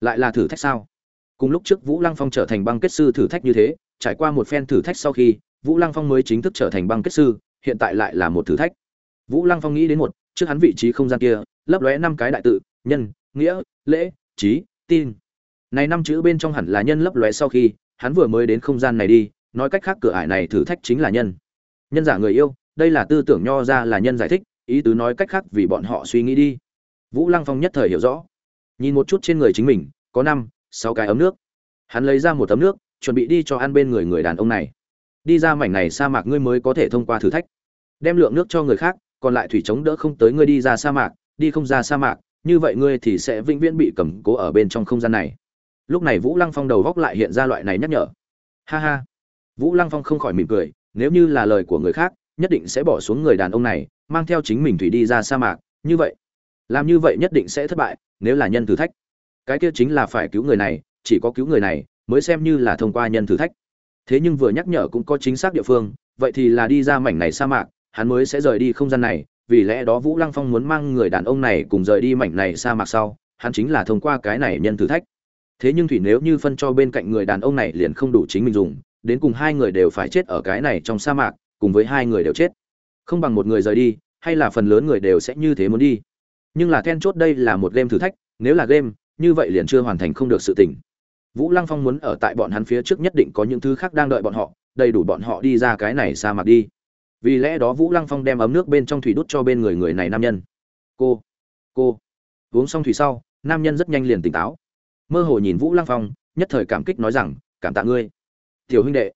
lại là thử thách sao? Cùng lúc trước vũ lăng phong trở thành băng kết sư thử thách như thế, trải qua một phen thử thách sau khi, vũ lăng phong mới chính thức trở thành băng kết sư, hiện tại lại là một thử thách. Vũ lăng phong nghĩ đến một, trước hắn vị trí không gian kia, lấp lóe năm cái đại tự, nhân, nghĩa, lễ, trí, tin. Này năm chữ bên trong hẳn là nhân lấp lóe sau khi, hắn vừa mới đến không gian này đi, nói cách khác cửa ải này thử thách chính là nhân. Nhân giả người yêu, đây là tư tưởng nho ra là nhân giải thích, ý tứ nói cách khác vì bọn họ suy nghĩ đi. Vũ lăng phong nhất thời hiểu rõ nhìn một chút trên người chính mình, có năm, sáu cái ấm nước. Hắn lấy ra một tấm nước, chuẩn bị đi cho ăn bên người người đàn ông này. Đi ra mảnh này sa mạc ngươi mới có thể thông qua thử thách. Đem lượng nước cho người khác, còn lại thủy chống đỡ không tới ngươi đi ra sa mạc, đi không ra sa mạc, như vậy ngươi thì sẽ vĩnh viễn bị cầm cố ở bên trong không gian này. Lúc này vũ lăng phong đầu góc lại hiện ra loại này nhắc nhở. Ha ha. Vũ lăng phong không khỏi mỉm cười, nếu như là lời của người khác, nhất định sẽ bỏ xuống người đàn ông này, mang theo chính mình thủy đi ra sa mạc, như vậy làm như vậy nhất định sẽ thất bại, nếu là nhân thử thách. Cái kia chính là phải cứu người này, chỉ có cứu người này, mới xem như là thông qua nhân thử thách. Thế nhưng vừa nhắc nhở cũng có chính xác địa phương, vậy thì là đi ra mảnh này sa mạc, hắn mới sẽ rời đi không gian này, vì lẽ đó vũ lăng phong muốn mang người đàn ông này cùng rời đi mảnh này sa mạc sau, hắn chính là thông qua cái này nhân thử thách. Thế nhưng thủy nếu như phân cho bên cạnh người đàn ông này liền không đủ chính mình dùng, đến cùng hai người đều phải chết ở cái này trong sa mạc, cùng với hai người đều chết. Không bằng một người rời đi, hay là phần lớn người đều sẽ như thế muốn đi nhưng là then chốt đây là một game thử thách, nếu là game, như vậy liền chưa hoàn thành không được sự tỉnh vũ lăng phong muốn ở tại bọn hắn phía trước nhất định có những thứ khác đang đợi bọn họ, đầy đủ bọn họ đi ra cái này sa mạc đi. Vì lẽ đó vũ lăng phong đem ấm nước bên trong thủy đút cho bên người người này nam nhân. Cô cô, uống xong thủy sau, nam nhân rất nhanh liền tỉnh táo. Mơ hồ nhìn vũ lăng phong, nhất thời cảm kích nói rằng, cảm tạ ngươi, tiểu huynh đệ.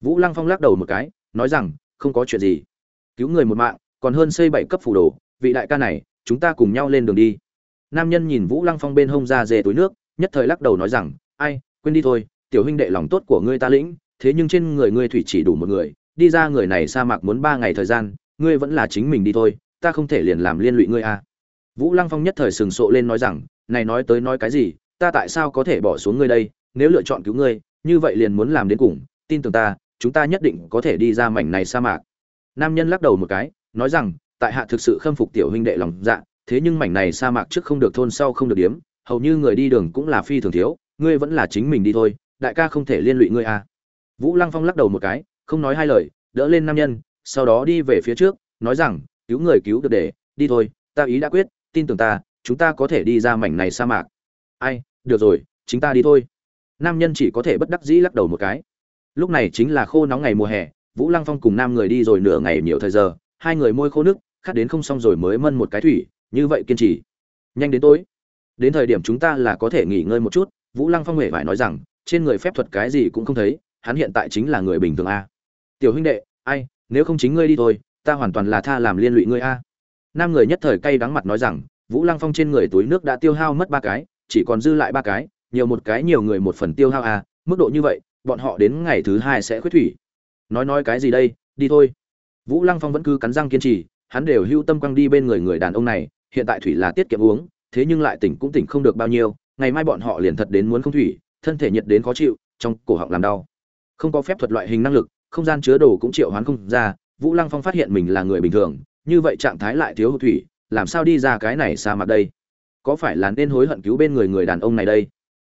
Vũ lăng phong lắc đầu một cái, nói rằng, không có chuyện gì. Cứu người một mạng, còn hơn xây bảy cấp phủ đồ, vị đại ca này chúng ta cùng nhau lên đường đi nam nhân nhìn vũ lăng phong bên hông ra dề túi nước, nhất thời lắc đầu nói rằng, ai, quên đi thôi, tiểu huynh đệ lòng tốt của ngươi ta lĩnh, thế nhưng trên người ngươi thủy chỉ đủ một người, đi ra người này sa mạc muốn ba ngày thời gian, ngươi vẫn là chính mình đi thôi, ta không thể liền làm liên lụy ngươi à. vũ lăng phong nhất thời sừng sộ lên nói rằng, này nói tới nói cái gì, ta tại sao có thể bỏ xuống ngươi đây, nếu lựa chọn cứu ngươi, như vậy liền muốn làm đến cùng, tin tưởng ta, chúng ta nhất định có thể đi ra mảnh này sa mạc nam nhân lắc đầu một cái, nói rằng tại hạ thực sự khâm phục tiểu huynh đệ lòng dạ thế nhưng mảnh này sa mạc trước không được thôn sau không được điếm, hầu như người đi đường cũng là phi thường thiếu, ngươi vẫn là chính mình đi thôi, đại ca không thể liên lụy ngươi à. Vũ lăng phong lắc đầu một cái, không nói hai lời, đỡ lên nam nhân, sau đó đi về phía trước, nói rằng, cứu người cứu được để, đi thôi, ta ý đã quyết, tin tưởng ta, chúng ta có thể đi ra mảnh này sa mạc. Ai, được rồi, chính ta đi thôi. Nam nhân chỉ có thể bất đắc dĩ lắc đầu một cái. Lúc này chính là khô nóng ngày mùa hè, vũ lăng phong cùng nam người đi rồi nửa ngày nhiều thời giờ, hai người môi khô nước khát đến không xong rồi mới mân một cái thủy, như vậy kiên trì. Nhanh đến tối. Đến thời điểm chúng ta là có thể nghỉ ngơi một chút, vũ lăng phong huệ phải nói rằng, trên người phép thuật cái gì cũng không thấy, hắn hiện tại chính là người bình thường a. Tiểu huynh đệ, ai, nếu không chính ngươi đi thôi, ta hoàn toàn là tha làm liên lụy ngươi a. Nam người nhất thời cay đắng mặt nói rằng, vũ lăng phong trên người túi nước đã tiêu hao mất ba cái, chỉ còn dư lại ba cái, nhiều một cái nhiều người một phần tiêu hao a, mức độ như vậy, bọn họ đến ngày thứ hai sẽ khuyết thủy. Nói nói cái gì đây, đi thôi. Vũ lăng phong vẫn cứ cắn răng kiên trì hắn đều hưu tâm quăng đi bên người người đàn ông này, hiện tại thủy là tiết kiệm uống, thế nhưng lại tỉnh cũng tỉnh không được bao nhiêu, ngày mai bọn họ liền thật đến muốn không thủy, thân thể nhiệt đến khó chịu, trong cổ họng làm đau. Không có phép thuật loại hình năng lực, không gian chứa đồ cũng triệu hoán không ra, vũ lăng phong phát hiện mình là người bình thường, như vậy trạng thái lại thiếu hụt thủy, làm sao đi ra cái này xa mặt đây? Có phải là nên hối hận cứu bên người người đàn ông này đây?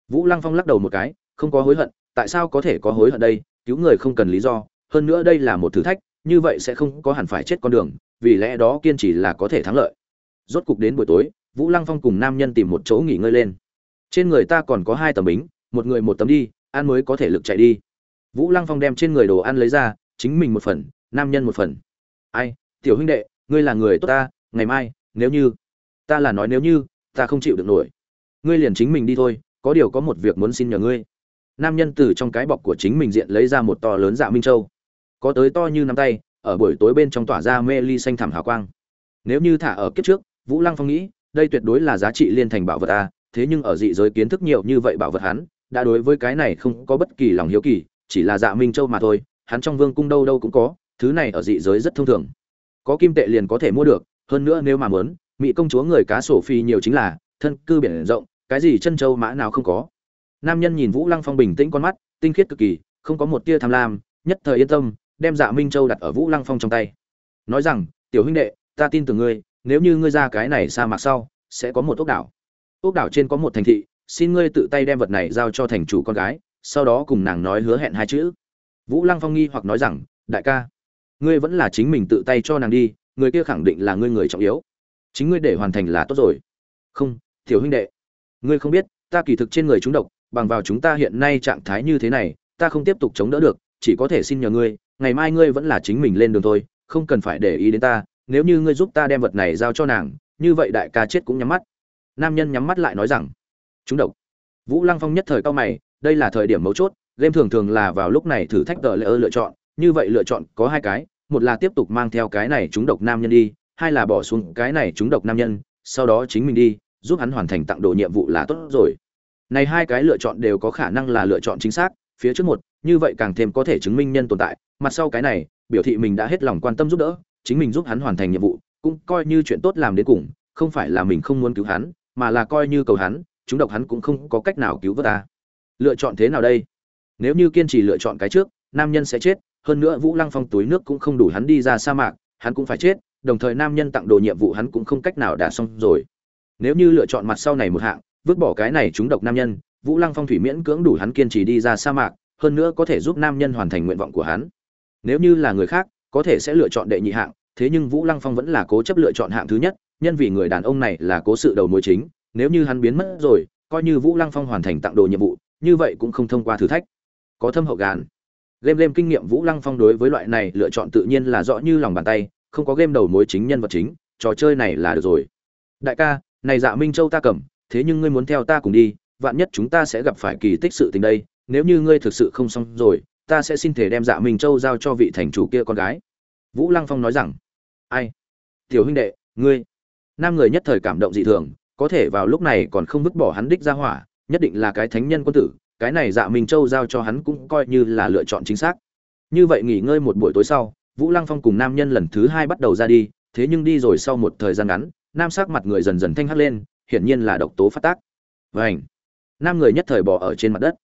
Vũ lăng phong lắc đầu một cái, không có hối hận, tại sao có thể có hối hận đây? Cứu người không cần lý do, hơn nữa đây là một thử thách, như vậy sẽ không có hẳn phải chết con đường vì lẽ đó kiên trì là có thể thắng lợi. Rốt cục đến buổi tối, vũ lăng phong cùng nam nhân tìm một chỗ nghỉ ngơi lên. Trên người ta còn có hai tấm bính, một người một tấm đi, ăn mới có thể lực chạy đi. Vũ lăng phong đem trên người đồ ăn lấy ra, chính mình một phần, nam nhân một phần. Ai, tiểu huynh đệ, ngươi là người tốt ta, ngày mai, nếu như, ta là nói nếu như, ta không chịu được nổi. Ngươi liền chính mình đi thôi, có điều có một việc muốn xin nhờ ngươi. Nam nhân từ trong cái bọc của chính mình diện lấy ra một to lớn dạ minh châu. Có tới to như nắm tay ở buổi tối bên trong tỏa ra mê ly xanh thảm hào quang. Nếu như thả ở kiếp trước, vũ lăng phong nghĩ, đây tuyệt đối là giá trị liên thành bảo vật a thế nhưng ở dị giới kiến thức nhiều như vậy bảo vật hắn, đã đối với cái này không có bất kỳ lòng hiếu kỳ, chỉ là dạ minh châu mà thôi, hắn trong vương cung đâu đâu cũng có, thứ này ở dị giới rất thông thường. Có kim tệ liền có thể mua được, hơn nữa nếu mà muốn, mỹ công chúa người cá sổ phi nhiều chính là, thân cư biển rộng, cái gì chân châu mã nào không có. Nam nhân nhìn vũ lăng phong bình tĩnh con mắt, tinh khiết cực kỳ, không có một tia tham lam, nhất thời yên tâm đem dạ minh châu đặt ở vũ lăng phong trong tay nói rằng tiểu huynh đệ ta tin tưởng ngươi nếu như ngươi ra cái này sa mạc sau sẽ có một ốc đảo ốc đảo trên có một thành thị xin ngươi tự tay đem vật này giao cho thành chủ con gái sau đó cùng nàng nói hứa hẹn hai chữ vũ lăng phong nghi hoặc nói rằng đại ca ngươi vẫn là chính mình tự tay cho nàng đi người kia khẳng định là ngươi người trọng yếu chính ngươi để hoàn thành là tốt rồi không tiểu huynh đệ ngươi không biết ta kỳ thực trên người chúng độc bằng vào chúng ta hiện nay trạng thái như thế này ta không tiếp tục chống đỡ được chỉ có thể xin nhờ ngươi ngày mai ngươi vẫn là chính mình lên đường thôi, không cần phải để ý đến ta, nếu như ngươi giúp ta đem vật này giao cho nàng, như vậy đại ca chết cũng nhắm mắt. Nam nhân nhắm mắt lại nói rằng, chúng độc. Vũ lăng phong nhất thời cao mày, đây là thời điểm mấu chốt, game thường thường là vào lúc này thử thách tờ lỡ lựa chọn, như vậy lựa chọn có hai cái, một là tiếp tục mang theo cái này chúng độc nam nhân đi, hai là bỏ xuống cái này chúng độc nam nhân, sau đó chính mình đi, giúp hắn hoàn thành tặng đồ nhiệm vụ là tốt rồi. Này hai cái lựa chọn đều có khả năng là lựa chọn chính xác, phía trước một như vậy càng thêm có thể chứng minh nhân tồn tại. Mặt sau cái này, biểu thị mình đã hết lòng quan tâm giúp đỡ, chính mình giúp hắn hoàn thành nhiệm vụ, cũng coi như chuyện tốt làm đến cùng, không phải là mình không muốn cứu hắn, mà là coi như cầu hắn, chúng độc hắn cũng không có cách nào cứu vớt ta. Lựa chọn thế nào đây? Nếu như kiên trì lựa chọn cái trước, nam nhân sẽ chết, hơn nữa vũ lăng phong túi nước cũng không đủ hắn đi ra sa mạc, hắn cũng phải chết, đồng thời nam nhân tặng đồ nhiệm vụ hắn cũng không cách nào đã xong rồi. Nếu như lựa chọn mặt sau này một hạng, vứt bỏ cái này chúng độc nam nhân, vũ lăng phong thủy miễn cưỡng đủ hắn kiên trì đi ra sa mạc hơn nữa có thể giúp nam nhân hoàn thành nguyện vọng của hắn. Nếu như là người khác, có thể sẽ lựa chọn đệ nhị hạng, thế nhưng vũ lăng phong vẫn là cố chấp lựa chọn hạng thứ nhất, nhân vì người đàn ông này là cố sự đầu mối chính, nếu như hắn biến mất rồi, coi như vũ lăng phong hoàn thành tặng đồ nhiệm vụ, như vậy cũng không thông qua thử thách. Có thâm hậu gàn. Game game kinh nghiệm vũ lăng phong đối với loại này lựa chọn tự nhiên là rõ như lòng bàn tay, không có game đầu mối chính nhân vật chính, trò chơi này là được rồi. Đại ca, này dạ minh châu ta cầm, thế nhưng ngươi muốn theo ta cùng đi, vạn nhất chúng ta sẽ gặp phải kỳ tích sự tình đây nếu như ngươi thực sự không xong rồi, ta sẽ xin thể đem dạ minh châu giao cho vị thành chủ kia con gái. Vũ lăng phong nói rằng. Ai? Tiểu huynh đệ, ngươi. Nam người nhất thời cảm động dị thường, có thể vào lúc này còn không vứt bỏ hắn đích ra hỏa, nhất định là cái thánh nhân quân tử, cái này dạ minh châu giao cho hắn cũng coi như là lựa chọn chính xác. Như vậy nghỉ ngơi một buổi tối sau, vũ lăng phong cùng nam nhân lần thứ hai bắt đầu ra đi, thế nhưng đi rồi sau một thời gian ngắn, nam sắc mặt người dần dần thanh hắt lên, hiển nhiên là độc tố phát tác. Vảnh nam người nhất thời bỏ ở trên mặt đất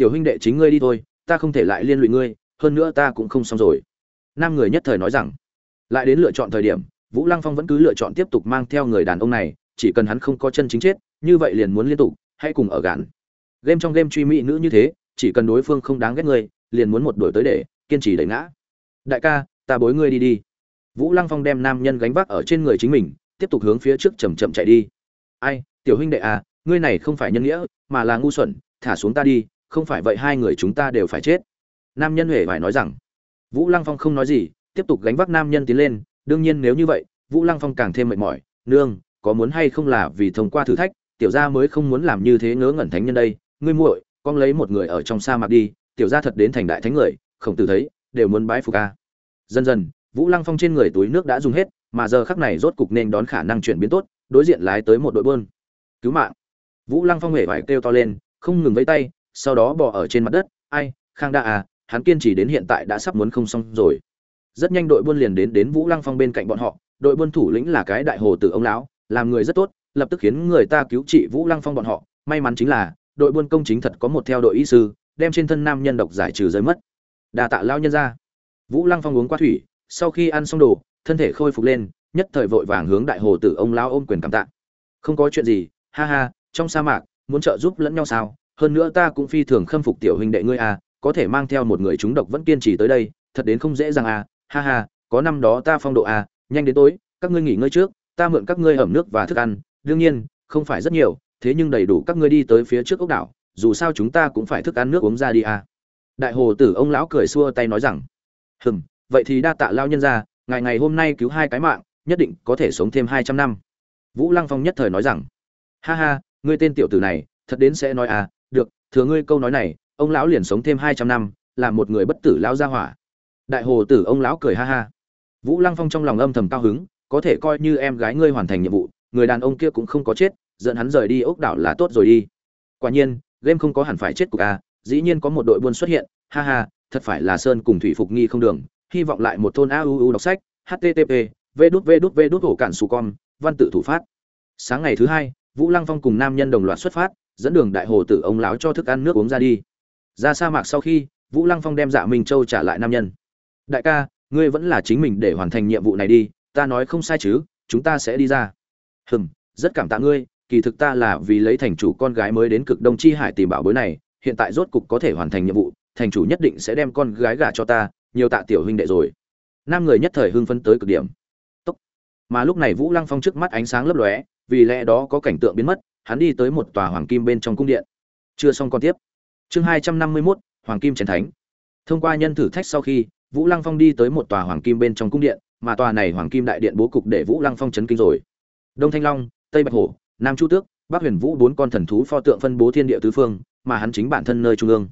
tiểu huynh đệ chính ngươi đi thôi, ta không thể lại liên lụy ngươi, hơn nữa ta cũng không xong rồi. Nam người nhất thời nói rằng, lại đến lựa chọn thời điểm, vũ lăng phong vẫn cứ lựa chọn tiếp tục mang theo người đàn ông này, chỉ cần hắn không có chân chính chết, như vậy liền muốn liên tục, hãy cùng ở gạn. Game trong game truy mỹ nữ như thế, chỉ cần đối phương không đáng ghét ngươi, liền muốn một đuổi tới để, kiên trì đẩy ngã. Đại ca, ta bối ngươi đi đi. Vũ lăng phong đem nam nhân gánh vác ở trên người chính mình, tiếp tục hướng phía trước chầm chậm chạy đi. Ai, tiểu huynh đệ à ngươi này không phải nhân nghĩa, mà là ngu xuẩn, thả xuống ta đi không phải vậy hai người chúng ta đều phải chết. Nam nhân huệ phải nói rằng, vũ lăng phong không nói gì, tiếp tục gánh vác nam nhân tiến lên, đương nhiên nếu như vậy, vũ lăng phong càng thêm mệt mỏi. Nương, có muốn hay không là vì thông qua thử thách, tiểu gia mới không muốn làm như thế ngớ ngẩn thánh nhân đây, ngươi muội, con lấy một người ở trong sa mạc đi, tiểu gia thật đến thành đại thánh người không từ thấy, đều muốn bái phục ca dần dần, vũ lăng phong trên người túi nước đã dùng hết, mà giờ khắc này rốt cục nên đón khả năng chuyển biến tốt, đối diện lái tới một đội bơn cứu mạng. Vũ lăng phong hề phải kêu to lên, không ngừng vẫy tay sau đó bò ở trên mặt đất. Ai, khang đa à hắn kiên trì đến hiện tại đã sắp muốn không xong rồi. Rất nhanh đội buôn liền đến đến vũ lăng phong bên cạnh bọn họ. Đội buôn thủ lĩnh là cái đại hồ tử ông lão, làm người rất tốt, lập tức khiến người ta cứu trị vũ lăng phong bọn họ. May mắn chính là, đội buôn công chính thật có một theo đội y sư, đem trên thân nam nhân độc giải trừ rơi mất. Đà tạ lao nhân ra vũ lăng phong uống qua thủy, sau khi ăn xong đồ, thân thể khôi phục lên, nhất thời vội vàng hướng đại hồ tử ông lão ôm quyền cảm tạ. Không có chuyện gì, ha ha, trong sa mạc, muốn trợ giúp lẫn nhau sao? Hơn nữa ta cũng phi thường khâm phục tiểu huynh đệ ngươi à có thể mang theo một người chúng độc vẫn kiên trì tới đây thật đến không dễ dàng à. Ha ha có năm đó ta phong độ à nhanh đến tối các ngươi nghỉ ngơi trước ta mượn các ngươi ẩm nước và thức ăn. Đương nhiên không phải rất nhiều thế nhưng đầy đủ các ngươi đi tới phía trước ốc đảo dù sao chúng ta cũng phải thức ăn nước uống ra đi à. Đại hồ tử ông lão cười xua tay nói rằng hừm vậy thì đa tạ lao nhân gia, ngày ngày hôm nay cứu hai cái mạng nhất định có thể sống thêm hai trăm năm. Vũ lăng phong nhất thời nói rằng ha ha ngươi tên tiểu tử này thật đến sẽ nói à được, thừa ngươi câu nói này, ông lão liền sống thêm hai trăm năm, là một người bất tử lão gia hỏa. Đại hồ tử ông lão cười ha ha. Vũ lăng phong trong lòng âm thầm cao hứng, có thể coi như em gái ngươi hoàn thành nhiệm vụ, người đàn ông kia cũng không có chết, dẫn hắn rời đi ốc đảo là tốt rồi đi. Quả nhiên, game không có hẳn phải chết cục à dĩ nhiên có một đội buôn xuất hiện, ha ha, thật phải là sơn cùng thủy phục nghi không đường, hy vọng lại một thôn auu đọc sách http v đút v đút v đút hổ cản su con văn tự thủ phát. Sáng ngày thứ hai, vũ lăng phong cùng nam nhân đồng loạt xuất phát dẫn đường đại hồ tử ông lão cho thức ăn nước uống ra đi. Ra sa mạc sau khi, vũ lăng phong đem dạ minh châu trả lại nam nhân. Đại ca, ngươi vẫn là chính mình để hoàn thành nhiệm vụ này đi, ta nói không sai chứ, chúng ta sẽ đi ra. Hừm, rất cảm tạ ngươi, kỳ thực ta là vì lấy thành chủ con gái mới đến cực đông chi hải tìm bảo bối này, hiện tại rốt cục có thể hoàn thành nhiệm vụ, thành chủ nhất định sẽ đem con gái gả cho ta, nhiều tạ tiểu huynh đệ rồi. Nam người nhất thời hưng phấn tới cực điểm. Tốc. mà lúc này vũ lăng phong trước mắt ánh sáng lấp lóe, vì lẽ đó có cảnh tượng biến mất hắn đi tới một tòa hoàng kim bên trong cung điện. Chưa xong con tiếp. Chương hai trăm năm mươi mốt, hoàng kim chiến thánh. Thông qua nhân thử thách sau khi, vũ lăng phong đi tới một tòa hoàng kim bên trong cung điện, mà tòa này hoàng kim đại điện bố cục để vũ lăng phong chấn kinh rồi. Đông thanh long, tây bạch hổ, nam chu tước, bắc huyền vũ bốn con thần thú pho tượng phân bố thiên địa tứ phương, mà hắn chính bản thân nơi trung ương.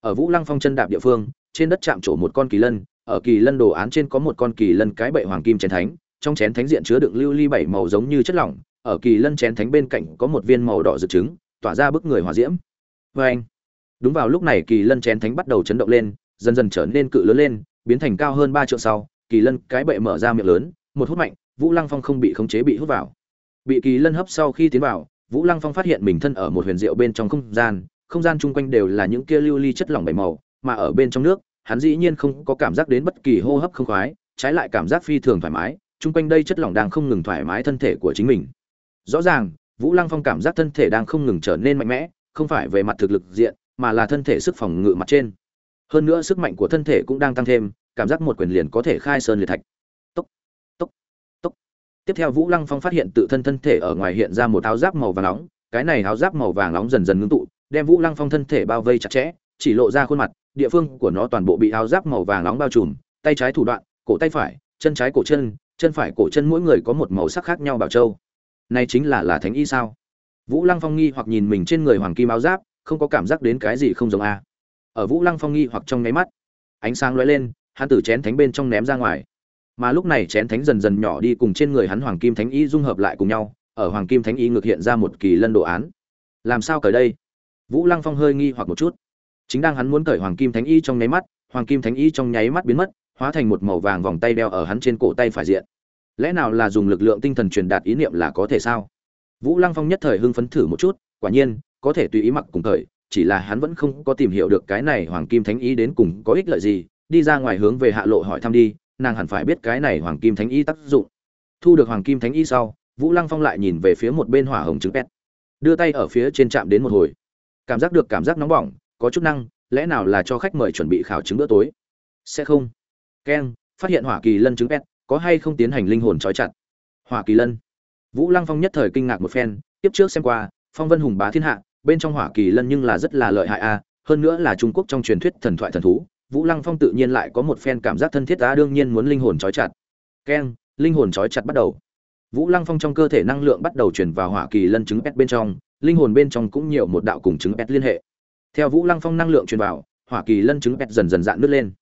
Ở vũ lăng phong chân đạp địa phương, trên đất chạm trổ một con kỳ lân, ở kỳ lân đồ án trên có một con kỳ lân cái bệ hoàng kim chén thánh, trong chén thánh diện chứa đựng lưu ly bảy màu giống như chất lỏng ở kỳ lân chén thánh bên cạnh có một viên màu đỏ rực trứng, tỏa ra bức người hòa diễm. Vê anh, đúng vào lúc này kỳ lân chén thánh bắt đầu chấn động lên, dần dần trở nên cự lớn lên, biến thành cao hơn ba triệu sau, kỳ lân cái bệ mở ra miệng lớn, một hút mạnh, vũ lăng phong không bị khống chế bị hút vào. Bị kỳ lân hấp sau khi tiến vào, vũ lăng phong phát hiện mình thân ở một huyền diệu bên trong không gian không gian chung quanh đều là những kia lưu ly chất lỏng bảy màu, mà ở bên trong nước, hắn dĩ nhiên không có cảm giác đến bất kỳ hô hấp không khoái, trái lại cảm giác phi thường thoải mái, chung quanh đây chất lỏng đang không ngừng thoải mái thân thể của chính mình rõ ràng, vũ lăng phong cảm giác thân thể đang không ngừng trở nên mạnh mẽ, không phải về mặt thực lực diện, mà là thân thể sức phòng ngự mặt trên. Hơn nữa sức mạnh của thân thể cũng đang tăng thêm, cảm giác một quyền liền có thể khai sơn liệt thạch. Tốc tốc tốc. Tiếp theo vũ lăng phong phát hiện tự thân thân thể ở ngoài hiện ra một áo giáp màu vàng nóng, cái này áo giáp màu vàng nóng dần dần ngưng tụ, đem vũ lăng phong thân thể bao vây chặt chẽ, chỉ lộ ra khuôn mặt, địa phương của nó toàn bộ bị áo giáp màu vàng nóng bao trùm, tay trái thủ đoạn, cổ tay phải, chân trái cổ chân chân phải cổ chân mỗi người có một màu sắc khác nhau bảo châu này chính là là thánh y sao? Vũ lăng phong nghi hoặc nhìn mình trên người hoàng kim áo giáp, không có cảm giác đến cái gì không giống a. Ở vũ lăng phong nghi hoặc trong nháy mắt, ánh sáng lóe lên, hắn từ chén thánh bên trong ném ra ngoài. Mà lúc này chén thánh dần dần nhỏ đi cùng trên người hắn hoàng kim thánh y dung hợp lại cùng nhau, ở hoàng kim thánh y ngược hiện ra một kỳ lân đồ án. Làm sao cởi đây? Vũ lăng phong hơi nghi hoặc một chút. Chính đang hắn muốn cởi hoàng kim thánh y trong nháy mắt, hoàng kim thánh y trong nháy mắt biến mất, hóa thành một màu vàng vòng tay đeo ở hắn trên cổ tay phải diện lẽ nào là dùng lực lượng tinh thần truyền đạt ý niệm là có thể sao? Vũ lăng phong nhất thời hưng phấn thử một chút, quả nhiên, có thể tùy ý mặc cùng thời, chỉ là hắn vẫn không có tìm hiểu được cái này hoàng kim thánh ý đến cùng có ích lợi gì, đi ra ngoài hướng về hạ lộ hỏi thăm đi, nàng hẳn phải biết cái này hoàng kim thánh y tác dụng. Thu được hoàng kim thánh y sau, vũ lăng phong lại nhìn về phía một bên hỏa hồng trứng pet, đưa tay ở phía trên chạm đến một hồi. Cảm giác được cảm giác nóng bỏng, có chút năng, lẽ nào là cho khách mời chuẩn bị khảo chứng bữa tối? Sẽ không. Keng, phát hiện hỏa kỳ lân trứng pet có hay không tiến hành linh hồn trói chặt? Hỏa kỳ lân. Vũ lăng phong nhất thời kinh ngạc một phen, tiếp trước xem qua, phong vân hùng bá thiên hạ, bên trong hỏa kỳ lân nhưng là rất là lợi hại a, hơn nữa là trung quốc trong truyền thuyết thần thoại thần thú, vũ lăng phong tự nhiên lại có một phen cảm giác thân thiết ta đương nhiên muốn linh hồn trói chặt. Keng, linh hồn trói chặt bắt đầu. Vũ lăng phong trong cơ thể năng lượng bắt đầu chuyển vào hỏa kỳ lân trứng pet bên trong, linh hồn bên trong cũng nhiều một đạo cùng trứng pet liên hệ. Theo vũ lăng phong năng lượng truyền vào, hỏa kỳ lân trứng pet dần dần dạn nứt lên.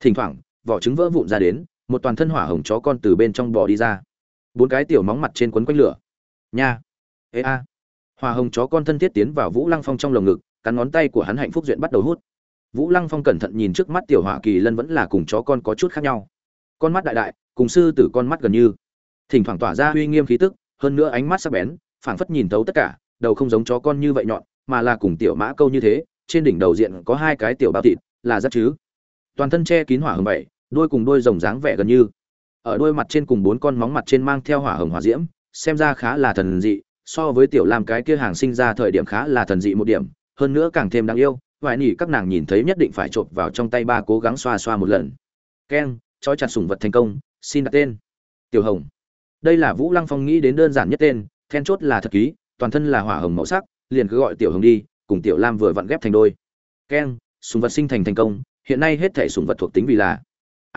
Thỉnh thoảng, vỏ trứng vỡ vụn ra đến một toàn thân hỏa hồng chó con từ bên trong bò đi ra. Bốn cái tiểu móng mặt trên quấn quanh lửa. Nha. Ê a. Hỏa hồng chó con thân thiết tiến vào vũ lăng phong trong lồng ngực, cắn ngón tay của hắn hạnh phúc duyện bắt đầu hút. Vũ lăng phong cẩn thận nhìn trước mắt tiểu hỏa kỳ lân vẫn là cùng chó con có chút khác nhau. Con mắt đại đại, cùng sư tử con mắt gần như. Thỉnh thoảng tỏa ra uy nghiêm khí tức, hơn nữa ánh mắt sắc bén, phảng phất nhìn thấu tất cả, đầu không giống chó con như vậy nhọn, mà là cùng tiểu mã câu như thế, trên đỉnh đầu diện có hai cái tiểu bao thịt, là rất chứ. Toàn thân che kín hỏa hồng bảy đôi cùng đôi rồng dáng vẻ gần như. Ở đôi mặt trên cùng bốn con móng mặt trên mang theo hỏa hồng hỏa diễm, xem ra khá là thần dị, so với tiểu lam cái kia hàng sinh ra thời điểm khá là thần dị một điểm, hơn nữa càng thêm đáng yêu, vài nỉ các nàng nhìn thấy nhất định phải chộp vào trong tay ba cố gắng xoa xoa một lần. Keng trói chặt sủng vật thành công, xin đặt tên. Tiểu hồng. Đây là vũ lăng phong nghĩ đến đơn giản nhất tên, then chốt là thật ký, toàn thân là hỏa hồng màu sắc, liền cứ gọi tiểu hồng đi, cùng tiểu lam vừa vặn ghép thành đôi. Keng sùng vật sinh thành thành công, hiện nay hết thể sùng vật thuộc tính vì là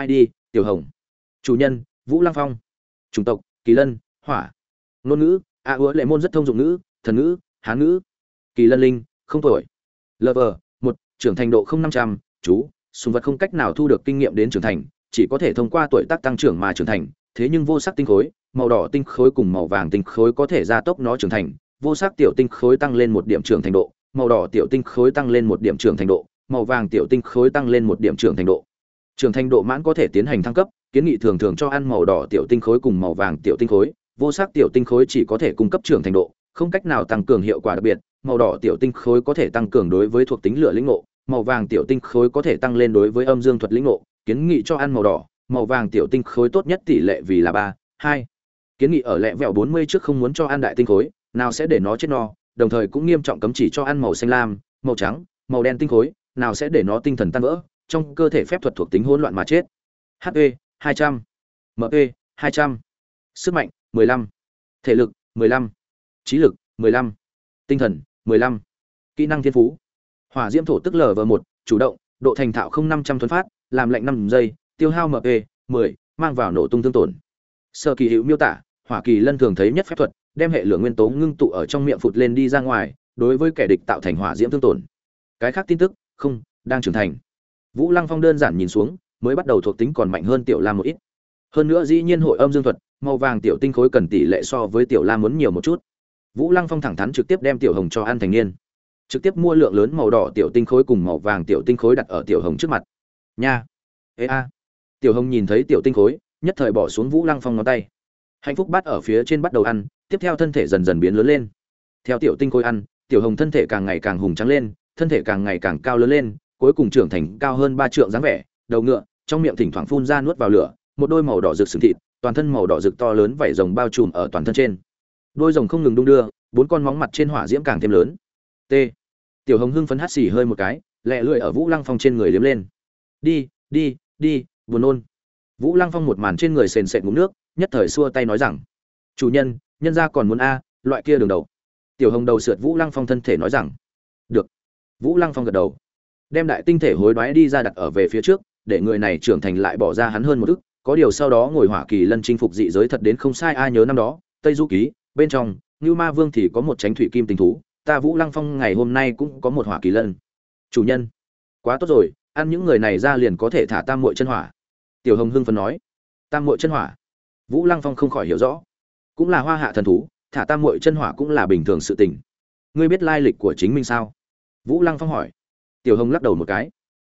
id tiểu hồng. Chủ nhân vũ lăng phong. Chủng tộc kỳ lân hỏa. Ngôn ngữ a à, ứa lệ môn rất thông dụng ngữ thần ngữ hán ngữ. Kỳ lân linh không tuổi. Lv một trưởng thành độ không năm trăm chú sùng vật không cách nào thu được kinh nghiệm đến trưởng thành chỉ có thể thông qua tuổi tác tăng trưởng mà trưởng thành thế nhưng vô sắc tinh khối màu đỏ tinh khối cùng màu vàng tinh khối có thể gia tốc nó trưởng thành vô sắc tiểu tinh khối tăng lên một điểm trưởng thành độ màu đỏ tiểu tinh khối tăng lên một điểm trưởng thành độ màu vàng tiểu tinh khối tăng lên một điểm trưởng thành độ trưởng thành độ mãn có thể tiến hành thăng cấp, kiến nghị thường thường cho ăn màu đỏ tiểu tinh khối cùng màu vàng tiểu tinh khối, vô sắc tiểu tinh khối chỉ có thể cung cấp trưởng thành độ, không cách nào tăng cường hiệu quả đặc biệt, màu đỏ tiểu tinh khối có thể tăng cường đối với thuộc tính lửa lĩnh ngộ, màu vàng tiểu tinh khối có thể tăng lên đối với âm dương thuật lĩnh ngộ, kiến nghị cho ăn màu đỏ, màu vàng tiểu tinh khối tốt nhất tỷ lệ vì là ba, hai. Kiến nghị ở lẹ vẹo bốn mươi trước không muốn cho ăn đại tinh khối, nào sẽ để nó chết no, đồng thời cũng nghiêm trọng cấm chỉ cho ăn màu xanh lam, màu trắng, màu đen tinh khối, nào sẽ để nó tinh thần tan vỡ trong cơ thể phép thuật thuộc tính hỗn loạn mà chết. Hp 200, mp 200, sức mạnh 15, thể lực 15, trí lực 15, tinh thần 15, kỹ năng thiên phú. Hỏa diễm thổ tức lv một chủ động độ thành thạo không năm trăm phát làm lạnh năm giây tiêu hao mp 10, mang vào nổ tung thương tổn. Sơ kỳ hữu miêu tả hỏa kỳ lân thường thấy nhất phép thuật đem hệ lửa nguyên tố ngưng tụ ở trong miệng phụt lên đi ra ngoài đối với kẻ địch tạo thành hỏa diễm thương tổn. Cái khác tin tức không đang trưởng thành vũ lăng phong đơn giản nhìn xuống, mới bắt đầu thuộc tính còn mạnh hơn tiểu lam một ít. Hơn nữa dĩ nhiên hội âm dương thuật, màu vàng tiểu tinh khối cần tỷ lệ so với tiểu lam muốn nhiều một chút. Vũ lăng phong thẳng thắn trực tiếp đem tiểu hồng cho ăn thành niên. Trực tiếp mua lượng lớn màu đỏ tiểu tinh khối cùng màu vàng tiểu tinh khối đặt ở tiểu hồng trước mặt. Nha. Ê a. Tiểu hồng nhìn thấy tiểu tinh khối, nhất thời bỏ xuống vũ lăng phong ngón tay. Hạnh phúc bắt ở phía trên bắt đầu ăn, tiếp theo thân thể dần dần biến lớn lên. Theo tiểu tinh khối ăn, tiểu hồng thân thể càng ngày càng hùng trắng lên, thân thể càng ngày càng cao lớn lên cuối cùng trưởng thành cao hơn ba trượng dáng vẻ, đầu ngựa, trong miệng thỉnh thoảng phun ra nuốt vào lửa, một đôi màu đỏ rực sừng thịt, toàn thân màu đỏ rực to lớn vảy rồng bao trùm ở toàn thân trên. Đôi rồng không ngừng đung đưa, bốn con móng mặt trên hỏa diễm càng thêm lớn. T. Tiểu hồng hưng phấn hắt xì hơi một cái, lẹ lưỡi ở vũ lăng phong trên người liếm lên. Đi đi đi, buồn nôn. Vũ lăng phong một màn trên người sền sệt ngụm nước, nhất thời xua tay nói rằng, chủ nhân nhân gia còn muốn a, loại kia đường đầu. Tiểu hồng đầu sượt vũ lăng phong thân thể nói rằng, được. Vũ lăng phong gật đầu đem đại tinh thể hối đoái đi ra đặt ở về phía trước, để người này trưởng thành lại bỏ ra hắn hơn một ức, có điều sau đó ngồi hỏa kỳ lân chinh phục dị giới thật đến không sai, ai nhớ năm đó, tây du ký, bên trong như ma vương thì có một tránh thủy kim tình thú, ta vũ lăng phong ngày hôm nay cũng có một hỏa kỳ lân. Chủ nhân, quá tốt rồi, ăn những người này ra liền có thể thả tam muội chân hỏa. Tiểu hồng hưng phấn nói. Tam muội chân hỏa? Vũ lăng phong không khỏi hiểu rõ. Cũng là hoa hạ thần thú, thả tam muội chân hỏa cũng là bình thường sự tình. Ngươi biết lai lịch của chính mình sao? Vũ lăng phong hỏi tiểu hồng lắc đầu một cái.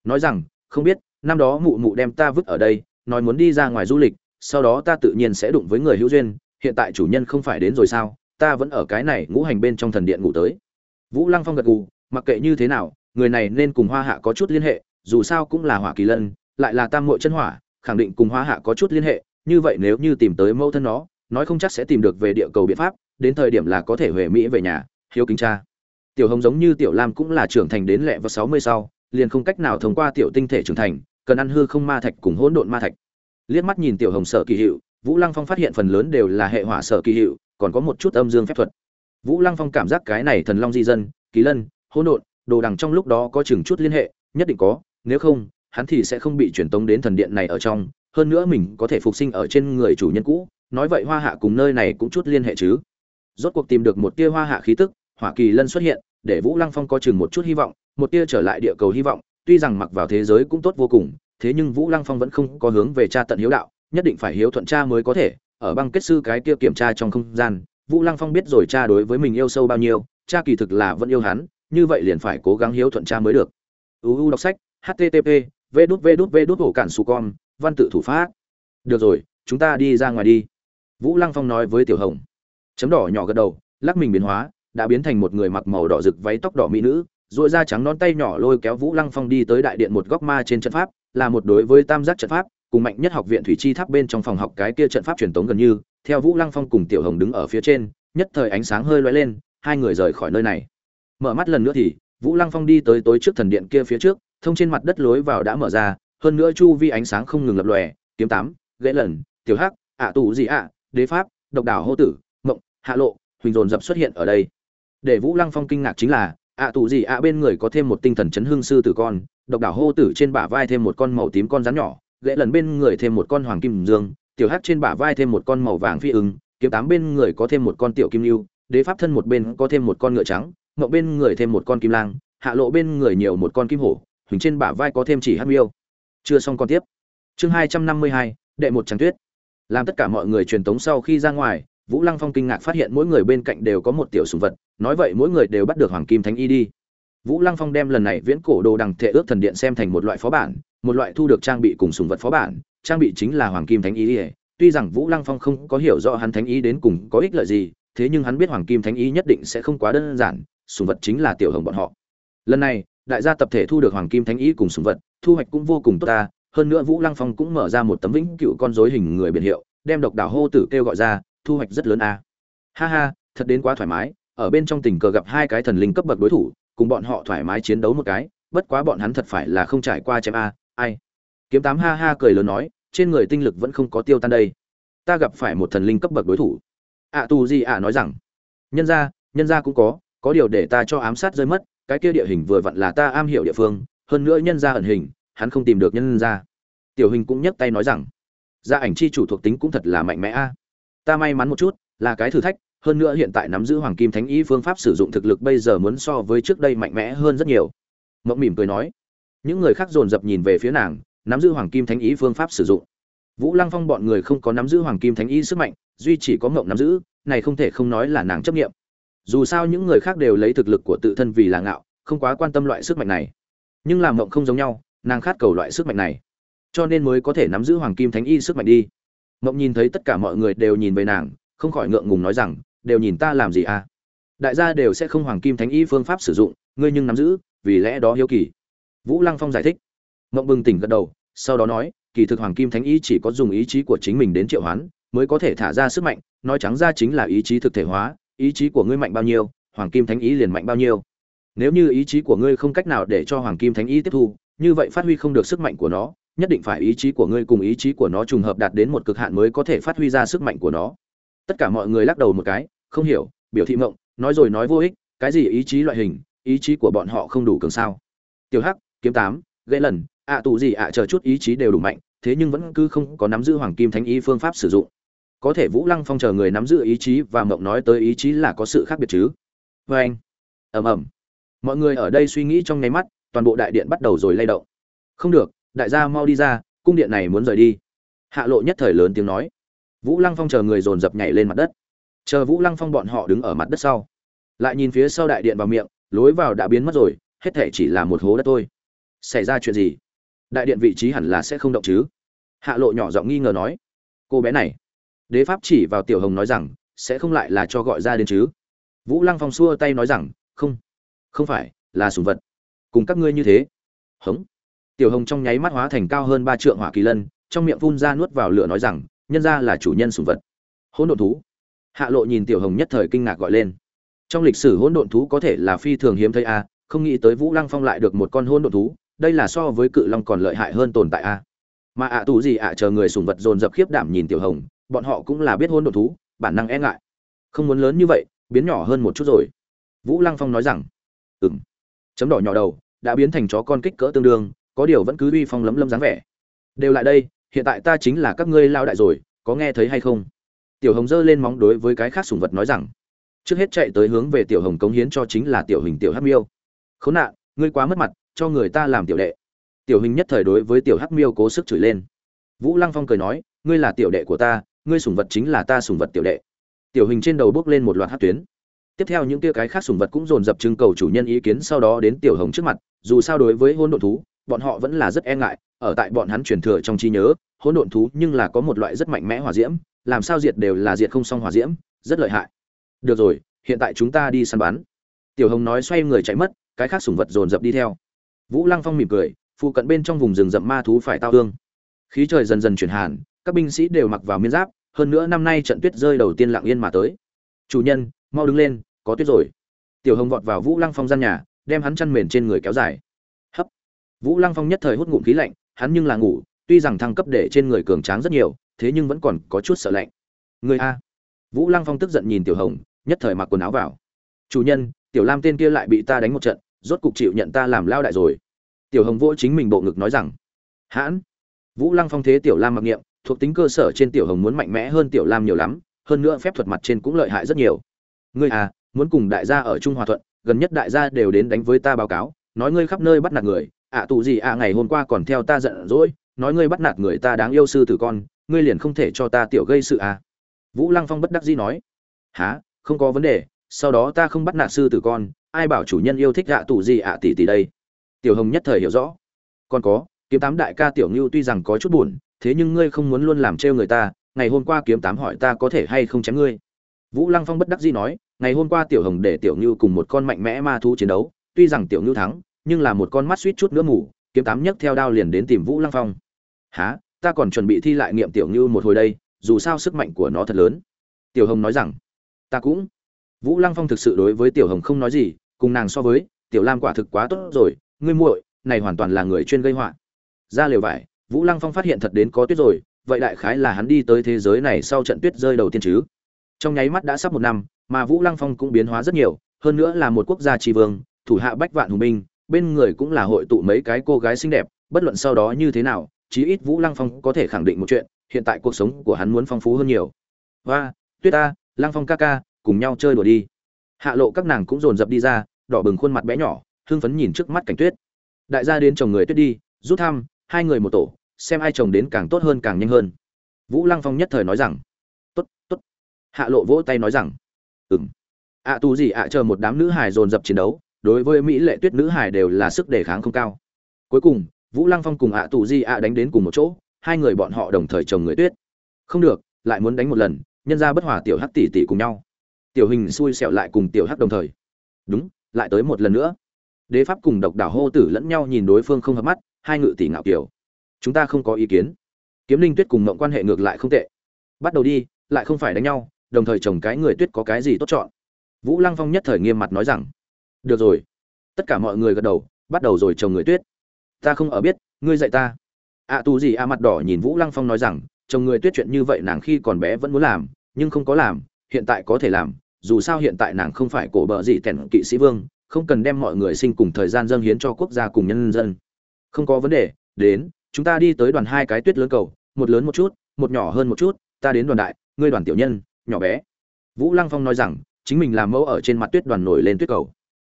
Nói rằng, không biết, năm đó mụ mụ đem ta vứt ở đây, nói muốn đi ra ngoài du lịch, sau đó ta tự nhiên sẽ đụng với người hữu duyên, hiện tại chủ nhân không phải đến rồi sao, ta vẫn ở cái này ngũ hành bên trong thần điện ngủ tới. Vũ lăng phong gật gù, mặc kệ như thế nào, người này nên cùng hoa hạ có chút liên hệ, dù sao cũng là hỏa kỳ lân, lại là tam mội chân hỏa, khẳng định cùng hoa hạ có chút liên hệ, như vậy nếu như tìm tới mẫu thân nó, nói không chắc sẽ tìm được về địa cầu biện pháp, đến thời điểm là có thể về mỹ về nhà, hiếu kính cha tiểu hồng giống như tiểu lam cũng là trưởng thành đến lẹ vào sáu mươi sau, liền không cách nào thông qua tiểu tinh thể trưởng thành, cần ăn hư không ma thạch cùng hỗn độn ma thạch. Liếc mắt nhìn tiểu hồng sở kỳ hiệu vũ lăng phong phát hiện phần lớn đều là hệ hỏa sở kỳ hiệu còn có một chút âm dương phép thuật. Vũ lăng phong cảm giác cái này thần long di dân, kỳ lân, hỗn độn, đồ đằng trong lúc đó có chừng chút liên hệ, nhất định có, nếu không, hắn thì sẽ không bị truyền tống đến thần điện này ở trong, hơn nữa mình có thể phục sinh ở trên người chủ nhân cũ, nói vậy hoa hạ cùng nơi này cũng chút liên hệ chứ. Rốt cuộc tìm được một tia hoa hạ khí tức hỏa kỳ lân xuất hiện, để vũ lăng phong có chừng một chút hy vọng, một tia trở lại địa cầu hy vọng, tuy rằng mặc vào thế giới cũng tốt vô cùng, thế nhưng vũ lăng phong vẫn không có hướng về cha tận hiếu đạo, nhất định phải hiếu thuận cha mới có thể, ở băng kết sư cái kia kiểm tra trong không gian, vũ lăng phong biết rồi cha đối với mình yêu sâu bao nhiêu cha kỳ thực là vẫn yêu hắn, như vậy liền phải cố gắng hiếu thuận cha mới được. Uu đọc sách http v đút v đút v đút hổ cản su con, văn tự thủ pháp. Được rồi, chúng ta đi ra ngoài đi. Vũ lăng phong nói với tiểu hồng. Chấm đỏ nhỏ gật đầu, lắc mình biến hóa đã biến thành một người mặc màu đỏ rực váy tóc đỏ mỹ nữ, rồi da trắng nón tay nhỏ lôi kéo vũ lăng phong đi tới đại điện một góc ma trên trận pháp, là một đối với tam giác trận pháp, cùng mạnh nhất học viện thủy chi tháp bên trong phòng học cái kia trận pháp truyền tống gần như, theo vũ lăng phong cùng tiểu hồng đứng ở phía trên, nhất thời ánh sáng hơi loay lên, hai người rời khỏi nơi này. Mở mắt lần nữa thì, vũ lăng phong đi tới tối trước thần điện kia phía trước, thông trên mặt đất lối vào đã mở ra, hơn nữa chu vi ánh sáng không ngừng lập lòe, kiếm tám ghế lần tiểu hắc, ạ tù gì ạ, đế pháp, độc đảo hô tử, mộng, hạ lộ, huỳnh dồn dập xuất hiện ở đây để vũ lăng phong kinh ngạc chính là, ạ tù gì ạ bên người có thêm một tinh thần chấn hương sư tử con, độc đảo hô tử trên bả vai thêm một con màu tím con rắn nhỏ ghệ lần bên người thêm một con hoàng kim dương, tiểu hắc trên bả vai thêm một con màu vàng phi ứng, kiếm tám bên người có thêm một con tiểu kim lưu, đế pháp thân một bên có thêm một con ngựa trắng mậu bên người thêm một con kim lang, hạ lộ bên người nhiều một con kim hổ huỳnh trên bả vai có thêm chỉ hắc miêu. Chưa xong con tiếp. Chương hai trăm năm mươi hai, đệ một tràng tuyết. Làm tất cả mọi người truyền tống sau khi ra ngoài vũ lăng phong kinh ngạc phát hiện mỗi người bên cạnh đều có một tiểu sùng vật, nói vậy mỗi người đều bắt được hoàng kim thánh y đi. Vũ lăng phong đem lần này viễn cổ đồ đằng thệ ước thần điện xem thành một loại phó bản, một loại thu được trang bị cùng sùng vật phó bản, trang bị chính là hoàng kim thánh y tuy rằng vũ lăng phong không có hiểu rõ hắn thánh y đến cùng có ích lợi gì, thế nhưng hắn biết hoàng kim thánh y nhất định sẽ không quá đơn giản, sùng vật chính là tiểu hồng bọn họ. Lần này, đại gia tập thể thu được hoàng kim thánh y cùng sùng vật, thu hoạch cũng vô cùng tốt ta. Hơn nữa vũ lăng phong cũng mở ra một tấm vĩnh cựu con dối hình người biển hiệu, đem độc đảo hô tử kêu gọi ra thu hoạch rất lớn a. Ha ha, thật đến quá thoải mái, ở bên trong tình cờ gặp hai cái thần linh cấp bậc đối thủ, cùng bọn họ thoải mái chiến đấu một cái, bất quá bọn hắn thật phải là không trải qua chém a, ai. Kiếm tám ha ha cười lớn nói, trên người tinh lực vẫn không có tiêu tan đây. Ta gặp phải một thần linh cấp bậc đối thủ. Ạ Tu Di ạ nói rằng, nhân ra nhân ra cũng có có điều để ta cho ám sát rơi mất, cái kia địa hình vừa vặn là ta am hiểu địa phương, hơn nữa nhân ra ẩn hình, hắn không tìm được nhân ra tiểu hình cũng nhấc tay nói rằng, gia ảnh chi chủ thuộc tính cũng thật là mạnh mẽ a ta may mắn một chút, là cái thử thách, hơn nữa hiện tại nắm giữ hoàng kim thánh y phương pháp sử dụng thực lực bây giờ muốn so với trước đây mạnh mẽ hơn rất nhiều. Mộng mỉm cười nói. Những người khác dồn dập nhìn về phía nàng, nắm giữ hoàng kim thánh y phương pháp sử dụng. Vũ lăng phong bọn người không có nắm giữ hoàng kim thánh y sức mạnh, duy chỉ có mộng nắm giữ, này không thể không nói là nàng chấp nghiệm. Dù sao những người khác đều lấy thực lực của tự thân vì là ngạo, không quá quan tâm loại sức mạnh này. Nhưng làm mộng không giống nhau, nàng khát cầu loại sức mạnh này. Cho nên mới có thể nắm giữ hoàng kim thánh y sức mạnh đi mộng nhìn thấy tất cả mọi người đều nhìn về nàng, không khỏi ngượng ngùng nói rằng, đều nhìn ta làm gì à? Đại gia đều sẽ không hoàng kim thánh y phương pháp sử dụng, ngươi nhưng nắm giữ, vì lẽ đó hiếu kỳ. Vũ lăng phong giải thích. Mộng bừng tỉnh gật đầu, sau đó nói, kỳ thực hoàng kim thánh y chỉ có dùng ý chí của chính mình đến triệu hoán, mới có thể thả ra sức mạnh, nói trắng ra chính là ý chí thực thể hóa, ý chí của ngươi mạnh bao nhiêu, hoàng kim thánh y liền mạnh bao nhiêu. Nếu như ý chí của ngươi không cách nào để cho hoàng kim thánh y tiếp thu, như vậy phát huy không được sức mạnh của nó nhất định phải ý chí của ngươi cùng ý chí của nó trùng hợp đạt đến một cực hạn mới có thể phát huy ra sức mạnh của nó. Tất cả mọi người lắc đầu một cái, không hiểu, biểu thị mộng, nói rồi nói vô ích, cái gì ý chí loại hình, ý chí của bọn họ không đủ cường sao? Tiểu hắc, kiếm tám gãy lần, ạ tù gì ạ, chờ chút ý chí đều đủ mạnh, thế nhưng vẫn cứ không có nắm giữ hoàng kim thánh ý phương pháp sử dụng. Có thể vũ lăng phong chờ người nắm giữ ý chí và mộng nói tới ý chí là có sự khác biệt chứ? Vê anh, ầm ầm. Mọi người ở đây suy nghĩ trong nháy mắt, toàn bộ đại điện bắt đầu rồi lay động. Không được đại gia mau đi ra, cung điện này muốn rời đi. Hạ lộ nhất thời lớn tiếng nói. Vũ lăng phong chờ người dồn dập nhảy lên mặt đất. Chờ vũ lăng phong bọn họ đứng ở mặt đất sau. Lại nhìn phía sau đại điện vào miệng, lối vào đã biến mất rồi, hết thể chỉ là một hố đất thôi. Xảy ra chuyện gì? Đại điện vị trí hẳn là sẽ không động chứ? Hạ lộ nhỏ giọng nghi ngờ nói. Cô bé này. Đế pháp chỉ vào tiểu hồng nói rằng, sẽ không lại là cho gọi ra đến chứ? Vũ lăng phong xua tay nói rằng, không. Không phải, là sùng vật. Cùng các ngươi như thế. Hống tiểu hồng trong nháy mắt hóa thành cao hơn ba trượng hỏa kỳ lân, trong miệng phun ra nuốt vào lửa nói rằng, nhân ra là chủ nhân sùng vật. Hỗn độn thú. Hạ lộ nhìn tiểu hồng nhất thời kinh ngạc gọi lên. Trong lịch sử hỗn độn thú có thể là phi thường hiếm thấy a, không nghĩ tới vũ lăng phong lại được một con hỗn độn thú, đây là so với cự long còn lợi hại hơn tồn tại a. Mà ạ à tù gì ạ, chờ người sùng vật dồn dập khiếp đảm nhìn tiểu hồng, bọn họ cũng là biết hỗn độn thú, bản năng e ngại. Không muốn lớn như vậy, biến nhỏ hơn một chút rồi. Vũ lăng phong nói rằng ừng chấm đỏ nhỏ đầu, đã biến thành chó con kích cỡ tương đương có điều vẫn cứ uy phong lấm lấm dáng vẻ. Đều lại đây, hiện tại ta chính là các ngươi lao đại rồi, có nghe thấy hay không? Tiểu hồng giơ lên móng đối với cái khác sùng vật nói rằng. Trước hết chạy tới hướng về tiểu hồng cống hiến cho chính là tiểu hình tiểu hắc miêu. Khốn nạn, ngươi quá mất mặt, cho người ta làm tiểu đệ. Tiểu hình nhất thời đối với tiểu hắc miêu cố sức chửi lên. Vũ lăng phong cười nói, ngươi là tiểu đệ của ta, ngươi sùng vật chính là ta sùng vật tiểu đệ. Tiểu hình trên đầu bước lên một loạt hát tuyến. Tiếp theo những tia cái khác sùng vật cũng dồn dập trưng cầu chủ nhân ý kiến, sau đó đến tiểu hồng trước mặt, dù sao đối với hôn độn thú bọn họ vẫn là rất e ngại, ở tại bọn hắn truyền thừa trong trí nhớ, hỗn độn thú nhưng là có một loại rất mạnh mẽ hỏa diễm, làm sao diệt đều là diệt không xong hỏa diễm, rất lợi hại. Được rồi, hiện tại chúng ta đi săn bắn. Tiểu hồng nói xoay người chạy mất, cái khác sùng vật dồn dập đi theo. Vũ lăng phong mỉm cười, phụ cận bên trong vùng rừng rậm ma thú phải tao hương khí trời dần dần chuyển hàn, các binh sĩ đều mặc vào miên giáp, hơn nữa năm nay trận tuyết rơi đầu tiên lặng yên mà tới. Chủ nhân, mau đứng lên, có tuyết rồi. Tiểu hồng vọt vào vũ lăng phong gian nhà, đem hắn chăn mền trên người kéo dài vũ lăng phong nhất thời hút ngụm khí lạnh, hắn nhưng là ngủ, tuy rằng thăng cấp để trên người cường tráng rất nhiều, thế nhưng vẫn còn có chút sợ lạnh. Người a. Vũ lăng phong tức giận nhìn tiểu hồng, nhất thời mặc quần áo vào. Chủ nhân, tiểu lam tên kia lại bị ta đánh một trận, rốt cục chịu nhận ta làm lao đại rồi. Tiểu hồng vỗ chính mình bộ ngực nói rằng, hãn. Vũ lăng phong thế tiểu lam mặc niệm, thuộc tính cơ sở trên tiểu hồng muốn mạnh mẽ hơn tiểu lam nhiều lắm, hơn nữa phép thuật mặt trên cũng lợi hại rất nhiều. Ngươi à muốn cùng đại gia ở trung hòa thuận, gần nhất đại gia đều đến đánh với ta báo cáo, nói ngươi khắp nơi bắt nạt người ạ à, gì ạ ngày hôm qua còn theo ta giận dỗi nói ngươi bắt nạt người ta đáng yêu sư tử con ngươi liền không thể cho ta tiểu gây sự à? Vũ lăng phong bất đắc dĩ nói. Há không có vấn đề sau đó ta không bắt nạt sư tử con ai bảo chủ nhân yêu thích ạ tù gì ạ tỷ tỷ đây? Tiểu hồng nhất thời hiểu rõ. Còn có kiếm tám đại ca tiểu ngưu tuy rằng có chút buồn thế nhưng ngươi không muốn luôn làm trêu người ta ngày hôm qua kiếm tám hỏi ta có thể hay không chém ngươi? Vũ lăng phong bất đắc dĩ nói ngày hôm qua tiểu hồng để tiểu ngưu cùng một con mạnh mẽ ma thu chiến đấu tuy rằng tiểu ngưu thắng nhưng là một con mắt suýt chút nữa mù, kiếm tám nhấc theo đao liền đến tìm vũ lăng phong. Há ta còn chuẩn bị thi lại nghiệm tiểu như một hồi đây, dù sao sức mạnh của nó thật lớn. Tiểu hồng nói rằng. Ta cũng. Vũ lăng phong thực sự đối với tiểu hồng không nói gì, cùng nàng so với, tiểu lam quả thực quá tốt rồi, ngươi muội, này hoàn toàn là người chuyên gây họa. Ra liều vải, vũ lăng phong phát hiện thật đến có tuyết rồi, vậy đại khái là hắn đi tới thế giới này sau trận tuyết rơi đầu tiên chứ. Trong nháy mắt đã sắp một năm, mà vũ lăng phong cũng biến hóa rất nhiều, hơn nữa là một quốc gia tri vương, thủ hạ bách vạn hùng binh bên người cũng là hội tụ mấy cái cô gái xinh đẹp, bất luận sau đó như thế nào, chí ít vũ lăng phong có thể khẳng định một chuyện, hiện tại cuộc sống của hắn muốn phong phú hơn nhiều. Và tuyết ta, lăng phong ca ca, cùng nhau chơi đùa đi. Hạ lộ các nàng cũng dồn dập đi ra, đỏ bừng khuôn mặt bé nhỏ, hưng phấn nhìn trước mắt cảnh tuyết. Đại gia đến chồng người tuyết đi, rút thăm, hai người một tổ, xem ai chồng đến càng tốt hơn càng nhanh hơn. Vũ lăng phong nhất thời nói rằng, tốt tốt. Hạ lộ vỗ tay nói rằng ừng ạ à, tù gì ạ, chờ một đám nữ hài dồn dập chiến đấu đối với mỹ lệ tuyết nữ hài đều là sức đề kháng không cao. Cuối cùng, vũ lăng phong cùng ạ tù di ạ đánh đến cùng một chỗ, hai người bọn họ đồng thời chồng người tuyết. Không được, lại muốn đánh một lần, nhân ra bất hòa tiểu hắc tỷ tỷ cùng nhau. Tiểu hình xui xẹo lại cùng tiểu hắc đồng thời. Đúng, lại tới một lần nữa. Đế pháp cùng độc đảo hô tử lẫn nhau nhìn đối phương không hợp mắt, hai ngự tỷ ngạo kiểu. Chúng ta không có ý kiến. Kiếm linh tuyết cùng mộng quan hệ ngược lại không tệ. Bắt đầu đi, lại không phải đánh nhau, đồng thời chồng cái người tuyết có cái gì tốt chọn. Vũ lăng phong nhất thời nghiêm mặt nói rằng được rồi. Tất cả mọi người gật đầu bắt đầu rồi chồng người tuyết. Ta không ở biết ngươi dạy ta. Ạ à, tù gì a mặt đỏ nhìn vũ lăng phong nói rằng chồng người tuyết chuyện như vậy nàng khi còn bé vẫn muốn làm nhưng không có làm hiện tại có thể làm dù sao hiện tại nàng không phải cổ bợ gì tẻn kỵ sĩ vương không cần đem mọi người sinh cùng thời gian dâng hiến cho quốc gia cùng nhân dân. Không có vấn đề đến chúng ta đi tới đoàn hai cái tuyết lớn cầu một lớn một chút một nhỏ hơn một chút ta đến đoàn đại ngươi đoàn tiểu nhân nhỏ bé. Vũ lăng phong nói rằng chính mình làm mẫu ở trên mặt tuyết đoàn nổi lên tuyết cầu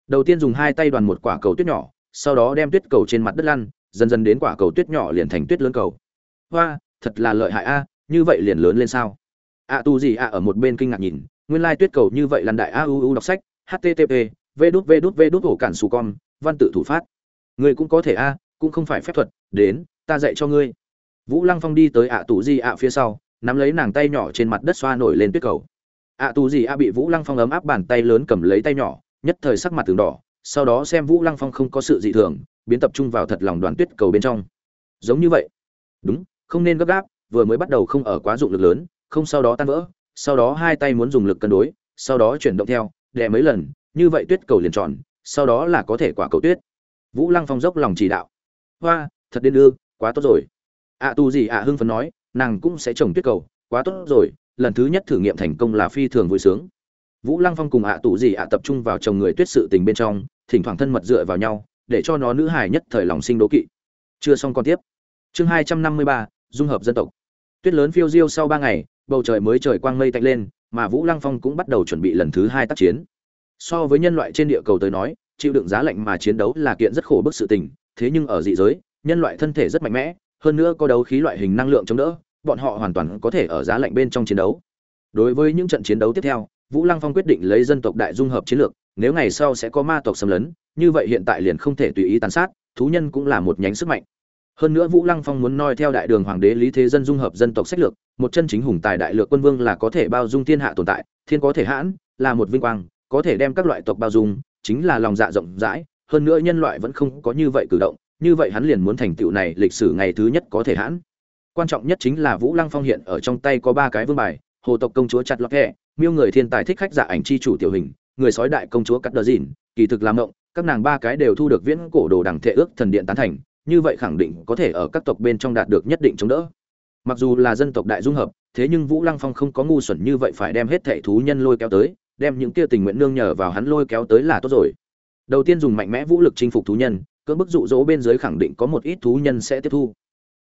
đầu tiên dùng hai tay đoàn một quả cầu tuyết nhỏ, sau đó đem tuyết cầu trên mặt đất lăn, dần dần đến quả cầu tuyết nhỏ liền thành tuyết lớn cầu. Hoa, thật là lợi hại a, như vậy liền lớn lên sao? Ạ tu gì ạ ở một bên kinh ngạc nhìn, nguyên lai tuyết cầu như vậy lăn đại a u u đọc sách http v đút v đút v đút ổ cản xù con, văn tự thủ phát. Người cũng có thể a, cũng không phải phép thuật, đến, ta dạy cho ngươi. Vũ lăng phong đi tới ạ tù di ạ phía sau, nắm lấy nàng tay nhỏ trên mặt đất xoa nổi lên tuyết cầu. Ạ tù di ạ bị vũ lăng phong ấm áp bàn tay lớn cầm lấy tay nhỏ nhất thời sắc mặt tường đỏ sau đó xem vũ lăng phong không có sự dị thường biến tập trung vào thật lòng đoàn tuyết cầu bên trong. Giống như vậy. Đúng không nên gấp gáp vừa mới bắt đầu không ở quá dụng lực lớn không sau đó tan vỡ sau đó hai tay muốn dùng lực cân đối sau đó chuyển động theo đè mấy lần như vậy tuyết cầu liền tròn sau đó là có thể quả cầu tuyết. Vũ lăng phong dốc lòng chỉ đạo. Hoa thật đến đưa quá tốt rồi. Ạ à, tu gì ạ hưng phấn nói nàng cũng sẽ trồng tuyết cầu quá tốt rồi lần thứ nhất thử nghiệm thành công là phi thường vui sướng vũ lăng phong cùng ạ tù gì ạ tập trung vào chồng người tuyết sự tình bên trong, thỉnh thoảng thân mật dựa vào nhau, để cho nó nữ hài nhất thời lòng sinh đố kỵ. Chưa xong còn tiếp. Chương hai trăm năm mươi ba, dung hợp dân tộc. Tuyết lớn phiêu diêu sau ba ngày, bầu trời mới trời quang mây tạnh lên, mà vũ lăng phong cũng bắt đầu chuẩn bị lần thứ hai tác chiến. So với nhân loại trên địa cầu tới nói, chịu đựng giá lạnh mà chiến đấu là kiện rất khổ bức sự tình, thế nhưng ở dị giới, nhân loại thân thể rất mạnh mẽ, hơn nữa có đấu khí loại hình năng lượng chống đỡ, bọn họ hoàn toàn có thể ở giá lạnh bên trong chiến đấu. Đối với những trận chiến đấu tiếp theo vũ lăng phong quyết định lấy dân tộc đại dung hợp chiến lược, nếu ngày sau sẽ có ma tộc xâm lấn, như vậy hiện tại liền không thể tùy ý tàn sát, thú nhân cũng là một nhánh sức mạnh. Hơn nữa vũ lăng phong muốn noi theo đại đường hoàng đế lý thế dân dung hợp dân tộc sách lược, một chân chính hùng tài đại lược quân vương là có thể bao dung thiên hạ tồn tại, thiên có thể hãn, là một vinh quang, có thể đem các loại tộc bao dung, chính là lòng dạ rộng rãi, hơn nữa nhân loại vẫn không có như vậy cử động, như vậy hắn liền muốn thành tựu này lịch sử ngày thứ nhất có thể hãn. Quan trọng nhất chính là vũ lăng phong hiện ở trong tay có ba cái vương bài, hồ tộc công chúa chặt lọt hẹ miêu người thiên tài thích khách giả ảnh chi chủ tiểu hình, người sói đại công chúa cắt đờ dìn kỳ thực làm động các nàng ba cái đều thu được viễn cổ đồ đẳng thệ ước thần điện tán thành, như vậy khẳng định có thể ở các tộc bên trong đạt được nhất định chống đỡ. Mặc dù là dân tộc đại dung hợp, thế nhưng vũ lăng phong không có ngu xuẩn như vậy phải đem hết thệ thú nhân lôi kéo tới, đem những kia tình nguyện nương nhờ vào hắn lôi kéo tới là tốt rồi. Đầu tiên dùng mạnh mẽ vũ lực chinh phục thú nhân, cưỡng bức dụ dỗ bên dưới khẳng định có một ít thú nhân sẽ tiếp thu.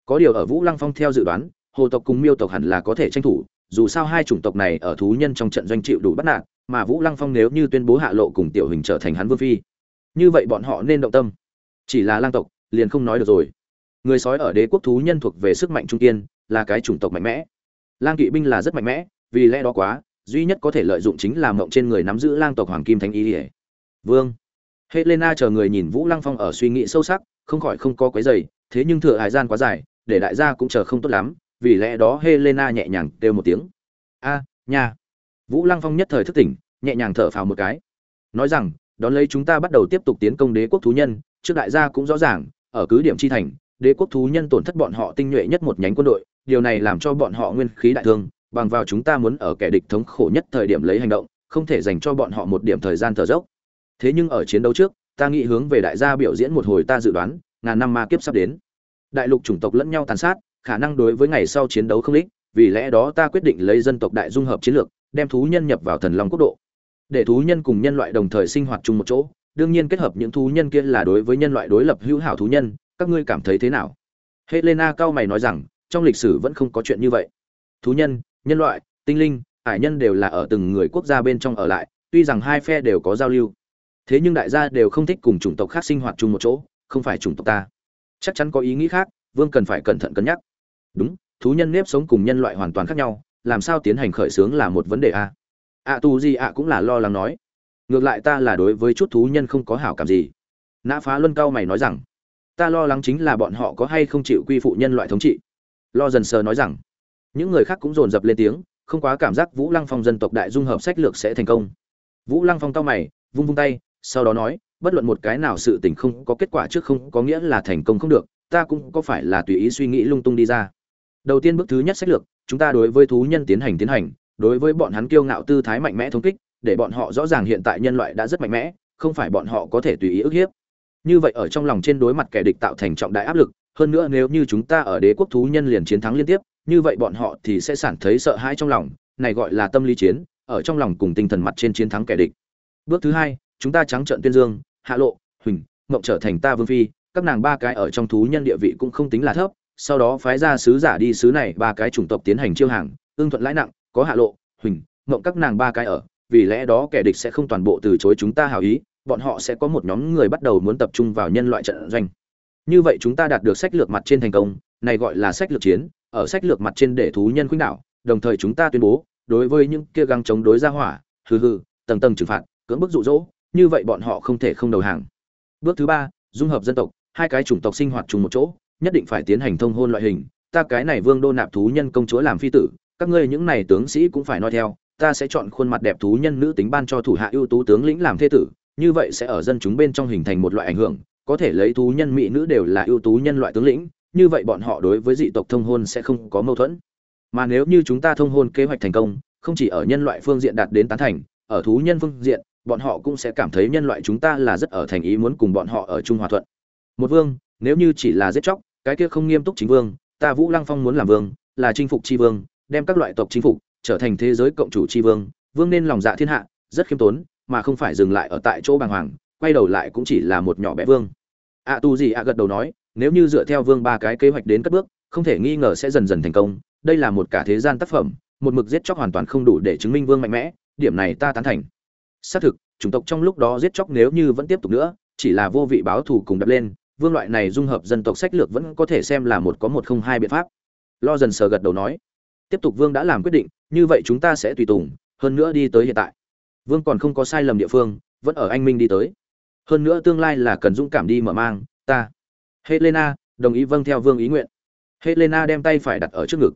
Có điều ở vũ lăng phong theo dự đoán, hồ tộc cùng miêu tộc hẳn là có thể tranh thủ dù sao hai chủng tộc này ở thú nhân trong trận doanh chịu đủ bắt nạt mà vũ lăng phong nếu như tuyên bố hạ lộ cùng tiểu hình trở thành hắn vương phi như vậy bọn họ nên động tâm. Chỉ là lang tộc liền không nói được rồi. Người sói ở đế quốc thú nhân thuộc về sức mạnh trung kiên là cái chủng tộc mạnh mẽ. Lang kỵ binh là rất mạnh mẽ vì lẽ đó quá duy nhất có thể lợi dụng chính là mộng trên người nắm giữ lang tộc hoàng kim thánh ý ỉa vương. Helena chờ người nhìn vũ lăng phong ở suy nghĩ sâu sắc không khỏi không có quấy rầy, thế nhưng thừa hải gian quá dài để đại gia cũng chờ không tốt lắm vì lẽ đó helena nhẹ nhàng kêu một tiếng. A, nha. Vũ lăng phong nhất thời thức tỉnh, nhẹ nhàng thở phào một cái. Nói rằng, đón lấy chúng ta bắt đầu tiếp tục tiến công đế quốc thú nhân, trước đại gia cũng rõ ràng, ở cứ điểm chi thành, đế quốc thú nhân tổn thất bọn họ tinh nhuệ nhất một nhánh quân đội, điều này làm cho bọn họ nguyên khí đại thương, bằng vào chúng ta muốn ở kẻ địch thống khổ nhất thời điểm lấy hành động, không thể dành cho bọn họ một điểm thời gian thở dốc. Thế nhưng ở chiến đấu trước, ta nghĩ hướng về đại gia biểu diễn một hồi ta dự đoán, ngàn năm ma kiếp sắp đến. Đại lục chủng tộc lẫn nhau tàn sát khả năng đối với ngày sau chiến đấu không ích, vì lẽ đó ta quyết định lấy dân tộc đại dung hợp chiến lược, đem thú nhân nhập vào thần long quốc độ. Để thú nhân cùng nhân loại đồng thời sinh hoạt chung một chỗ, đương nhiên kết hợp những thú nhân kia là đối với nhân loại đối lập hữu hảo thú nhân, các ngươi cảm thấy thế nào? Helena cao mày nói rằng, trong lịch sử vẫn không có chuyện như vậy. Thú nhân nhân loại, tinh linh hải nhân đều là ở từng người quốc gia bên trong ở lại, tuy rằng hai phe đều có giao lưu. Thế nhưng đại gia đều không thích cùng chủng tộc khác sinh hoạt chung một chỗ, không phải chủng tộc ta. Chắc chắn có ý nghĩ khác vương cần phải cẩn thận cân nhắc. Đúng, thú nhân nếp sống cùng nhân loại hoàn toàn khác nhau, làm sao tiến hành khởi xướng là một vấn đề a? Ạ tu gì ạ cũng là lo lắng nói. Ngược lại ta là đối với chút thú nhân không có hảo cảm gì. Nã phá luân cao mày nói rằng, ta lo lắng chính là bọn họ có hay không chịu quy phụ nhân loại thống trị. Lo dần sờ nói rằng, những người khác cũng dồn dập lên tiếng, không quá cảm giác vũ lăng phong dân tộc đại dung hợp sách lược sẽ thành công. Vũ lăng phong cao mày, vung vung tay, sau đó nói bất luận một cái nào sự tình không có kết quả trước không có nghĩa là thành công không được, ta cũng có phải là tùy ý suy nghĩ lung tung đi ra. Đầu tiên bước thứ nhất sách lược, chúng ta đối với thú nhân tiến hành tiến hành, đối với bọn hắn kiêu ngạo tư thái mạnh mẽ thống kích, để bọn họ rõ ràng hiện tại nhân loại đã rất mạnh mẽ, không phải bọn họ có thể tùy ý ức hiếp. Như vậy ở trong lòng trên đối mặt kẻ địch tạo thành trọng đại áp lực, hơn nữa nếu như chúng ta ở đế quốc thú nhân liền chiến thắng liên tiếp, như vậy bọn họ thì sẽ sản thấy sợ hãi trong lòng, này gọi là tâm lý chiến, ở trong lòng cùng tinh thần mặt trên chiến thắng kẻ địch. Bước thứ hai, chúng ta trắng trợn tuyên dương hạ lộ, huỳnh mộng trở thành ta vương phi, các nàng ba cái ở trong thú nhân địa vị cũng không tính là thấp, sau đó phái ra sứ giả đi sứ này ba cái chủng tộc tiến hành chiêu hàng ương thuận lãi nặng, có hạ lộ, huỳnh mộng các nàng ba cái ở, vì lẽ đó kẻ địch sẽ không toàn bộ từ chối chúng ta hào ý, bọn họ sẽ có một nhóm người bắt đầu muốn tập trung vào nhân loại trận doanh. Như vậy chúng ta đạt được sách lược mặt trên thành công, này gọi là sách lược chiến, ở sách lược mặt trên để thú nhân khuynh đảo, đồng thời chúng ta tuyên bố, đối với những kia găng chống đối ra hỏa, hừ hừ, tầng tầng trừng phạt, cưỡng bức dụ dỗ như vậy bọn họ không thể không đầu hàng. Bước thứ ba, dung hợp dân tộc, hai cái chủng tộc sinh hoạt chung một chỗ, nhất định phải tiến hành thông hôn loại hình. Ta cái này vương đô nạp thú nhân công chúa làm phi tử, các ngươi những này tướng sĩ cũng phải nói theo, ta sẽ chọn khuôn mặt đẹp thú nhân nữ tính ban cho thủ hạ ưu tú tướng lĩnh làm thế tử, như vậy sẽ ở dân chúng bên trong hình thành một loại ảnh hưởng, có thể lấy thú nhân mỹ nữ đều là ưu tú nhân loại tướng lĩnh, như vậy bọn họ đối với dị tộc thông hôn sẽ không có mâu thuẫn. Mà nếu như chúng ta thông hôn kế hoạch thành công, không chỉ ở nhân loại phương diện đạt đến tán thành, ở thú nhân phương diện bọn họ cũng sẽ cảm thấy nhân loại chúng ta là rất ở thành ý muốn cùng bọn họ ở chung hòa thuận. Một vương, nếu như chỉ là giết chóc, cái kia không nghiêm túc chính vương, ta vũ lăng phong muốn làm vương, là chinh phục tri vương, đem các loại tộc chinh phục, trở thành thế giới cộng chủ tri vương vương nên lòng dạ thiên hạ, rất khiêm tốn, mà không phải dừng lại ở tại chỗ bàng hoàng, quay đầu lại cũng chỉ là một nhỏ bé vương. Ạ tu gì ạ gật đầu nói, nếu như dựa theo vương ba cái kế hoạch đến cất bước, không thể nghi ngờ sẽ dần dần thành công, đây là một cả thế gian tác phẩm, một mực giết chóc hoàn toàn không đủ để chứng minh vương mạnh mẽ, điểm này ta tán thành xác thực, chủng tộc trong lúc đó giết chóc nếu như vẫn tiếp tục nữa, chỉ là vô vị báo thù cùng đập lên, vương loại này dung hợp dân tộc sách lược vẫn có thể xem là một có một không hai biện pháp. Lo dần sờ gật đầu nói, tiếp tục vương đã làm quyết định, như vậy chúng ta sẽ tùy tùng, hơn nữa đi tới hiện tại. Vương còn không có sai lầm địa phương, vẫn ở anh minh đi tới. Hơn nữa tương lai là cần dũng cảm đi mở mang, ta, helena, đồng ý vâng theo vương ý nguyện. Helena đem tay phải đặt ở trước ngực.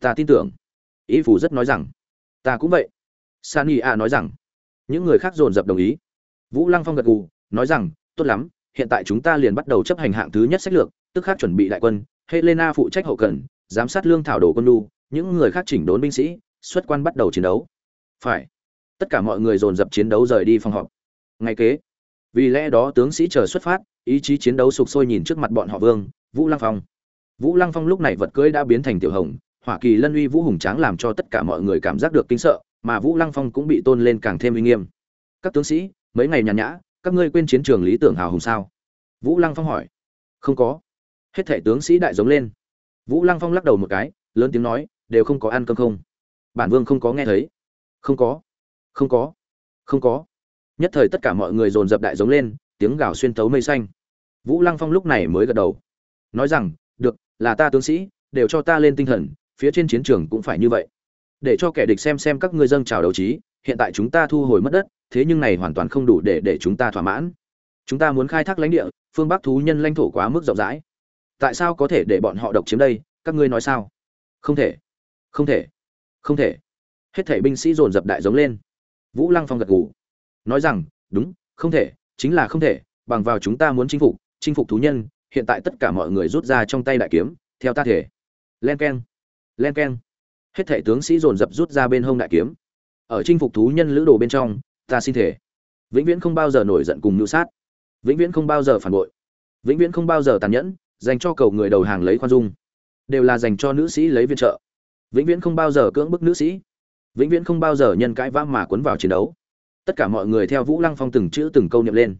Ta tin tưởng. Ý phủ rất nói rằng, ta cũng vậy. Sani a nói rằng những người khác dồn dập đồng ý. Vũ lăng phong gật gù, nói rằng, tốt lắm, hiện tại chúng ta liền bắt đầu chấp hành hạng thứ nhất sách lược, tức khác chuẩn bị đại quân, helena phụ trách hậu cần, giám sát lương thảo đồ quân lu những người khác chỉnh đốn binh sĩ, xuất quan bắt đầu chiến đấu. Phải. Tất cả mọi người dồn dập chiến đấu rời đi phòng họp. Ngay kế, vì lẽ đó tướng sĩ chờ xuất phát, ý chí chiến đấu sục sôi nhìn trước mặt bọn họ vương, vũ lăng phong. Vũ lăng phong lúc này vật cưỡi đã biến thành tiểu hồng, hỏa kỳ lân uy vũ hùng tráng làm cho tất cả mọi người cảm giác được kinh sợ mà vũ lăng phong cũng bị tôn lên càng thêm uy nghiêm. Các tướng sĩ, mấy ngày nhàn nhã, các ngươi quên chiến trường lý tưởng hào hùng sao? Vũ lăng phong hỏi. Không có. Hết thể tướng sĩ đại giống lên. Vũ lăng phong lắc đầu một cái, lớn tiếng nói, đều không có ăn cơm không? Bản vương không có nghe thấy. Không có. Không có. Không có. Nhất thời tất cả mọi người dồn dập đại giống lên, tiếng gào xuyên tấu mây xanh. Vũ lăng phong lúc này mới gật đầu. Nói rằng, được, là ta tướng sĩ, đều cho ta lên tinh thần, phía trên chiến trường cũng phải như vậy để cho kẻ địch xem xem các ngươi dâng trào đấu trí, hiện tại chúng ta thu hồi mất đất, thế nhưng này hoàn toàn không đủ để để chúng ta thỏa mãn. Chúng ta muốn khai thác lãnh địa, phương bắc thú nhân lãnh thổ quá mức rộng rãi. Tại sao có thể để bọn họ độc chiếm đây? Các ngươi nói sao? Không thể. Không thể. Không thể. Hết thể binh sĩ dồn dập đại giống lên. Vũ lăng phong gật gù. Nói rằng, đúng, không thể, chính là không thể, bằng vào chúng ta muốn chinh phục chinh phục thú nhân, hiện tại tất cả mọi người rút ra trong tay đại kiếm, theo ta thể. Len keng. Len keng hết thể tướng sĩ dồn dập rút ra bên hông đại kiếm. Ở chinh phục thú nhân lữ đồ bên trong ta xin thể vĩnh viễn không bao giờ nổi giận cùng nhu sát. Vĩnh viễn không bao giờ phản bội. Vĩnh viễn không bao giờ tàn nhẫn dành cho cầu người đầu hàng lấy khoan dung. Đều là dành cho nữ sĩ lấy viện trợ. Vĩnh viễn không bao giờ cưỡng bức nữ sĩ. Vĩnh viễn không bao giờ nhân cãi vã mà cuốn vào chiến đấu. Tất cả mọi người theo vũ lăng phong từng chữ từng câu niệm lên.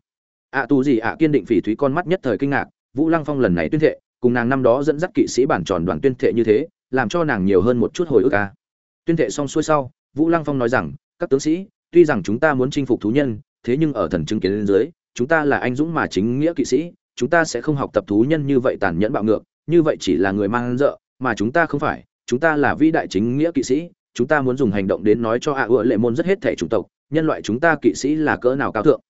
Ạ à, tù gì ạ kiên định phỉ thúy con mắt nhất thời kinh ngạc vũ lăng phong lần này tuyên thệ cùng nàng năm đó dẫn dắt kỵ sĩ bản tròn đoàn tuyên thệ như thế làm cho nàng nhiều hơn một chút hồi ức a. tuyên thệ xong xuôi sau, vũ lăng phong nói rằng, các tướng sĩ, tuy rằng chúng ta muốn chinh phục thú nhân, thế nhưng ở thần chứng kiến lên dưới, chúng ta là anh dũng mà chính nghĩa kỵ sĩ, chúng ta sẽ không học tập thú nhân như vậy tàn nhẫn bạo ngược, như vậy chỉ là người mang dợ, mà chúng ta không phải, chúng ta là vĩ đại chính nghĩa kỵ sĩ, chúng ta muốn dùng hành động đến nói cho ạ ựa lệ môn rất hết thể chủng tộc, nhân loại chúng ta kỵ sĩ là cỡ nào cao thượng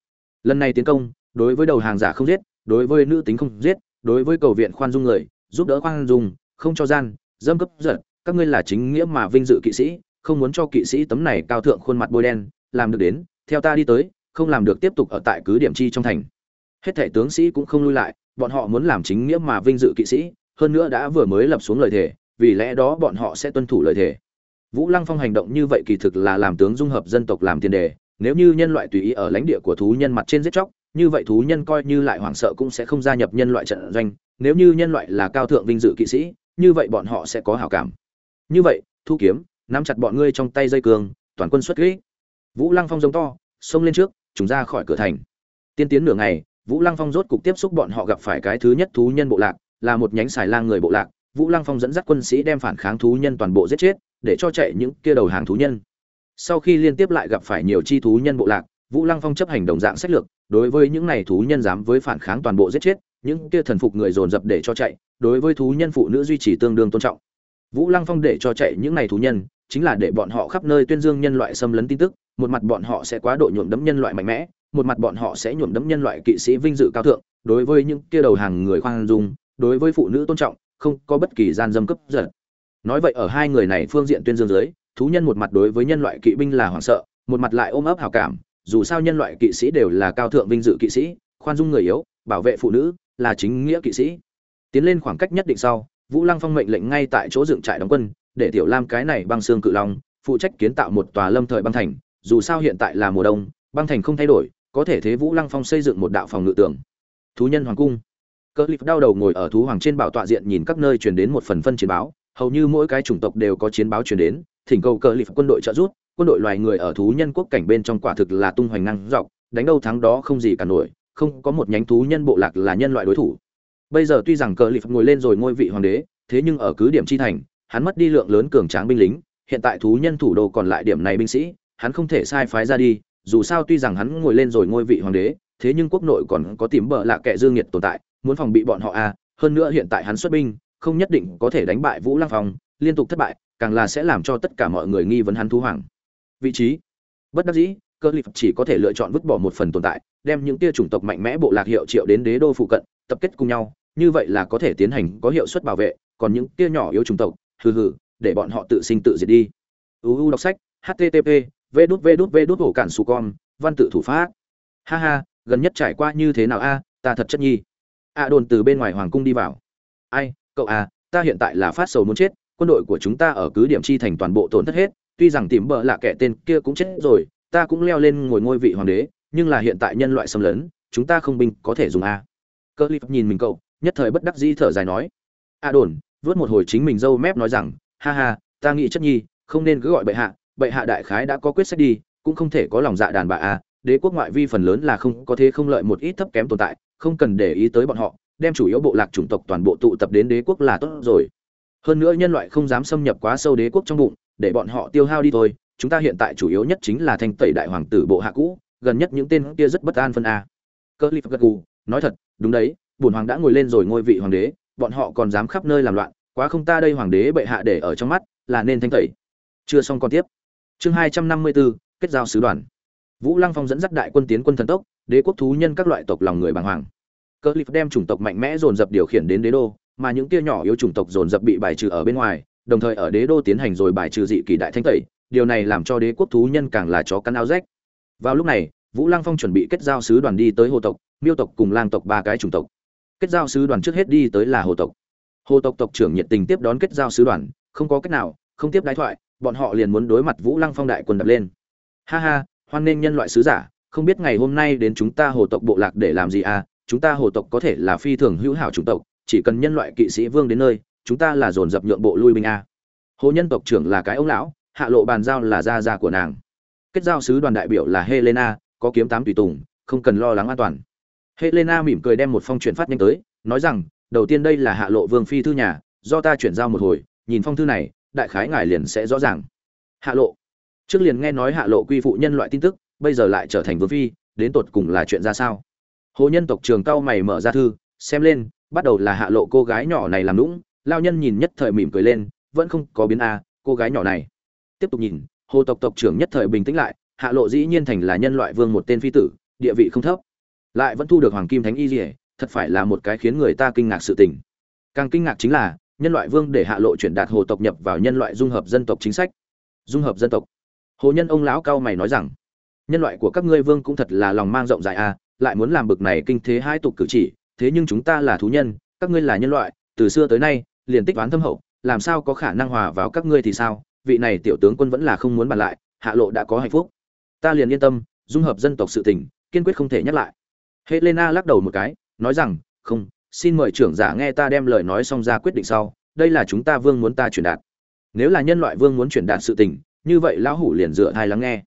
lần này tiến công, đối với đầu hàng giả không giết, đối với nữ tính không giết, đối với cầu viện khoan dung người, giúp đỡ khoan dung, không cho gian dâm cấp giật, các ngươi là chính nghĩa mà vinh dự kỵ sĩ, không muốn cho kỵ sĩ tấm này cao thượng khuôn mặt bôi đen, làm được đến, theo ta đi tới, không làm được tiếp tục ở tại cứ điểm chi trong thành. Hết thể tướng sĩ cũng không lui lại, bọn họ muốn làm chính nghĩa mà vinh dự kỵ sĩ, hơn nữa đã vừa mới lập xuống lời thề, vì lẽ đó bọn họ sẽ tuân thủ lời thề. Vũ lăng phong hành động như vậy kỳ thực là làm tướng dung hợp dân tộc làm tiền đề, nếu như nhân loại tùy ý ở lãnh địa của thú nhân mặt trên giết chóc, như vậy thú nhân coi như lại hoảng sợ cũng sẽ không gia nhập nhân loại trận doanh, nếu như nhân loại là cao thượng vinh dự kỵ sĩ như vậy bọn họ sẽ có hảo cảm. Như vậy, thu kiếm, nắm chặt bọn ngươi trong tay dây cường, toàn quân xuất kỹ vũ lăng phong giống to, xông lên trước, chúng ra khỏi cửa thành. Tiên tiến nửa ngày, vũ lăng phong rốt cục tiếp xúc bọn họ gặp phải cái thứ nhất thú nhân bộ lạc, là một nhánh xài lang người bộ lạc. Vũ lăng phong dẫn dắt quân sĩ đem phản kháng thú nhân toàn bộ giết chết, để cho chạy những kia đầu hàng thú nhân. Sau khi liên tiếp lại gặp phải nhiều chi thú nhân bộ lạc, vũ lăng phong chấp hành đồng dạng sách lược, đối với những này thú nhân dám với phản kháng toàn bộ giết chết những kia thần phục người dồn dập để cho chạy, đối với thú nhân phụ nữ duy trì tương đương tôn trọng. Vũ lăng phong để cho chạy những này thú nhân, chính là để bọn họ khắp nơi tuyên dương nhân loại xâm lấn tin tức, một mặt bọn họ sẽ quá độ nhuộm đấm nhân loại mạnh mẽ, một mặt bọn họ sẽ nhuộm đấm nhân loại kỵ sĩ vinh dự cao thượng, đối với những kia đầu hàng người khoan dung, đối với phụ nữ tôn trọng, không có bất kỳ gian dâm cấp giật. Nói vậy ở hai người này phương diện tuyên dương dưới, thú nhân một mặt đối với nhân loại kỵ binh là hoảng sợ, một mặt lại ôm ấp hảo cảm, dù sao nhân loại kỵ sĩ đều là cao thượng vinh dự kỵ sĩ, khoan dung người yếu, bảo vệ phụ nữ là chính nghĩa kỵ sĩ. Tiến lên khoảng cách nhất định sau, vũ lăng phong mệnh lệnh ngay tại chỗ dựng trại đóng quân, để tiểu lam cái này băng xương cự long, phụ trách kiến tạo một tòa lâm thời băng thành, dù sao hiện tại là mùa đông, băng thành không thay đổi, có thể thế vũ lăng phong xây dựng một đạo phòng ngự tường. Thú nhân hoàng cung. Cơ lip đau đầu ngồi ở thú hoàng trên bảo tọa diện nhìn các nơi truyền đến một phần phân chiến báo, hầu như mỗi cái chủng tộc đều có chiến báo truyền đến, thỉnh cầu cơ lip quân đội trợ giúp, quân đội loài người ở thú nhân quốc cảnh bên trong quả thực là tung hoành năng dọc, đánh đâu thắng đó không gì cả nổi không có một nhánh thú nhân bộ lạc là nhân loại đối thủ. Bây giờ tuy rằng cờ lip ngồi lên rồi ngôi vị hoàng đế, thế nhưng ở cứ điểm chi thành, hắn mất đi lượng lớn cường tráng binh lính, hiện tại thú nhân thủ đô còn lại điểm này binh sĩ, hắn không thể sai phái ra đi, dù sao tuy rằng hắn ngồi lên rồi ngôi vị hoàng đế, thế nhưng quốc nội còn có tìm bợ lạ kệ dương nhiệt tồn tại, muốn phòng bị bọn họ à hơn nữa hiện tại hắn xuất binh, không nhất định có thể đánh bại vũ lăng phong, liên tục thất bại, càng là sẽ làm cho tất cả mọi người nghi vấn hắn thú hoàng. Vị trí. Bất đắc dĩ cơ lip chỉ có thể lựa chọn vứt bỏ một phần tồn tại, đem những tia chủng tộc mạnh mẽ bộ lạc hiệu triệu đến đế đô phụ cận, tập kết cùng nhau, như vậy là có thể tiến hành có hiệu suất bảo vệ, còn những tia nhỏ yếu chủng tộc, hừ hừ, để bọn họ tự sinh tự diệt đi. Uu đọc sách http v đút v đút v đút hổ cản su con văn tự thủ pháp. Ha ha, gần nhất trải qua như thế nào a, ta thật chất nhi. A đồn từ bên ngoài hoàng cung đi vào. Ai, cậu à ta hiện tại là phát sầu muốn chết, quân đội của chúng ta ở cứ điểm chi thành toàn bộ tổn thất hết, tuy rằng tìm bợ lạ kẻ tên kia cũng chết rồi ta cũng leo lên ngồi ngôi vị hoàng đế, nhưng là hiện tại nhân loại xâm lấn, chúng ta không binh có thể dùng a. Cơ lip nhìn mình cậu, nhất thời bất đắc dĩ thở dài nói. A đồn, vớt một hồi chính mình dâu mép nói rằng, ha ha, ta nghĩ chất nhi, không nên cứ gọi bệ hạ bệ hạ đại khái đã có quyết sách đi, cũng không thể có lòng dạ đàn bà a, đế quốc ngoại vi phần lớn là không, có thế không lợi một ít thấp kém tồn tại, không cần để ý tới bọn họ, đem chủ yếu bộ lạc chủng tộc toàn bộ tụ tập đến đế quốc là tốt rồi. Hơn nữa nhân loại không dám xâm nhập quá sâu đế quốc trong bụng, để bọn họ tiêu hao đi thôi chúng ta hiện tại chủ yếu nhất chính là thanh tẩy đại hoàng tử bộ hạ cũ, gần nhất những tên kia rất bất an phân a. Cơ lip gật gù, nói thật, đúng đấy, bổn hoàng đã ngồi lên rồi ngôi vị hoàng đế, bọn họ còn dám khắp nơi làm loạn, quá không ta đây hoàng đế bệ hạ để ở trong mắt, là nên thanh tẩy. Chưa xong còn tiếp. Chương hai trăm năm mươi bốn kết giao sứ đoàn. Vũ lăng phong dẫn dắt đại quân tiến quân thần tốc, đế quốc thú nhân các loại tộc lòng người bàng hoàng. Cơ lip đem chủng tộc mạnh mẽ dồn dập điều khiển đến đế đô, mà những kia nhỏ yếu chủng tộc dồn dập bị bài trừ ở bên ngoài, đồng thời ở đế đô tiến hành rồi bài trừ dị kỳ đại thanh tẩy điều này làm cho đế quốc thú nhân càng là chó cắn áo rách. Vào lúc này, vũ lăng phong chuẩn bị kết giao sứ đoàn đi tới hồ tộc, miêu tộc cùng lang tộc ba cái chủng tộc. Kết giao sứ đoàn trước hết đi tới là hồ tộc. Hồ tộc tộc trưởng nhiệt tình tiếp đón kết giao sứ đoàn, không có cách nào, không tiếp đái thoại, bọn họ liền muốn đối mặt vũ lăng phong đại quân đập lên. Ha ha, hoan nghênh nhân loại sứ giả, không biết ngày hôm nay đến chúng ta hồ tộc bộ lạc để làm gì à? Chúng ta hồ tộc có thể là phi thường hữu hảo chủng tộc, chỉ cần nhân loại kỵ sĩ vương đến nơi, chúng ta là dồn dập nhượng bộ lui binh a hồ nhân tộc trưởng là cái ông lão hạ lộ bàn giao là gia gia của nàng. Kết giao sứ đoàn đại biểu là helena, có kiếm tám tùy tùng, không cần lo lắng an toàn. Helena mỉm cười đem một phong chuyển phát nhanh tới, nói rằng, đầu tiên đây là hạ lộ vương phi thư nhà, do ta chuyển giao một hồi, nhìn phong thư này, đại khái ngài liền sẽ rõ ràng. Hạ lộ. Trước liền nghe nói hạ lộ quy phụ nhân loại tin tức, bây giờ lại trở thành vương phi, đến tột cùng là chuyện ra sao? Hồ nhân tộc trường cao mày mở ra thư, xem lên, bắt đầu là hạ lộ cô gái nhỏ này làm lũng lao nhân nhìn nhất thời mỉm cười lên, vẫn không có biến a, cô gái nhỏ này tiếp tục nhìn, hồ tộc tộc trưởng nhất thời bình tĩnh lại, hạ lộ dĩ nhiên thành là nhân loại vương một tên phi tử, địa vị không thấp. Lại vẫn thu được hoàng kim thánh y dỉa thật phải là một cái khiến người ta kinh ngạc sự tình. Càng kinh ngạc chính là, nhân loại vương để hạ lộ chuyển đạt hồ tộc nhập vào nhân loại dung hợp dân tộc chính sách. Dung hợp dân tộc. Hồ nhân ông lão cao mày nói rằng, nhân loại của các ngươi vương cũng thật là lòng mang rộng rãi a lại muốn làm bực này kinh thế hai tục cử chỉ, thế nhưng chúng ta là thú nhân, các ngươi là nhân loại, từ xưa tới nay, liền tích toán thâm hậu, làm sao có khả năng hòa vào các ngươi thì sao? Vị này tiểu tướng quân vẫn là không muốn bàn lại, hạ lộ đã có hạnh phúc. Ta liền yên tâm, dung hợp dân tộc sự tình, kiên quyết không thể nhắc lại. Helena lắc đầu một cái, nói rằng, không, xin mời trưởng giả nghe ta đem lời nói xong ra quyết định sau, đây là chúng ta vương muốn ta truyền đạt. Nếu là nhân loại vương muốn truyền đạt sự tình, như vậy lão hủ liền dựa thai lắng nghe.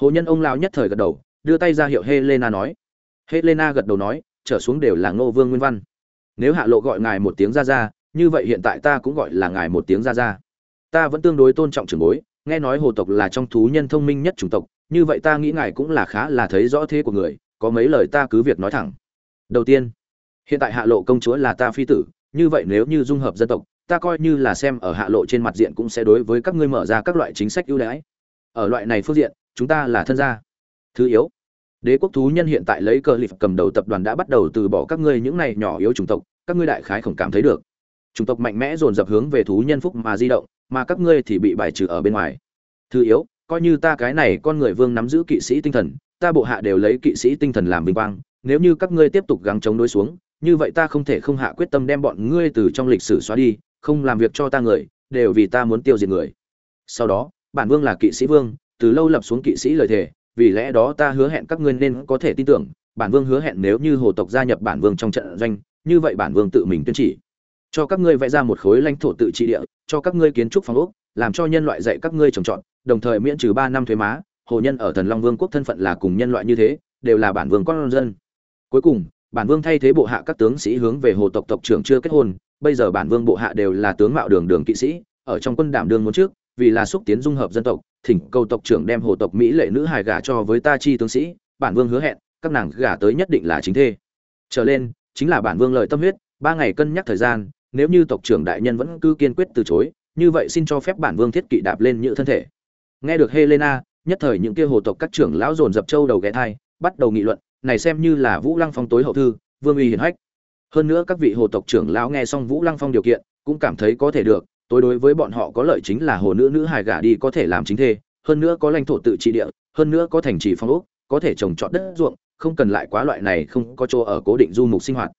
Hồ nhân ông lão nhất thời gật đầu, đưa tay ra hiệu helena nói. Helena gật đầu nói, trở xuống đều là ngô vương nguyên văn. Nếu hạ lộ gọi ngài một tiếng ra ra, như vậy hiện tại ta cũng gọi là ngài một tiếng ra ra ta vẫn tương đối tôn trọng trưởng bối, nghe nói hồ tộc là trong thú nhân thông minh nhất chủng tộc, như vậy ta nghĩ ngài cũng là khá là thấy rõ thế của người, có mấy lời ta cứ việc nói thẳng. Đầu tiên, hiện tại hạ lộ công chúa là ta phi tử, như vậy nếu như dung hợp dân tộc, ta coi như là xem ở hạ lộ trên mặt diện cũng sẽ đối với các ngươi mở ra các loại chính sách ưu đãi. Ở loại này phương diện, chúng ta là thân gia. Thứ yếu, đế quốc thú nhân hiện tại lấy cờ lip cầm đầu tập đoàn đã bắt đầu từ bỏ các ngươi những này nhỏ yếu chủng tộc, các ngươi đại khái không cảm thấy được. Chủng tộc mạnh mẽ dồn dập hướng về thú nhân phúc mà di động mà các ngươi thì bị bài trừ ở bên ngoài. Thứ yếu, coi như ta cái này con người vương nắm giữ kỵ sĩ tinh thần, ta bộ hạ đều lấy kỵ sĩ tinh thần làm vinh quang, nếu như các ngươi tiếp tục gắng chống đối xuống, như vậy ta không thể không hạ quyết tâm đem bọn ngươi từ trong lịch sử xóa đi, không làm việc cho ta người, đều vì ta muốn tiêu diệt người. Sau đó, bản vương là kỵ sĩ vương, từ lâu lập xuống kỵ sĩ lời thề, vì lẽ đó ta hứa hẹn các ngươi nên có thể tin tưởng, bản vương hứa hẹn nếu như hồ tộc gia nhập bản vương trong trận doanh, như vậy bản vương tự mình tuyên chỉ cho các ngươi vẽ ra một khối lãnh thổ tự trị địa, cho các ngươi kiến trúc phòng ốc, làm cho nhân loại dạy các ngươi trồng trọt, đồng thời miễn trừ ba năm thuế má, hồ nhân ở thần long vương quốc thân phận là cùng nhân loại như thế, đều là bản vương con dân. Cuối cùng, bản vương thay thế bộ hạ các tướng sĩ hướng về hồ tộc tộc trưởng chưa kết hôn, bây giờ bản vương bộ hạ đều là tướng mạo đường đường kỵ sĩ, ở trong quân đảm đương muốn trước, vì là xúc tiến dung hợp dân tộc, thỉnh cầu tộc trưởng đem hồ tộc mỹ lệ nữ hài gả cho với ta chi tướng sĩ, bản vương hứa hẹn, các nàng gả tới nhất định là chính thê. Trở lên, chính là bản vương lời tâm huyết, ba ngày cân nhắc thời gian nếu như tộc trưởng đại nhân vẫn cứ kiên quyết từ chối, như vậy xin cho phép bản vương thiết kỵ đạp lên như thân thể. Nghe được helena, nhất thời những kia hồ tộc các trưởng lão dồn dập châu đầu ghé thai, bắt đầu nghị luận, này xem như là vũ lăng phong tối hậu thư, vương uy hiển hách. Hơn nữa các vị hồ tộc trưởng lão nghe xong vũ lăng phong điều kiện, cũng cảm thấy có thể được, tối đối với bọn họ có lợi chính là hồ nữ nữ hài gả đi có thể làm chính thê, hơn nữa có lãnh thổ tự trị địa, hơn nữa có thành trì phong ốc, có thể trồng trọt đất ruộng, không cần lại quá loại này không có chỗ ở cố định du mục sinh hoạt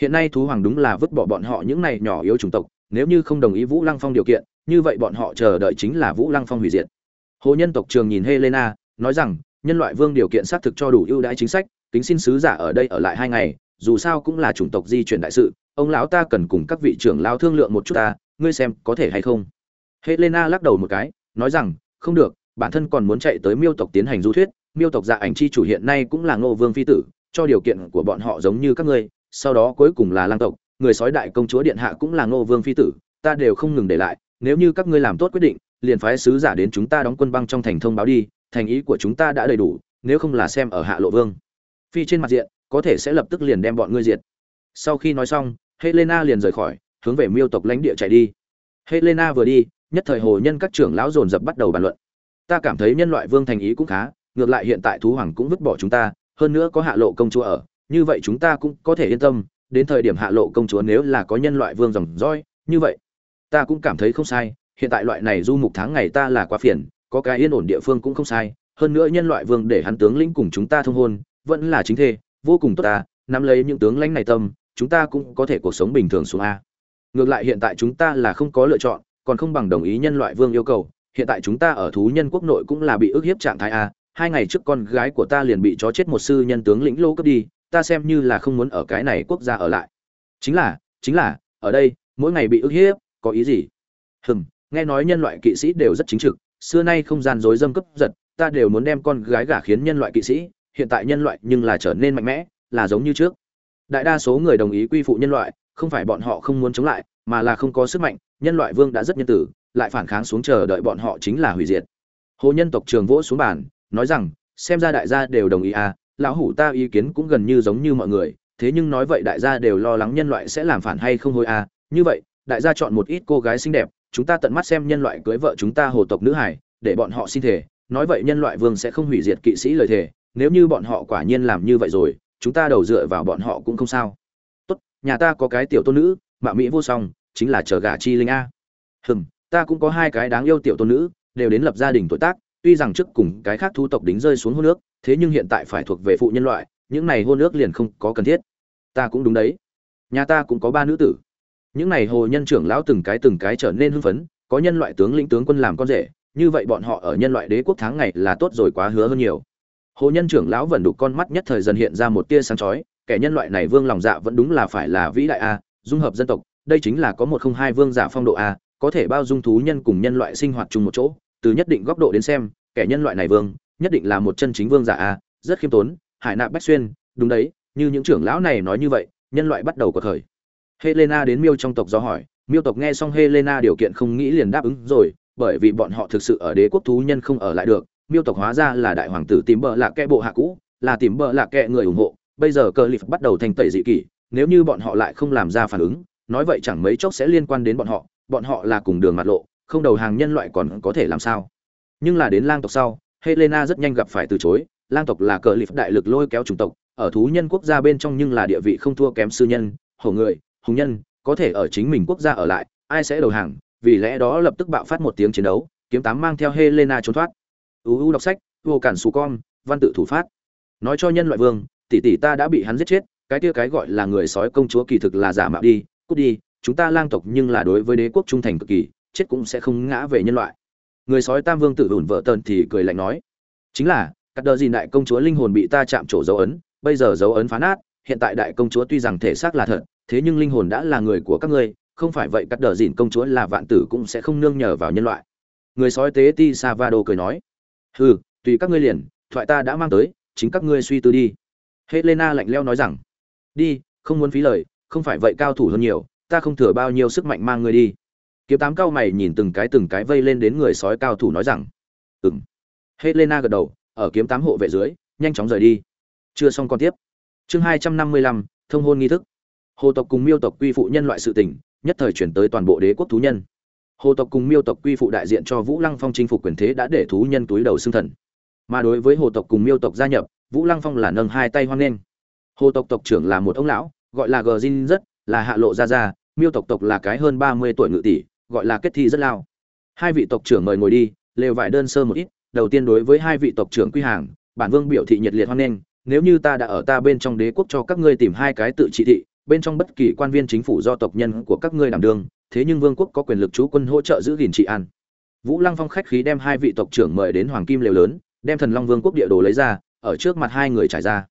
hiện nay thú hoàng đúng là vứt bỏ bọn họ những này nhỏ yếu chủng tộc, nếu như không đồng ý vũ lăng phong điều kiện, như vậy bọn họ chờ đợi chính là vũ lăng phong hủy diệt. Hồ nhân tộc trường nhìn helena, nói rằng, nhân loại vương điều kiện xác thực cho đủ ưu đãi chính sách, kính xin sứ giả ở đây ở lại hai ngày, dù sao cũng là chủng tộc di chuyển đại sự, ông lão ta cần cùng các vị trưởng lao thương lượng một chút ta, ngươi xem có thể hay không? Helena lắc đầu một cái, nói rằng, không được, bản thân còn muốn chạy tới miêu tộc tiến hành du thuyết, miêu tộc dạ ảnh chi chủ hiện nay cũng là ngô vương phi tử, cho điều kiện của bọn họ giống như các ngươi sau đó cuối cùng là lang tộc, người sói đại công chúa điện hạ cũng là ngô vương phi tử, ta đều không ngừng để lại, nếu như các ngươi làm tốt quyết định, liền phái sứ giả đến chúng ta đóng quân băng trong thành thông báo đi, thành ý của chúng ta đã đầy đủ, nếu không là xem ở hạ lộ vương. Phi trên mặt diện, có thể sẽ lập tức liền đem bọn ngươi diệt. Sau khi nói xong, helena liền rời khỏi, hướng về miêu tộc lãnh địa chạy đi. Helena vừa đi, nhất thời hồ nhân các trưởng lão dồn dập bắt đầu bàn luận. Ta cảm thấy nhân loại vương thành ý cũng khá, ngược lại hiện tại thú hoàng cũng vứt bỏ chúng ta, hơn nữa có hạ lộ công chúa ở như vậy chúng ta cũng có thể yên tâm, đến thời điểm hạ lộ công chúa nếu là có nhân loại vương dòng roi như vậy, ta cũng cảm thấy không sai, hiện tại loại này du mục tháng ngày ta là quá phiền, có cái yên ổn địa phương cũng không sai, hơn nữa nhân loại vương để hắn tướng lĩnh cùng chúng ta thông hôn, vẫn là chính thê, vô cùng tốt ta, nắm lấy những tướng lãnh này tâm, chúng ta cũng có thể cuộc sống bình thường xuống a. Ngược lại hiện tại chúng ta là không có lựa chọn, còn không bằng đồng ý nhân loại vương yêu cầu, hiện tại chúng ta ở thú nhân quốc nội cũng là bị ức hiếp trạng thái a, hai ngày trước con gái của ta liền bị chó chết một sư nhân tướng lĩnh lô cướp đi ta xem như là không muốn ở cái này quốc gia ở lại. Chính là chính là, ở đây, mỗi ngày bị ức hiếp, có ý gì? Hừm, nghe nói nhân loại kỵ sĩ đều rất chính trực, xưa nay không gian dối dâm cướp giật, ta đều muốn đem con gái gả khiến nhân loại kỵ sĩ, hiện tại nhân loại nhưng là trở nên mạnh mẽ, là giống như trước. Đại đa số người đồng ý quy phụ nhân loại, không phải bọn họ không muốn chống lại, mà là không có sức mạnh, nhân loại vương đã rất nhân tử, lại phản kháng xuống chờ đợi bọn họ chính là hủy diệt. Hồ nhân tộc trường vỗ xuống bàn, nói rằng, xem ra đại gia đều đồng ý à lão hủ ta ý kiến cũng gần như giống như mọi người, thế nhưng nói vậy đại gia đều lo lắng nhân loại sẽ làm phản hay không hôi à như vậy, đại gia chọn một ít cô gái xinh đẹp, chúng ta tận mắt xem nhân loại cưới vợ chúng ta hồ tộc nữ hải để bọn họ xin thể nói vậy nhân loại vương sẽ không hủy diệt kỵ sĩ lời thề, nếu như bọn họ quả nhiên làm như vậy rồi, chúng ta đầu dựa vào bọn họ cũng không sao. Tốt, nhà ta có cái tiểu tôn nữ, mạ mỹ vô song, chính là chờ gà chi linh a. Hừm, ta cũng có hai cái đáng yêu tiểu tôn nữ, đều đến lập gia đình tuổi tác tuy rằng trước cùng cái khác thu tộc đính rơi xuống hôn nước thế nhưng hiện tại phải thuộc về phụ nhân loại, những này hôn nước liền không có cần thiết. Ta cũng đúng đấy. Nhà ta cũng có ba nữ tử. Những này hồ nhân trưởng lão từng cái từng cái trở nên hưng phấn, có nhân loại tướng lĩnh tướng quân làm con rể, như vậy bọn họ ở nhân loại đế quốc tháng ngày là tốt rồi quá hứa hơn nhiều. Hồ nhân trưởng lão vẫn đủ con mắt nhất thời dần hiện ra một tia sáng chói, kẻ nhân loại này vương lòng dạ vẫn đúng là phải là vĩ đại a, dung hợp dân tộc, đây chính là có một không hai vương giả phong độ a, có thể bao dung thú nhân cùng nhân loại sinh hoạt chung một chỗ từ nhất định góc độ đến xem, kẻ nhân loại này vương, nhất định là một chân chính vương giả a, rất khiêm tốn, hải nạp bách xuyên, đúng đấy, như những trưởng lão này nói như vậy, nhân loại bắt đầu có thời. Helena đến miêu trong tộc do hỏi, miêu tộc nghe xong helena điều kiện không nghĩ liền đáp ứng rồi, bởi vì bọn họ thực sự ở đế quốc thú nhân không ở lại được, miêu tộc hóa ra là đại hoàng tử tìm bợ lạ kẽ bộ hạ cũ, là tìm bợ lạ kẽ người ủng hộ, bây giờ cờ lip bắt đầu thành tẩy dị kỷ, nếu như bọn họ lại không làm ra phản ứng, nói vậy chẳng mấy chốc sẽ liên quan đến bọn họ bọn họ là cùng đường mặt lộ không đầu hàng nhân loại còn có thể làm sao? Nhưng là đến lang tộc sau, helena rất nhanh gặp phải từ chối, lang tộc là cờ lip đại lực lôi kéo chủng tộc, ở thú nhân quốc gia bên trong nhưng là địa vị không thua kém sư nhân, hổ người, hùng nhân, có thể ở chính mình quốc gia ở lại, ai sẽ đầu hàng, vì lẽ đó lập tức bạo phát một tiếng chiến đấu, kiếm tám mang theo helena trốn thoát. Uu đọc sách, vô cản xù con, văn tự thủ phát. Nói cho nhân loại vương, tỷ tỷ ta đã bị hắn giết chết, cái kia cái gọi là người sói công chúa kỳ thực là giả mạo đi, cút đi, chúng ta lang tộc nhưng là đối với đế quốc trung thành cực kỳ chết cũng sẽ không ngã về nhân loại. Người sói tam vương tử hùn vợ tần thì cười lạnh nói, chính là các đờ gì đại công chúa linh hồn bị ta chạm trổ dấu ấn, bây giờ dấu ấn phá nát, hiện tại đại công chúa tuy rằng thể xác là thật, thế nhưng linh hồn đã là người của các ngươi, không phải vậy các đờ dìn công chúa là vạn tử cũng sẽ không nương nhờ vào nhân loại. Người sói tế ti savado cười nói, hừ, tùy các ngươi liền, thoại ta đã mang tới, chính các ngươi suy tư đi. Helena lạnh leo nói rằng, đi, không muốn phí lời, không phải vậy cao thủ hơn nhiều, ta không thừa bao nhiêu sức mạnh mang ngươi đi kiếm tám cao mày nhìn từng cái từng cái vây lên đến người sói cao thủ nói rằng ừng helena gật đầu, ở kiếm tám hộ vệ dưới, nhanh chóng rời đi. Chưa xong còn tiếp. Chương hai trăm năm mươi lăm, thông hôn nghi thức. Hồ tộc cùng miêu tộc quy phụ nhân loại sự tình, nhất thời chuyển tới toàn bộ đế quốc thú nhân. Hồ tộc cùng miêu tộc quy phụ đại diện cho vũ lăng phong chinh phục quyền thế đã để thú nhân túi đầu xương thần. Mà đối với hồ tộc cùng miêu tộc gia nhập, vũ lăng phong là nâng hai tay hoan nghênh. Hồ tộc tộc trưởng là một ông lão, gọi là gờ zin rất, là hạ lộ gia gia miêu tộc tộc là cái hơn ba mươi tuổi ngự tỷ gọi là kết thi rất lao. Hai vị tộc trưởng mời ngồi đi, lều vải đơn sơ một ít, đầu tiên đối với hai vị tộc trưởng quy hàng, bản vương biểu thị nhiệt liệt hoan nghênh, nếu như ta đã ở ta bên trong đế quốc cho các ngươi tìm hai cái tự trị thị, bên trong bất kỳ quan viên chính phủ do tộc nhân của các ngươi đảm đương, thế nhưng vương quốc có quyền lực chú quân hỗ trợ giữ gìn trị an. Vũ lăng phong khách khí đem hai vị tộc trưởng mời đến hoàng kim lều lớn, đem thần long vương quốc địa đồ lấy ra, ở trước mặt hai người trải ra.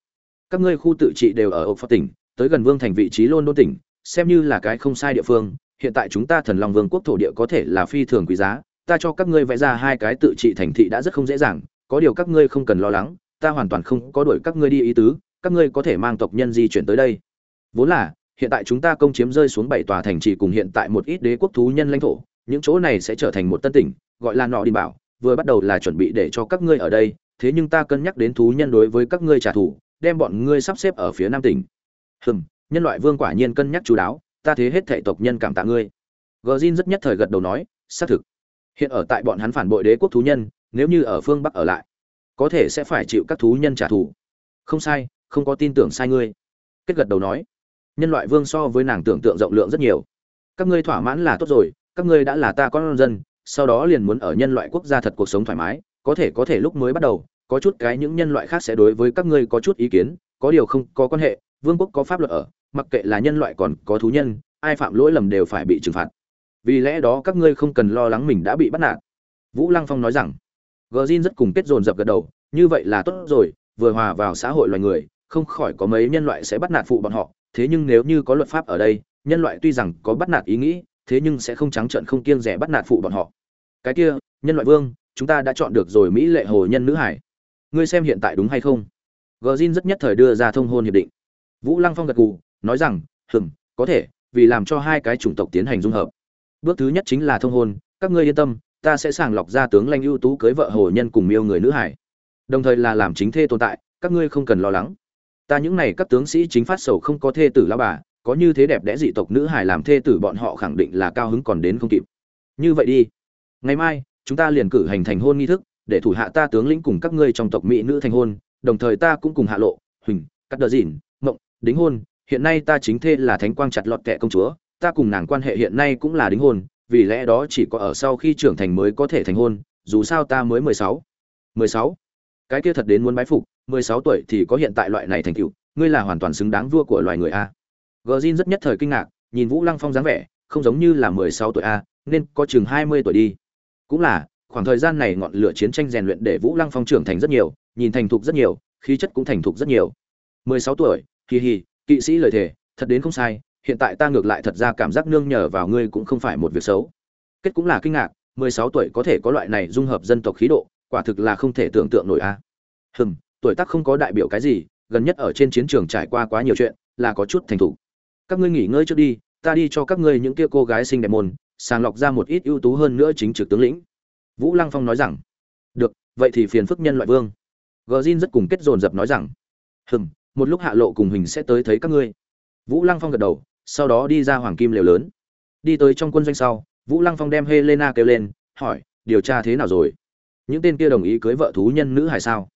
Các ngươi khu tự trị đều ở ốc phật tỉnh, tới gần vương thành vị trí lôn đô tỉnh, xem như là cái không sai địa phương hiện tại chúng ta thần long vương quốc thổ địa có thể là phi thường quý giá, ta cho các ngươi vẽ ra hai cái tự trị thành thị đã rất không dễ dàng, có điều các ngươi không cần lo lắng, ta hoàn toàn không có đuổi các ngươi đi ý tứ, các ngươi có thể mang tộc nhân di chuyển tới đây. Vốn là, hiện tại chúng ta công chiếm rơi xuống bảy tòa thành trì cùng hiện tại một ít đế quốc thú nhân lãnh thổ, những chỗ này sẽ trở thành một tân tỉnh, gọi là nọ đi bảo, vừa bắt đầu là chuẩn bị để cho các ngươi ở đây, thế nhưng ta cân nhắc đến thú nhân đối với các ngươi trả thù, đem bọn ngươi sắp xếp ở phía nam tỉnh. Hừm, nhân loại vương quả nhiên cân nhắc chú đáo ta thế hết thể tộc nhân cảm tạ ngươi. Gờ zin rất nhất thời gật đầu nói, xác thực. Hiện ở tại bọn hắn phản bội đế quốc thú nhân, nếu như ở phương bắc ở lại, có thể sẽ phải chịu các thú nhân trả thù. Không sai, không có tin tưởng sai ngươi. Kết gật đầu nói, nhân loại vương so với nàng tưởng tượng rộng lượng rất nhiều. Các ngươi thỏa mãn là tốt rồi, các ngươi đã là ta con dân, sau đó liền muốn ở nhân loại quốc gia thật cuộc sống thoải mái, có thể có thể lúc mới bắt đầu, có chút cái những nhân loại khác sẽ đối với các ngươi có chút ý kiến, có điều không có quan hệ, vương quốc có pháp luật ở mặc kệ là nhân loại còn có thú nhân, ai phạm lỗi lầm đều phải bị trừng phạt. Vì lẽ đó các ngươi không cần lo lắng mình đã bị bắt nạt. Vũ lăng phong nói rằng. Gờ zin rất cùng kết dồn dập gật đầu, như vậy là tốt rồi, vừa hòa vào xã hội loài người, không khỏi có mấy nhân loại sẽ bắt nạt phụ bọn họ. Thế nhưng nếu như có luật pháp ở đây, nhân loại tuy rằng có bắt nạt ý nghĩ, thế nhưng sẽ không trắng trợn không kiêng rẻ bắt nạt phụ bọn họ. Cái kia, nhân loại vương, chúng ta đã chọn được rồi mỹ lệ hồ nhân nữ hải. Ngươi xem hiện tại đúng hay không? Gờ zin rất nhất thời đưa ra thông hôn hiệp định. Vũ lăng phong gật gù nói rằng, hừm, có thể, vì làm cho hai cái chủng tộc tiến hành dung hợp. Bước thứ nhất chính là thông hôn, các ngươi yên tâm, ta sẽ sàng lọc ra tướng lanh ưu tú cưới vợ hồ nhân cùng miêu người nữ hải. Đồng thời là làm chính thê tồn tại, các ngươi không cần lo lắng. Ta những này các tướng sĩ chính phát sầu không có thê tử lao bà, có như thế đẹp đẽ dị tộc nữ hải làm thê tử bọn họ khẳng định là cao hứng còn đến không kịp. Như vậy đi. Ngày mai, chúng ta liền cử hành thành hôn nghi thức, để thủ hạ ta tướng lĩnh cùng các ngươi trong tộc mỹ nữ thành hôn, đồng thời ta cũng cùng hạ lộ, huỳnh, cắt đờ dìn, mộng, đính hôn hiện nay ta chính thê là thánh quang chặt lọt kệ công chúa, ta cùng nàng quan hệ hiện nay cũng là đính hôn, vì lẽ đó chỉ có ở sau khi trưởng thành mới có thể thành hôn, dù sao ta mới mười sáu. Mười sáu? Cái kia thật đến muốn bái phục, mười sáu tuổi thì có hiện tại loại này thành tựu, ngươi là hoàn toàn xứng đáng vua của loài người a. Gờ zin rất nhất thời kinh ngạc, nhìn vũ lăng phong dáng vẻ, không giống như là mười sáu tuổi a, nên có chừng hai mươi tuổi đi. Cũng là, khoảng thời gian này ngọn lửa chiến tranh rèn luyện để vũ lăng phong trưởng thành rất nhiều, nhìn thành thục rất nhiều, khí chất cũng thành thục rất nhiều. mười sáu tuổi kỳ hì kỵ sĩ lời thề, thật đến không sai, hiện tại ta ngược lại thật ra cảm giác nương nhờ vào ngươi cũng không phải một việc xấu. Kết cũng là kinh ngạc, mười sáu tuổi có thể có loại này dung hợp dân tộc khí độ, quả thực là không thể tưởng tượng nổi a. Hừm, tuổi tác không có đại biểu cái gì, gần nhất ở trên chiến trường trải qua quá nhiều chuyện, là có chút thành thục. Các ngươi nghỉ ngơi trước đi, ta đi cho các ngươi những kia cô gái xinh đẹp môn, sàng lọc ra một ít ưu tú hơn nữa chính trực tướng lĩnh. Vũ lăng phong nói rằng, được, vậy thì phiền phức nhân loại vương. Gờ zin rất cùng kết dồn dập nói rằng, hừm một lúc hạ lộ cùng hình sẽ tới thấy các ngươi. Vũ lăng phong gật đầu, sau đó đi ra hoàng kim lều lớn. Đi tới trong quân doanh sau, vũ lăng phong đem helena kêu lên, hỏi, điều tra thế nào rồi? Những tên kia đồng ý cưới vợ thú nhân nữ hay sao?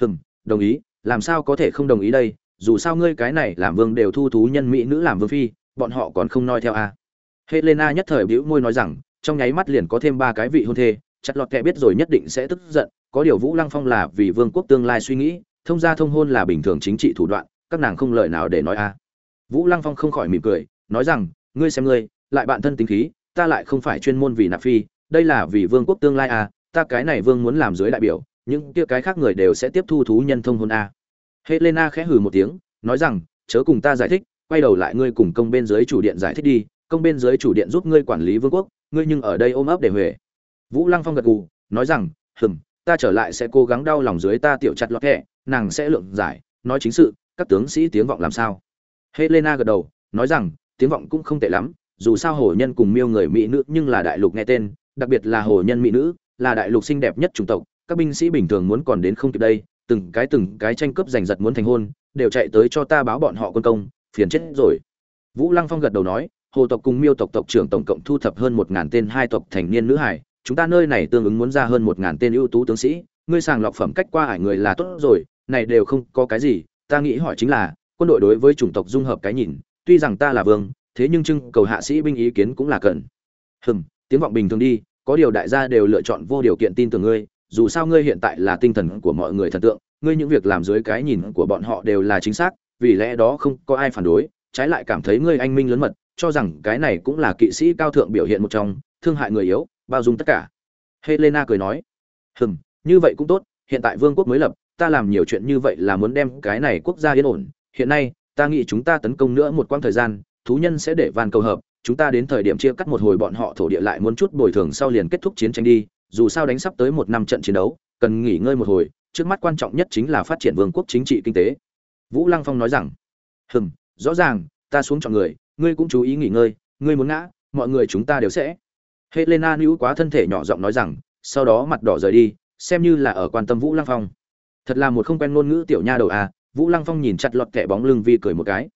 Hừm, đồng ý, làm sao có thể không đồng ý đây? Dù sao ngươi cái này làm vương đều thu thú nhân mỹ nữ làm vương phi, bọn họ còn không noi theo à. helena nhất thời bĩu môi nói rằng, trong nháy mắt liền có thêm ba cái vị hôn thê, chặt lọt kẻ biết rồi nhất định sẽ tức giận, có điều vũ lăng phong là vì vương quốc tương lai suy nghĩ thông gia thông hôn là bình thường chính trị thủ đoạn, các nàng không lời nào để nói a. Vũ lăng phong không khỏi mỉm cười, nói rằng, ngươi xem ngươi, lại bạn thân tính khí, ta lại không phải chuyên môn vì nạp phi, đây là vì vương quốc tương lai a, ta cái này vương muốn làm dưới đại biểu, những kia cái khác người đều sẽ tiếp thu thú nhân thông hôn a. Helena khẽ hừ một tiếng, nói rằng, chớ cùng ta giải thích, quay đầu lại ngươi cùng công bên dưới chủ điện giải thích đi, công bên dưới chủ điện giúp ngươi quản lý vương quốc, ngươi nhưng ở đây ôm ấp để huề vũ lăng phong gật gù, nói rằng, hừm ta trở lại sẽ cố gắng đau lòng dưới ta tiểu chặt lọt hẹ nàng sẽ lượng giải, nói chính sự, các tướng sĩ tiếng vọng làm sao? Helena gật đầu, nói rằng, tiếng vọng cũng không tệ lắm, dù sao hồ nhân cùng miêu người mỹ nữ nhưng là đại lục nghe tên, đặc biệt là hồ nhân mỹ nữ, là đại lục xinh đẹp nhất chủng tộc, các binh sĩ bình thường muốn còn đến không kịp đây, từng cái từng cái tranh cướp giành giật muốn thành hôn, đều chạy tới cho ta báo bọn họ quân công, phiền chết rồi. Vũ lăng phong gật đầu nói, hồ tộc cùng miêu tộc tộc trưởng tổng cộng thu thập hơn một ngàn tên hai tộc thành niên nữ hải chúng ta nơi này tương ứng muốn ra hơn một ngàn tên ưu tú tướng sĩ, ngươi sàng lọc phẩm cách qua ải người là tốt rồi, này đều không có cái gì, ta nghĩ hỏi chính là, quân đội đối với chủng tộc dung hợp cái nhìn, tuy rằng ta là vương, thế nhưng trưng cầu hạ sĩ binh ý kiến cũng là cần. Hừm, tiếng vọng bình thường đi, có điều đại gia đều lựa chọn vô điều kiện tin tưởng ngươi, dù sao ngươi hiện tại là tinh thần của mọi người thần tượng, ngươi những việc làm dưới cái nhìn của bọn họ đều là chính xác, vì lẽ đó không có ai phản đối, trái lại cảm thấy ngươi anh minh lớn mật, cho rằng cái này cũng là kỵ sĩ cao thượng biểu hiện một trong, thương hại người yếu bao dung tất cả. Helena cười nói, hừm, như vậy cũng tốt, hiện tại vương quốc mới lập, ta làm nhiều chuyện như vậy là muốn đem cái này quốc gia yên ổn. Hiện nay, ta nghĩ chúng ta tấn công nữa một quãng thời gian, thú nhân sẽ để van cầu hợp, chúng ta đến thời điểm chia cắt một hồi bọn họ thổ địa lại muốn chút bồi thường sau liền kết thúc chiến tranh đi, dù sao đánh sắp tới một năm trận chiến đấu, cần nghỉ ngơi một hồi, trước mắt quan trọng nhất chính là phát triển vương quốc chính trị kinh tế. Vũ lăng phong nói rằng, hừm, rõ ràng, ta xuống chọn người, ngươi cũng chú ý nghỉ ngơi, ngươi muốn ngã, mọi người chúng ta đều sẽ helena níu quá thân thể nhỏ giọng nói rằng, sau đó mặt đỏ rời đi, xem như là ở quan tâm vũ lăng phong. Thật là một không quen ngôn ngữ tiểu nha đầu à vũ lăng phong nhìn chặt lọt kẻ bóng lưng vi cười một cái.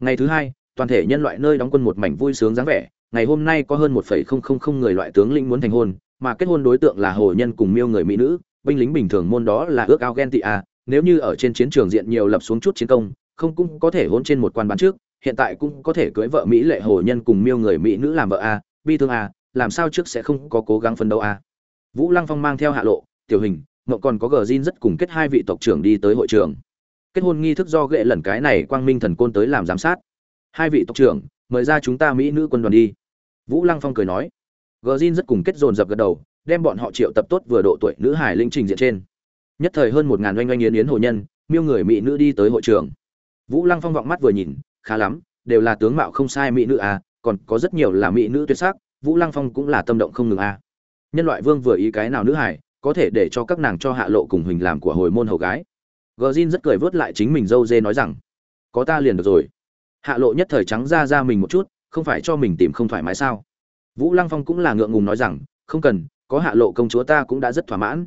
Ngày thứ hai, toàn thể nhân loại nơi đóng quân một mảnh vui sướng dáng vẻ, ngày hôm nay có hơn một phẩy không không không người loại tướng lĩnh muốn thành hôn, mà kết hôn đối tượng là hồ nhân cùng miêu người mỹ nữ, binh lính bình thường môn đó là ước ao ghen tị à nếu như ở trên chiến trường diện nhiều lập xuống chút chiến công, không cũng có thể hôn trên một quan bán trước, hiện tại cũng có thể cưới vợ mỹ lệ hồ nhân cùng miêu người mỹ nữ làm vợ à bi thương à làm sao trước sẽ không có cố gắng phấn đấu à? Vũ lăng phong mang theo hạ lộ, tiểu hình, mộng còn có gờ Jin rất cùng kết hai vị tộc trưởng đi tới hội trường. Kết hôn nghi thức do ghệ lần cái này quang minh thần côn tới làm giám sát. Hai vị tộc trưởng, mời ra chúng ta mỹ nữ quân đoàn đi. Vũ lăng phong cười nói. Gờ Jin rất cùng kết dồn dập gật đầu, đem bọn họ triệu tập tốt vừa độ tuổi nữ hải linh trình diện trên. Nhất thời hơn một ngàn oanh oanh yến yến hồ nhân, miêu người mỹ nữ đi tới hội trường. Vũ lăng phong vọng mắt vừa nhìn, khá lắm, đều là tướng mạo không sai mỹ nữ à còn có rất nhiều là mỹ nữ tuyệt sắc vũ lăng phong cũng là tâm động không ngừng à nhân loại vương vừa ý cái nào nữ hải có thể để cho các nàng cho hạ lộ cùng huỳnh làm của hồi môn hầu gái. Gờ rin rất cười vớt lại chính mình dâu dê nói rằng, có ta liền được rồi. Hạ lộ nhất thời trắng ra ra mình một chút, không phải cho mình tìm không thoải mái sao? Vũ lăng phong cũng là ngượng ngùng nói rằng, không cần, có hạ lộ công chúa ta cũng đã rất thỏa mãn.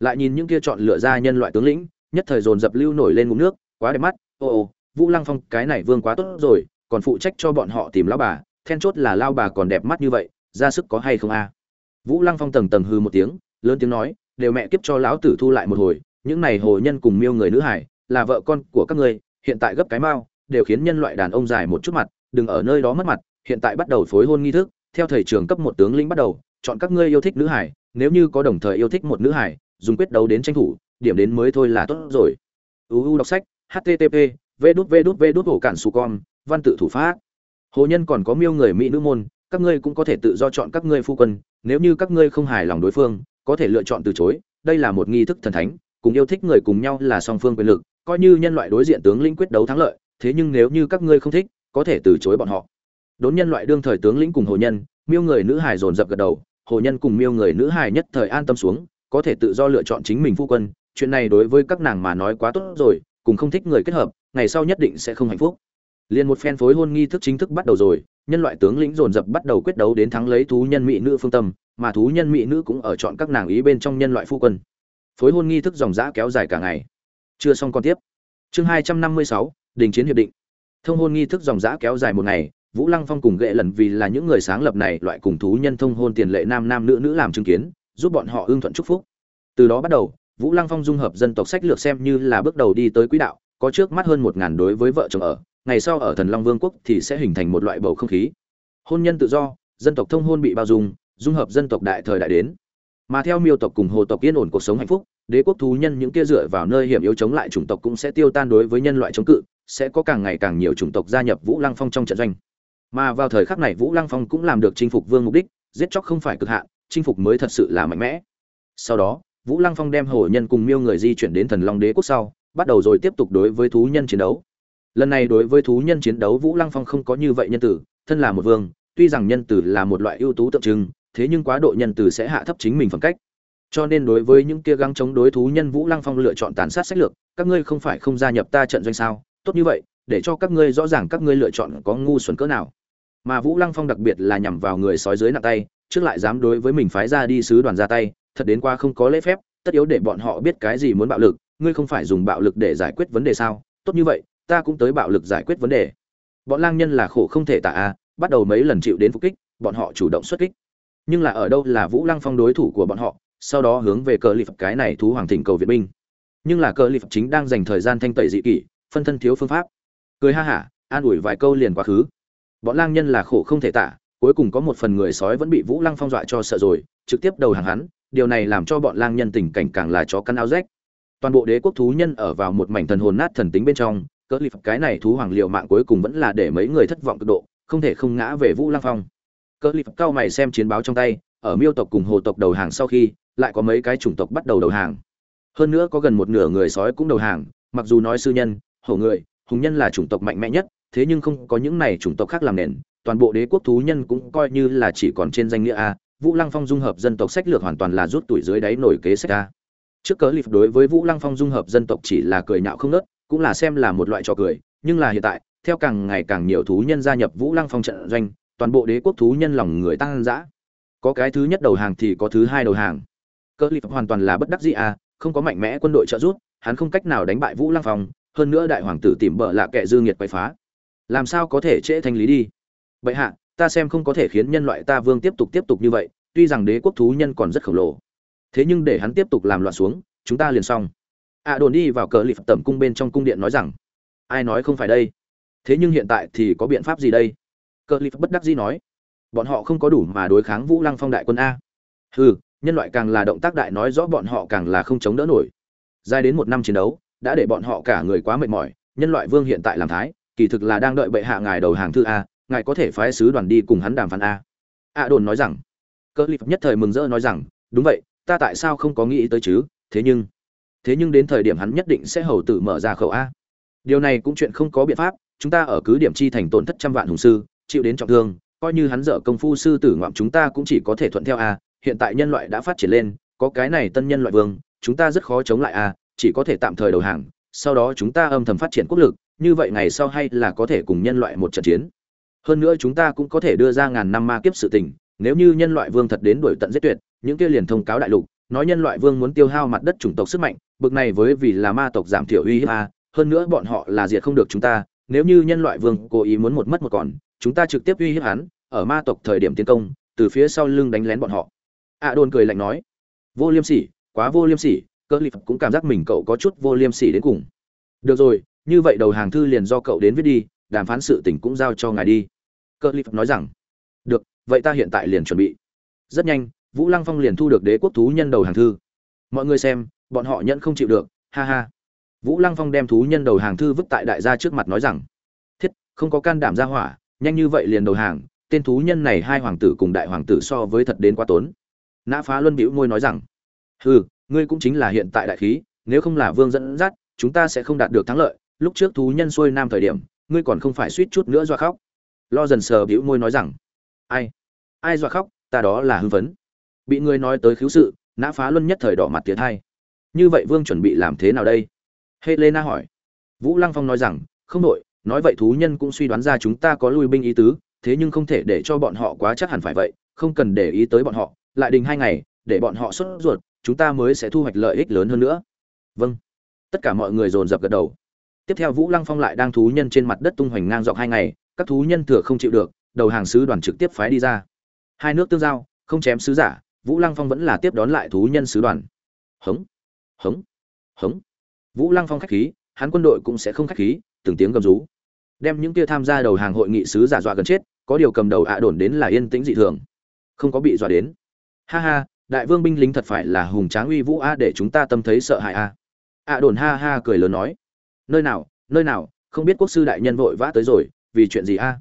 Lại nhìn những kia chọn lựa ra nhân loại tướng lĩnh, nhất thời dồn dập lưu nổi lên ngụm nước, quá đẹp mắt ô ô vũ lăng phong, cái này vương quá tốt rồi, còn phụ trách cho bọn họ tìm lao bà then chốt là lao bà còn đẹp mắt như vậy, ra sức có hay không a? Vũ lăng phong tầng tầng hư một tiếng, lớn tiếng nói, đều mẹ kiếp cho lão tử thu lại một hồi, những này hồ nhân cùng miêu người nữ hải, là vợ con của các ngươi, hiện tại gấp cái mao đều khiến nhân loại đàn ông dài một chút mặt, đừng ở nơi đó mất mặt, hiện tại bắt đầu phối hôn nghi thức, theo thầy trường cấp một tướng lĩnh bắt đầu, chọn các ngươi yêu thích nữ hải, nếu như có đồng thời yêu thích một nữ hải, dùng quyết đấu đến tranh thủ, điểm đến mới thôi là tốt rồi. Uu đọc sách http v đút v đút v đút hổ cản su con, văn tự thủ pháp hồ nhân còn có miêu người mỹ nữ môn, các ngươi cũng có thể tự do chọn các ngươi phu quân, nếu như các ngươi không hài lòng đối phương, có thể lựa chọn từ chối, đây là một nghi thức thần thánh, cùng yêu thích người cùng nhau là song phương quyền lực, coi như nhân loại đối diện tướng lĩnh quyết đấu thắng lợi, thế nhưng nếu như các ngươi không thích, có thể từ chối bọn họ. Đốn nhân loại đương thời tướng lĩnh cùng hồ nhân, miêu người nữ hài dồn dập gật đầu, hồ nhân cùng miêu người nữ hài nhất thời an tâm xuống, có thể tự do lựa chọn chính mình phu quân, chuyện này đối với các nàng mà nói quá tốt rồi, cùng không thích người kết hợp, ngày sau nhất định sẽ không hạnh phúc liền một phen phối hôn nghi thức chính thức bắt đầu rồi, nhân loại tướng lĩnh dồn dập bắt đầu quyết đấu đến thắng lấy thú nhân mỹ nữ phương tâm, mà thú nhân mỹ nữ cũng ở chọn các nàng ý bên trong nhân loại phu quân. Phối hôn nghi thức dòng dã kéo dài cả ngày. Chưa xong còn tiếp. Chương hai trăm năm mươi sáu, đình chiến hiệp định. Thông hôn nghi thức dòng dã kéo dài một ngày, vũ lăng phong cùng ghệ lần vì là những người sáng lập này loại cùng thú nhân thông hôn tiền lệ nam nam nữ nữ làm chứng kiến, giúp bọn họ ưng thuận chúc phúc. Từ đó bắt đầu, vũ lăng phong dung hợp dân tộc sách lược xem như là bước đầu đi tới quỹ đạo, có trước mắt hơn một ngàn đối với vợ chồng ở ngày sau ở thần long vương quốc thì sẽ hình thành một loại bầu không khí. Hôn nhân tự do, dân tộc thông hôn bị bao dung dung hợp dân tộc đại thời đại đến. Mà theo miêu tộc cùng hồ tộc yên ổn cuộc sống hạnh phúc, đế quốc thú nhân những kia dựa vào nơi hiểm yếu chống lại chủng tộc cũng sẽ tiêu tan đối với nhân loại chống cự, sẽ có càng ngày càng nhiều chủng tộc gia nhập vũ lăng phong trong trận doanh. Mà vào thời khắc này vũ lăng phong cũng làm được chinh phục vương mục đích, giết chóc không phải cực hạn, chinh phục mới thật sự là mạnh mẽ. Sau đó, vũ lăng phong đem hồ nhân cùng miêu người di chuyển đến thần long đế quốc sau, bắt đầu rồi tiếp tục đối với thú nhân chiến đấu lần này đối với thú nhân chiến đấu vũ lăng phong không có như vậy nhân tử, thân là một vương, tuy rằng nhân tử là một loại ưu tú tượng trưng, thế nhưng quá độ nhân tử sẽ hạ thấp chính mình phẩm cách. Cho nên đối với những kia găng chống đối thú nhân vũ lăng phong lựa chọn tàn sát sách lược, các ngươi không phải không gia nhập ta trận doanh sao? Tốt như vậy, để cho các ngươi rõ ràng các ngươi lựa chọn có ngu xuẩn cỡ nào. Mà vũ lăng phong đặc biệt là nhằm vào người sói dưới nặng tay, trước lại dám đối với mình phái ra đi sứ đoàn ra tay, thật đến qua không có lễ phép, tất yếu để bọn họ biết cái gì muốn bạo lực, ngươi không phải dùng bạo lực để giải quyết vấn đề sao? Tốt như vậy ta cũng tới bạo lực giải quyết vấn đề. Bọn lang nhân là khổ không thể tả a, bắt đầu mấy lần chịu đến phục kích, bọn họ chủ động xuất kích. Nhưng là ở đâu là vũ lăng phong đối thủ của bọn họ, sau đó hướng về cờ lip cái này thú hoàng thỉnh cầu viện binh. Nhưng là cờ lip chính đang dành thời gian thanh tẩy dị kỷ, phân thân thiếu phương pháp. Cười ha hả, an ủi vài câu liền quá khứ. Bọn lang nhân là khổ không thể tả, cuối cùng có một phần người sói vẫn bị vũ lăng phong dọa cho sợ rồi, trực tiếp đầu hàng hắn, điều này làm cho bọn lang nhân tình cảnh càng là chó căn áo rách. Toàn bộ đế quốc thú nhân ở vào một mảnh thần hồn nát thần tính bên trong cỡ lip cái này thú hoàng liệu mạng cuối cùng vẫn là để mấy người thất vọng cực độ, không thể không ngã về vũ lăng phong. Cỡ lip cao mày xem chiến báo trong tay, ở miêu tộc cùng hồ tộc đầu hàng sau khi, lại có mấy cái chủng tộc bắt đầu đầu hàng. Hơn nữa có gần một nửa người sói cũng đầu hàng, mặc dù nói sư nhân, hổ người, hùng nhân là chủng tộc mạnh mẽ nhất, thế nhưng không có những này chủng tộc khác làm nền, toàn bộ đế quốc thú nhân cũng coi như là chỉ còn trên danh nghĩa a, vũ lăng phong dung hợp dân tộc sách lược hoàn toàn là rút tuổi dưới đáy nổi kế sách a. Trước cớ lịp đối với vũ lăng phong dung hợp dân tộc chỉ là cười nhạo không nớt cũng là xem là một loại trò cười, nhưng là hiện tại, theo càng ngày càng nhiều thú nhân gia nhập vũ lăng phong trận doanh, toàn bộ đế quốc thú nhân lòng người tăng dã. Có cái thứ nhất đầu hàng thì có thứ hai đầu hàng. Cơ lip hoàn toàn là bất đắc dĩ à không có mạnh mẽ quân đội trợ giúp, hắn không cách nào đánh bại vũ lăng phong, hơn nữa đại hoàng tử tìm bợ lạ kệ dư nghiệt quậy phá. Làm sao có thể trễ thanh lý đi? Vậy hạ, ta xem không có thể khiến nhân loại ta vương tiếp tục tiếp tục như vậy, tuy rằng đế quốc thú nhân còn rất khổng lồ. Thế nhưng để hắn tiếp tục làm loạn xuống, chúng ta liền xong ạ đồn đi vào cờ lịp tẩm cung bên trong cung điện nói rằng, ai nói không phải đây? Thế nhưng hiện tại thì có biện pháp gì đây? Cờ lip bất đắc dĩ nói, bọn họ không có đủ mà đối kháng vũ lăng phong đại quân a. Hừ, nhân loại càng là động tác đại nói rõ bọn họ càng là không chống đỡ nổi. Dài đến một năm chiến đấu, đã để bọn họ cả người quá mệt mỏi. Nhân loại vương hiện tại làm thái, kỳ thực là đang đợi bệ hạ ngài đầu hàng thư a, ngài có thể phái sứ đoàn đi cùng hắn đàm phán a. A đồn nói rằng, cờ lip nhất thời mừng rỡ nói rằng, đúng vậy, ta tại sao không có nghĩ tới chứ? Thế nhưng thế nhưng đến thời điểm hắn nhất định sẽ hầu tử mở ra khẩu a. Điều này cũng chuyện không có biện pháp, chúng ta ở cứ điểm chi thành tổn thất trăm vạn hùng sư, chịu đến trọng thương, coi như hắn dở công phu sư tử ngoạm chúng ta cũng chỉ có thể thuận theo a, hiện tại nhân loại đã phát triển lên, có cái này tân nhân loại vương, chúng ta rất khó chống lại a, chỉ có thể tạm thời đầu hàng, sau đó chúng ta âm thầm phát triển quốc lực, như vậy ngày sau hay là có thể cùng nhân loại một trận chiến. Hơn nữa chúng ta cũng có thể đưa ra ngàn năm ma kiếp sự tình, nếu như nhân loại vương thật đến đuổi tận giết tuyệt, những kia liền thông cáo đại lục, nói nhân loại vương muốn tiêu hao mặt đất chủng tộc sức mạnh bực này với vì là ma tộc giảm thiểu uy hiếp a, hơn nữa bọn họ là diệt không được chúng ta, nếu như nhân loại vương cố ý muốn một mất một còn, chúng ta trực tiếp uy hiếp hắn, ở ma tộc thời điểm tiến công, từ phía sau lưng đánh lén bọn họ. A đồn cười lạnh nói, vô liêm sỉ, quá vô liêm sỉ cơ lip cũng cảm giác mình cậu có chút vô liêm sỉ đến cùng. Được rồi, như vậy đầu hàng thư liền do cậu đến viết đi, đàm phán sự tình cũng giao cho ngài đi. Cơ lip nói rằng, được, vậy ta hiện tại liền chuẩn bị. Rất nhanh, vũ lăng phong liền thu được đế quốc thú nhân đầu hàng thư. Mọi người xem bọn họ nhận không chịu được, ha ha. Vũ lăng phong đem thú nhân đầu hàng thư vứt tại đại gia trước mặt nói rằng, thiết, không có can đảm ra hỏa, nhanh như vậy liền đầu hàng, tên thú nhân này hai hoàng tử cùng đại hoàng tử so với thật đến quá tốn. Nã phá luân bĩu môi nói rằng, hừ, ngươi cũng chính là hiện tại đại khí, nếu không là vương dẫn dắt, chúng ta sẽ không đạt được thắng lợi. Lúc trước thú nhân xuôi nam thời điểm, ngươi còn không phải suýt chút nữa do khóc. Lo dần sờ bĩu môi nói rằng, ai ai dọa khóc, ta đó là hưng phấn. Bị ngươi nói tới khiếu sự, nã phá luân nhất thời đỏ mặt tiến hai như vậy vương chuẩn bị làm thế nào đây? Helena hỏi. Vũ lăng phong nói rằng, không đội, nói vậy thú nhân cũng suy đoán ra chúng ta có lui binh ý tứ, thế nhưng không thể để cho bọn họ quá chắc hẳn phải vậy, không cần để ý tới bọn họ, lại đình hai ngày, để bọn họ xuất ruột, chúng ta mới sẽ thu hoạch lợi ích lớn hơn nữa. Vâng. Tất cả mọi người dồn dập gật đầu. Tiếp theo vũ lăng phong lại đang thú nhân trên mặt đất tung hoành ngang dọc hai ngày, các thú nhân thừa không chịu được, đầu hàng sứ đoàn trực tiếp phái đi ra. Hai nước tương giao, không chém sứ giả, vũ lăng phong vẫn là tiếp đón lại thú nhân sứ đoàn. Hống hống hống. Vũ lăng phong khách khí, hắn quân đội cũng sẽ không khách khí, từng tiếng gầm rú. Đem những kia tham gia đầu hàng hội nghị sứ giả dọa gần chết, có điều cầm đầu ạ đồn đến là yên tĩnh dị thường. Không có bị dọa đến. Ha ha, đại vương binh lính thật phải là hùng tráng uy vũ a, để chúng ta tâm thấy sợ hãi a. Ạ đồn ha ha cười lớn nói. Nơi nào nơi nào, không biết quốc sư đại nhân vội vã tới rồi, vì chuyện gì a?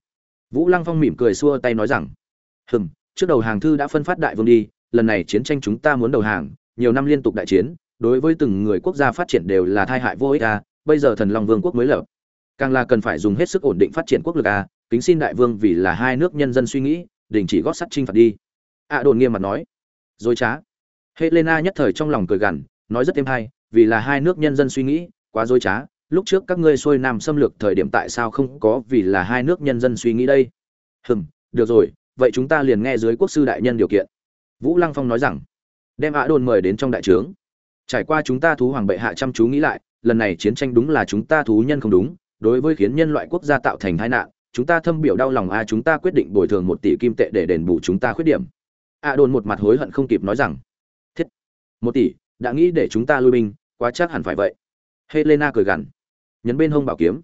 Vũ lăng phong mỉm cười xua tay nói rằng. Hừm, trước đầu hàng thư đã phân phát đại vương đi, lần này chiến tranh chúng ta muốn đầu hàng, nhiều năm liên tục đại chiến đối với từng người quốc gia phát triển đều là tai hại vô ích a, bây giờ thần long vương quốc mới lập. Càng là cần phải dùng hết sức ổn định phát triển quốc lực a, kính xin đại vương vì là hai nước nhân dân suy nghĩ, đình chỉ gót sắt chinh phạt đi. Ạ đồn nghiêm mặt nói. Dối trá. Helena nhất thời trong lòng cười gằn, nói rất êm hay, vì là hai nước nhân dân suy nghĩ, quá dối trá. Lúc trước các ngươi xuôi nam xâm lược thời điểm tại sao không có vì là hai nước nhân dân suy nghĩ đây? Hừm, được rồi, vậy chúng ta liền nghe dưới quốc sư đại nhân điều kiện. Vũ lăng phong nói rằng, đem ạ đồn mời đến trong đại trướng trải qua chúng ta thú hoàng bệ hạ chăm chú nghĩ lại, lần này chiến tranh đúng là chúng ta thú nhân không đúng, đối với khiến nhân loại quốc gia tạo thành tai nạn, chúng ta thâm biểu đau lòng a, chúng ta quyết định bồi thường một tỷ kim tệ để đền bù chúng ta khuyết điểm. A đồn một mặt hối hận không kịp nói rằng, thiết, một tỷ, đã nghĩ để chúng ta lui binh, quá chắc hẳn phải vậy. Helena cười gằn, nhấn bên hông bảo kiếm.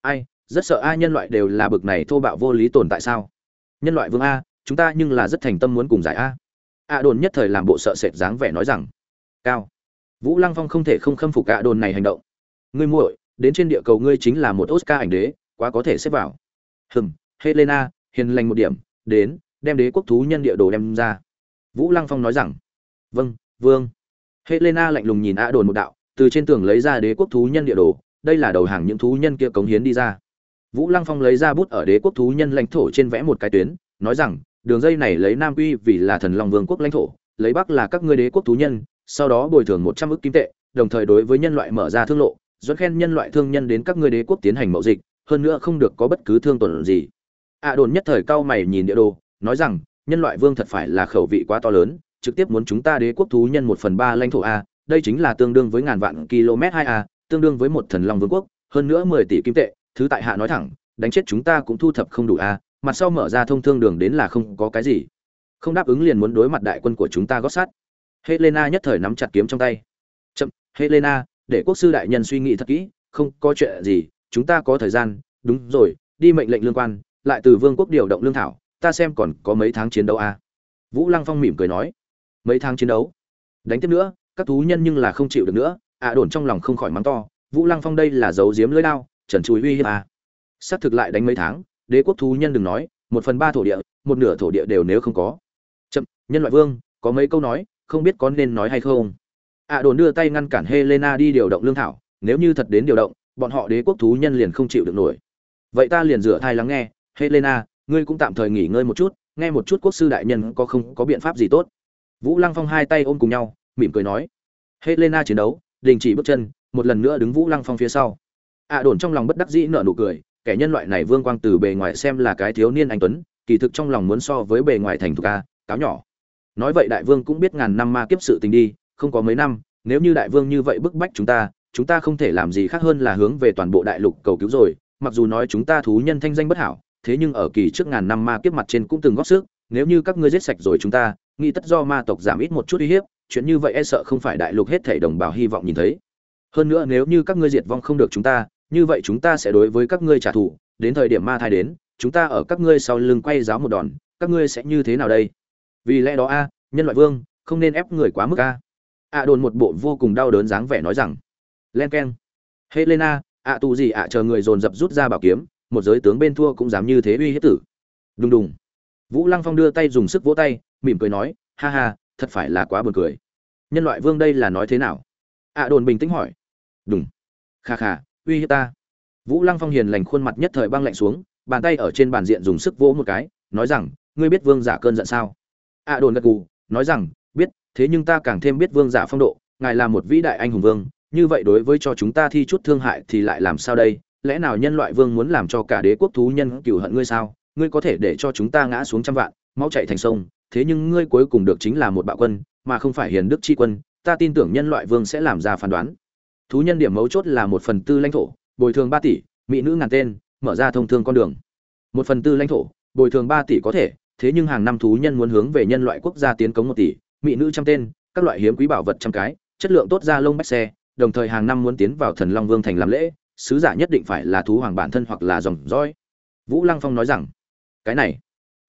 Ai, rất sợ ai nhân loại đều là bực này thô bạo vô lý tồn tại sao? Nhân loại vương a, chúng ta nhưng là rất thành tâm muốn cùng giải a. A đồn nhất thời làm bộ sợ sệt dáng vẻ nói rằng, cao vũ lăng phong không thể không khâm phục a đồn này hành động. Ngươi muội, đến trên địa cầu ngươi chính là một oscar ảnh đế, quá có thể xếp vào. Hừm, helena, hiền lành một điểm, đến, đem đế quốc thú nhân địa đồ đem ra. Vũ lăng phong nói rằng vâng vương. Helena lạnh lùng nhìn a đồn một đạo, từ trên tường lấy ra đế quốc thú nhân địa đồ, đây là đầu hàng những thú nhân kia cống hiến đi ra. Vũ lăng phong lấy ra bút ở đế quốc thú nhân lãnh thổ trên vẽ một cái tuyến, nói rằng, đường dây này lấy nam uy vì là thần long vương quốc lãnh thổ, lấy bắc là các ngươi đế quốc thú nhân sau đó bồi thường một trăm ức kim tệ, đồng thời đối với nhân loại mở ra thương lộ, dẫn khen nhân loại thương nhân đến các ngươi đế quốc tiến hành mậu dịch, hơn nữa không được có bất cứ thương tổn gì a đồn nhất thời cao mày nhìn địa đồ, nói rằng, nhân loại vương thật phải là khẩu vị quá to lớn, trực tiếp muốn chúng ta đế quốc thú nhân một phần ba lãnh thổ a, đây chính là tương đương với ngàn vạn km hai a, tương đương với một thần long vương quốc, hơn nữa mười tỷ kim tệ, thứ tại hạ nói thẳng, đánh chết chúng ta cũng thu thập không đủ a, mặt sau mở ra thông thương đường đến là không có cái gì không đáp ứng liền muốn đối mặt đại quân của chúng ta gót sắt helena nhất thời nắm chặt kiếm trong tay. Chậm, helena, để quốc sư đại nhân suy nghĩ thật kỹ, không có chuyện gì, chúng ta có thời gian. Đúng rồi, đi mệnh lệnh lương quan, lại từ vương quốc điều động lương thảo, ta xem còn có mấy tháng chiến đấu à. vũ lăng phong mỉm cười nói. Mấy tháng chiến đấu? Đánh tiếp nữa, các thú nhân nhưng là không chịu được nữa, ạ à đồn trong lòng không khỏi mắng to. Vũ lăng phong đây là dấu diếm lưỡi đao trần chùi uy hiếp à. xác thực lại đánh mấy tháng, đế quốc thú nhân đừng nói, một phần ba thổ địa, một nửa thổ địa đều nếu không có. Chậm, nhân loại vương, có mấy câu nói? Không biết có nên nói hay không. Ạ đồn đưa tay ngăn cản helena đi điều động lương thảo, nếu như thật đến điều động, bọn họ đế quốc thú nhân liền không chịu được nổi. Vậy ta liền rửa thai lắng nghe. Helena, ngươi cũng tạm thời nghỉ ngơi một chút, nghe một chút quốc sư đại nhân có không, có biện pháp gì tốt. Vũ lăng phong hai tay ôm cùng nhau, mỉm cười nói. Helena chiến đấu, đình chỉ bước chân, một lần nữa đứng vũ lăng phong phía sau. Ạ đồn trong lòng bất đắc dĩ nở nụ cười, kẻ nhân loại này vương quang từ bề ngoài xem là cái thiếu niên anh tuấn, kỳ thực trong lòng muốn so với bề ngoài thành thục ca cáo nhỏ nói vậy đại vương cũng biết ngàn năm ma kiếp sự tình đi, không có mấy năm, nếu như đại vương như vậy bức bách chúng ta chúng ta không thể làm gì khác hơn là hướng về toàn bộ đại lục cầu cứu rồi. Mặc dù nói chúng ta thú nhân thanh danh bất hảo, thế nhưng ở kỳ trước ngàn năm ma kiếp mặt trên cũng từng góp sức, nếu như các ngươi giết sạch rồi chúng ta, nghĩ tất do ma tộc giảm ít một chút uy hiếp, chuyện như vậy e sợ không phải đại lục hết thảy đồng bào hy vọng nhìn thấy. Hơn nữa nếu như các ngươi diệt vong không được chúng ta, như vậy chúng ta sẽ đối với các ngươi trả thù, đến thời điểm ma thai đến, chúng ta ở các ngươi sau lưng quay giáo một đòn, các ngươi sẽ như thế nào đây? Vì lẽ đó a, nhân loại vương, không nên ép người quá mức a. A đồn một bộ vô cùng đau đớn dáng vẻ nói rằng, len k e n helena, ạ tù gì ạ, chờ người dồn dập rút ra bảo kiếm, một giới tướng bên thua cũng dám như thế uy hiếp tử. Đùng đùng. Vũ lăng phong đưa tay dùng sức vỗ tay, mỉm cười nói, ha ha, thật phải là quá buồn cười. Nhân loại vương đây là nói thế nào? Ạ đồn bình tĩnh hỏi. Đùng. Kha kha, uy hiếp ta. Vũ lăng phong hiền lành khuôn mặt nhất thời băng lạnh xuống, bàn tay ở trên bàn diện dùng sức vỗ một cái, nói rằng, ngươi biết vương giả cơn giận sao? Ạ đồn gật gù, nói rằng, biết, thế nhưng ta càng thêm biết vương giả phong độ, ngài là một vĩ đại anh hùng vương, như vậy đối với cho chúng ta thi chút thương hại thì lại làm sao đây? Lẽ nào nhân loại vương muốn làm cho cả đế quốc thú nhân cửu hận ngươi sao? Ngươi có thể để cho chúng ta ngã xuống trăm vạn, máu chạy thành sông, thế nhưng ngươi cuối cùng được chính là một bạo quân, mà không phải hiền đức chi quân, ta tin tưởng nhân loại vương sẽ làm ra phán đoán. Thú nhân điểm mấu chốt là một phần tư lãnh thổ, bồi thường ba tỷ, mỹ nữ ngàn tên, mở ra thông thương con đường. Một phần tư lãnh thổ, bồi thường ba tỷ có thể thế nhưng hàng năm thú nhân muốn hướng về nhân loại quốc gia tiến cống một tỷ, mỹ nữ trăm tên, các loại hiếm quý bảo vật trăm cái, chất lượng tốt ra lông bách xe, đồng thời hàng năm muốn tiến vào thần long vương thành làm lễ, sứ giả nhất định phải là thú hoàng bản thân hoặc là dòng dõi. Vũ lăng phong nói rằng, cái này.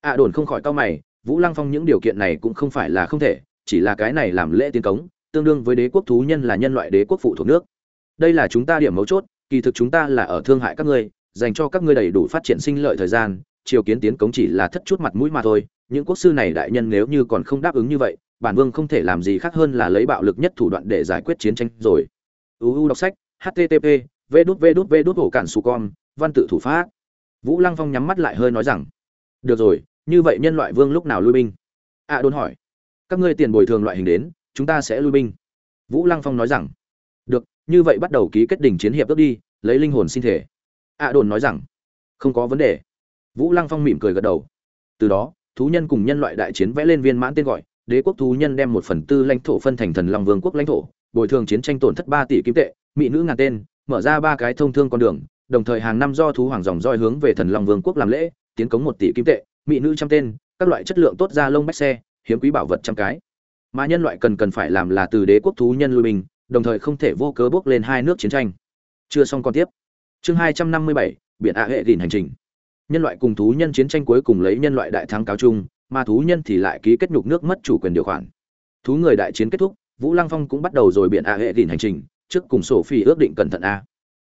Ạ đồn không khỏi cau mày, vũ lăng phong những điều kiện này cũng không phải là không thể, chỉ là cái này làm lễ tiến cống, tương đương với đế quốc thú nhân là nhân loại đế quốc phụ thuộc nước. Đây là chúng ta điểm mấu chốt, kỳ thực chúng ta là ở thương hại các ngươi, dành cho các ngươi đầy đủ phát triển sinh lợi thời gian triều kiến tiến cống chỉ là thất chút mặt mũi mà thôi những quốc sư này đại nhân nếu như còn không đáp ứng như vậy bản vương không thể làm gì khác hơn là lấy bạo lực nhất thủ đoạn để giải quyết chiến tranh rồi. Uu đọc sách http v đút v đút v đút ổ cản su con văn tự thủ pháp. Vũ lăng phong nhắm mắt lại hơi nói rằng được rồi như vậy nhân loại vương lúc nào lui binh? A à, đồn hỏi. Các ngươi tiền bồi thường loại hình đến chúng ta sẽ lui binh. Vũ lăng phong nói rằng được như vậy bắt đầu ký kết đỉnh chiến hiệp ước đi lấy linh hồn sinh thể. A à, đồn nói rằng không có vấn đề vũ lăng phong mỉm cười gật đầu. Từ đó thú nhân cùng nhân loại đại chiến vẽ lên viên mãn tên gọi đế quốc thú nhân đem một phần tư lãnh thổ phân thành thần long vương quốc lãnh thổ bồi thường chiến tranh tổn thất ba tỷ kim tệ mỹ nữ ngàn tên mở ra ba cái thông thương con đường đồng thời hàng năm do thú hoàng dòng roi hướng về thần long vương quốc làm lễ tiến cống một tỷ kim tệ mỹ nữ trăm tên các loại chất lượng tốt ra lông bách xe hiếm quý bảo vật trăm cái. Mà nhân loại cần cần phải làm là từ đế quốc thú nhân lui mình, đồng thời không thể vô cớ bước lên hai nước chiến tranh. Chưa xong còn tiếp. Chương hai trăm năm mươi bảy biển ạ hệ gìn hành trình nhân loại cùng thú nhân chiến tranh cuối cùng lấy nhân loại đại thắng cáo chung, mà thú nhân thì lại ký kết nhục nước mất chủ quyền điều khoản. Thú người đại chiến kết thúc, vũ lăng phong cũng bắt đầu rồi biển a hệ đỉnh hành trình, trước cùng sổ phi ước định cẩn thận a.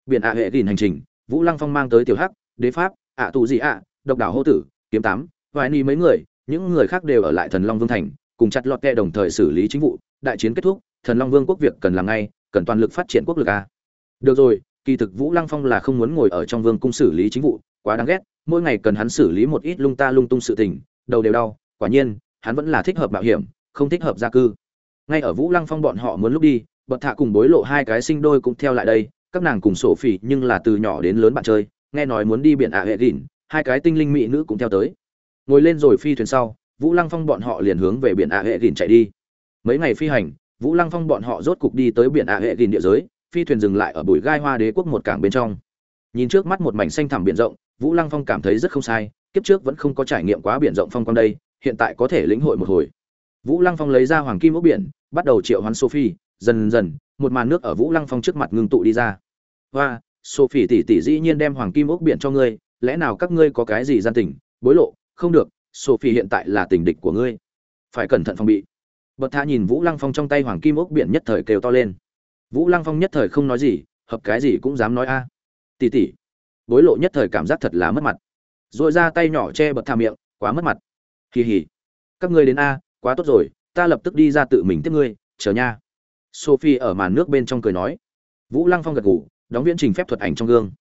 Biển a hệ đỉnh hành trình, vũ lăng phong mang tới tiểu hắc, đế pháp, ạ tù gì ạ, độc đảo hô tử, kiếm tám, vài ni mấy người, những người khác đều ở lại thần long vương thành, cùng chặt lọt kẹ đồng thời xử lý chính vụ, đại chiến kết thúc, thần long vương quốc việc cần làm ngay, cần toàn lực phát triển quốc lực a. Được rồi, kỳ thực vũ lăng phong là không muốn ngồi ở trong vương cung xử lý chính vụ, quá đáng ghét mỗi ngày cần hắn xử lý một ít lung ta lung tung sự tình, đầu đều đau, quả nhiên, hắn vẫn là thích hợp mạo hiểm, không thích hợp gia cư. Ngay ở vũ lăng phong bọn họ muốn lúc đi, bật thạ cùng bối lộ hai cái sinh đôi cũng theo lại đây, các nàng cùng sổ phỉ nhưng là từ nhỏ đến lớn bạn chơi, nghe nói muốn đi biển ạ hệ đỉn hai cái tinh linh mỹ nữ cũng theo tới. Ngồi lên rồi phi thuyền sau, vũ lăng phong bọn họ liền hướng về biển ạ hệ đỉn chạy đi. Mấy ngày phi hành, vũ lăng phong bọn họ rốt cục đi tới biển ạ hệ đỉn địa giới, phi thuyền dừng lại ở bụi gai hoa đế quốc một cảng bên trong. Nhìn trước mắt một mảnh xanh thẳm biển rộng vũ lăng phong cảm thấy rất không sai, kiếp trước vẫn không có trải nghiệm quá biển rộng phong quang đây, hiện tại có thể lĩnh hội một hồi. Vũ lăng phong lấy ra hoàng kim ốc biển, bắt đầu triệu hoán sophie, dần dần, một màn nước ở vũ lăng phong trước mặt ngưng tụ đi ra. Và sophie tỷ tỷ dĩ nhiên đem hoàng kim ốc biển cho ngươi, lẽ nào các ngươi có cái gì gian tình? Bối lộ, không được, sophie hiện tại là tình địch của ngươi. Phải cẩn thận phòng bị. Bật tha nhìn vũ lăng phong trong tay hoàng kim ốc biển nhất thời kêu to lên. Vũ lăng phong nhất thời không nói gì, hợp cái gì cũng dám nói a. Tỷ tỷ bối lộ nhất thời cảm giác thật là mất mặt. Rồi ra tay nhỏ che bật thà miệng, quá mất mặt. Kỳ hỉ các ngươi đến a, quá tốt rồi, ta lập tức đi ra tự mình tiếp ngươi, chờ nha. Sophie ở màn nước bên trong cười nói. Vũ lăng phong gật gù, đóng viễn trình phép thuật ảnh trong gương.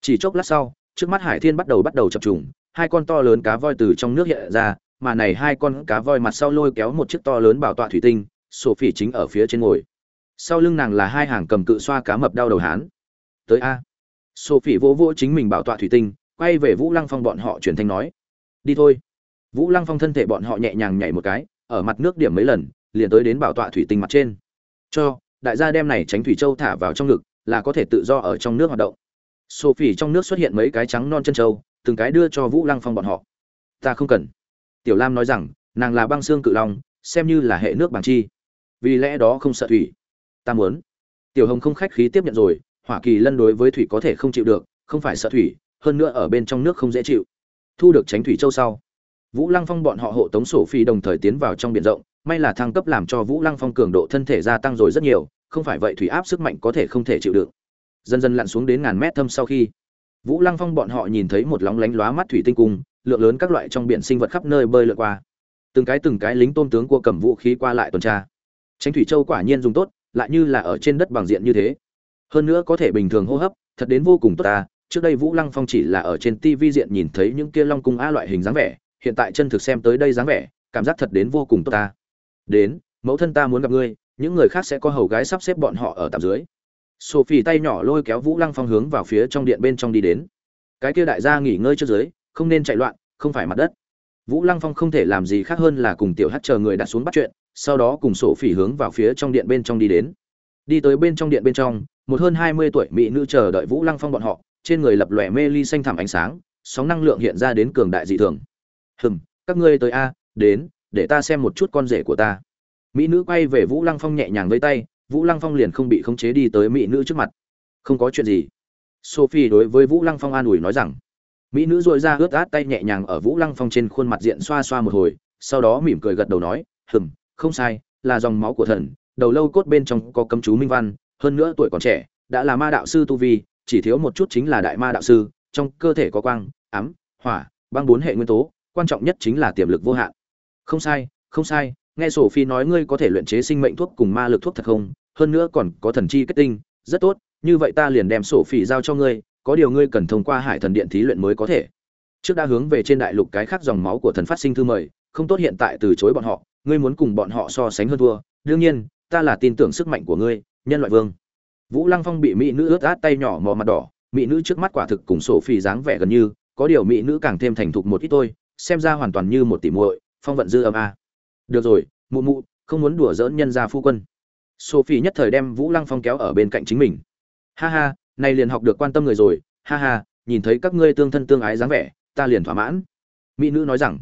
Chỉ chốc lát sau, trước mắt hải thiên bắt đầu bắt đầu chập trùng, hai con to lớn cá voi từ trong nước hiện ra, mà này hai con cá voi mặt sau lôi kéo một chiếc to lớn bảo tọa thủy tinh, sophie chính ở phía trên ngồi. Sau lưng nàng là hai hàng cầm cự xoa cá mập đau đầu hán. Tới a sophie vỗ vỗ chính mình bảo tọa thủy tinh, quay về vũ lăng phong bọn họ truyền thanh nói. Đi thôi. Vũ lăng phong thân thể bọn họ nhẹ nhàng nhảy một cái, ở mặt nước điểm mấy lần, liền tới đến bảo tọa thủy tinh mặt trên. Cho, đại gia đem này tránh thủy châu thả vào trong ngực, là có thể tự do ở trong nước hoạt động. Sophie trong nước xuất hiện mấy cái trắng non chân châu từng cái đưa cho vũ lăng phong bọn họ. Ta không cần. Tiểu lam nói rằng, nàng là băng xương cự long, xem như là hệ nước bằng chi. Vì lẽ đó không sợ thủy. Ta muốn. Tiểu hồng không khách khí tiếp nhận rồi hỏa kỳ lân đối với thủy có thể không chịu được, không phải sợ thủy, hơn nữa ở bên trong nước không dễ chịu. Thu được tránh thủy châu sau, vũ lăng phong bọn họ hộ tống sổ phi đồng thời tiến vào trong biển rộng, may là thăng cấp làm cho vũ lăng phong cường độ thân thể gia tăng rồi rất nhiều, không phải vậy thủy áp sức mạnh có thể không thể chịu đựng. Dần dần lặn xuống đến ngàn mét thâm sau khi, vũ lăng phong bọn họ nhìn thấy một lóng lánh lóa mắt thủy tinh cung, lượng lớn các loại trong biển sinh vật khắp nơi bơi lượn qua. Từng cái từng cái lính tôn tướng cua cầm vũ khí qua lại tuần tra. Tránh thủy châu quả nhiên dùng tốt, lại như là ở trên đất bằng diện như thế hơn nữa có thể bình thường hô hấp, thật đến vô cùng tốt ta. Trước đây vũ lăng phong chỉ là ở trên tv diện nhìn thấy những kia long cung a loại hình dáng vẻ, hiện tại chân thực xem tới đây dáng vẻ, cảm giác thật đến vô cùng tốt ta. Đến, mẫu thân ta muốn gặp ngươi, những người khác sẽ có hầu gái sắp xếp bọn họ ở tạm dưới. Sophie tay nhỏ lôi kéo vũ lăng phong hướng vào phía trong điện bên trong đi đến. Cái kia đại gia nghỉ ngơi trước dưới, không nên chạy loạn, không phải mặt đất. Vũ lăng phong không thể làm gì khác hơn là cùng tiểu hát chờ người đặt xuống bắt chuyện, sau đó cùng sổ phỉ hướng vào phía trong điện bên trong đi đến. Đi tới bên trong điện bên trong một hơn hai mươi tuổi mỹ nữ chờ đợi vũ lăng phong bọn họ, trên người lập lòe mê ly xanh thẳm ánh sáng, sóng năng lượng hiện ra đến cường đại dị thường. Hừm, các ngươi tới a, đến, để ta xem một chút con rể của ta. Mỹ nữ quay về vũ lăng phong nhẹ nhàng vẫy tay, vũ lăng phong liền không bị khống chế đi tới mỹ nữ trước mặt. Không có chuyện gì. Sophie đối với vũ lăng phong an ủi nói rằng. Mỹ nữ rũa ra ướt át tay nhẹ nhàng ở vũ lăng phong trên khuôn mặt diện xoa xoa một hồi, sau đó mỉm cười gật đầu nói, hừm, không sai, là dòng máu của thần, đầu lâu cốt bên trong có cấm chú minh văn hơn nữa tuổi còn trẻ, đã là ma đạo sư tu vi, chỉ thiếu một chút chính là đại ma đạo sư, trong cơ thể có quang, ám, hỏa, băng bốn hệ nguyên tố, quan trọng nhất chính là tiềm lực vô hạn. Không sai không sai, nghe sổ phi nói ngươi có thể luyện chế sinh mệnh thuốc cùng ma lực thuốc thật không? Hơn nữa còn có thần chi kết tinh, rất tốt, như vậy ta liền đem sổ phi giao cho ngươi, có điều ngươi cần thông qua hải thần điện thí luyện mới có thể. Trước đã hướng về trên đại lục cái khác dòng máu của thần phát sinh thư mời, không tốt hiện tại từ chối bọn họ, ngươi muốn cùng bọn họ so sánh hơn thua. Đương nhiên, ta là tin tưởng sức mạnh của ngươi nhân loại vương. Vũ lăng phong bị mỹ nữ ướt át tay nhỏ mò mặt đỏ, mỹ nữ trước mắt quả thực cùng sổ phi dáng vẻ gần như, có điều mỹ nữ càng thêm thành thục một ít tôi xem ra hoàn toàn như một tỷ muội, phong vận dư âm a. Được rồi, mụ mụ, không muốn đùa giỡn nhân gia phu quân. Sophie nhất thời đem vũ lăng phong kéo ở bên cạnh chính mình. Ha ha nay liền học được quan tâm người rồi, ha ha, nhìn thấy các ngươi tương thân tương ái dáng vẻ, ta liền thỏa mãn. Mỹ nữ nói rằng,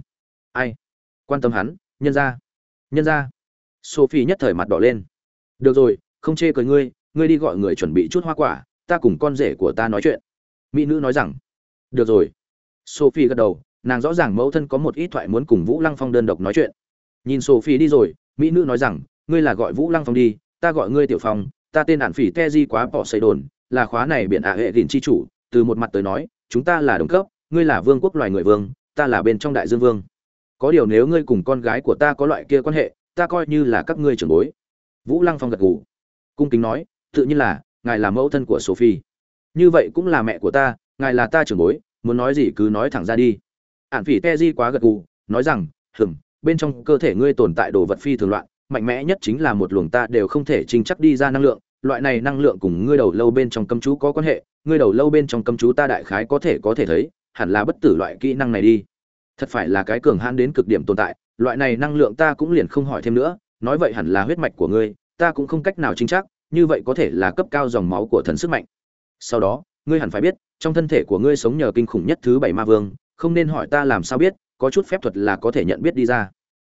ai? Quan tâm hắn, nhân gia. Nhân gia. Sophie nhất thời mặt đỏ lên. Được rồi không chê cười ngươi ngươi đi gọi người chuẩn bị chút hoa quả, ta cùng con rể của ta nói chuyện. Mỹ nữ nói rằng, được rồi. Sophie gật đầu, nàng rõ ràng mẫu thân có một ít thoại muốn cùng vũ lăng phong đơn độc nói chuyện. Nhìn sophie đi rồi, mỹ nữ nói rằng, ngươi là gọi vũ lăng phong đi, ta gọi ngươi tiểu phong, ta tên đạn phỉ te di quá bỏ xây đồn, là khóa này biển ả hệ đỉnh chi chủ, từ một mặt tới nói, chúng ta là đồng cấp, ngươi là vương quốc loài người vương, ta là bên trong đại dương vương. Có điều nếu ngươi cùng con gái của ta có loại kia quan hệ, ta coi như là các ngươi trưởng bối. Vũ lăng phong gật gù cung kính nói, tự nhiên là, ngài là mẫu thân của sophie. Như vậy cũng là mẹ của ta, ngài là ta trưởng bối, muốn nói gì cứ nói thẳng ra đi. Ạn phỉ te di quá gật gù, nói rằng, hừm, bên trong cơ thể ngươi tồn tại đồ vật phi thường loạn, mạnh mẽ nhất chính là một luồng ta đều không thể trình chắc đi ra năng lượng, loại này năng lượng cùng ngươi đầu lâu bên trong cấm chú có quan hệ, ngươi đầu lâu bên trong cấm chú ta đại khái có thể có thể thấy, hẳn là bất tử loại kỹ năng này đi. Thật phải là cái cường hãn đến cực điểm tồn tại, loại này năng lượng ta cũng liền không hỏi thêm nữa, nói vậy hẳn là huyết mạch của ngươi ta cũng không cách nào chính xác như vậy có thể là cấp cao dòng máu của thần sức mạnh. Sau đó, ngươi hẳn phải biết, trong thân thể của ngươi sống nhờ kinh khủng nhất thứ bảy ma vương, không nên hỏi ta làm sao biết, có chút phép thuật là có thể nhận biết đi ra.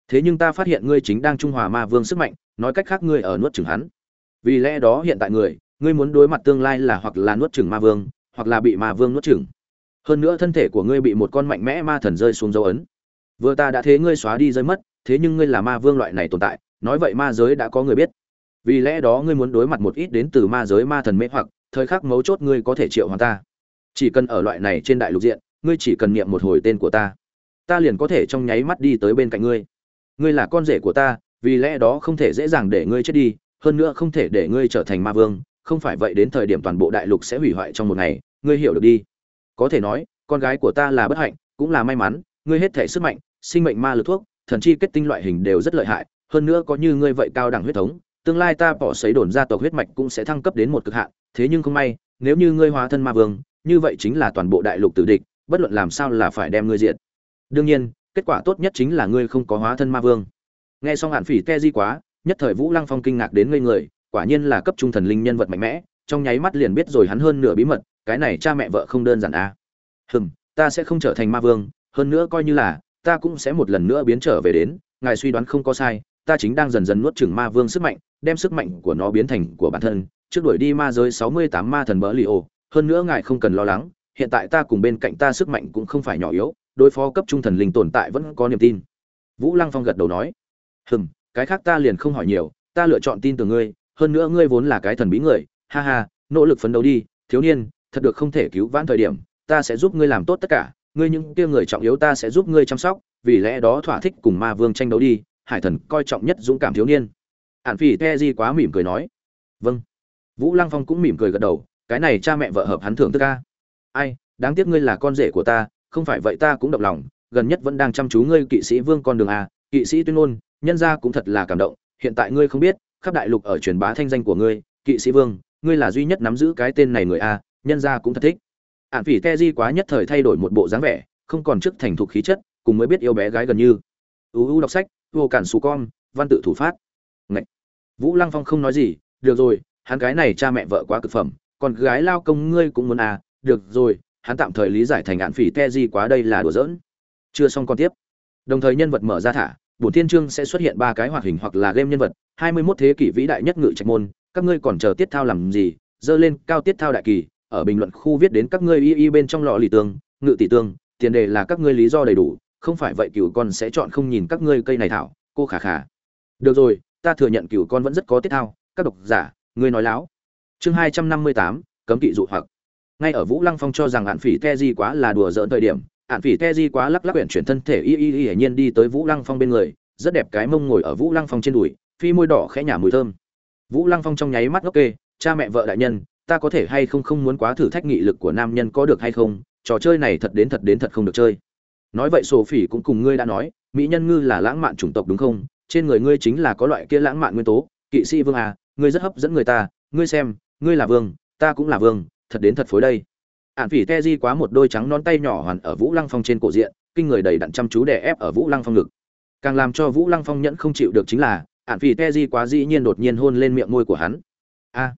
Thế nhưng ta phát hiện ngươi chính đang trung hòa ma vương sức mạnh, nói cách khác ngươi ở nuốt chừng hắn. Vì lẽ đó hiện tại người, ngươi muốn đối mặt tương lai là hoặc là nuốt chừng ma vương, hoặc là bị ma vương nuốt chừng hơn nữa thân thể của ngươi bị một con mạnh mẽ ma thần rơi xuống dấu ấn. Vừa ta đã thế ngươi xóa đi rơi mất, thế nhưng ngươi là ma vương loại này tồn tại, nói vậy ma giới đã có người biết vì lẽ đó ngươi muốn đối mặt một ít đến từ ma giới ma thần mê hoặc, thời khắc mấu chốt ngươi có thể triệu hoàng ta. Chỉ cần ở loại này trên đại lục diện, ngươi chỉ cần niệm một hồi tên của ta. Ta liền có thể trong nháy mắt đi tới bên cạnh ngươi. Ngươi là con rể của ta, vì lẽ đó không thể dễ dàng để ngươi chết đi, hơn nữa không thể để ngươi trở thành ma vương, không phải vậy đến thời điểm toàn bộ đại lục sẽ hủy hoại trong một ngày, ngươi hiểu được đi. Có thể nói, con gái của ta là bất hạnh, cũng là may mắn, ngươi hết thể sức mạnh, sinh mệnh ma lực thuốc, thần chi kết tinh loại hình đều rất lợi hại, hơn nữa có như ngươi vậy cao đẳng huyết thống tương lai ta bỏ sấy đồn gia tộc huyết mạch cũng sẽ thăng cấp đến một cực hạn, thế nhưng không may, nếu như ngươi hóa thân ma vương, như vậy chính là toàn bộ đại lục tử địch, bất luận làm sao là phải đem ngươi diện. đương nhiên, kết quả tốt nhất chính là ngươi không có hóa thân ma vương nghe xong hạn phỉ te di quá, nhất thời vũ lăng phong kinh ngạc đến ngây người, quả nhiên là cấp trung thần linh nhân vật mạnh mẽ, trong nháy mắt liền biết rồi hắn hơn nửa bí mật, cái này cha mẹ vợ không đơn giản à. hừm, ta sẽ không trở thành ma vương, hơn nữa coi như là, ta cũng sẽ một lần nữa biến trở về đến, ngài suy đoán không có sai ta chính đang dần dần nuốt chửng ma vương sức mạnh đem sức mạnh của nó biến thành của bản thân trước đuổi đi ma giới sáu mươi tám ma thần bỡ lì ổ, hơn nữa ngài không cần lo lắng hiện tại ta cùng bên cạnh ta sức mạnh cũng không phải nhỏ yếu đối phó cấp trung thần linh tồn tại vẫn có niềm tin. Vũ lăng phong gật đầu nói hừm cái khác ta liền không hỏi nhiều ta lựa chọn tin từ ngươi hơn nữa ngươi vốn là cái thần bí người ha ha nỗ lực phấn đấu đi thiếu niên thật được không thể cứu vãn thời điểm ta sẽ giúp ngươi làm tốt tất cả ngươi những kia người trọng yếu ta sẽ giúp ngươi chăm sóc vì lẽ đó thỏa thích cùng ma vương tranh đấu đi hải thần coi trọng nhất dũng cảm thiếu niên. Ạn phỉ the di quá mỉm cười nói. Vâng. Vũ lăng phong cũng mỉm cười gật đầu, cái này cha mẹ vợ hợp hắn thưởng tức ca. Ai, đáng tiếc ngươi là con rể của ta, không phải vậy ta cũng động lòng, gần nhất vẫn đang chăm chú ngươi kỵ sĩ vương con đường a, kỵ sĩ tuyên ngôn, nhân gia cũng thật là cảm động, hiện tại ngươi không biết, khắp đại lục ở truyền bá thanh danh của ngươi, kỵ sĩ vương, ngươi là duy nhất nắm giữ cái tên này người a, nhân gia cũng thật thích. Ạn phỉ te di quá nhất thời thay đổi một bộ dáng vẻ, không còn trước thành thục khí chất, cùng mới biết yêu bé gái gần như. Uu đọc sách vô cản xù con, văn tự thủ phát. Ngậy. vũ lăng phong không nói gì, được rồi, hắn cái này cha mẹ vợ quá cực phẩm còn gái lao công ngươi cũng muốn à được rồi, hắn tạm thời lý giải thành ạn phỉ te di quá đây là đùa giỡn. Chưa xong còn tiếp. Đồng thời nhân vật mở ra thả, bổn thiên chương sẽ xuất hiện ba cái hoạt hình hoặc là game nhân vật, hai mươi 21 thế kỷ vĩ đại nhất ngự trạch môn, các ngươi còn chờ tiết thao làm gì? Dơ lên cao tiết thao đại kỳ, ở bình luận khu viết đến các ngươi y y bên trong lọ lì tương ngự tỷ tương tiền đề là các ngươi lý do đầy đủ không phải vậy cửu con sẽ chọn không nhìn các ngươi cây này thảo cô khả khả được rồi ta thừa nhận cửu con vẫn rất có tiết thao các độc giả ngươi nói láo. Chương hai trăm năm mươi tám cấm kỵ dụ hoặc. Ngay ở vũ lăng phong cho rằng hạn phỉ te di quá là đùa giỡn thời điểm hạn phỉ te di quá lắc lắc quyển chuyển thân thể y y y hiển nhiên đi tới vũ lăng phong bên người rất đẹp cái mông ngồi ở vũ lăng phong trên đùi phi môi đỏ khẽ nhả mùi thơm. Vũ lăng phong trong nháy mắt ngốc kê, cha mẹ vợ đại nhân ta có thể hay không không muốn quá thử thách nghị lực của nam nhân có được hay không trò chơi này thật đến thật đến thật không được chơi nói vậy sổ phỉ cũng cùng ngươi đã nói, mỹ nhân ngư là lãng mạn chủng tộc đúng không? Trên người ngươi chính là có loại kia lãng mạn nguyên tố, kỵ sĩ vương à ngươi rất hấp dẫn người ta, ngươi xem, ngươi là vương, ta cũng là vương, thật đến thật phối đây. Ạn phỉ te di quá một đôi trắng non tay nhỏ hoàn ở vũ lăng phong trên cổ diện, kinh người đầy đặn chăm chú đè ép ở vũ lăng phong ngực. Càng làm cho vũ lăng phong nhẫn không chịu được chính là ạn phỉ te di quá dĩ nhiên đột nhiên hôn lên miệng môi của hắn. A!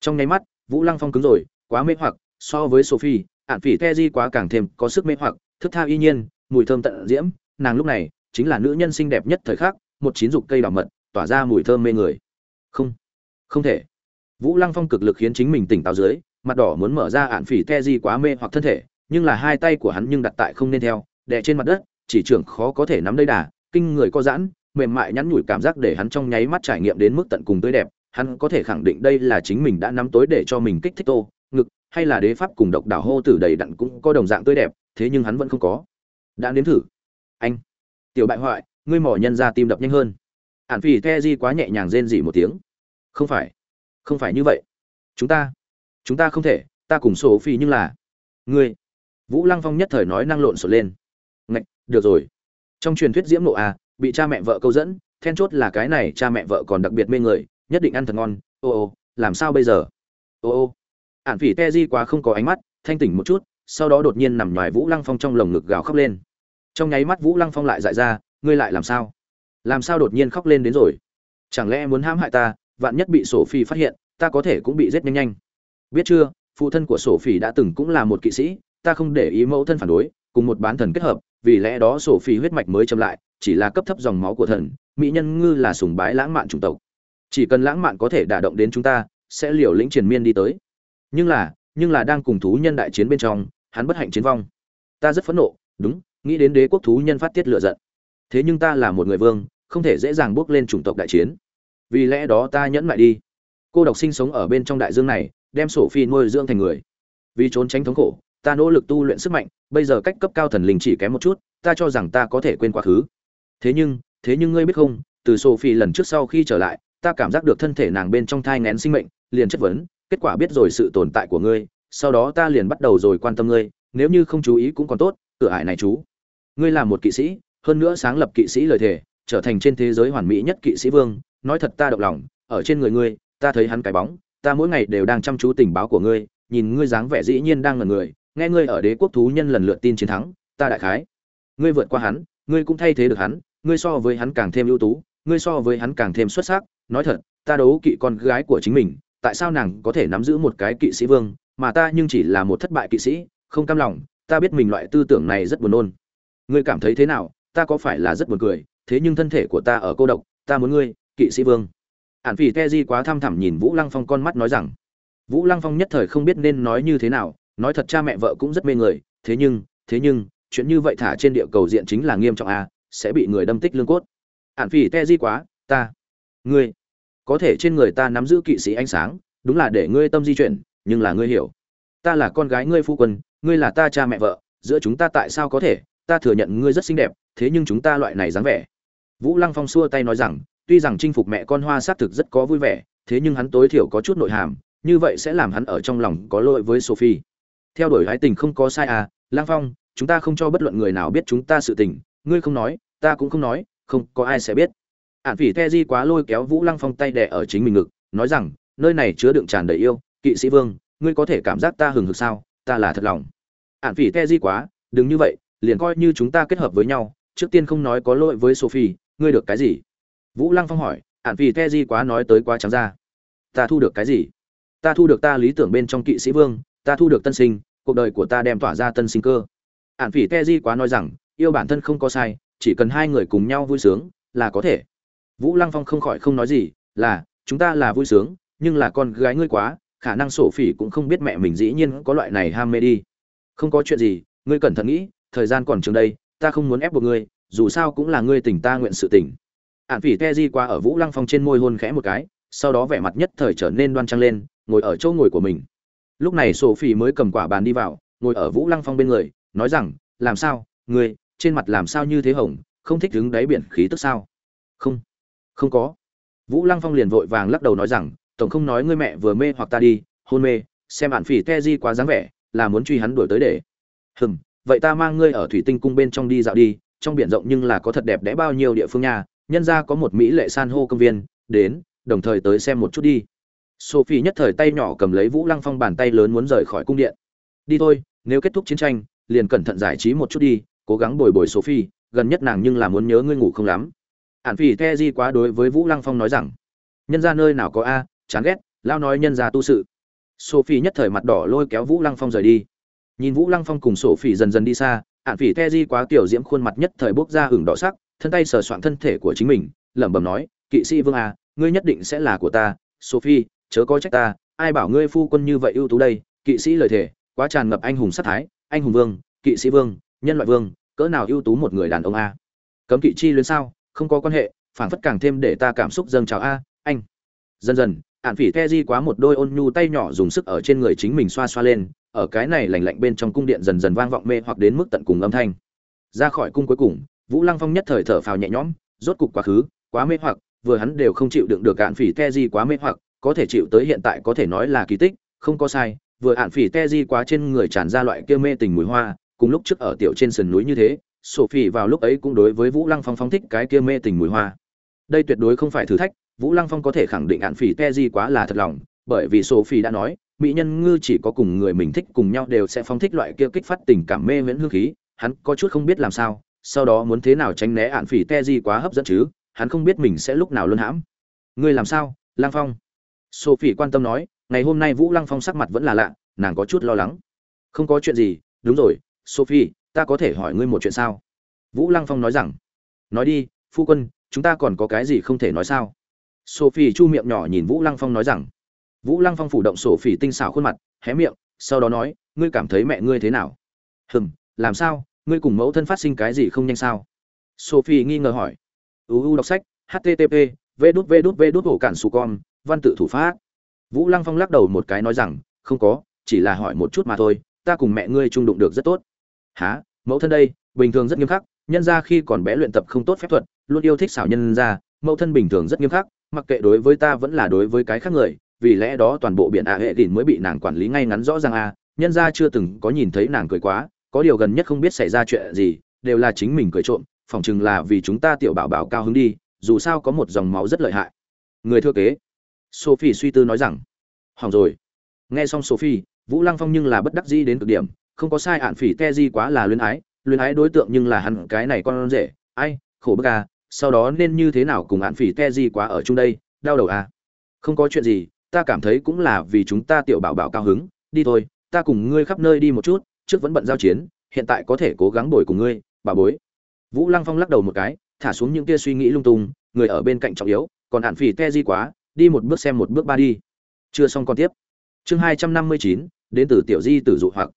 Trong nháy mắt, vũ lăng phong cứng rồi, quá mê hoặc, so với sophie ạn phỉ te di quá càng thêm có sức mê hoặc, thức tha y nhiên mùi thơm tận diễm, nàng lúc này chính là nữ nhân xinh đẹp nhất thời khắc, một chín dục cây đỏ mật, tỏa ra mùi thơm mê người. Không không thể. Vũ lăng phong cực lực khiến chính mình tỉnh táo dưới, mặt đỏ muốn mở ra ạn phỉ te di quá mê hoặc thân thể, nhưng là hai tay của hắn nhưng đặt tại không nên theo, đè trên mặt đất, chỉ trưởng khó có thể nắm đây đà, kinh người có giãn, mềm mại nhắn nhủi cảm giác để hắn trong nháy mắt trải nghiệm đến mức tận cùng tươi đẹp, hắn có thể khẳng định đây là chính mình đã nắm tối để cho mình kích thích tô, ngực, hay là đế pháp cùng độc đảo hô tử đầy đặn cũng có đồng dạng tươi đẹp, thế nhưng hắn vẫn không có đã nếm thử. Anh. Tiểu bại hoại, ngươi mỏ nhân ra tim đập nhanh hơn. Ạn phỉ the di quá nhẹ nhàng rên dỉ một tiếng. Không phải. Không phải như vậy. Chúng ta. Chúng ta không thể, ta cùng sổ phi nhưng là. Ngươi. Vũ lăng phong nhất thời nói năng lộn xộn lên. Ngạch, được rồi. Trong truyền thuyết diễm nộ à bị cha mẹ vợ câu dẫn, then chốt là cái này cha mẹ vợ còn đặc biệt mê người, nhất định ăn thật ngon. Ô ô, làm sao bây giờ? Ô ô. Ạn phỉ te di quá không có ánh mắt, thanh tỉnh một chút sau đó đột nhiên nằm ngoài vũ lăng phong trong lồng ngực gào khóc lên. Trong nháy mắt vũ lăng phong lại dại ra, ngươi lại làm sao? Làm sao đột nhiên khóc lên đến rồi? Chẳng lẽ muốn hãm hại ta, vạn nhất bị sổ phi phát hiện, ta có thể cũng bị giết nhanh nhanh. Biết chưa, phụ thân của sổ phi đã từng cũng là một kỵ sĩ, ta không để ý mẫu thân phản đối, cùng một bán thần kết hợp, vì lẽ đó sổ phi huyết mạch mới chậm lại, chỉ là cấp thấp dòng máu của thần, mỹ nhân ngư là sùng bái lãng mạn chủng tộc. Chỉ cần lãng mạn có thể đả động đến chúng ta, sẽ liều lĩnh triền miên đi tới. Nhưng là nhưng là đang cùng thú nhân đại chiến bên trong hắn bất hạnh chiến vong. Ta rất phẫn nộ, đúng, nghĩ đến đế quốc thú nhân phát tiết lựa giận. Thế nhưng ta là một người vương, không thể dễ dàng bước lên chủng tộc đại chiến. Vì lẽ đó ta nhẫn lại đi. Cô độc sinh sống ở bên trong đại dương này, đem sổ phi nuôi dưỡng thành người. Vì trốn tránh thống khổ, ta nỗ lực tu luyện sức mạnh, bây giờ cách cấp cao thần linh chỉ kém một chút, ta cho rằng ta có thể quên quá khứ. Thế nhưng thế nhưng ngươi biết không, từ sổ phi lần trước sau khi trở lại, ta cảm giác được thân thể nàng bên trong thai ngén sinh mệnh, liền chất vấn, kết quả biết rồi sự tồn tại của ngươi sau đó ta liền bắt đầu rồi quan tâm ngươi, nếu như không chú ý cũng còn tốt, cửa ải này chú. Ngươi là một kỵ sĩ, hơn nữa sáng lập kỵ sĩ lời thề, trở thành trên thế giới hoàn mỹ nhất kỵ sĩ vương, nói thật ta động lòng, ở trên người ngươi, ta thấy hắn cái bóng, ta mỗi ngày đều đang chăm chú tình báo của ngươi, nhìn ngươi dáng vẻ dĩ nhiên đang ngần người, nghe ngươi ở đế quốc thú nhân lần lượt tin chiến thắng, ta đại khái. Ngươi vượt qua hắn, ngươi cũng thay thế được hắn, ngươi so với hắn càng thêm ưu tú, ngươi so với hắn càng thêm xuất sắc, nói thật, ta đấu kỵ con gái của chính mình, tại sao nàng có thể nắm giữ một cái kỵ sĩ vương mà ta nhưng chỉ là một thất bại kỵ sĩ, không cam lòng, ta biết mình loại tư tưởng này rất buồn nôn. Ngươi cảm thấy thế nào? Ta có phải là rất buồn cười? Thế nhưng thân thể của ta ở cô độc, ta muốn ngươi, kỵ sĩ vương. Ản phỉ te di quá thăm thẳm nhìn vũ lăng phong con mắt nói rằng, vũ lăng phong nhất thời không biết nên nói như thế nào, nói thật cha mẹ vợ cũng rất mê người, thế nhưng thế nhưng, chuyện như vậy thả trên địa cầu diện chính là nghiêm trọng a sẽ bị người đâm tích lương cốt. Ản phỉ te di quá, ta, ngươi, có thể trên người ta nắm giữ kỵ sĩ ánh sáng, đúng là để ngươi tâm di chuyển nhưng là ngươi hiểu. Ta là con gái ngươi phu quân, ngươi là ta cha mẹ vợ, giữa chúng ta tại sao có thể? Ta thừa nhận ngươi rất xinh đẹp, thế nhưng chúng ta loại này dáng vẻ. Vũ lăng phong xua tay nói rằng, tuy rằng chinh phục mẹ con hoa xác thực rất có vui vẻ, thế nhưng hắn tối thiểu có chút nội hàm, như vậy sẽ làm hắn ở trong lòng có lỗi với sophie. Theo đuổi hái tình không có sai à lang phong, chúng ta không cho bất luận người nào biết chúng ta sự tình, ngươi không nói, ta cũng không nói, không có ai sẽ biết. Ạn phỉ the di quá lôi kéo vũ lăng phong tay đẻ ở chính mình ngực, nói rằng, nơi này chứa đựng tràn đầy yêu kỵ sĩ vương, ngươi có thể cảm giác ta hừng hực sao? Ta là thật lòng. Ạn phỉ the di quá, đừng như vậy, liền coi như chúng ta kết hợp với nhau, trước tiên không nói có lỗi với sophie, ngươi được cái gì? Vũ lăng phong hỏi ạn phỉ the di quá nói tới quá trắng ra. Ta thu được cái gì? Ta thu được ta lý tưởng bên trong kỵ sĩ vương, ta thu được tân sinh, cuộc đời của ta đem tỏa ra tân sinh cơ. Ạn phỉ te di quá nói rằng, yêu bản thân không có sai, chỉ cần hai người cùng nhau vui sướng, là có thể. Vũ lăng phong không khỏi không nói gì, là, chúng ta là vui sướng, nhưng là con gái ngươi quá khả năng sổ phỉ cũng không biết mẹ mình dĩ nhiên có loại này ham mê đi. Không có chuyện gì, ngươi cẩn thận nghĩ, thời gian còn trường đây, ta không muốn ép buộc ngươi, dù sao cũng là ngươi tỉnh ta nguyện sự tỉnh ạn phỉ te di qua ở vũ lăng phong trên môi hôn khẽ một cái, sau đó vẻ mặt nhất thời trở nên đoan trang lên, ngồi ở chỗ ngồi của mình. Lúc này sổ phỉ mới cầm quả bàn đi vào, ngồi ở vũ lăng phong bên người, nói rằng, làm sao, ngươi, trên mặt làm sao như thế hồng, không thích đứng đáy biển khí tức sao? Không không có. Vũ lăng phong liền vội vàng lắc đầu nói rằng tổng không nói ngươi mẹ vừa mê hoặc ta đi, hôn mê, xem bạn phỉ te di quá dáng vẻ, là muốn truy hắn đuổi tới để. Hừm, vậy ta mang ngươi ở thủy tinh cung bên trong đi dạo đi, trong biển rộng nhưng là có thật đẹp đẽ bao nhiêu địa phương nhà nhân ra có một mỹ lệ san hô công viên, đến, đồng thời tới xem một chút đi. Sophie nhất thời tay nhỏ cầm lấy vũ lăng phong bàn tay lớn muốn rời khỏi cung điện. Đi thôi, nếu kết thúc chiến tranh, liền cẩn thận giải trí một chút đi, cố gắng bồi bồi sophie, gần nhất nàng nhưng là muốn nhớ ngươi ngủ không lắm. Ản phỉ the di quá đối với vũ lăng phong nói rằng, nhân ra nơi nào có a chán ghét lao nói nhân ra tu sự. Sophie nhất thời mặt đỏ lôi kéo vũ lăng phong rời đi. Nhìn vũ lăng phong cùng sophie dần dần đi xa ản phỉ the di quá kiểu diễm khuôn mặt nhất thời bốc ra hừng đỏ sắc thân tay sờ soạn thân thể của chính mình lẩm bẩm nói kỵ sĩ vương à, ngươi nhất định sẽ là của ta sophie chớ có trách ta ai bảo ngươi phu quân như vậy ưu tú đây kỵ sĩ lời thể quá tràn ngập anh hùng sát thái anh hùng vương kỵ sĩ vương nhân loại vương cỡ nào ưu tú một người đàn ông a? Cấm kỵ chi luyến sao không có quan hệ phản phất càng thêm để ta cảm xúc dâng trào a anh. Dần dần ạn phỉ the di quá một đôi ôn nhu tay nhỏ dùng sức ở trên người chính mình xoa xoa lên, ở cái này lành lạnh bên trong cung điện dần dần vang vọng mê hoặc đến mức tận cùng âm thanh. Ra khỏi cung cuối cùng, vũ lăng phong nhất thời thở phào nhẹ nhõm, rốt cục quá khứ, quá mê hoặc, vừa hắn đều không chịu đựng được ạn phỉ the di quá mê hoặc, có thể chịu tới hiện tại có thể nói là kỳ tích, không có sai, vừa ạn phỉ te di quá trên người tràn ra loại kia mê tình mùi hoa, cùng lúc trước ở tiểu trên sườn núi như thế, sophie vào lúc ấy cũng đối với vũ lăng phong phóng thích cái kia mê tình mùi hoa. Đây tuyệt đối không phải thử thách vũ lăng phong có thể khẳng định ạn phỉ te di quá là thật lòng, bởi vì sophie đã nói, mỹ nhân ngư chỉ có cùng người mình thích cùng nhau đều sẽ phong thích loại kia kích phát tình cảm mê miễn hương khí, hắn có chút không biết làm sao, sau đó muốn thế nào tránh né ạn phỉ te di quá hấp dẫn chứ, hắn không biết mình sẽ lúc nào luân hãm. Ngươi làm sao lang phong? Sophie quan tâm nói, ngày hôm nay vũ lăng phong sắc mặt vẫn là lạ, nàng có chút lo lắng. Không có chuyện gì, đúng rồi, sophie, ta có thể hỏi ngươi một chuyện sao? Vũ lăng phong nói rằng, nói đi, phu quân, chúng ta còn có cái gì không thể nói sao? Sophie chu miệng nhỏ nhìn vũ lăng phong nói rằng, vũ lăng phong phủ động sophie tinh xảo khuôn mặt, hé miệng, sau đó nói, ngươi cảm thấy mẹ ngươi thế nào? Hừm, làm sao? Ngươi cùng mẫu thân phát sinh cái gì không nhanh sao? Sophie nghi ngờ hỏi. Uu đọc sách http v đút v đút v đút hổ cản su con, văn tự thủ pháp. Vũ lăng phong lắc đầu một cái nói rằng, không có, chỉ là hỏi một chút mà thôi, ta cùng mẹ ngươi trung đụng được rất tốt. Há mẫu thân đây, bình thường rất nghiêm khắc, nhân ra khi còn bé luyện tập không tốt phép thuật, luôn yêu thích xảo nhân ra mẫu thân bình thường rất nghiêm khắc mặc kệ đối với ta vẫn là đối với cái khác người, vì lẽ đó toàn bộ biển ạ hệ đỉnh mới bị nàng quản lý ngay ngắn rõ ràng a. Nhân ra chưa từng có nhìn thấy nàng cười quá, có điều gần nhất không biết xảy ra chuyện gì, đều là chính mình cười trộm, phỏng chừng là vì chúng ta tiểu bảo bảo cao hứng đi, dù sao có một dòng máu rất lợi hại. Người thừa kế, sophie suy tư nói rằng, hỏng rồi. Nghe xong sophie, vũ lăng phong nhưng là bất đắc dĩ đến cực điểm, không có sai ạn phỉ te di quá là luyến ái luyến ái đối tượng nhưng là hắn cái này con rể, ai, khổ bức à sau đó nên như thế nào cùng ạn phỉ te di quá ở chung đây, đau đầu à? Không có chuyện gì, ta cảm thấy cũng là vì chúng ta tiểu bảo bảo cao hứng. Đi thôi, ta cùng ngươi khắp nơi đi một chút, trước vẫn bận giao chiến, hiện tại có thể cố gắng bồi cùng ngươi, bà bối. Vũ lăng phong lắc đầu một cái, thả xuống những kia suy nghĩ lung tung, người ở bên cạnh trọng yếu, còn hạn phỉ te di quá, đi một bước xem một bước ba đi. Chưa xong còn tiếp. Chương hai trăm năm mươi chín, đến từ tiểu di tử dụ hoặc.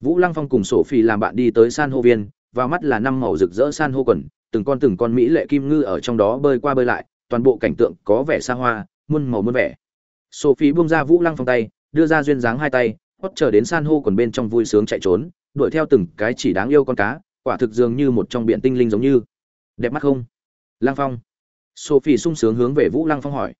Vũ lăng phong cùng sổ phi làm bạn đi tới san hô viên, vào mắt là năm màu rực rỡ san hô quần từng con từng con mỹ lệ kim ngư ở trong đó bơi qua bơi lại, toàn bộ cảnh tượng có vẻ xa hoa, muôn màu muôn vẻ. Sophie buông ra vũ lăng phong tay, đưa ra duyên dáng hai tay, hót chờ đến san hô quần bên trong vui sướng chạy trốn, đuổi theo từng cái chỉ đáng yêu con cá, quả thực dường như một trong biển tinh linh giống như. Đẹp mắt không? Lăng phong. Sophie sung sướng hướng về vũ lăng phong hỏi.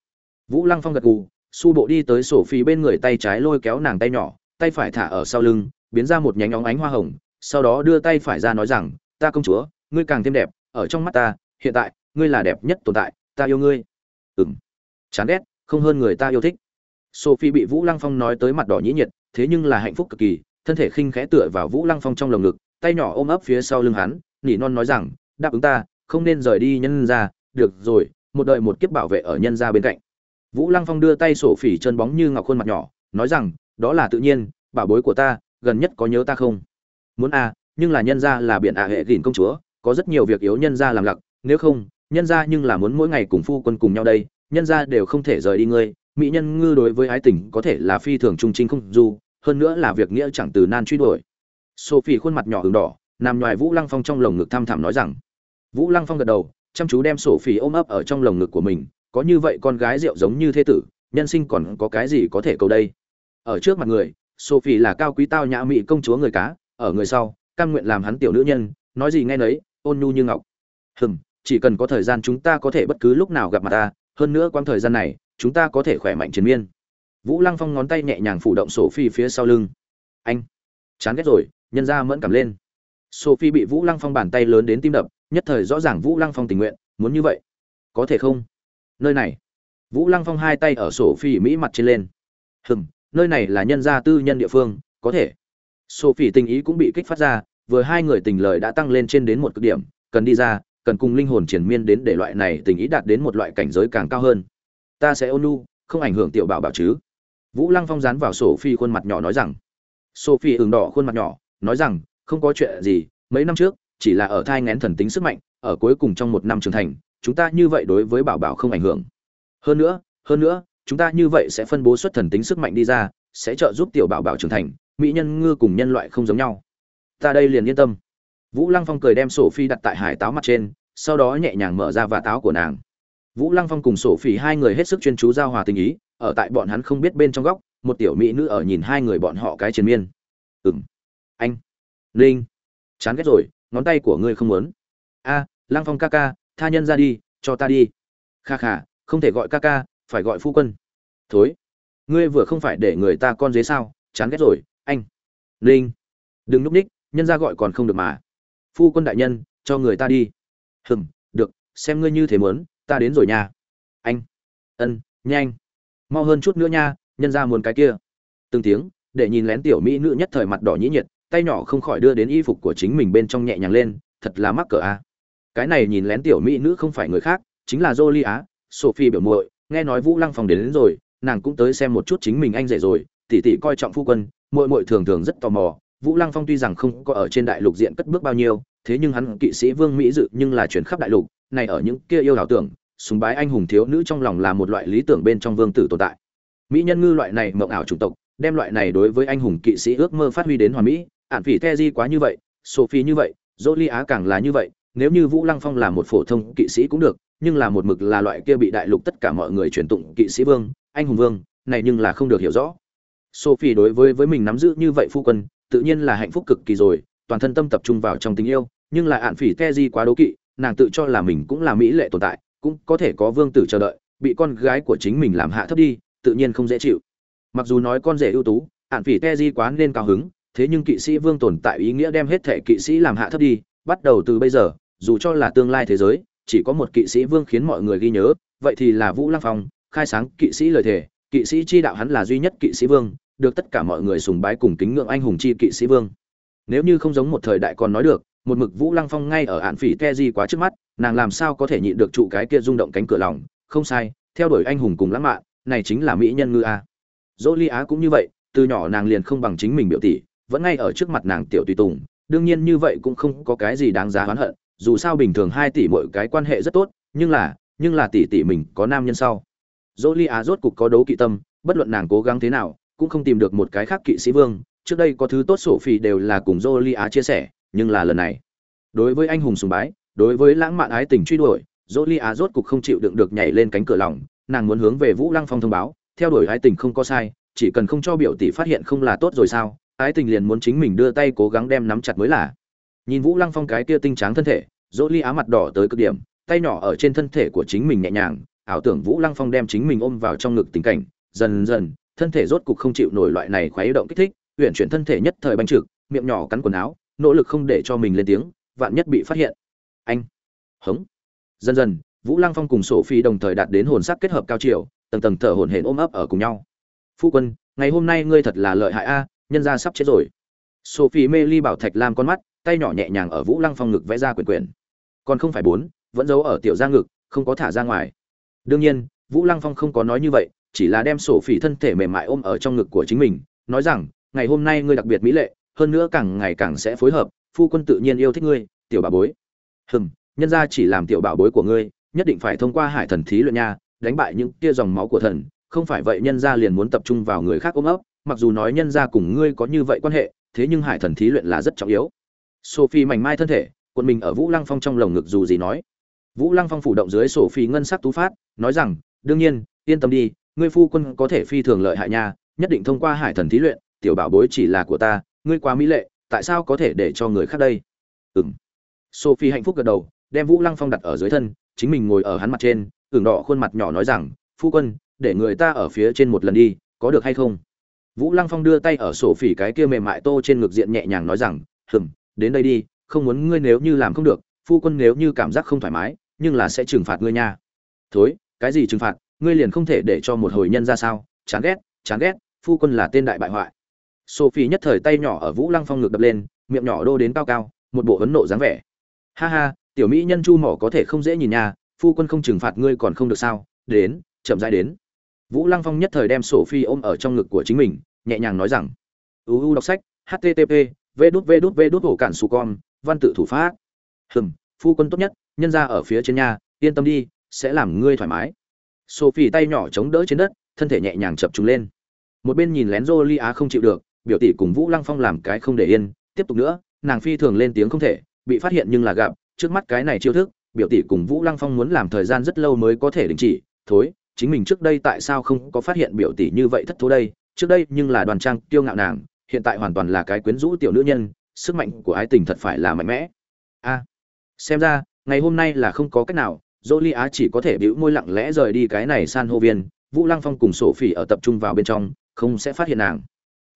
Vũ lăng phong gật gù, su bộ đi tới sophie bên người tay trái lôi kéo nàng tay nhỏ, tay phải thả ở sau lưng, biến ra một nhánh óng ánh hoa hồng, sau đó đưa tay phải ra nói rằng, ta công chúa, ngươi càng thêm đẹp ở trong mắt ta hiện tại ngươi là đẹp nhất tồn tại ta yêu ngươi. Ừng chán ghét không hơn người ta yêu thích. Sophie bị vũ lăng phong nói tới mặt đỏ nhĩ nhiệt thế nhưng là hạnh phúc cực kỳ thân thể khinh khẽ tựa vào vũ lăng phong trong lồng ngực tay nhỏ ôm ấp phía sau lưng hắn nỉ non nói rằng đáp ứng ta không nên rời đi nhân ra được rồi một đời một kiếp bảo vệ ở nhân ra bên cạnh. Vũ lăng phong đưa tay sổ phỉ chân bóng như ngọc khuôn mặt nhỏ nói rằng đó là tự nhiên bảo bối của ta gần nhất có nhớ ta không? Muốn à, nhưng là nhân ra là biện ạ hệ gìn công chúa có rất nhiều việc yếu nhân ra làm lặc, nếu không, nhân ra nhưng là muốn mỗi ngày cùng phu quân cùng nhau đây, nhân ra đều không thể rời đi ngươi, mỹ nhân ngư đối với ái tình có thể là phi thường trung trinh không du hơn nữa là việc nghĩa chẳng từ nan truy đuổi. Sophie khuôn mặt nhỏ hừng đỏ, nằm ngoài vũ lăng phong trong lồng ngực thăm thẳm nói rằng, vũ lăng phong gật đầu, chăm chú đem sophie ôm ấp ở trong lồng ngực của mình, có như vậy con gái rượu giống như thế tử, nhân sinh còn có cái gì có thể cầu đây? Ở trước mặt người, sophie là cao quý tao nhã mỹ công chúa người cá, ở người sau căn nguyện làm hắn tiểu nữ nhân, nói gì nghe nấy ôn nhu như ngọc. Hừm, chỉ cần có thời gian chúng ta có thể bất cứ lúc nào gặp mặt ta, hơn nữa quãng thời gian này, chúng ta có thể khỏe mạnh chiến miên. Vũ lăng phong ngón tay nhẹ nhàng phủ động sophie phía sau lưng. Anh, chán ghét rồi, nhân ra mẫn cảm lên. Sophie bị vũ lăng phong bàn tay lớn đến tim đập, nhất thời rõ ràng vũ lăng phong tình nguyện, muốn như vậy. Có thể không? Nơi này. Vũ lăng phong hai tay ở sophie mỹ mặt trên lên. Hừm, nơi này là nhân gia tư nhân địa phương, có thể. Sophie tình ý cũng bị kích phát ra vừa hai người tình lời đã tăng lên trên đến một cực điểm, cần đi ra, cần cùng linh hồn triển miên đến để loại này tình ý đạt đến một loại cảnh giới càng cao hơn. Ta sẽ ôn nhu, không ảnh hưởng tiểu bảo bảo chứ. Vũ lăng phong dán vào sophie khuôn mặt nhỏ nói rằng. Sophie ửng đỏ khuôn mặt nhỏ, nói rằng, không có chuyện gì, mấy năm trước, chỉ là ở thai ngén thần tính sức mạnh, ở cuối cùng trong một năm trưởng thành, chúng ta như vậy đối với bảo bảo không ảnh hưởng. Hơn nữa hơn nữa, chúng ta như vậy sẽ phân bố xuất thần tính sức mạnh đi ra, sẽ trợ giúp tiểu bảo bảo trưởng thành, mỹ nhân ngư cùng nhân loại không giống nhau ta đây liền yên tâm. Vũ lăng phong cười đem sổ phi đặt tại hải táo mặt trên, sau đó nhẹ nhàng mở ra và táo của nàng. Vũ lăng phong cùng sổ phi hai người hết sức chuyên chú giao hòa tình ý, ở tại bọn hắn không biết bên trong góc, một tiểu mỹ nữ ở nhìn hai người bọn họ cái triền miên. Ừng anh. Linh. Chán ghét rồi, ngón tay của ngươi không muốn. A, lăng phong ca ca, tha nhân ra đi, cho ta đi. Kha kha, không thể gọi ca ca, phải gọi phu quân. Thối. Ngươi vừa không phải để người ta con dế sao, chán ghét rồi, anh. Linh. Đừng núp ních nhân ra gọi còn không được mà. Phu quân đại nhân cho người ta đi. Hừm được xem ngươi như thế muốn ta đến rồi nha. Anh. Ân nhanh. Mau hơn chút nữa nha nhân ra muốn cái kia. Từng tiếng để nhìn lén tiểu mỹ nữ nhất thời mặt đỏ nhĩ nhiệt tay nhỏ không khỏi đưa đến y phục của chính mình bên trong nhẹ nhàng lên thật là mắc cỡ a. Cái này nhìn lén tiểu mỹ nữ không phải người khác chính là jolie á sophie biểu muội nghe nói vũ lăng phòng đến, đến rồi nàng cũng tới xem một chút chính mình anh rể rồi tỉ tỉ coi trọng phu quân muội muội thường thường rất tò mò vũ lăng phong tuy rằng không có ở trên đại lục diện cất bước bao nhiêu, thế nhưng hắn kỵ sĩ vương mỹ dự nhưng là chuyển khắp đại lục, này ở những kia yêu đảo tưởng, sùng bái anh hùng thiếu nữ trong lòng là một loại lý tưởng bên trong vương tử tồn tại. Mỹ nhân ngư loại này mộng ảo chủng tộc, đem loại này đối với anh hùng kỵ sĩ ước mơ phát huy đến hoàn mỹ, ạn phỉ the di quá như vậy, sophie như vậy dỗ á càng là như vậy, nếu như vũ lăng phong là một phổ thông kỵ sĩ cũng được, nhưng là một mực là loại kia bị đại lục tất cả mọi người truyền tụng kỵ sĩ vương, anh hùng vương, này nhưng là không được hiểu rõ. Sophie đối với với mình nắm giữ như vậy phu quân tự nhiên là hạnh phúc cực kỳ rồi, toàn thân tâm tập trung vào trong tình yêu, nhưng lại ạn phỉ te di quá đố kỵ, nàng tự cho là mình cũng là mỹ lệ tồn tại, cũng có thể có vương tử chờ đợi, bị con gái của chính mình làm hạ thấp đi, tự nhiên không dễ chịu. Mặc dù nói con rể ưu tú, ạn phỉ te di quá nên cao hứng, thế nhưng kỵ sĩ vương tồn tại ý nghĩa đem hết thể kỵ sĩ làm hạ thấp đi, bắt đầu từ bây giờ, dù cho là tương lai thế giới, chỉ có một kỵ sĩ vương khiến mọi người ghi nhớ, vậy thì là vũ lăng phong, khai sáng kỵ sĩ lời thề, kỵ sĩ chi đạo hắn là duy nhất kỵ sĩ vương được tất cả mọi người sùng bái cùng kính ngưỡng anh hùng chi kỵ sĩ vương. Nếu như không giống một thời đại còn nói được, một mực vũ lăng phong ngay ở án phỉ Teji quá trước mắt, nàng làm sao có thể nhịn được trụ cái kia rung động cánh cửa lòng? Không sai, theo đuổi anh hùng cùng lãng mạn, này chính là mỹ nhân ngư a. Dỗ ly á cũng như vậy, từ nhỏ nàng liền không bằng chính mình biểu tỷ, vẫn ngay ở trước mặt nàng tiểu tùy tùng, đương nhiên như vậy cũng không có cái gì đáng giá oán hận, dù sao bình thường hai tỷ mỗi cái quan hệ rất tốt, nhưng là nhưng là tỷ tỷ mình có nam nhân sau. Dỗ ly á rốt cục có đấu kỵ tâm, bất luận nàng cố gắng thế nào cũng không tìm được một cái khác kỵ sĩ vương. Trước đây có thứ tốt sổ phi đều là cùng jolie á chia sẻ, nhưng là lần này, đối với anh hùng sùng bái, đối với lãng mạn ái tình truy đuổi, jolie á rốt cục không chịu đựng được nhảy lên cánh cửa lòng. Nàng muốn hướng về vũ lăng phong thông báo, theo đuổi ái tình không có sai, chỉ cần không cho biểu tỷ phát hiện không là tốt rồi sao? Ái tình liền muốn chính mình đưa tay cố gắng đem nắm chặt mới là. Nhìn vũ lăng phong cái kia tinh tráng thân thể dỗ ly á mặt đỏ tới cực điểm, tay nhỏ ở trên thân thể của chính mình nhẹ nhàng, ảo tưởng vũ lăng phong đem chính mình ôm vào trong ngực tình cảnh. Dần dần thân thể rốt cục không chịu nổi loại này khoái động kích thích huyện chuyển thân thể nhất thời banh trực miệng nhỏ cắn quần áo, nỗ lực không để cho mình lên tiếng, vạn nhất bị phát hiện. Anh. Hống. Dần dần, vũ lăng phong cùng sổ phi đồng thời đạt đến hồn sắc kết hợp cao chiều, tầng tầng thở hồn hển ôm ấp ở cùng nhau. Phu quân, ngày hôm nay ngươi thật là lợi hại a, nhân ra sắp chết rồi. Sophie mê ly bảo thạch lam con mắt, tay nhỏ nhẹ nhàng ở vũ lăng phong ngực vẽ ra quyền quyền còn không phải bốn, vẫn giấu ở tiểu ra ngực, không có thả ra ngoài. Đương nhiên, vũ lăng phong không có nói như vậy chỉ là đem sổ phỉ thân thể mềm mại ôm ở trong ngực của chính mình, nói rằng, ngày hôm nay ngươi đặc biệt mỹ lệ, hơn nữa càng ngày càng sẽ phối hợp, phu quân tự nhiên yêu thích ngươi, tiểu bà bối. Hừm, nhân ra chỉ làm tiểu bảo bối của ngươi, nhất định phải thông qua hải thần thí luyện nha, đánh bại những tia dòng máu của thần, không phải vậy nhân ra liền muốn tập trung vào người khác ôm ấp, mặc dù nói nhân ra cùng ngươi có như vậy quan hệ, thế nhưng hải thần thí luyện là rất trọng yếu. Sophie mảnh mai thân thể quân mình ở vũ lăng phong trong lồng ngực dù gì nói. Vũ lăng phong phủ động dưới sophie ngân sắc tú phát, nói rằng, đương nhiên, yên tâm đi ngươi phu quân có thể phi thường lợi hại nha, nhất định thông qua hải thần thí luyện, tiểu bảo bối chỉ là của ta, ngươi quá mỹ lệ, tại sao có thể để cho người khác đây? Ừm. Sophie hạnh phúc gật đầu, đem vũ lăng phong đặt ở dưới thân, chính mình ngồi ở hắn mặt trên, ửng đỏ khuôn mặt nhỏ nói rằng, phu quân, để người ta ở phía trên một lần đi, có được hay không? Vũ lăng phong đưa tay ở sổ phỉ cái kia mềm mại tô trên ngực diện nhẹ nhàng nói rằng hừm đến đây đi, không muốn ngươi nếu như làm không được, phu quân nếu như cảm giác không thoải mái, nhưng là sẽ trừng phạt ngươi nha. Thối, cái gì trừng phạt? Ngươi liền không thể để cho một hồi nhân ra sao? Chán ghét chán ghét, phu quân là tên đại bại hoại. Sophie nhất thời tay nhỏ ở vũ lăng phong ngực đập lên, miệng nhỏ đô đến cao cao, một bộ ấn nộ dáng vẻ. Ha ha, tiểu mỹ nhân chu mỏ có thể không dễ nhìn nha, phu quân không trừng phạt ngươi còn không được sao? Đến, chậm rãi đến. Vũ lăng phong nhất thời đem sophie phi ôm ở trong ngực của chính mình, nhẹ nhàng nói rằng uu đọc sách http v đút v đút v đút hổ cản su con, văn tự thủ pháp. Hừm, phu quân tốt nhất, nhân ra ở phía trên nhà yên tâm đi, sẽ làm ngươi thoải mái sophie tay nhỏ chống đỡ trên đất, thân thể nhẹ nhàng chập trùng lên. Một bên nhìn lén rô á không chịu được, biểu tỷ cùng vũ lăng phong làm cái không để yên, tiếp tục nữa, nàng phi thường lên tiếng không thể, bị phát hiện nhưng là gặp, trước mắt cái này chiêu thức, biểu tỷ cùng vũ lăng phong muốn làm thời gian rất lâu mới có thể đình chỉ, thối, chính mình trước đây tại sao không có phát hiện biểu tỷ như vậy thất thố đây? Trước đây nhưng là đoàn trang tiêu ngạo nàng, hiện tại hoàn toàn là cái quyến rũ tiểu nữ nhân, sức mạnh của ái tình thật phải là mạnh mẽ. A, xem ra, ngày hôm nay là không có cách nào dỗ ly á chỉ có thể bĩu môi lặng lẽ rời đi cái này san hô viên, vũ lăng phong cùng sổ phỉ ở tập trung vào bên trong, không sẽ phát hiện nàng.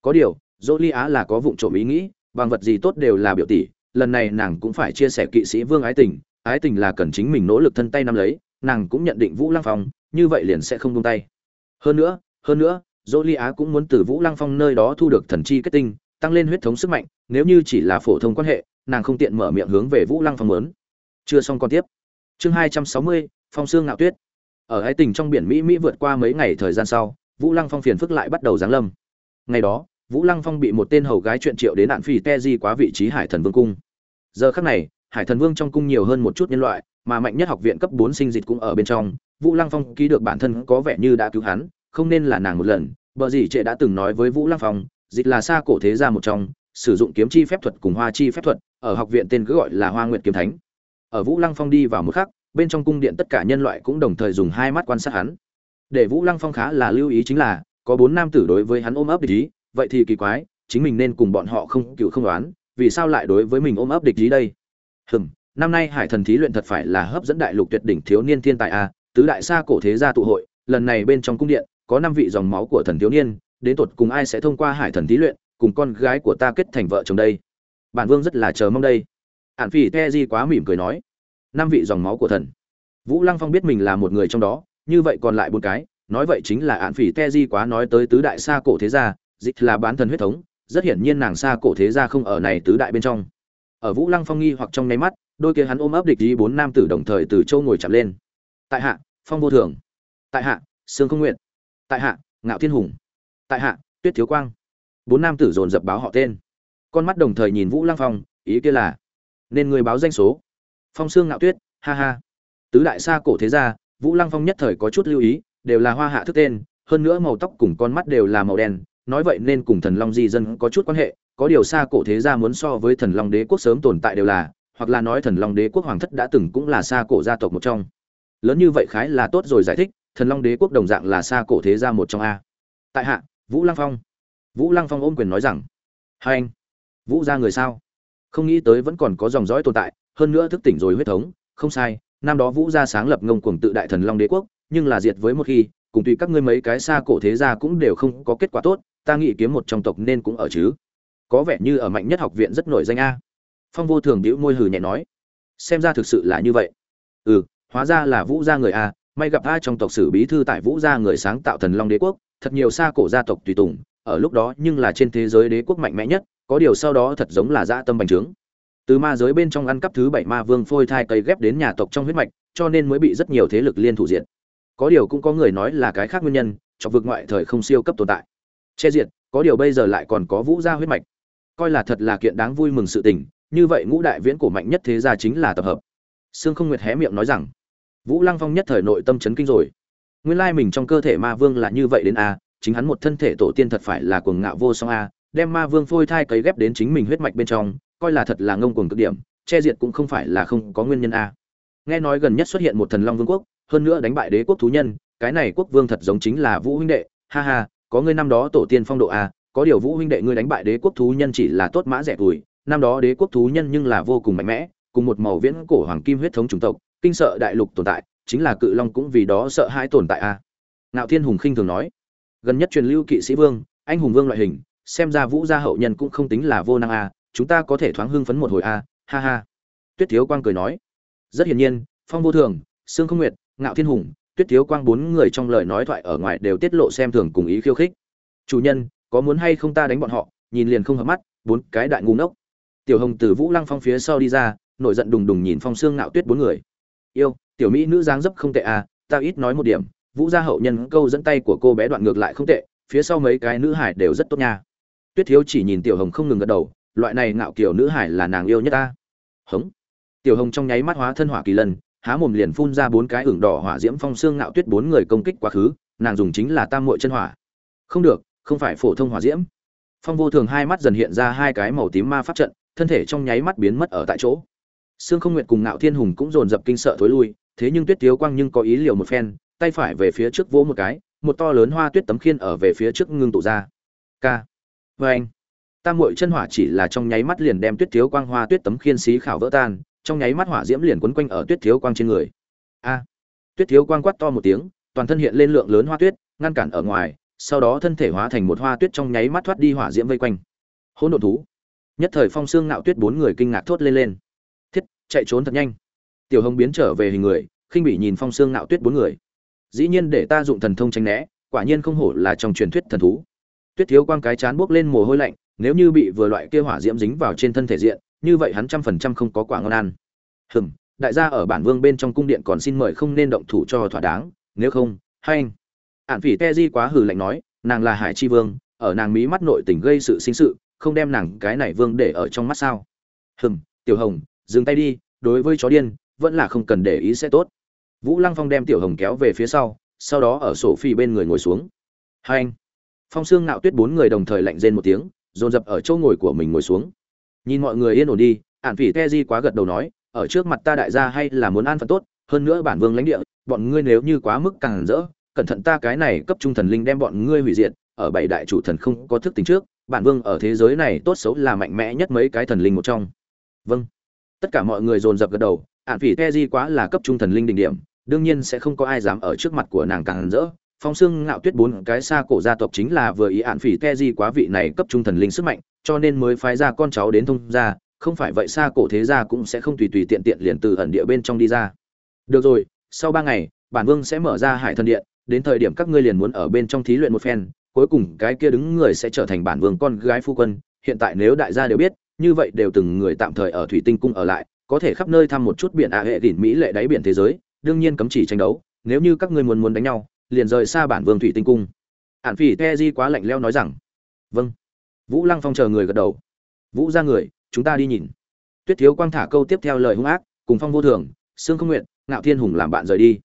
Có điều, dỗ ly á là có vụng trộm ý nghĩ, bằng vật gì tốt đều là biểu tỷ, lần này nàng cũng phải chia sẻ kỵ sĩ vương ái tình ái tình là cần chính mình nỗ lực thân tay nắm lấy, nàng cũng nhận định vũ lăng phong, như vậy liền sẽ không buông tay. Hơn nữa hơn nữa, dỗ ly á cũng muốn từ vũ lăng phong nơi đó thu được thần chi kết tinh, tăng lên huyết thống sức mạnh, nếu như chỉ là phổ thông quan hệ, nàng không tiện mở miệng hướng về vũ lăng phong muốn. Chưa xong còn tiếp chương hai trăm sáu mươi, phong sương ngạo tuyết. Ở ái tình trong biển mỹ mỹ vượt qua mấy ngày thời gian sau, vũ lăng phong phiền phức lại bắt đầu giáng lâm. Ngày đó, vũ lăng phong bị một tên hầu gái chuyện triệu đến nạn phi te di quá vị trí hải thần vương cung. Giờ khắc này, hải thần vương trong cung nhiều hơn một chút nhân loại, mà mạnh nhất học viện cấp bốn sinh dịch cũng ở bên trong. Vũ lăng phong ký được bản thân có vẻ như đã cứu hắn, không nên là nàng một lần. Bờ gì trệ đã từng nói với vũ lăng phong, dịch là xa cổ thế gia một trong, sử dụng kiếm chi phép thuật cùng hoa chi phép thuật, ở học viện tên cứ gọi là hoa nguyệt kiếm thánh ở vũ lăng phong đi vào một khắc, bên trong cung điện tất cả nhân loại cũng đồng thời dùng hai mắt quan sát hắn. Để vũ lăng phong khá là lưu ý chính là, có bốn nam tử đối với hắn ôm ấp địch ý, vậy thì kỳ quái, chính mình nên cùng bọn họ không cựu không đoán, vì sao lại đối với mình ôm ấp địch ý đây? Hừm, năm nay hải thần thí luyện thật phải là hấp dẫn đại lục tuyệt đỉnh thiếu niên thiên tài a tứ đại sa cổ thế gia tụ hội, lần này bên trong cung điện, có năm vị dòng máu của thần thiếu niên, đến tột cùng ai sẽ thông qua hải thần thí luyện, cùng con gái của ta kết thành vợ chồng đây? Bản vương rất là chờ mong đây ạn phỉ te di quá mỉm cười nói, năm vị dòng máu của thần. Vũ lăng phong biết mình là một người trong đó, như vậy còn lại bốn cái, nói vậy chính là ạn phỉ te di quá nói tới tứ đại xa cổ thế gia, dịch là bán thần huyết thống, rất hiển nhiên nàng xa cổ thế gia không ở này tứ đại bên trong. Ở vũ lăng phong nghi hoặc trong nháy mắt, đôi kia hắn ôm ấp địch ý bốn nam tử đồng thời từ châu ngồi chặt lên. Tại hạ, phong vô thường. Tại hạ, sương không nguyện tại hạ, ngạo thiên hùng. Tại hạ, tuyết thiếu quang. Bốn nam tử dồn dập báo họ tên. Con mắt đồng thời nhìn vũ lăng phong, ý kia là nên người báo danh số. Phong sương ngạo tuyết, ha ha. Tứ đại sa cổ thế gia, vũ lăng phong nhất thời có chút lưu ý, đều là hoa hạ thức tên, hơn nữa màu tóc cùng con mắt đều là màu đen, nói vậy nên cùng thần long di dân có chút quan hệ, có điều xa cổ thế gia muốn so với thần long đế quốc sớm tồn tại đều là, hoặc là nói thần long đế quốc hoàng thất đã từng cũng là xa cổ gia tộc một trong. Lớn như vậy khái là tốt rồi giải thích, thần long đế quốc đồng dạng là xa cổ thế gia một trong a. Tại hạ, vũ lăng phong. Vũ lăng phong ôm quyền nói rằng, hai anh, vũ ra người sao? Không nghĩ tới vẫn còn có dòng dõi tồn tại, hơn nữa thức tỉnh rồi huyết thống, không sai, năm đó vũ gia sáng lập ngông cuồng tự đại thần long đế quốc, nhưng là diệt với một khi, cùng tùy các ngươi mấy cái xa cổ thế gia cũng đều không có kết quả tốt, ta nghĩ kiếm một trong tộc nên cũng ở chứ. Có vẻ như ở mạnh nhất học viện rất nổi danh a. Phong vô thường đĩu môi hừ nhẹ nói. Xem ra thực sự là như vậy. Ừ hóa ra là vũ gia người a, may gặp a trong tộc sử bí thư tại vũ gia người sáng tạo thần long đế quốc, thật nhiều xa cổ gia tộc tùy tùng, ở lúc đó nhưng là trên thế giới đế quốc mạnh mẽ nhất có điều sau đó thật giống là dã tâm bành trướng. Từ ma giới bên trong ăn cắp thứ bảy ma vương phôi thai cây ghép đến nhà tộc trong huyết mạch, cho nên mới bị rất nhiều thế lực liên thủ diện có điều cũng có người nói là cái khác nguyên nhân, cho vực ngoại thời không siêu cấp tồn tại. Che diệt, có điều bây giờ lại còn có vũ gia huyết mạch. Coi là thật là kiện đáng vui mừng sự tình, như vậy ngũ đại viễn cổ mạnh nhất thế gia chính là tập hợp. Sương không nguyệt hé miệng nói rằng, vũ lăng phong nhất thời nội tâm chấn kinh rồi. Nguyên lai mình trong cơ thể ma vương là như vậy đến a, chính hắn một thân thể tổ tiên thật phải là cuồng ngạo vô song a đem ma vương phôi thai cấy ghép đến chính mình huyết mạch bên trong, coi là thật là ngông cuồng cực điểm, che diệt cũng không phải là không có nguyên nhân a. Nghe nói gần nhất xuất hiện một thần long vương quốc, hơn nữa đánh bại đế quốc thú nhân, cái này quốc vương thật giống chính là vũ huynh đệ, ha ha, có ngươi năm đó tổ tiên phong độ a, có điều vũ huynh đệ ngươi đánh bại đế quốc thú nhân chỉ là tốt mã rẻ tuổi, năm đó đế quốc thú nhân nhưng là vô cùng mạnh mẽ, cùng một màu viễn cổ hoàng kim huyết thống chủng tộc, kinh sợ đại lục tồn tại, chính là cự long cũng vì đó sợ hãi tồn tại a. Ngạo thiên hùng khinh thường nói, gần nhất truyền lưu kỵ sĩ vương, anh hùng vương loại hình xem ra vũ gia hậu nhân cũng không tính là vô năng a chúng ta có thể thoáng hưng phấn một hồi a ha ha. Tuyết thiếu quang cười nói. Rất hiển nhiên, phong vô thường, sương không nguyệt, ngạo thiên hùng, tuyết thiếu quang bốn người trong lời nói thoại ở ngoài đều tiết lộ xem thường cùng ý khiêu khích. Chủ nhân, có muốn hay không ta đánh bọn họ? Nhìn liền không hợp mắt, bốn cái đại ngu ngốc. Tiểu hồng từ vũ lăng phong phía sau đi ra, nổi giận đùng đùng nhìn phong xương ngạo tuyết bốn người. Yêu, tiểu mỹ nữ dáng dấp không tệ à ta ít nói một điểm, vũ gia hậu nhân câu dẫn tay của cô bé đoạn ngược lại không tệ, phía sau mấy cái nữ hải đều rất tốt nha tuyết thiếu chỉ nhìn tiểu hồng không ngừng gật đầu, loại này ngạo kiểu nữ hải là nàng yêu nhất ta. Hống. Tiểu hồng trong nháy mắt hóa thân hỏa kỳ lân há mồm liền phun ra bốn cái ửng đỏ hỏa diễm phong xương ngạo tuyết bốn người công kích quá khứ, nàng dùng chính là tam muội chân hỏa. Không được, không phải phổ thông hỏa diễm. Phong vô thường hai mắt dần hiện ra hai cái màu tím ma pháp trận, thân thể trong nháy mắt biến mất ở tại chỗ. Sương không nguyện cùng ngạo thiên hùng cũng dồn dập kinh sợ thối lui, thế nhưng tuyết thiếu quang nhưng có ý liều một phen, tay phải về phía trước vỗ một cái, một to lớn hoa tuyết tấm khiên ở về phía trước ngưng tụ ra. K vê anh, tam muội chân hỏa chỉ là trong nháy mắt liền đem tuyết thiếu quang hoa, tuyết tấm khiên xí khảo vỡ tan, trong nháy mắt hỏa diễm liền quấn quanh ở tuyết thiếu quang trên người. A, tuyết thiếu quang quát to một tiếng, toàn thân hiện lên lượng lớn hoa tuyết, ngăn cản ở ngoài, sau đó thân thể hóa thành một hoa tuyết trong nháy mắt thoát đi hỏa diễm vây quanh. Hỗn độn thú. Nhất thời phong xương nạo tuyết bốn người kinh ngạc thốt lên lên. Thiết, chạy trốn thật nhanh. Tiểu hồng biến trở về hình người, khinh bị nhìn phong xương nạo tuyết bốn người. Dĩ nhiên để ta dụng thần thông tránh né, quả nhiên không hổ là trong truyền thuyết thần thú tuyết thiếu quang cái chán buốc lên mồ hôi lạnh, nếu như bị vừa loại kia hỏa diễm dính vào trên thân thể diện, như vậy hắn trăm phần trăm không có quả ngon ăn. Hừm, đại gia ở bản vương bên trong cung điện còn xin mời không nên động thủ cho thỏa đáng, nếu không, hay anh. Ản phỉ Teji di quá hừ lạnh nói, nàng là hải chi vương, ở nàng mí mắt nội tình gây sự sinh sự, không đem nàng cái này vương để ở trong mắt sao? Hừm, tiểu hồng, dừng tay đi, đối với chó điên, vẫn là không cần để ý sẽ tốt. Vũ lăng phong đem tiểu hồng kéo về phía sau sau đó ở sổ phi bên người ngồi xuống. Hai anh phong sương nạo tuyết bốn người đồng thời lạnh rên một tiếng, dồn dập ở chỗ ngồi của mình ngồi xuống. Nhìn mọi người yên ổn đi ạn phỉ te di quá gật đầu nói, ở trước mặt ta đại gia hay là muốn an phận tốt, hơn nữa bản vương lãnh địa, bọn ngươi nếu như quá mức càng rỡ, cẩn thận ta cái này cấp trung thần linh đem bọn ngươi hủy diệt, ở bảy đại chủ thần không có thức tính trước, bản vương ở thế giới này tốt xấu là mạnh mẽ nhất mấy cái thần linh một trong. Vâng. Tất cả mọi người dồn dập gật đầu ạn phỉ te di quá là cấp trung thần linh đỉnh điểm, đương nhiên sẽ không có ai dám ở trước mặt của nàng càng rỡ phong xương ngạo tuyết bốn cái xa cổ gia tộc chính là vừa ý ạn phỉ te di quá vị này cấp trung thần linh sức mạnh, cho nên mới phái ra con cháu đến thông gia, không phải vậy xa cổ thế gia cũng sẽ không tùy tùy tiện tiện liền từ ẩn địa bên trong đi ra. Được rồi, sau ba ngày, bản vương sẽ mở ra hải thần điện, đến thời điểm các ngươi liền muốn ở bên trong thí luyện một phen, cuối cùng cái kia đứng người sẽ trở thành bản vương con gái phu quân, hiện tại nếu đại gia đều biết, như vậy đều từng người tạm thời ở thủy tinh cung ở lại, có thể khắp nơi thăm một chút biển ạ hệ đỉnh mỹ lệ đáy biển thế giới, đương nhiên cấm chỉ tranh đấu, nếu như các ngươi muốn muốn đánh nhau liền rời xa bản vương thủy tinh cung. Hạn phỉ te di quá lạnh leo nói rằng vâng. Vũ lăng phong chờ người gật đầu. Vũ ra người, chúng ta đi nhìn. Tuyết thiếu quang thả câu tiếp theo lời hung ác, cùng phong vô thường, sương không nguyện, ngạo thiên hùng làm bạn rời đi.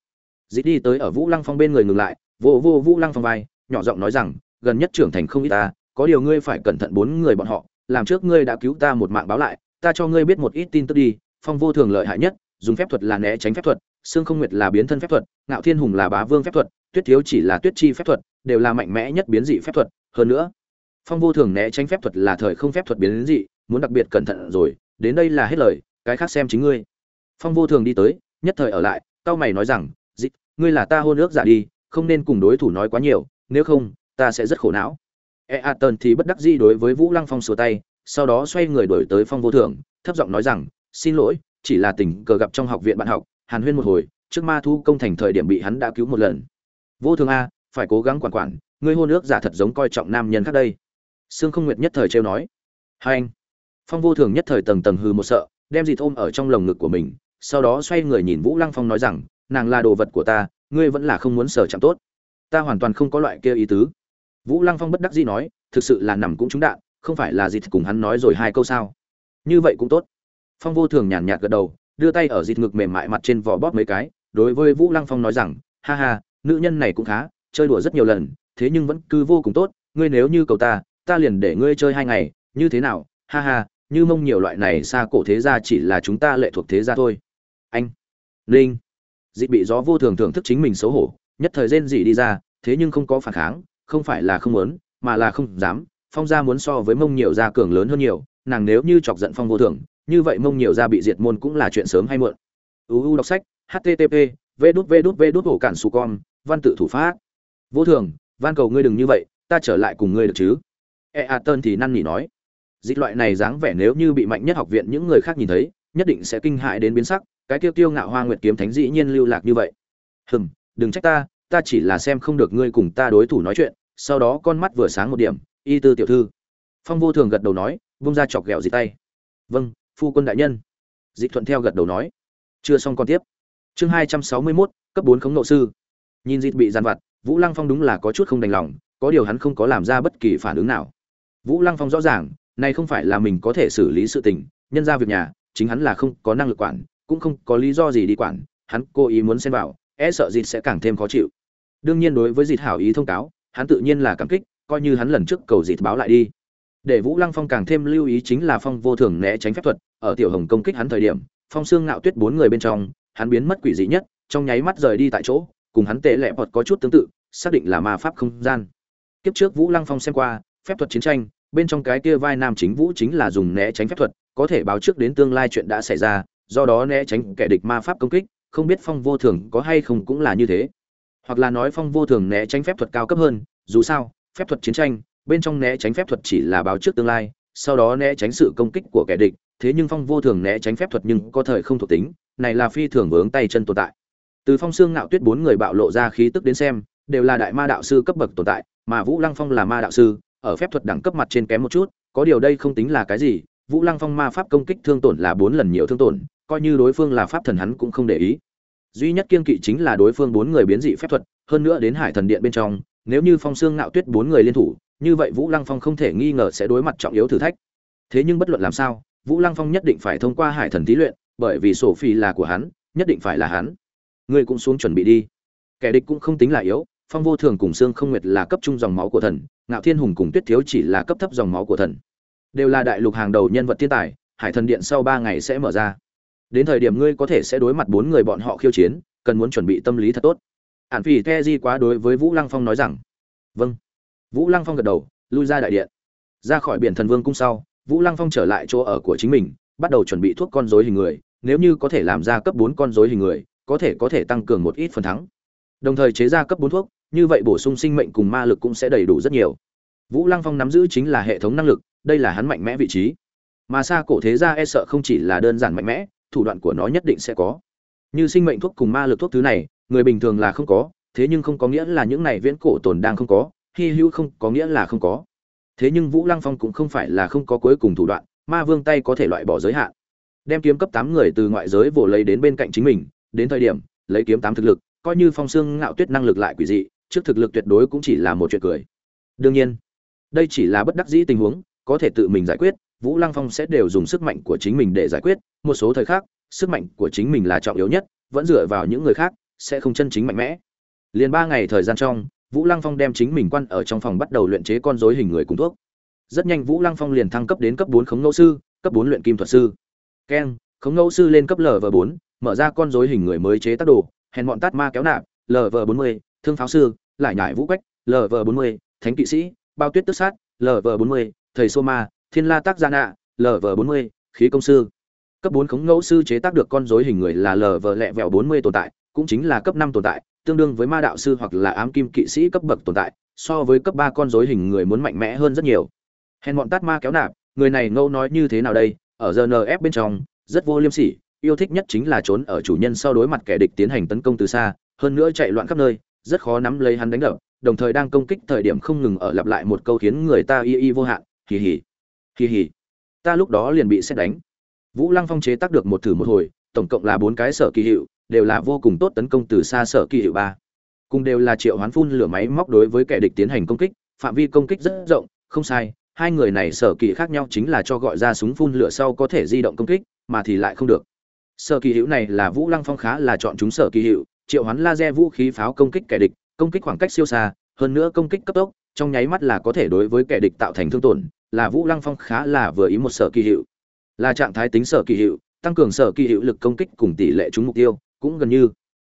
Dĩ đi tới ở vũ lăng phong bên người ngừng lại, vô vô vũ lăng phong vai, nhỏ giọng nói rằng, gần nhất trưởng thành không ít ta, có điều ngươi phải cẩn thận bốn người bọn họ, làm trước ngươi đã cứu ta một mạng báo lại, ta cho ngươi biết một ít tin tức đi, phong vô thường lợi hại nhất, dùng phép thuật là né tránh phép thuật xương không nguyệt là biến thân phép thuật, ngạo thiên hùng là bá vương phép thuật tuyết thiếu chỉ là tuyết chi phép thuật, đều là mạnh mẽ nhất biến dị phép thuật. Hơn nữa, phong vô thường né tránh phép thuật là thời không phép thuật biến dị, muốn đặc biệt cẩn thận rồi, đến đây là hết lời, cái khác xem chính ngươi. Phong vô thường đi tới, nhất thời ở lại tao mày nói rằng dị ngươi là ta hôn ước giả đi, không nên cùng đối thủ nói quá nhiều, nếu không, ta sẽ rất khổ não. E a tần thì bất đắc di đối với vũ lăng phong sửa tay, sau đó xoay người đổi tới phong vô thường, thấp giọng nói rằng, xin lỗi, chỉ là tình cờ gặp trong học viện bạn học, hàn huyên một hồi, trước ma thu công thành thời điểm bị hắn đã cứu một lần vô thường a, phải cố gắng quản quản, ngươi hôn ước giả thật giống coi trọng nam nhân khác đây. Sương không nguyệt nhất thời trêu nói. Hai anh. Phong vô thường nhất thời tầng tầng hư một sợ, đem dịt ôm ở trong lồng ngực của mình, sau đó xoay người nhìn vũ lăng phong nói rằng, nàng là đồ vật của ta, ngươi vẫn là không muốn sở chạm tốt. Ta hoàn toàn không có loại kia ý tứ. Vũ lăng phong bất đắc dĩ nói, thực sự là nằm cũng trúng đạn, không phải là dịt cùng hắn nói rồi hai câu sao. Như vậy cũng tốt. Phong vô thường nhàn nhạt gật đầu, đưa tay ở dịt ngực mềm mại mặt trên vỏ bóp mấy cái, đối với vũ lăng phong nói rằng, ha ha nữ nhân này cũng khá, chơi đùa rất nhiều lần, thế nhưng vẫn cứ vô cùng tốt, ngươi nếu như cầu ta ta liền để ngươi chơi hai ngày, như thế nào, ha ha, như mông nhiều loại này xa cổ thế gia chỉ là chúng ta lệ thuộc thế gia thôi. Anh, linh dịp bị gió vô thường thưởng thức chính mình xấu hổ, nhất thời rên dị đi ra, thế nhưng không có phản kháng, không phải là không muốn, mà là không dám, phong gia muốn so với mông nhiều gia cường lớn hơn nhiều, nàng nếu như chọc giận phong vô thường, như vậy mông nhiều gia bị diệt môn cũng là chuyện sớm hay muộn. Uu đọc sách http v đút v đút v đút hổ cản su con văn tự thủ phát, vô thường van cầu ngươi đừng như vậy ta trở lại cùng ngươi được chứ? E a tơn thì năn nỉ nói. Dịch loại này dáng vẻ nếu như bị mạnh nhất học viện những người khác nhìn thấy nhất định sẽ kinh hại đến biến sắc cái tiêu tiêu ngạo hoa nguyệt kiếm thánh dĩ nhiên lưu lạc như vậy. Hừm đừng trách ta ta chỉ là xem không được ngươi cùng ta đối thủ nói chuyện sau đó con mắt vừa sáng một điểm y tư tiểu thư. Phong vô thường gật đầu nói vung ra chọc ghẹo dịch tay. Vâng phu quân đại nhân. Dịch thuận theo gật đầu nói. Chưa xong con tiếp. Chương hai trăm sáu mươi mốt cấp bốn khống nộ sư nhìn dịt bị giàn vặt, vũ lăng phong đúng là có chút không đành lòng, có điều hắn không có làm ra bất kỳ phản ứng nào. Vũ lăng phong rõ ràng, này không phải là mình có thể xử lý sự tình, nhân ra việc nhà, chính hắn là không có năng lực quản, cũng không có lý do gì đi quản, hắn cố ý muốn xen vào e sợ dịt sẽ càng thêm khó chịu. Đương nhiên đối với dịt hảo ý thông cáo, hắn tự nhiên là cảm kích, coi như hắn lần trước cầu dịt báo lại đi. Để vũ lăng phong càng thêm lưu ý chính là phong vô thường né tránh phép thuật, ở tiểu hồng công kích hắn thời điểm, phong xương ngạo tuyết bốn người bên trong, hắn biến mất quỷ dị nhất, trong nháy mắt rời đi tại chỗ cùng hắn tệ lẹ bọt có chút tương tự, xác định là ma pháp không gian. Kiếp trước vũ lăng phong xem qua, phép thuật chiến tranh, bên trong cái kia vai nam chính vũ chính là dùng né tránh phép thuật, có thể báo trước đến tương lai chuyện đã xảy ra, do đó né tránh kẻ địch ma pháp công kích, không biết phong vô thường có hay không cũng là như thế. Hoặc là nói phong vô thường né tránh phép thuật cao cấp hơn, dù sao, phép thuật chiến tranh, bên trong né tránh phép thuật chỉ là báo trước tương lai, sau đó né tránh sự công kích của kẻ địch, thế nhưng phong vô thường né tránh phép thuật nhưng có thời không thuộc tính, này là phi thường vướng tay chân tồn tại từ phong xương ngạo tuyết bốn người bạo lộ ra khí tức đến xem, đều là đại ma đạo sư cấp bậc tồn tại, mà vũ lăng phong là ma đạo sư, ở phép thuật đẳng cấp mặt trên kém một chút, có điều đây không tính là cái gì, vũ lăng phong ma pháp công kích thương tổn là bốn lần nhiều thương tổn, coi như đối phương là pháp thần hắn cũng không để ý. Duy nhất kiên kỵ chính là đối phương bốn người biến dị phép thuật, hơn nữa đến hải thần điện bên trong, nếu như phong xương ngạo tuyết bốn người liên thủ, như vậy vũ lăng phong không thể nghi ngờ sẽ đối mặt trọng yếu thử thách. Thế nhưng bất luận làm sao, vũ lăng phong nhất định phải thông qua hải thần thí luyện, bởi vì sổ phi là của hắn, nhất định phải là hắn ngươi cũng xuống chuẩn bị đi. Kẻ địch cũng không tính là yếu, phong vô thường cùng xương không nguyệt là cấp trung dòng máu của thần, ngạo thiên hùng cùng tuyết thiếu chỉ là cấp thấp dòng máu của thần. Đều là đại lục hàng đầu nhân vật thiên tài, hải thần điện sau ba ngày sẽ mở ra. Đến thời điểm ngươi có thể sẽ đối mặt bốn người bọn họ khiêu chiến, cần muốn chuẩn bị tâm lý thật tốt. Ạn phỉ the di quá đối với vũ lăng phong nói rằng vâng. Vũ lăng phong gật đầu, lui ra đại điện. Ra khỏi biển thần vương cung sau, vũ lăng phong trở lại chỗ ở của chính mình, bắt đầu chuẩn bị thuốc con dối hình người. Nếu như có thể làm ra cấp bốn con dối hình người có thể có thể tăng cường một ít phần thắng. Đồng thời chế ra cấp bốn thuốc, như vậy bổ sung sinh mệnh cùng ma lực cũng sẽ đầy đủ rất nhiều. Vũ lăng phong nắm giữ chính là hệ thống năng lực, đây là hắn mạnh mẽ vị trí. Mà xa cổ thế gia e sợ không chỉ là đơn giản mạnh mẽ, thủ đoạn của nó nhất định sẽ có. Như sinh mệnh thuốc cùng ma lực thuốc thứ này, người bình thường là không có, thế nhưng không có nghĩa là những này viễn cổ tồn đang không có, hy hữu không có nghĩa là không có. Thế nhưng vũ lăng phong cũng không phải là không có cuối cùng thủ đoạn, ma vương tay có thể loại bỏ giới hạn. Đem kiếm cấp tám người từ ngoại giới vồ lấy đến bên cạnh chính mình đến thời điểm, lấy kiếm tám thực lực, coi như phong xương ngạo tuyết năng lực lại quỷ dị, trước thực lực tuyệt đối cũng chỉ là một chuyện cười. Đương nhiên, đây chỉ là bất đắc dĩ tình huống, có thể tự mình giải quyết, vũ lăng phong sẽ đều dùng sức mạnh của chính mình để giải quyết, một số thời khắc, sức mạnh của chính mình là trọng yếu nhất, vẫn dựa vào những người khác, sẽ không chân chính mạnh mẽ. Liền ba ngày thời gian trong, vũ lăng phong đem chính mình quan ở trong phòng bắt đầu luyện chế con dối hình người cùng thuốc. Rất nhanh vũ lăng phong liền thăng cấp đến cấp bốn khống ngẫu sư, cấp bốn luyện kim thuật sư. Keng, khống ngẫu sư lên cấp lv bốn mở ra con dối hình người mới chế tác đồ, hèn bọn tát ma kéo nạp lv bốn mươi, thương pháo sư, lại nhải vũ quách lv bốn mươi, thánh kỵ sĩ, bao tuyết tức sát lv bốn mươi, thầy sô ma, thiên la tác gia nạ lv bốn mươi, khí công sư. Cấp bốn khống ngẫu sư chế tác được con dối hình người là lv lẹ vẹo bốn mươi tồn tại, cũng chính là cấp năm tồn tại, tương đương với ma đạo sư hoặc là ám kim kỵ sĩ cấp bậc tồn tại, so với cấp ba con dối hình người muốn mạnh mẽ hơn rất nhiều. Hèn bọn tát ma kéo nạp, người này ngẫu nói như thế nào đây? Ở rnf bên trong, rất vô liêm sỉ yêu thích nhất chính là trốn ở chủ nhân sau đối mặt kẻ địch tiến hành tấn công từ xa, hơn nữa chạy loạn khắp nơi, rất khó nắm lấy hắn đánh đập, đồng thời đang công kích thời điểm không ngừng ở lặp lại một câu khiến người ta y y vô hạn, hì hì hì hì, ta lúc đó liền bị xét đánh. Vũ lăng phong chế tác được một thử một hồi, tổng cộng là bốn cái sở kỳ hiệu, đều là vô cùng tốt tấn công từ xa sở kỳ hiệu ba. Cùng đều là triệu hoán phun lửa máy móc đối với kẻ địch tiến hành công kích, phạm vi công kích rất rộng, không sai, hai người này sở kỳ khác nhau chính là cho gọi ra súng phun lửa sau có thể di động công kích, mà thì lại không được sở kỳ hữu này là vũ lăng phong khá là chọn chúng sở kỳ hữu, triệu hoán laser vũ khí pháo công kích kẻ địch, công kích khoảng cách siêu xa, hơn nữa công kích cấp tốc, trong nháy mắt là có thể đối với kẻ địch tạo thành thương tổn, là vũ lăng phong khá là vừa ý một sở kỳ hiệu là trạng thái tính sở kỳ hiệu tăng cường sở kỳ hiệu lực công kích cùng tỷ lệ trúng mục tiêu, cũng gần như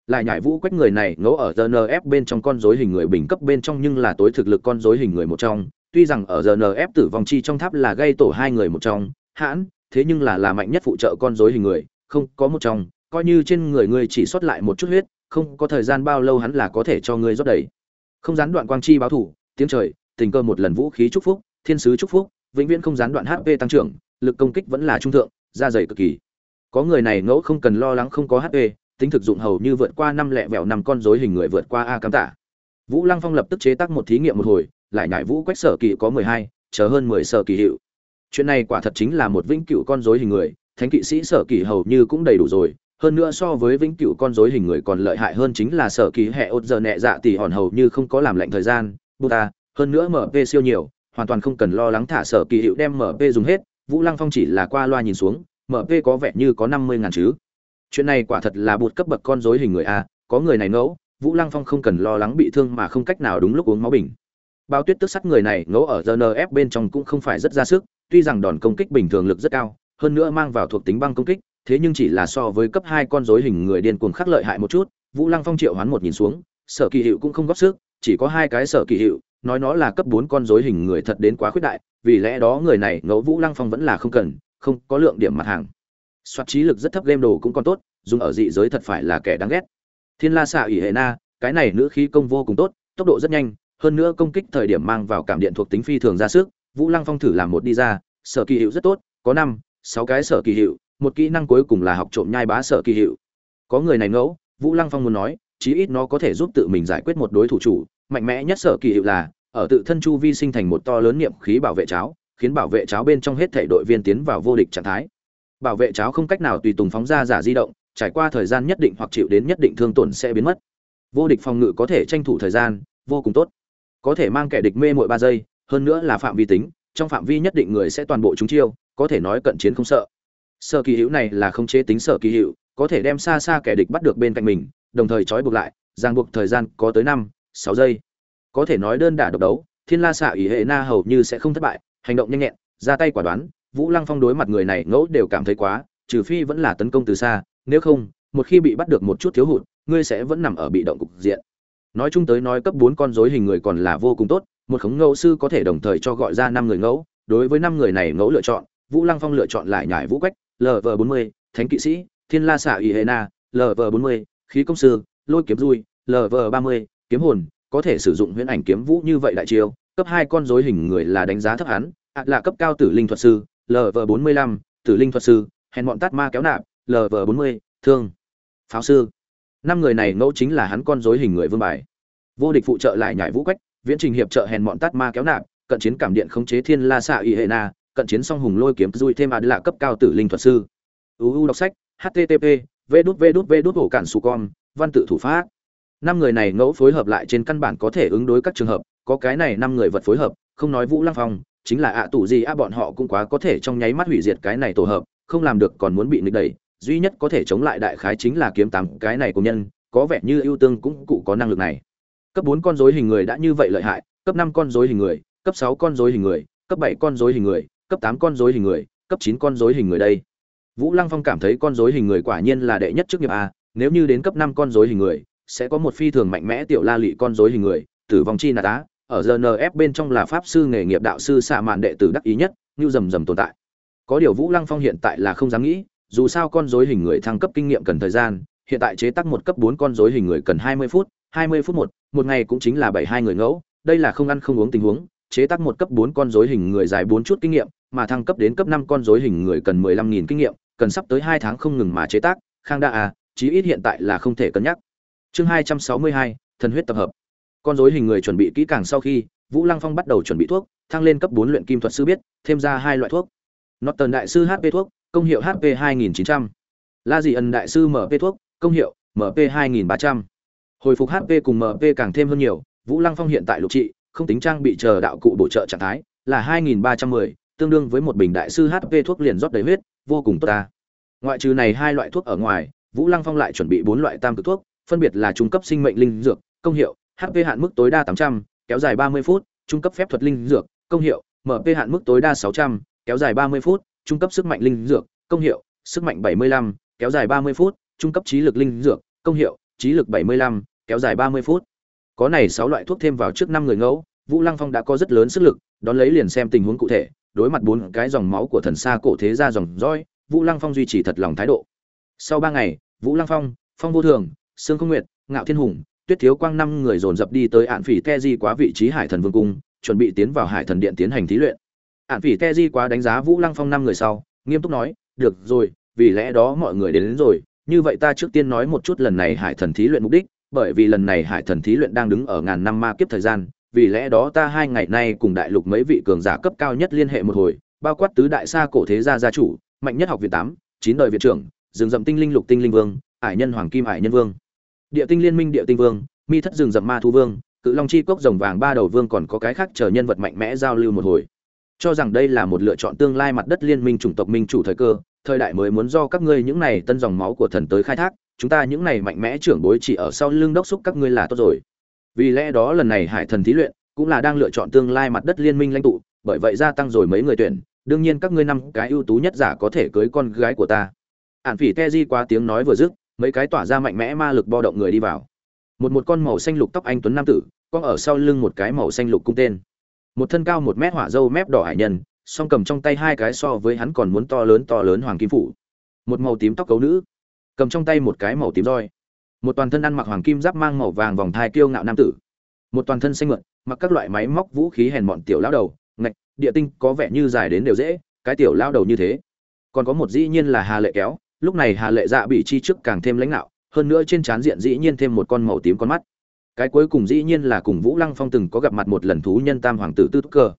lại nhảy vũ quách người này ngẫu ở rnf bên trong con dối hình người bình cấp bên trong nhưng là tối thực lực con dối hình người một trong, tuy rằng ở rnf tử vong chi trong tháp là gây tổ hai người một trong, hãn, thế nhưng là là mạnh nhất phụ trợ con dối hình người không có một trong coi như trên người ngươi chỉ xuất lại một chút huyết, không có thời gian bao lâu hắn là có thể cho ngươi rót đầy. Không gián đoạn quang chi báo thủ, tiếng trời, tình cơ một lần vũ khí chúc phúc, thiên sứ chúc phúc, vĩnh viễn không gián đoạn hp tăng trưởng, lực công kích vẫn là trung thượng, da dày cực kỳ. Có người này ngẫu không cần lo lắng không có hp tính thực dụng hầu như vượt qua năm lẹ vẹo năm con rối hình người vượt qua a cám tả. Vũ lăng phong lập tức chế tác một thí nghiệm một hồi, lại nhại vũ quách sở kỳ có mười hai, chờ hơn mười sở kỳ hiệu. Chuyện này quả thật chính là một vĩnh cửu con rối hình người thánh kỵ sĩ sở kỳ hầu như cũng đầy đủ rồi, hơn nữa so với vĩnh cửu con rối hình người còn lợi hại hơn chính là sở kỳ hệ ốt giờ nhẹ dạ tỷ hòn hầu như không có làm lệnh thời gian buta hơn nữa mp siêu nhiều, hoàn toàn không cần lo lắng thả sở kỳ hiệu đem mp dùng hết, vũ lăng phong chỉ là qua loa nhìn xuống mp có vẻ như có năm mươi ngàn chứ. Chuyện này quả thật là bụt cấp bậc con rối hình người a, có người này ngẫu, vũ lăng phong không cần lo lắng bị thương mà không cách nào đúng lúc uống máu bình. Bao tuyết tức sắt người này ngẫu ở rnf bên trong cũng không phải rất ra sức, tuy rằng đòn công kích bình thường lực rất cao hơn nữa mang vào thuộc tính băng công kích, thế nhưng chỉ là so với cấp hai con rối hình người điên cuồng khắc lợi hại một chút, vũ lăng phong triệu hoán một nhìn xuống, sở kỳ hiệu cũng không góp sức, chỉ có hai cái sở kỳ hiệu nói nó là cấp bốn con rối hình người thật đến quá khuyết đại, vì lẽ đó người này ngẫu vũ lăng phong vẫn là không cần, không có lượng điểm mặt hàng. Soạt trí lực rất thấp game đồ cũng còn tốt, dùng ở dị giới thật phải là kẻ đáng ghét. Thiên la xạ ỷ hệ na, cái này nữ khí công vô cùng tốt, tốc độ rất nhanh, hơn nữa công kích thời điểm mang vào cảm điện thuộc tính phi thường ra sức, vũ lăng phong thử làm một đi ra, sở kỳ hiệu rất tốt, có năm sáu cái sở kỳ hiệu, một kỹ năng cuối cùng là học trộm nhai bá sở kỳ hiệu. Có người này ngẫu, vũ lăng phong muốn nói, chí ít nó có thể giúp tự mình giải quyết một đối thủ chủ, mạnh mẽ nhất sở kỳ hiệu là, ở tự thân chu vi sinh thành một to lớn niệm khí bảo vệ cháo, khiến bảo vệ cháo bên trong hết thể đội viên tiến vào vô địch trạng thái. Bảo vệ cháo không cách nào tùy tùng phóng ra giả di động, trải qua thời gian nhất định hoặc chịu đến nhất định thương tổn sẽ biến mất. Vô địch phòng ngự có thể tranh thủ thời gian, vô cùng tốt. Có thể mang kẻ địch mê mỗi ba giây, hơn nữa là phạm vi tính, trong phạm vi nhất định người sẽ toàn bộ chúng chiêu có thể nói cận chiến không sợ. Sở kỳ hữu này là không chế tính sở kỳ hữu, có thể đem xa xa kẻ địch bắt được bên cạnh mình, đồng thời trói buộc lại, ràng buộc thời gian có tới năm, sáu giây. Có thể nói đơn đả độc đấu, thiên la xạ ý hệ na hầu như sẽ không thất bại, hành động nhanh nhẹn, ra tay quả đoán, vũ lăng phong đối mặt người này ngẫu đều cảm thấy quá, trừ phi vẫn là tấn công từ xa, nếu không, một khi bị bắt được một chút thiếu hụt, ngươi sẽ vẫn nằm ở bị động cục diện. Nói chung tới nói cấp bốn con rối hình người còn là vô cùng tốt, một khống ngẫu sư có thể đồng thời cho gọi ra năm người ngẫu, đối với năm người này ngẫu lựa chọn vũ lăng phong lựa chọn lại nhải vũ quách lv bốn mươi, thánh kỵ sĩ, thiên la xạ Y hệ na lv bốn mươi, khí công sư, lôi kiếm dui lv ba mươi, kiếm hồn, có thể sử dụng huyễn ảnh kiếm vũ như vậy đại chiêu, cấp hai con rối hình người là đánh giá thấp hắn ạt là cấp cao tử linh thuật sư lv bốn mươi lăm, tử linh thuật sư, hèn bọn tát ma kéo nạp lv bốn mươi, thương, pháo sư. Năm người này ngẫu chính là hắn con rối hình người vương bài. Vô địch phụ trợ lại nhảy vũ quách, viễn trình hiệp trợ hèn bọn tát ma kéo nạp, cận chiến cảm điện khống chế thiên la xạ y hệ na cận chiến song hùng lôi kiếm dùi thêm à là cấp cao tử linh thuật sư. Uu đọc sách http v đút v đút v đút hổ cản su con, văn tự thủ pháp. Năm người này ngẫu phối hợp lại trên căn bản có thể ứng đối các trường hợp, có cái này năm người vật phối hợp, không nói vũ lăng phong, chính là ạ tủ gì ạ bọn họ cũng quá có thể trong nháy mắt hủy diệt cái này tổ hợp, không làm được còn muốn bị nịch đẩy, duy nhất có thể chống lại đại khái chính là kiếm tám cái này của nhân, có vẻ như ưu tương cũng cụ có năng lực này. Cấp bốn con rối hình người đã như vậy lợi hại, cấp năm con rối hình người, cấp sáu con rối hình người, cấp bảy con rối hình người cấp tám con rối hình người, cấp chín con rối hình người đây. Vũ lăng phong cảm thấy con rối hình người quả nhiên là đệ nhất chức nghiệp a, nếu như đến cấp năm con rối hình người, sẽ có một phi thường mạnh mẽ tiểu la lị con rối hình người, tử vong chi nà tá ở rnf bên trong là pháp sư nghề nghiệp đạo sư xạ mạn đệ tử đắc ý nhất, như rầm rầm tồn tại. Có điều vũ lăng phong hiện tại là không dám nghĩ, dù sao con rối hình người thăng cấp kinh nghiệm cần thời gian, hiện tại chế tác một cấp bốn con rối hình người cần hai mươi phút, hai mươi phút một một ngày cũng chính là bảy hai người ngẫu, đây là không ăn không uống tình huống chế tác một cấp bốn con rối hình người dài bốn chút kinh nghiệm, mà thăng cấp đến cấp năm con rối hình người cần mười lăm nghìn kinh nghiệm, cần sắp tới hai tháng không ngừng mà chế tác, khang đa à chí ít hiện tại là không thể cân nhắc chương hai trăm sáu mươi hai, thần huyết tập hợp con rối hình người chuẩn bị kỹ càng sau khi, vũ lăng phong bắt đầu chuẩn bị thuốc, thăng lên cấp bốn luyện kim thuật sư biết, thêm ra hai loại thuốc norton đại sư hp thuốc, công hiệu hp 2900. la dị ẩn đại sư mp thuốc, công hiệu mp 2300. hồi phục hp cùng mp càng thêm hơn nhiều, vũ lăng phong hiện tại lục trị không tính trang bị chờ đạo cụ bổ trợ trạng thái là 2310, tương đương với một bình đại sư hp thuốc liền rót đầy huyết vô cùng tốt ta. Ngoại trừ này hai loại thuốc ở ngoài vũ lăng phong lại chuẩn bị bốn loại tam cực thuốc phân biệt là trung cấp sinh mệnh linh dược công hiệu hp hạn mức tối đa 800, kéo dài 30 phút trung cấp phép thuật linh dược công hiệu mp hạn mức tối đa 600, kéo dài 30 phút trung cấp sức mạnh linh dược công hiệu sức mạnh 75, kéo dài 30 phút trung cấp trí lực linh dược công hiệu trí lực 75, kéo dài 30 phút có này 6 loại thuốc thêm vào trước năm người ngẫu vũ lăng phong đã có rất lớn sức lực đón lấy liền xem tình huống cụ thể đối mặt bốn cái dòng máu của thần xa cổ thế ra dòng roi vũ lăng phong duy trì thật lòng thái độ. Sau ba ngày vũ lăng phong phong vô thường sương không nguyệt ngạo thiên hùng tuyết thiếu quang năm người dồn dập đi tới ạn phỉ te di quá vị trí hải thần vương cung chuẩn bị tiến vào hải thần điện tiến hành thí luyện. Ạn phỉ te di quá đánh giá vũ lăng phong năm người sau nghiêm túc nói được rồi vì lẽ đó mọi người đến, đến rồi như vậy ta trước tiên nói một chút lần này hải thần thí luyện mục đích bởi vì lần này hải thần thí luyện đang đứng ở ngàn năm ma kiếp thời gian, vì lẽ đó ta hai ngày nay cùng đại lục mấy vị cường giả cấp cao nhất liên hệ một hồi, bao quát tứ đại sa cổ thế gia gia chủ, mạnh nhất học viện tám, chín đời viện trưởng, rừng rậm tinh linh lục tinh linh vương, ải nhân hoàng kim ải nhân vương. Địa tinh liên minh địa tinh vương, mi thất rừng rậm ma thu vương, cự long chi cốc rồng vàng ba đầu vương còn có cái khác chờ nhân vật mạnh mẽ giao lưu một hồi. Cho rằng đây là một lựa chọn tương lai mặt đất liên minh chủng tộc minh chủ thời cơ, thời đại mới muốn do các ngươi những này tân dòng máu của thần tới khai thác chúng ta những này mạnh mẽ trưởng bối chỉ ở sau lưng đốc xúc các ngươi là tốt rồi. Vì lẽ đó lần này hải thần thí luyện cũng là đang lựa chọn tương lai mặt đất liên minh lãnh tụ, bởi vậy gia tăng rồi mấy người tuyển, đương nhiên các ngươi năm cái ưu tú nhất giả có thể cưới con gái của ta. Ạn phỉ te di quá tiếng nói vừa dứt, mấy cái tỏa ra mạnh mẽ ma lực bo động người đi vào. Một một con màu xanh lục tóc anh tuấn nam tử con ở sau lưng một cái màu xanh lục cung tên. Một thân cao một mét hỏa dâu mép đỏ hải nhân, song cầm trong tay hai cái so với hắn còn muốn to lớn to lớn hoàng kim phủ. Một màu tím tóc cấu nữ cầm trong tay một cái màu tím roi. Một toàn thân ăn mặc hoàng kim giáp mang màu vàng vòng thai kiêu ngạo nam tử. Một toàn thân xanh mượn mặc các loại máy móc vũ khí hèn mọn tiểu lao đầu, ngạch, địa tinh có vẻ như dài đến đều dễ, cái tiểu lao đầu như thế. Còn có một dĩ nhiên là hà lệ kéo, lúc này hà lệ dạ bị chi trước càng thêm lãnh đạo, hơn nữa trên trán diện dĩ nhiên thêm một con màu tím con mắt. Cái cuối cùng dĩ nhiên là cùng vũ lăng phong từng có gặp mặt một lần thú nhân tam hoàng tử tư túc cơ.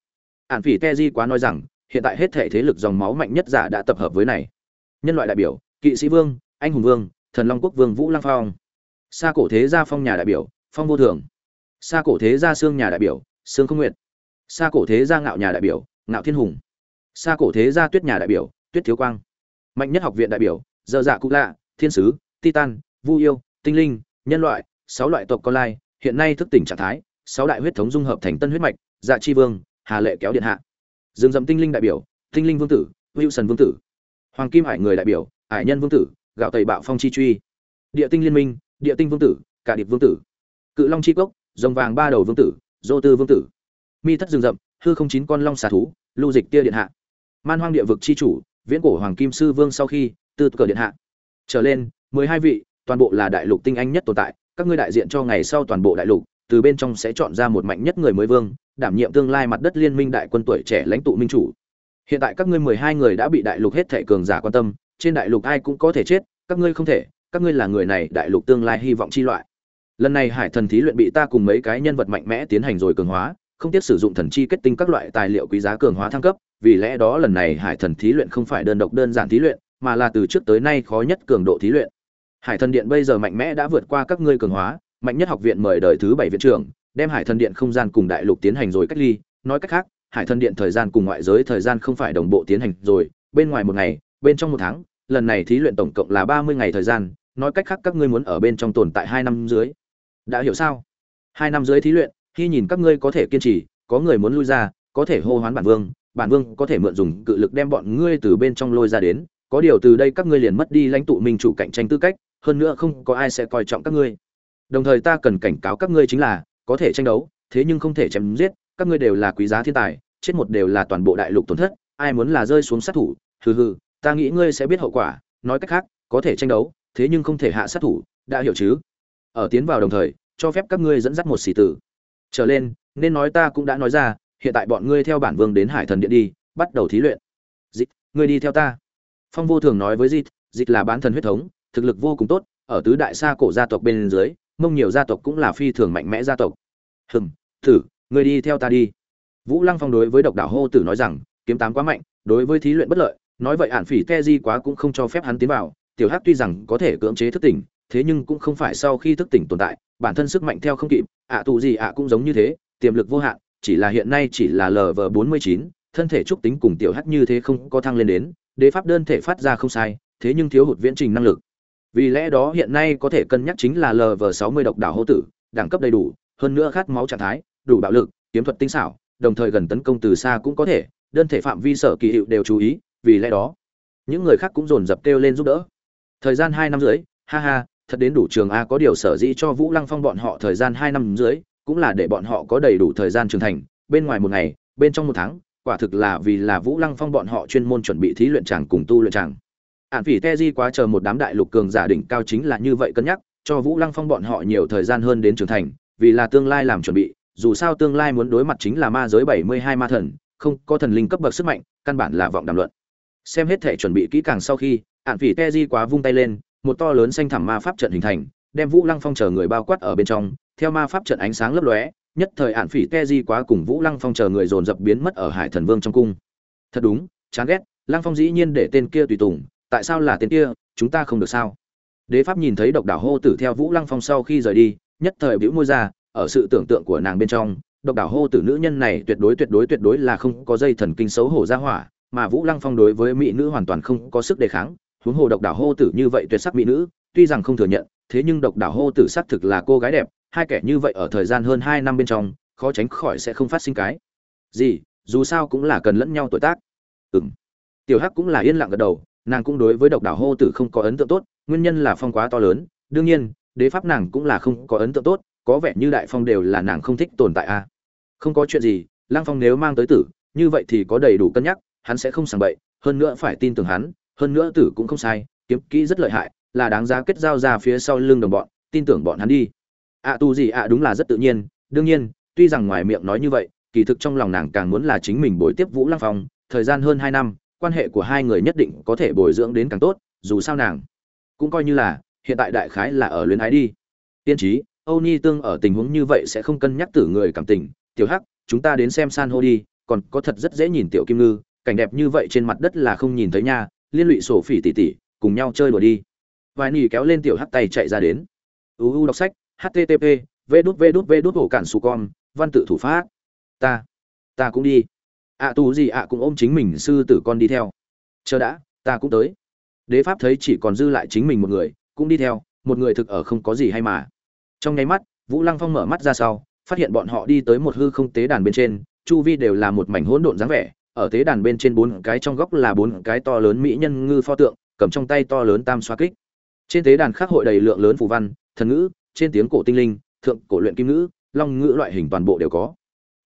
Ạn phỉ te di quá nói rằng, hiện tại hết thể thế lực dòng máu mạnh nhất giả đã tập hợp với này. Nhân loại đại biểu, kỵ sĩ vương anh hùng vương, thần long quốc vương vũ lăng phong. Xa cổ thế gia phong nhà đại biểu, phong vô thường. Xa cổ thế gia xương nhà đại biểu, xương không nguyện xa cổ thế gia ngạo nhà đại biểu, ngạo thiên hùng. Xa cổ thế gia tuyết nhà đại biểu, tuyết thiếu quang. Mạnh nhất học viện đại biểu, dơ dạ cụ lạ, thiên sứ, titan, vu yêu, tinh linh, nhân loại, sáu loại tộc con lai, hiện nay thức tỉnh trạng thái, sáu đại huyết thống dung hợp thành tân huyết mạch dạ chi vương, hà lệ kéo điện hạ. Dương dậm tinh linh đại biểu, tinh linh vương tử, wilson vương tử. Hoàng kim hải người đại biểu, hải nhân vương tử gạo tẩy bạo phong chi truy. Địa tinh liên minh, địa tinh vương tử, cả điệp vương tử. Cự long chi cốc, rồng vàng ba đầu vương tử, dô tư vương tử. Mi thất rừng rậm, hư không chín con long xà thú, lưu dịch tia điện hạ. Man hoang địa vực chi chủ, viễn cổ hoàng kim sư vương sau khi, tư cờ điện hạ. Trở lên, mười hai vị, toàn bộ là đại lục tinh anh nhất tồn tại, các ngươi đại diện cho ngày sau toàn bộ đại lục, từ bên trong sẽ chọn ra một mạnh nhất người mới vương, đảm nhiệm tương lai mặt đất liên minh đại quân tuổi trẻ lãnh tụ minh chủ. Hiện tại các ngươi mười hai người đã bị đại lục hết thể cường giả quan tâm trên đại lục ai cũng có thể chết, các ngươi không thể, các ngươi là người này, đại lục tương lai hy vọng chi loại. Lần này hải thần thí luyện bị ta cùng mấy cái nhân vật mạnh mẽ tiến hành rồi cường hóa, không tiếc sử dụng thần chi kết tinh các loại tài liệu quý giá cường hóa thăng cấp, vì lẽ đó lần này hải thần thí luyện không phải đơn độc đơn giản thí luyện, mà là từ trước tới nay khó nhất cường độ thí luyện. Hải thần điện bây giờ mạnh mẽ đã vượt qua các ngươi cường hóa, mạnh nhất học viện mời đời thứ bảy viện trưởng, đem hải thần điện không gian cùng đại lục tiến hành rồi cách ly. Nói cách khác, hải thần điện thời gian cùng ngoại giới thời gian không phải đồng bộ tiến hành rồi, bên ngoài một ngày, bên trong một tháng lần này thí luyện tổng cộng là ba mươi ngày thời gian, nói cách khác các ngươi muốn ở bên trong tồn tại hai năm dưới. Đã hiểu sao? Hai năm dưới thí luyện, khi nhìn các ngươi có thể kiên trì, có người muốn lui ra, có thể hô hoán bản vương bản vương có thể mượn dùng cự lực đem bọn ngươi từ bên trong lôi ra đến. Có điều từ đây các ngươi liền mất đi lãnh tụ minh chủ cạnh tranh tư cách, hơn nữa không có ai sẽ coi trọng các ngươi. Đồng thời ta cần cảnh cáo các ngươi chính là, có thể tranh đấu, thế nhưng không thể chém giết, các ngươi đều là quý giá thiên tài, chết một đều là toàn bộ đại lục tổn thất, ai muốn là rơi xuống sát thủ, hừ hừ ta nghĩ ngươi sẽ biết hậu quả, nói cách khác, có thể tranh đấu, thế nhưng không thể hạ sát thủ, đã hiểu chứ? Ở tiến vào đồng thời, cho phép các ngươi dẫn dắt một xì tử. Trở lên, nên nói ta cũng đã nói ra, hiện tại bọn ngươi theo bản vương đến hải thần điện đi, bắt đầu thí luyện. Dịch, ngươi đi theo ta. Phong vô thường nói với dịch dịch là bán thần huyết thống, thực lực vô cùng tốt, ở tứ đại xa cổ gia tộc bên dưới, mông nhiều gia tộc cũng là phi thường mạnh mẽ gia tộc. Hừm, thử, ngươi đi theo ta đi. Vũ lăng phong đối với độc đảo hô tử nói rằng, kiếm tám quá mạnh, đối với thí luyện bất lợi nói vậy ản phỉ te di quá cũng không cho phép hắn tiến vào, tiểu hắc tuy rằng có thể cưỡng chế thức tỉnh, thế nhưng cũng không phải sau khi thức tỉnh tồn tại, bản thân sức mạnh theo không kịp, ạ tù gì ạ cũng giống như thế, tiềm lực vô hạn, chỉ là hiện nay chỉ là lv bốn mươi chín, thân thể trúc tính cùng tiểu hắc như thế không có thăng lên đến, đế pháp đơn thể phát ra không sai, thế nhưng thiếu hụt viễn trình năng lực. Vì lẽ đó hiện nay có thể cân nhắc chính là lv sáu mươi độc đảo hô tử, đẳng cấp đầy đủ, hơn nữa khát máu trạng thái, đủ bạo lực, kiếm thuật tinh xảo, đồng thời gần tấn công từ xa cũng có thể, đơn thể phạm vi sở kỳ hiệu đều chú ý vì lẽ đó, những người khác cũng dồn dập kêu lên giúp đỡ. Thời gian hai năm dưới ha ha, thật đến đủ trường a có điều sở dĩ cho vũ lăng phong bọn họ thời gian hai năm dưới cũng là để bọn họ có đầy đủ thời gian trưởng thành. Bên ngoài một ngày, bên trong một tháng, quả thực là vì là vũ lăng phong bọn họ chuyên môn chuẩn bị thí luyện tràng cùng tu luyện tràng ạn phỉ te di quá chờ một đám đại lục cường giả đỉnh cao chính là như vậy cân nhắc, cho vũ lăng phong bọn họ nhiều thời gian hơn đến trưởng thành, vì là tương lai làm chuẩn bị, dù sao tương lai muốn đối mặt chính là ma giới bảy mươi hai ma thần, không có thần linh cấp bậc sức mạnh, căn bản là vọng đàm luận xem hết thể chuẩn bị kỹ càng sau khi ạn phỉ te di quá vung tay lên, một to lớn xanh thẳm ma pháp trận hình thành, đem vũ lăng phong chờ người bao quát ở bên trong, theo ma pháp trận ánh sáng lấp lóe, nhất thời ạn phỉ te di quá cùng vũ lăng phong chờ người dồn dập biến mất ở hải thần vương trong cung. Thật đúng, chán ghét, lăng phong dĩ nhiên để tên kia tùy tùng, tại sao là tên kia, chúng ta không được sao? Đế pháp nhìn thấy độc đảo hô tử theo vũ lăng phong sau khi rời đi, nhất thời bĩu môi ra, ở sự tưởng tượng của nàng bên trong, độc đảo hô tử nữ nhân này tuyệt đối tuyệt đối tuyệt đối là không có dây thần kinh xấu hổ ra hỏa mà vũ lăng phong đối với mỹ nữ hoàn toàn không có sức đề kháng huống hồ độc đảo hô tử như vậy tuyệt sắc mỹ nữ tuy rằng không thừa nhận thế nhưng độc đảo hô tử xác thực là cô gái đẹp hai kẻ như vậy ở thời gian hơn hai năm bên trong khó tránh khỏi sẽ không phát sinh cái. Gì dù sao cũng là cần lẫn nhau tuổi tác. Ừm, tiểu hắc cũng là yên lặng gật đầu nàng cũng đối với độc đảo hô tử không có ấn tượng tốt nguyên nhân là phong quá to lớn đương nhiên đế pháp nàng cũng là không có ấn tượng tốt có vẻ như đại phong đều là nàng không thích tồn tại a. À. không có chuyện gì lăng phong nếu mang tới tử như vậy thì có đầy đủ cân nhắc hắn sẽ không sàng bậy hơn nữa phải tin tưởng hắn hơn nữa tử cũng không sai kiếm kỹ rất lợi hại là đáng giá kết giao ra phía sau lưng đồng bọn tin tưởng bọn hắn đi. Ạ à, tu gì ạ đúng là rất tự nhiên đương nhiên tuy rằng ngoài miệng nói như vậy kỳ thực trong lòng nàng càng muốn là chính mình bồi tiếp vũ lăng phong thời gian hơn hai năm quan hệ của hai người nhất định có thể bồi dưỡng đến càng tốt dù sao nàng cũng coi như là hiện tại đại khái là ở luyến ái đi. Tiên trí âu ni tương ở tình huống như vậy sẽ không cân nhắc tử người cảm tình tiểu hắc chúng ta đến xem san hô đi còn có thật rất dễ nhìn tiểu kim ngư cảnh đẹp như vậy trên mặt đất là không nhìn thấy nha liên lụy sổ phỉ tỉ tỉ cùng nhau chơi đùa đi. Vài nỉ kéo lên tiểu hắt tay chạy ra đến. Uu đọc sách http v đút v đút v đút hổ cản su con văn tự thủ pháp. Ta ta cũng đi. Ạ à, tù gì ạ cũng ôm chính mình sư tử con đi theo. Chờ đã ta cũng tới. Đế pháp thấy chỉ còn dư lại chính mình một người cũng đi theo một người thực ở không có gì hay mà. Trong nháy mắt vũ lăng phong mở mắt ra sau phát hiện bọn họ đi tới một hư không tế đàn bên trên chu vi đều là một mảnh hỗn độn dáng vẻ ở tế đàn bên trên bốn cái trong góc là bốn cái to lớn mỹ nhân ngư pho tượng, cầm trong tay to lớn tam xoa kích. Trên tế đàn khắc hội đầy lượng lớn phù văn, thần ngữ, trên tiếng cổ tinh linh, thượng cổ luyện kim ngữ, long ngữ loại hình toàn bộ đều có.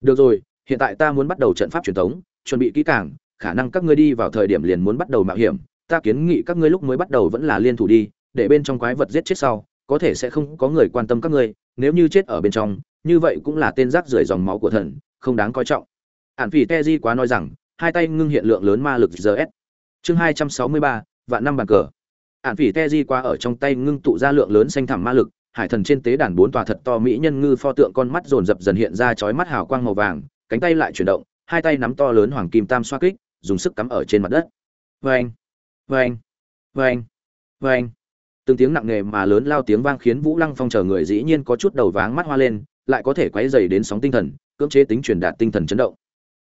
Được rồi, hiện tại ta muốn bắt đầu trận pháp truyền thống, chuẩn bị kỹ càng, khả năng các ngươi đi vào thời điểm liền muốn bắt đầu mạo hiểm. Ta kiến nghị các ngươi lúc mới bắt đầu vẫn là liên thủ đi, để bên trong quái vật giết chết sau, có thể sẽ không có người quan tâm các ngươi, nếu như chết ở bên trong, như vậy cũng là tên rác rưởi dòng máu của thần, không đáng coi trọng ạn phỉ te di quá nói rằng, hai tay ngưng hiện lượng lớn ma lực gs chương hai trăm sáu mươi ba, vạn năm bàn cờ. Ạn phỉ te di quá ở trong tay ngưng tụ ra lượng lớn xanh thẳm ma lực, hải thần trên tế đàn bốn tòa thật to mỹ nhân ngư pho tượng con mắt dồn dập dần hiện ra chói mắt hào quang màu vàng, cánh tay lại chuyển động, hai tay nắm to lớn hoàng kim tam xoa kích, dùng sức cắm ở trên mặt đất. Vâng vâng vâng vâng. Từng tiếng nặng nề mà lớn lao tiếng vang khiến vũ lăng phong chờ người dĩ nhiên có chút đầu váng mắt hoa lên, lại có thể quấy dày đến sóng tinh thần, cưỡng chế tính truyền đạt tinh thần chấn động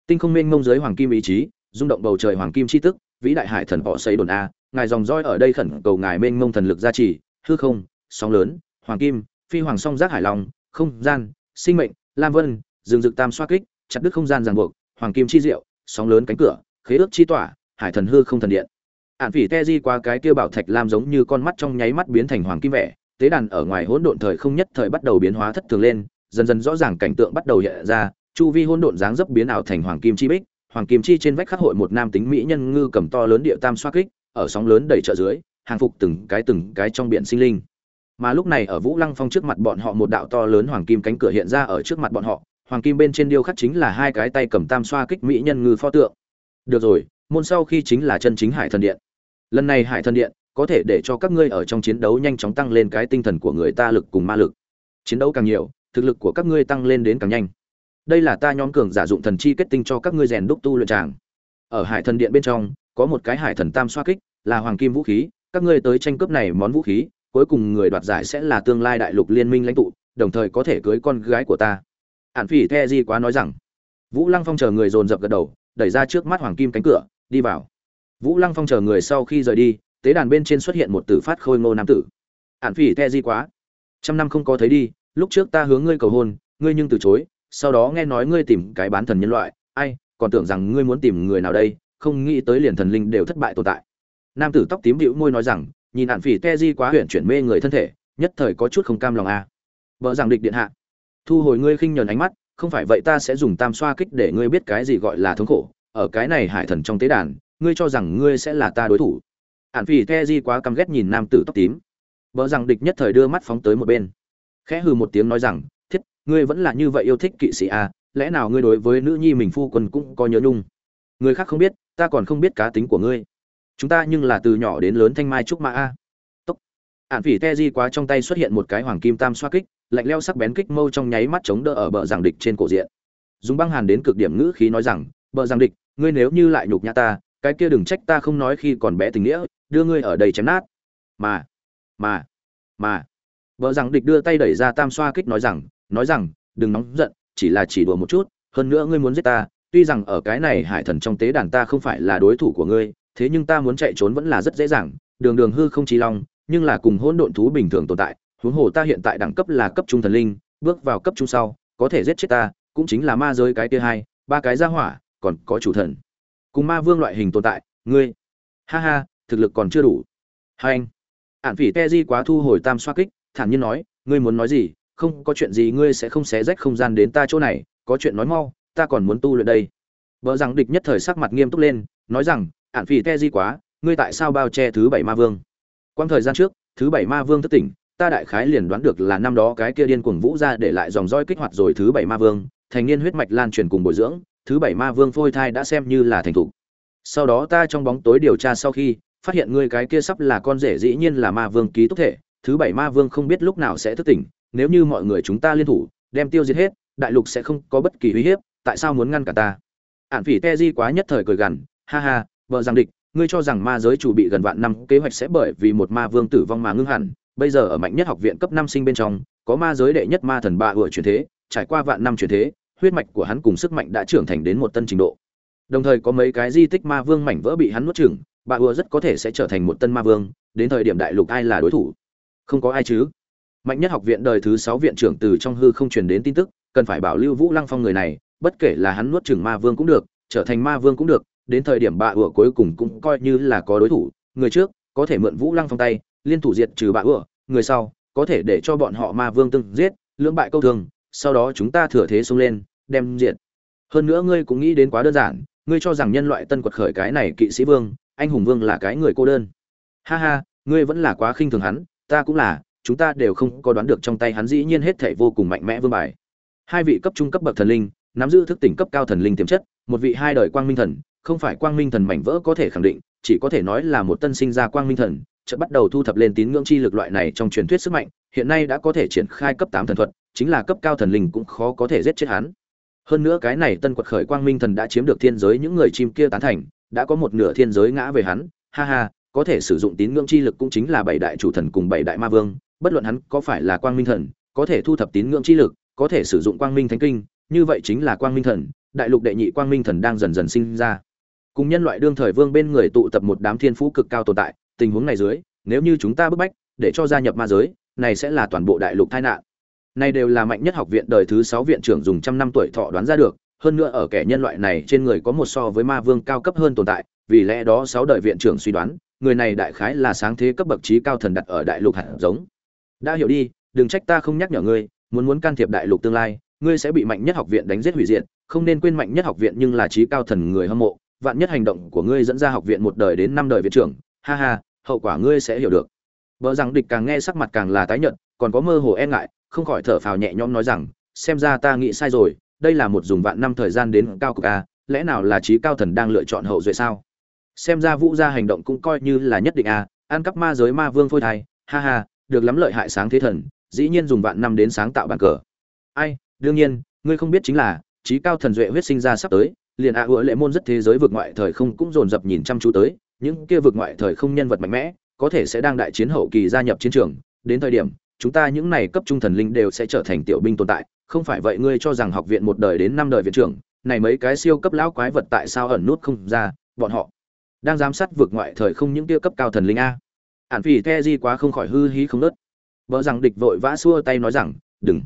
tinh không mênh mông dưới hoàng kim ý chí, rung động bầu trời hoàng kim chi tức, vĩ đại hải thần họ xây đồn a, ngài dòng roi ở đây khẩn cầu ngài mênh mông thần lực gia trì, hư không, sóng lớn, hoàng kim, phi hoàng song giác hải long, không gian, sinh mệnh, lam vân, rừng rực tam xoa kích, chặt đứt không gian ràng buộc, hoàng kim chi diệu, sóng lớn cánh cửa, khế ước chi tỏa, hải thần hư không thần điện. Ạn phỉ te di qua cái kia bảo thạch lam giống như con mắt trong nháy mắt biến thành hoàng kim vẻ, tế đàn ở ngoài hỗn độn thời không nhất thời bắt đầu biến hóa thất thường lên, dần dần rõ ràng cảnh tượng bắt đầu hiện ra chu vi hỗn độn dáng dấp biến ảo thành hoàng kim chi bích, hoàng kim chi trên vách khắc hội một nam tính mỹ nhân ngư cầm to lớn địa tam xoa kích, ở sóng lớn đầy chợ dưới, hàng phục từng cái từng cái trong biển sinh linh. Mà lúc này ở vũ lăng phong trước mặt bọn họ một đạo to lớn hoàng kim cánh cửa hiện ra ở trước mặt bọn họ, hoàng kim bên trên điêu khắc chính là hai cái tay cầm tam xoa kích mỹ nhân ngư pho tượng. Được rồi, môn sau khi chính là chân chính hải thần điện. Lần này hải thần điện có thể để cho các ngươi ở trong chiến đấu nhanh chóng tăng lên cái tinh thần của người ta lực cùng ma lực. Chiến đấu càng nhiều, thực lực của các ngươi tăng lên đến càng nhanh đây là ta nhóm cường giả dụng thần chi kết tinh cho các ngươi rèn đúc tu luyện tràng. Ở hải thần điện bên trong, có một cái hải thần tam xoa kích, là hoàng kim vũ khí. Các ngươi tới tranh cướp này món vũ khí, cuối cùng người đoạt giải sẽ là tương lai đại lục liên minh lãnh tụ, đồng thời có thể cưới con gái của ta. Ản phỉ the di quá nói rằng, vũ lăng phong chờ người dồn dập gật đầu, đẩy ra trước mắt hoàng kim cánh cửa, đi vào. Vũ lăng phong chờ người sau khi rời đi, tế đàn bên trên xuất hiện một tử phát khôi ngô nam tử. Ản phỉ the di quá, trăm năm không có thấy đi, lúc trước ta hướng ngươi cầu hôn, ngươi nhưng từ chối sau đó nghe nói ngươi tìm cái bán thần nhân loại, ai, còn tưởng rằng ngươi muốn tìm người nào đây, không nghĩ tới liền thần linh đều thất bại tồn tại. Nam tử tóc tím bĩu môi nói rằng, nhìn hạn phỉ te di quá huyện chuyển mê người thân thể, nhất thời có chút không cam lòng a à. vợ rằng địch điện hạ. Thu hồi ngươi khinh nhờn ánh mắt, không phải vậy ta sẽ dùng tam xoa kích để ngươi biết cái gì gọi là thống khổ, ở cái này hải thần trong tế đàn, ngươi cho rằng ngươi sẽ là ta đối thủ. Hạn phỉ te di quá căm ghét nhìn nam tử tóc tím. Vợ rằng địch nhất thời đưa mắt phóng tới một bên. Khẽ hừ một tiếng nói rằng ngươi vẫn là như vậy yêu thích kỵ sĩ à, lẽ nào ngươi đối với nữ nhi mình phu quân cũng có nhớ nhung? Người khác không biết ta còn không biết cá tính của ngươi. Chúng ta nhưng là từ nhỏ đến lớn thanh mai trúc mã a. Tốc. Ạn phỉ te di quá trong tay xuất hiện một cái hoàng kim tam xoa kích lạnh leo sắc bén kích mâu trong nháy mắt chống đỡ ở bờ giảng địch trên cổ diện. Dùng băng hàn đến cực điểm ngữ khí nói rằng bờ giảng địch ngươi nếu như lại nhục nhã ta cái kia đừng trách ta không nói khi còn bé tình nghĩa đưa ngươi ở đây chém nát. Mà mà mà. Bờ rằng địch đưa tay đẩy ra tam xoa kích nói rằng nói rằng, đừng nóng giận, chỉ là chỉ đùa một chút, hơn nữa ngươi muốn giết ta, tuy rằng ở cái này hải thần trong tế đàn ta không phải là đối thủ của ngươi, thế nhưng ta muốn chạy trốn vẫn là rất dễ dàng, đường đường hư không trí long, nhưng là cùng hỗn độn thú bình thường tồn tại, huống hồ ta hiện tại đẳng cấp là cấp trung thần linh, bước vào cấp trung sau, có thể giết chết ta, cũng chính là ma giới cái kia hai, ba cái ra hỏa, còn có chủ thần. Cùng ma vương loại hình tồn tại, ngươi, ha ha, thực lực còn chưa đủ. Hai anh ạn phỉ te di quá thu hồi tam xoa kích, thản nhiên nói, ngươi muốn nói gì không có chuyện gì ngươi sẽ không xé rách không gian đến ta chỗ này, có chuyện nói mau, ta còn muốn tu luyện đây. Vợ rằng địch nhất thời sắc mặt nghiêm túc lên, nói rằng ạn phì te di quá, ngươi tại sao bao che thứ bảy ma vương? Quang thời gian trước, thứ bảy ma vương thất tỉnh, ta đại khái liền đoán được là năm đó cái kia điên cuồng vũ ra để lại dòng roi kích hoạt rồi thứ bảy ma vương, thành niên huyết mạch lan truyền cùng bồi dưỡng, thứ bảy ma vương phôi thai đã xem như là thành thủ sau đó ta trong bóng tối điều tra sau khi, phát hiện ngươi cái kia sắp là con rể dĩ nhiên là ma vương ký túc thể, thứ bảy ma vương không biết lúc nào sẽ thức tỉnh nếu như mọi người chúng ta liên thủ, đem tiêu diệt hết, đại lục sẽ không có bất kỳ uy hiếp, tại sao muốn ngăn cả ta? Ạn phỉ te di quá nhất thời cười gằn, ha ha, vợ rằng địch, ngươi cho rằng ma giới chủ bị gần vạn năm, kế hoạch sẽ bởi vì một ma vương tử vong mà ngưng hẳn, bây giờ ở mạnh nhất học viện cấp năm sinh bên trong, có ma giới đệ nhất ma thần bạ ủa chuyển thế, trải qua vạn năm chuyển thế, huyết mạch của hắn cùng sức mạnh đã trưởng thành đến một tân trình độ. Đồng thời có mấy cái di tích ma vương mảnh vỡ bị hắn nuốt chửng bà ủa rất có thể sẽ trở thành một tân ma vương, đến thời điểm đại lục ai là đối thủ? Không có ai chứ? Mạnh nhất học viện đời thứ sáu viện trưởng từ trong hư không truyền đến tin tức, cần phải bảo lưu vũ lăng phong người này, bất kể là hắn nuốt chửng ma vương cũng được, trở thành ma vương cũng được, đến thời điểm bà ủa cuối cùng cũng coi như là có đối thủ, người trước, có thể mượn vũ lăng phong tay, liên thủ diệt trừ bà ủa, người sau, có thể để cho bọn họ ma vương từng giết, lưỡng bại câu thường, sau đó chúng ta thừa thế xông lên, đem diệt. Hơn nữa ngươi cũng nghĩ đến quá đơn giản, ngươi cho rằng nhân loại tân quật khởi cái này kỵ sĩ vương, anh hùng vương là cái người cô đơn. Ha ha, ngươi vẫn là quá khinh thường hắn, ta cũng là chúng ta đều không có đoán được trong tay hắn dĩ nhiên hết thể vô cùng mạnh mẽ vương bài. Hai vị cấp trung cấp bậc thần linh, nắm giữ thức tỉnh cấp cao thần linh tiềm chất, một vị hai đời quang minh thần, không phải quang minh thần mảnh vỡ có thể khẳng định, chỉ có thể nói là một tân sinh ra quang minh thần, chợt bắt đầu thu thập lên tín ngưỡng chi lực loại này trong truyền thuyết sức mạnh, hiện nay đã có thể triển khai cấp tám thần thuật, chính là cấp cao thần linh cũng khó có thể giết chết hắn. Hơn nữa cái này tân quật khởi quang minh thần đã chiếm được thiên giới những người chim kia tán thành, đã có một nửa thiên giới ngã về hắn, ha ha, có thể sử dụng tín ngưỡng chi lực cũng chính là bảy đại chủ thần cùng bảy đại ma vương bất luận hắn có phải là quang minh thần, có thể thu thập tín ngưỡng chi lực, có thể sử dụng quang minh thánh kinh, như vậy chính là quang minh thần, đại lục đệ nhị quang minh thần đang dần dần sinh ra. Cùng nhân loại đương thời vương bên người tụ tập một đám thiên phú cực cao tồn tại, tình huống này dưới, nếu như chúng ta bức bách, để cho gia nhập ma giới, này sẽ là toàn bộ đại lục tai nạn. Này đều là mạnh nhất học viện đời thứ sáu viện trưởng dùng trăm năm tuổi thọ đoán ra được, hơn nữa ở kẻ nhân loại này trên người có một so với ma vương cao cấp hơn tồn tại, vì lẽ đó sáu đời viện trưởng suy đoán, người này đại khái là sáng thế cấp bậc trí cao thần đặt ở đại lục hạt giống đã hiểu đi, đừng trách ta không nhắc nhở ngươi, muốn muốn can thiệp đại lục tương lai, ngươi sẽ bị mạnh nhất học viện đánh giết hủy diệt, không nên quên mạnh nhất học viện nhưng là trí cao thần người hâm mộ, vạn nhất hành động của ngươi dẫn ra học viện một đời đến năm đời viện trưởng, ha ha, hậu quả ngươi sẽ hiểu được. Vợ rằng địch càng nghe sắc mặt càng là tái nhợt, còn có mơ hồ e ngại, không khỏi thở phào nhẹ nhõm nói rằng, xem ra ta nghĩ sai rồi, đây là một dùng vạn năm thời gian đến cao cực a, lẽ nào là trí cao thần đang lựa chọn hậu duệ sao? Xem ra vũ gia hành động cũng coi như là nhất định a, ăn cắp ma giới ma vương phôi thai, ha ha được lắm lợi hại sáng thế thần, dĩ nhiên dùng vạn năm đến sáng tạo bàn cờ. Ai, đương nhiên, ngươi không biết chính là, trí cao thần duệ huyết sinh ra sắp tới, liền ạ à lệ môn rất thế giới vượt ngoại thời không cũng dồn dập nhìn chăm chú tới, những kia vượt ngoại thời không nhân vật mạnh mẽ, có thể sẽ đang đại chiến hậu kỳ gia nhập chiến trường. Đến thời điểm, chúng ta những này cấp trung thần linh đều sẽ trở thành tiểu binh tồn tại, không phải vậy ngươi cho rằng học viện một đời đến năm đời viện trưởng, này mấy cái siêu cấp lão quái vật tại sao ẩn nút không ra, bọn họ đang giám sát vượt ngoại thời không những kia cấp cao thần linh a? Hạn phỉ the di quá không khỏi hư hí không nớt. Vợ rằng địch vội vã xua tay nói rằng, đừng.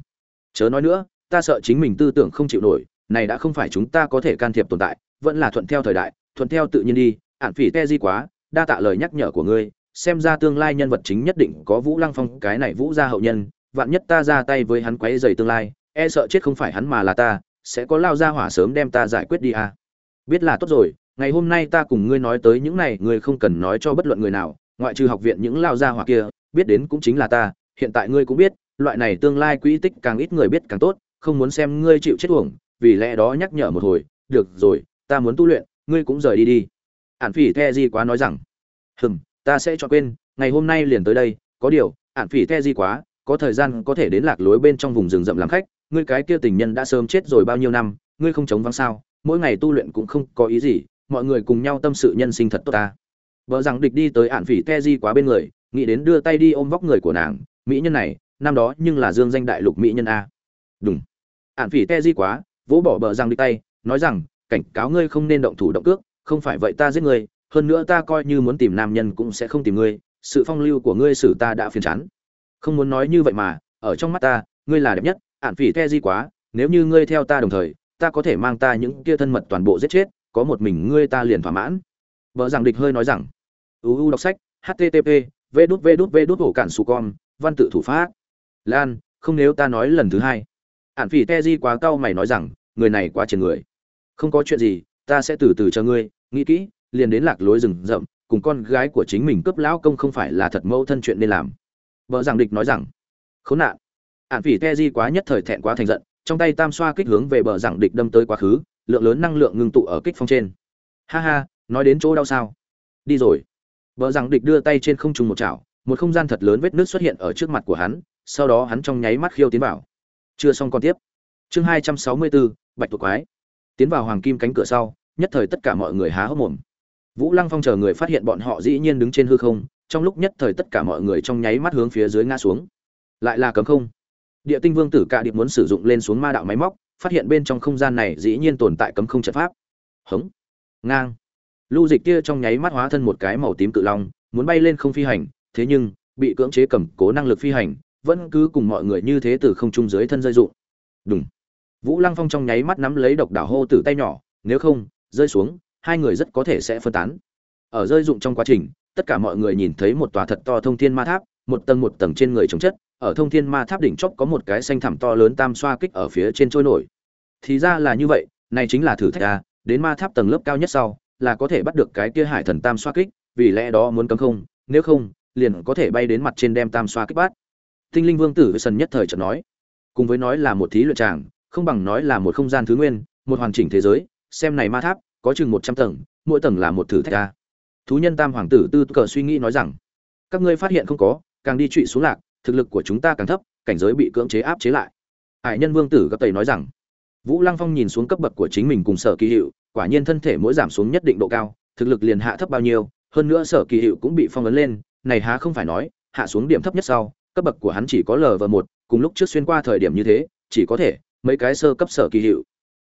Chớ nói nữa, ta sợ chính mình tư tưởng không chịu nổi, này đã không phải chúng ta có thể can thiệp tồn tại, vẫn là thuận theo thời đại, thuận theo tự nhiên đi. Hạn phỉ te di quá, đa tạ lời nhắc nhở của ngươi, xem ra tương lai nhân vật chính nhất định có vũ lăng phong, cái này vũ gia hậu nhân, vạn nhất ta ra tay với hắn quấy dày tương lai e sợ chết không phải hắn mà là ta, sẽ có lao ra hỏa sớm đem ta giải quyết đi à. biết là tốt rồi, ngày hôm nay ta cùng ngươi nói tới những này, ngươi không cần nói cho bất luận người nào ngoại trừ học viện những lao gia hỏa kia, biết đến cũng chính là ta, hiện tại ngươi cũng biết, loại này tương lai quỹ tích càng ít người biết càng tốt, không muốn xem ngươi chịu chết uổng, vì lẽ đó nhắc nhở một hồi, được rồi, ta muốn tu luyện, ngươi cũng rời đi đi. Ản phỉ the di quá nói rằng, hừm, ta sẽ cho quên, ngày hôm nay liền tới đây, có điều, Ản phỉ the di quá, có thời gian có thể đến lạc lối bên trong vùng rừng rậm làm khách, ngươi cái kia tình nhân đã sớm chết rồi bao nhiêu năm, ngươi không chống vắng sao, mỗi ngày tu luyện cũng không có ý gì, mọi người cùng nhau tâm sự nhân sinh thật tốt ta vợ rằng địch đi tới ạn phỉ te di quá bên người, nghĩ đến đưa tay đi ôm vóc người của nàng, mỹ nhân này, năm đó nhưng là dương danh đại lục mỹ nhân a. Đúng ạn phỉ te di quá, vỗ bỏ bờ rằng đi tay, nói rằng, cảnh cáo ngươi không nên động thủ động cước, không phải vậy ta giết ngươi, hơn nữa ta coi như muốn tìm nam nhân cũng sẽ không tìm ngươi, sự phong lưu của ngươi xử ta đã phiền chán. Không muốn nói như vậy mà, ở trong mắt ta, ngươi là đẹp nhất ạn phỉ the di quá, nếu như ngươi theo ta đồng thời, ta có thể mang ta những kia thân mật toàn bộ giết chết, có một mình ngươi ta liền thỏa mãn. Vợ rằng địch hơi nói rằng uu đọc sách http v đút v đút v đút hổ cản su con văn tự thủ pháp. Lan, không nếu ta nói lần thứ hai. Ạn phỉ te di quá cau mày nói rằng, người này quá trên người. Không có chuyện gì, ta sẽ từ từ cho ngươi, nghĩ kỹ, liền đến lạc lối rừng rậm, cùng con gái của chính mình cướp lão công không phải là thật mâu thân chuyện nên làm. Vợ giảng địch nói rằng, khốn nạn. Ạn phỉ te di quá nhất thời thẹn quá thành giận, trong tay tam xoa kích hướng về bờ giảng địch đâm tới quá khứ, lượng lớn năng lượng ngưng tụ ở kích phong trên. Ha ha, nói đến chỗ đau sao? Đi rồi bờ rằng địch đưa tay trên không trung một chảo, một không gian thật lớn vết nước xuất hiện ở trước mặt của hắn, sau đó hắn trong nháy mắt khiêu tiến vào. Chưa xong còn tiếp. Chương hai trăm sáu mươi bốn bạch tuộc quái. Tiến vào hoàng kim cánh cửa sau, nhất thời tất cả mọi người há hốc mồm. Vũ lăng phong chờ người phát hiện bọn họ dĩ nhiên đứng trên hư không, trong lúc nhất thời tất cả mọi người trong nháy mắt hướng phía dưới ngã xuống. Lại là cấm không. Địa tinh vương tử cả điệp muốn sử dụng lên xuống ma đạo máy móc, phát hiện bên trong không gian này dĩ nhiên tồn tại cấm không trận pháp. Hững. ngang lưu dịch kia trong nháy mắt hóa thân một cái màu tím cự long, muốn bay lên không phi hành, thế nhưng, bị cưỡng chế cầm cố năng lực phi hành, vẫn cứ cùng mọi người như thế từ không trung dưới thân rơi dụng đúng vũ lăng phong trong nháy mắt nắm lấy độc đảo hô từ tay nhỏ, nếu không, rơi xuống, hai người rất có thể sẽ phân tán. Ở rơi dụng trong quá trình, tất cả mọi người nhìn thấy một tòa thật to thông thiên ma tháp, một tầng một tầng trên người chống chất, ở thông thiên ma tháp đỉnh chóp có một cái xanh thẳm to lớn tam xoa kích ở phía trên trôi nổi. Thì ra là như vậy, này chính là thử thách a, đến ma tháp tầng lớp cao nhất sau là có thể bắt được cái kia hải thần tam xoa kích, vì lẽ đó muốn cấm không, nếu không, liền có thể bay đến mặt trên đem tam xoa kích bát tinh linh vương tử với sân nhất thời chợt nói, cùng với nói là một thí luyện tràng, không bằng nói là một không gian thứ nguyên, một hoàn chỉnh thế giới, xem này ma tháp, có chừng một trăm tầng, mỗi tầng là một thử thách ca thú nhân tam hoàng tử tư cờ suy nghĩ nói rằng, các ngươi phát hiện không có, càng đi trụy xuống lạc, thực lực của chúng ta càng thấp, cảnh giới bị cưỡng chế áp chế lại. Hải nhân vương tử gấp tầy nói rằng, vũ lăng phong nhìn xuống cấp bậc của chính mình cùng sở kỳ hiệu quả nhiên thân thể mỗi giảm xuống nhất định độ cao, thực lực liền hạ thấp bao nhiêu, hơn nữa sở kỳ hiệu cũng bị phong ấn lên, này há không phải nói, hạ xuống điểm thấp nhất sau, cấp bậc của hắn chỉ có lv một, cùng lúc trước xuyên qua thời điểm như thế, chỉ có thể, mấy cái sơ cấp sở kỳ hiệu.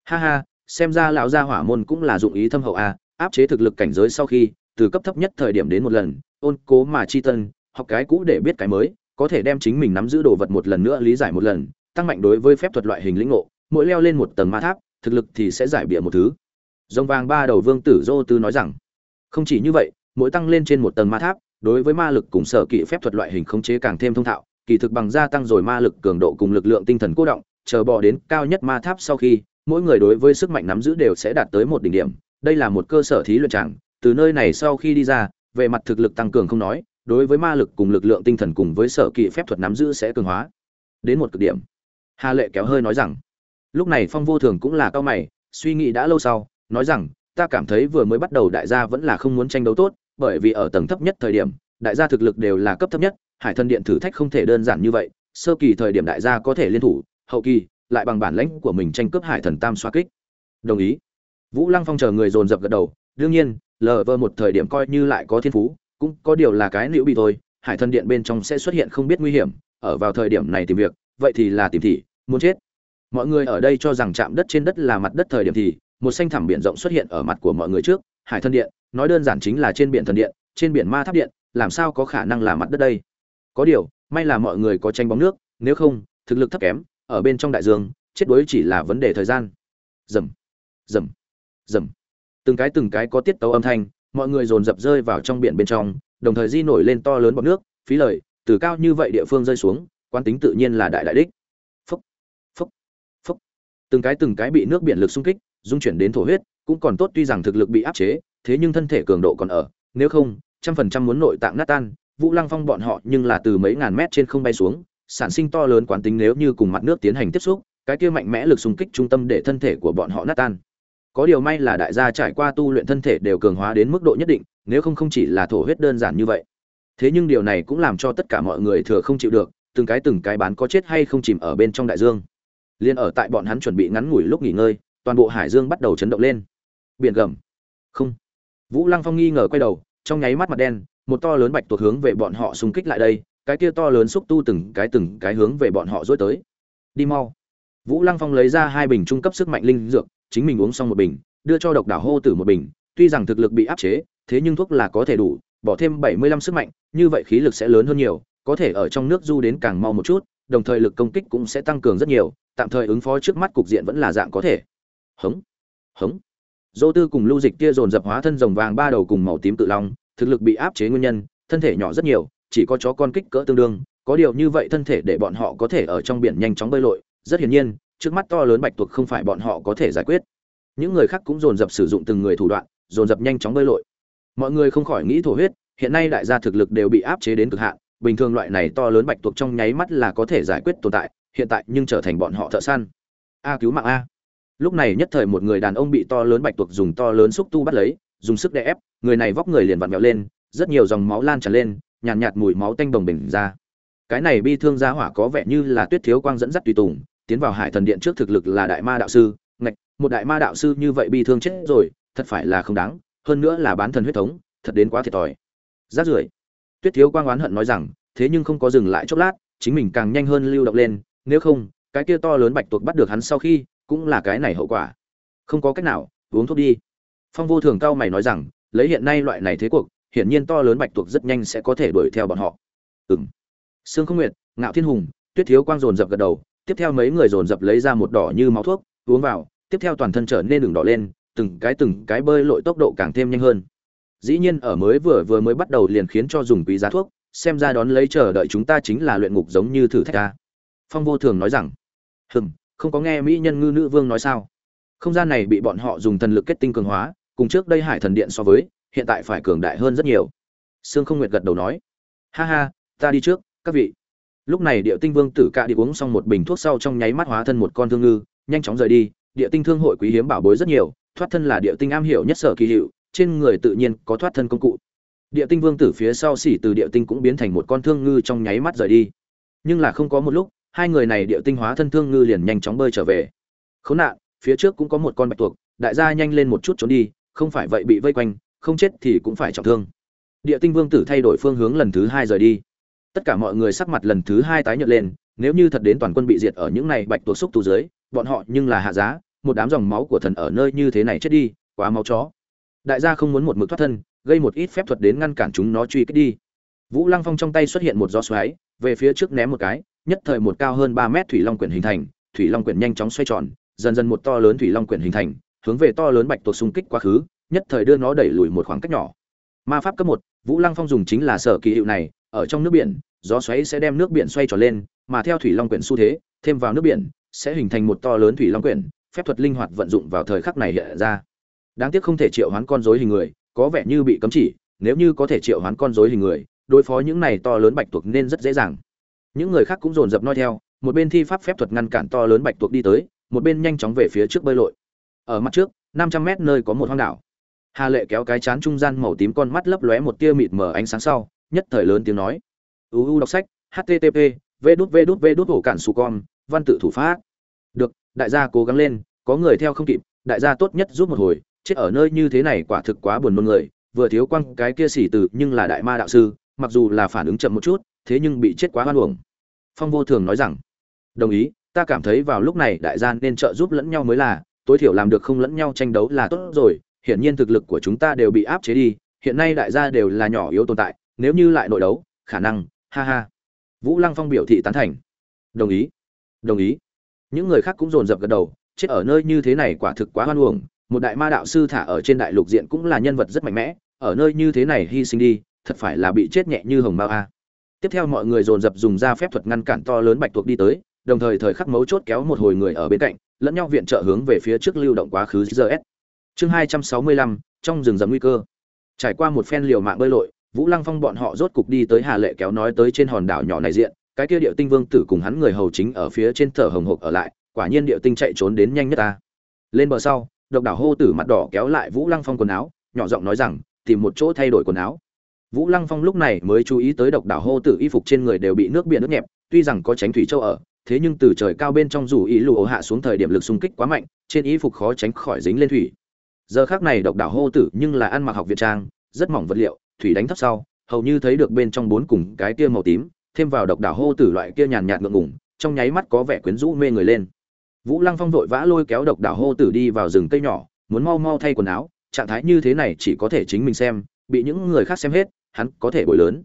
Ha ha, xem ra lão gia hỏa môn cũng là dụng ý thâm hậu a áp chế thực lực cảnh giới sau khi, từ cấp thấp nhất thời điểm đến một lần, ôn cố mà chi tân, học cái cũ để biết cái mới, có thể đem chính mình nắm giữ đồ vật một lần nữa lý giải một lần, tăng mạnh đối với phép thuật loại hình lĩnh ngộ, mỗi leo lên một tầng ma tháp, thực lực thì sẽ giải bịa một thứ. Rồng vàng ba đầu vương tử dô tư nói rằng, không chỉ như vậy, mỗi tăng lên trên một tầng ma tháp, đối với ma lực cùng sở kỵ phép thuật loại hình khống chế càng thêm thông thạo, kỳ thực bằng gia tăng rồi ma lực cường độ cùng lực lượng tinh thần cố động, chờ bò đến cao nhất ma tháp sau khi, mỗi người đối với sức mạnh nắm giữ đều sẽ đạt tới một đỉnh điểm đây là một cơ sở thí luyện chẳng. từ nơi này sau khi đi ra, về mặt thực lực tăng cường không nói, đối với ma lực cùng lực lượng tinh thần cùng với sở kỵ phép thuật nắm giữ sẽ cường hóa đến một cực điểm hà lệ kéo hơi nói rằng, lúc này phong vô thường cũng là cao mày, suy nghĩ đã lâu sau nói rằng, ta cảm thấy vừa mới bắt đầu đại gia vẫn là không muốn tranh đấu tốt, bởi vì ở tầng thấp nhất thời điểm, đại gia thực lực đều là cấp thấp nhất, hải thần điện thử thách không thể đơn giản như vậy, sơ kỳ thời điểm đại gia có thể liên thủ, hậu kỳ, lại bằng bản lãnh của mình tranh cướp hải thần tam xoa kích. Đồng ý. Vũ lăng phong chờ người dồn dập gật đầu, đương nhiên, lờ vơ một thời điểm coi như lại có thiên phú, cũng có điều là cái liễu bị thôi, hải thần điện bên trong sẽ xuất hiện không biết nguy hiểm, ở vào thời điểm này tìm việc, vậy thì là tìm thị, muốn chết. Mọi người ở đây cho rằng chạm đất trên đất là mặt đất thời điểm thì một xanh thẳm biển rộng xuất hiện ở mặt của mọi người trước, hải thần điện, nói đơn giản chính là trên biển thần điện, trên biển ma tháp điện, làm sao có khả năng là mặt đất đây? Có điều, may là mọi người có tranh bóng nước, nếu không, thực lực thấp kém, ở bên trong đại dương, chết đuối chỉ là vấn đề thời gian. Rầm rầm rầm từng cái từng cái có tiết tấu âm thanh, mọi người dồn dập rơi vào trong biển bên trong, đồng thời di nổi lên to lớn bọt nước, phí lời, từ cao như vậy địa phương rơi xuống, quán tính tự nhiên là đại đại đích. Phúc phúc phúc. Từng cái từng cái bị nước biển lực xung kích dung chuyển đến thổ huyết, cũng còn tốt tuy rằng thực lực bị áp chế, thế nhưng thân thể cường độ còn ở, nếu không, trăm phần trăm muốn nội tạng nát tan, vũ lăng phong bọn họ nhưng là từ mấy ngàn mét trên không bay xuống, sản sinh to lớn quán tính nếu như cùng mặt nước tiến hành tiếp xúc, cái kia mạnh mẽ lực xung kích trung tâm để thân thể của bọn họ nát tan. Có điều may là đại gia trải qua tu luyện thân thể đều cường hóa đến mức độ nhất định, nếu không không chỉ là thổ huyết đơn giản như vậy. Thế nhưng điều này cũng làm cho tất cả mọi người thừa không chịu được, từng cái từng cái bán có chết hay không chìm ở bên trong đại dương. Liên ở tại bọn hắn chuẩn bị ngắn ngủi lúc nghỉ ngơi toàn bộ hải dương bắt đầu chấn động lên. Biển gầm. Không. Vũ lăng phong nghi ngờ quay đầu, trong nháy mắt mặt đen, một to lớn bạch tuộc hướng về bọn họ xung kích lại đây, cái kia to lớn xúc tu từng cái từng cái hướng về bọn họ dối tới. Đi mau. Vũ lăng phong lấy ra hai bình trung cấp sức mạnh linh dược, chính mình uống xong một bình, đưa cho độc đảo hô tử một bình, tuy rằng thực lực bị áp chế, thế nhưng thuốc là có thể đủ, bỏ thêm bảy mươi lăm sức mạnh, như vậy khí lực sẽ lớn hơn nhiều, có thể ở trong nước du đến càng mau một chút, đồng thời lực công kích cũng sẽ tăng cường rất nhiều, tạm thời ứng phó trước mắt cục diện vẫn là dạng có thể hống hống. Dô tư cùng lưu dịch kia dồn dập hóa thân rồng vàng ba đầu cùng màu tím tự long, thực lực bị áp chế nguyên nhân, thân thể nhỏ rất nhiều, chỉ có chó con kích cỡ tương đương, có điều như vậy thân thể để bọn họ có thể ở trong biển nhanh chóng bơi lội, rất hiển nhiên, trước mắt to lớn bạch tuộc không phải bọn họ có thể giải quyết. Những người khác cũng dồn dập sử dụng từng người thủ đoạn, dồn dập nhanh chóng bơi lội. Mọi người không khỏi nghĩ thổ huyết, hiện nay đại gia thực lực đều bị áp chế đến cực hạn, bình thường loại này to lớn bạch tuộc trong nháy mắt là có thể giải quyết tồn tại, hiện tại nhưng trở thành bọn họ thợ săn. A cứu mạng a lúc này nhất thời một người đàn ông bị to lớn bạch tuộc dùng to lớn xúc tu bắt lấy dùng sức đè ép người này vóc người liền vặn vẹo lên rất nhiều dòng máu lan tràn lên nhàn nhạt, nhạt mùi máu tanh đồng bình ra. Cái này bi thương gia hỏa có vẻ như là tuyết thiếu quang dẫn dắt tùy tùng tiến vào hải thần điện trước thực lực là đại ma đạo sư ngạch một đại ma đạo sư như vậy bi thương chết rồi thật phải là không đáng hơn nữa là bán thần huyết thống thật đến quá thiệt thòi. Rát rưởi tuyết thiếu quang oán hận nói rằng thế nhưng không có dừng lại chốc lát chính mình càng nhanh hơn lưu động lên nếu không cái kia to lớn bạch tuộc bắt được hắn sau khi cũng là cái này hậu quả. Không có cách nào, uống thuốc đi. Phong vô thường cao mày nói rằng, lấy hiện nay loại này thế cuộc, hiển nhiên to lớn bạch tuộc rất nhanh sẽ có thể đuổi theo bọn họ. Ừng sương không nguyệt, ngạo thiên hùng, tuyết thiếu quang dồn dập gật đầu, tiếp theo mấy người dồn dập lấy ra một đỏ như máu thuốc, uống vào, tiếp theo toàn thân trở nên đường đỏ lên, từng cái từng cái bơi lội tốc độ càng thêm nhanh hơn. Dĩ nhiên ở mới vừa vừa mới bắt đầu liền khiến cho dùng quý giá thuốc, xem ra đón lấy chờ đợi chúng ta chính là luyện ngục giống như thử thách ta. Phong vô thường nói rằng, hừm không có nghe mỹ nhân ngư nữ vương nói sao? Không gian này bị bọn họ dùng thần lực kết tinh cường hóa, cùng trước đây hải thần điện so với, hiện tại phải cường đại hơn rất nhiều. Sương không nguyệt gật đầu nói, ha ha, ta đi trước, các vị. Lúc này địa tinh vương tử cạ đi uống xong một bình thuốc sau trong nháy mắt hóa thân một con thương ngư, nhanh chóng rời đi. Địa tinh thương hội quý hiếm bảo bối rất nhiều, thoát thân là địa tinh am hiểu nhất sở kỳ hiệu, trên người tự nhiên có thoát thân công cụ. Địa tinh vương tử phía sau xỉ từ địa tinh cũng biến thành một con thương ngư trong nháy mắt rời đi. Nhưng là không có một lúc hai người này địa tinh hóa thân thương ngư liền nhanh chóng bơi trở về. Khốn nạn, phía trước cũng có một con bạch tuộc, đại gia nhanh lên một chút trốn đi, không phải vậy bị vây quanh, không chết thì cũng phải trọng thương. Địa tinh vương tử thay đổi phương hướng lần thứ hai rời đi. Tất cả mọi người sắc mặt lần thứ hai tái nhợt lên, nếu như thật đến toàn quân bị diệt ở những này bạch tuộc xúc tu dưới, bọn họ nhưng là hạ giá, một đám dòng máu của thần ở nơi như thế này chết đi, quá máu chó. Đại gia không muốn một mực thoát thân, gây một ít phép thuật đến ngăn cản chúng nó truy kích đi. Vũ lăng phong trong tay xuất hiện một gió xoáy, về phía trước ném một cái nhất thời một cao hơn ba mét thủy long quyển hình thành, thủy long quyển nhanh chóng xoay tròn, dần dần một to lớn thủy long quyển hình thành, hướng về to lớn bạch tuộc xung kích quá khứ, nhất thời đưa nó đẩy lùi một khoảng cách nhỏ. Ma pháp cấp một, vũ lăng phong dùng chính là sở kỳ hiệu này, ở trong nước biển, gió xoáy sẽ đem nước biển xoay tròn lên, mà theo thủy long quyển xu thế, thêm vào nước biển, sẽ hình thành một to lớn thủy long quyển, phép thuật linh hoạt vận dụng vào thời khắc này hiện ra. Đáng tiếc không thể triệu hoán con rối hình người, có vẻ như bị cấm chỉ, nếu như có thể triệu hoán con rối hình người, đối phó những này to lớn bạch tuộc nên rất dễ dàng những người khác cũng dồn dập noi theo, một bên thi pháp phép thuật ngăn cản to lớn bạch tuộc đi tới, một bên nhanh chóng về phía trước bơi lội. Ở mặt trước, năm trăm mét nơi có một hoang đảo. Hà lệ kéo cái chán trung gian màu tím con mắt lấp lóe một tia mịt mờ ánh sáng sau, nhất thời lớn tiếng nói. Uu đọc sách http v đút v đút v đút hổ cản su con, văn tự thủ pháp. Được, đại gia cố gắng lên, có người theo không kịp, đại gia tốt nhất giúp một hồi, chết ở nơi như thế này quả thực quá buồn nôn người, vừa thiếu quăng cái kia xỉ từ nhưng là đại ma đạo sư, mặc dù là phản ứng chậm một chút, thế nhưng bị chết quá hoan uổng phong vô thường nói rằng, đồng ý, ta cảm thấy vào lúc này đại gia nên trợ giúp lẫn nhau mới là, tối thiểu làm được không lẫn nhau tranh đấu là tốt rồi, hiển nhiên thực lực của chúng ta đều bị áp chế đi, hiện nay đại gia đều là nhỏ yếu tồn tại, nếu như lại nội đấu, khả năng, ha ha. Vũ lăng phong biểu thị tán thành. Đồng ý đồng ý. Những người khác cũng dồn dập gật đầu, chết ở nơi như thế này quả thực quá hoan uổng, một đại ma đạo sư thả ở trên đại lục diện cũng là nhân vật rất mạnh mẽ, ở nơi như thế này hy sinh đi, thật phải là bị chết nhẹ như hồng mao a tiếp theo mọi người dồn dập dùng ra phép thuật ngăn cản to lớn bạch tuộc đi tới, đồng thời thời khắc mấu chốt kéo một hồi người ở bên cạnh, lẫn nhau viện trợ hướng về phía trước lưu động quá khứ gs chương hai trăm sáu mươi lăm, trong rừng rậm nguy cơ. Trải qua một phen liều mạng bơi lội, vũ lăng phong bọn họ rốt cục đi tới hà lệ kéo nói tới trên hòn đảo nhỏ này diện, cái kia điệu tinh vương tử cùng hắn người hầu chính ở phía trên thở hồng hộc ở lại, quả nhiên điệu tinh chạy trốn đến nhanh nhất ta. Lên bờ sau, độc đảo hô tử mặt đỏ kéo lại vũ lăng phong quần áo, nhỏ giọng nói rằng, tìm một chỗ thay đổi quần áo vũ lăng phong lúc này mới chú ý tới độc đảo hô tử y phục trên người đều bị nước biển ướt nhẹp, tuy rằng có tránh thủy châu ở, thế nhưng từ trời cao bên trong dù ý lù hạ xuống thời điểm lực xung kích quá mạnh, trên y phục khó tránh khỏi dính lên thủy. Giờ khắc này độc đảo hô tử nhưng là ăn mặc học viện trang, rất mỏng vật liệu, thủy đánh thấp sau, hầu như thấy được bên trong bốn cùng cái kia màu tím, thêm vào độc đảo hô tử loại kia nhàn nhạt ngượng ngùng, trong nháy mắt có vẻ quyến rũ mê người lên. Vũ lăng phong vội vã lôi kéo độc đảo hô tử đi vào rừng cây nhỏ, muốn mau mau thay quần áo, trạng thái như thế này chỉ có thể chính mình xem, bị những người khác xem hết hắn có thể bồi lớn.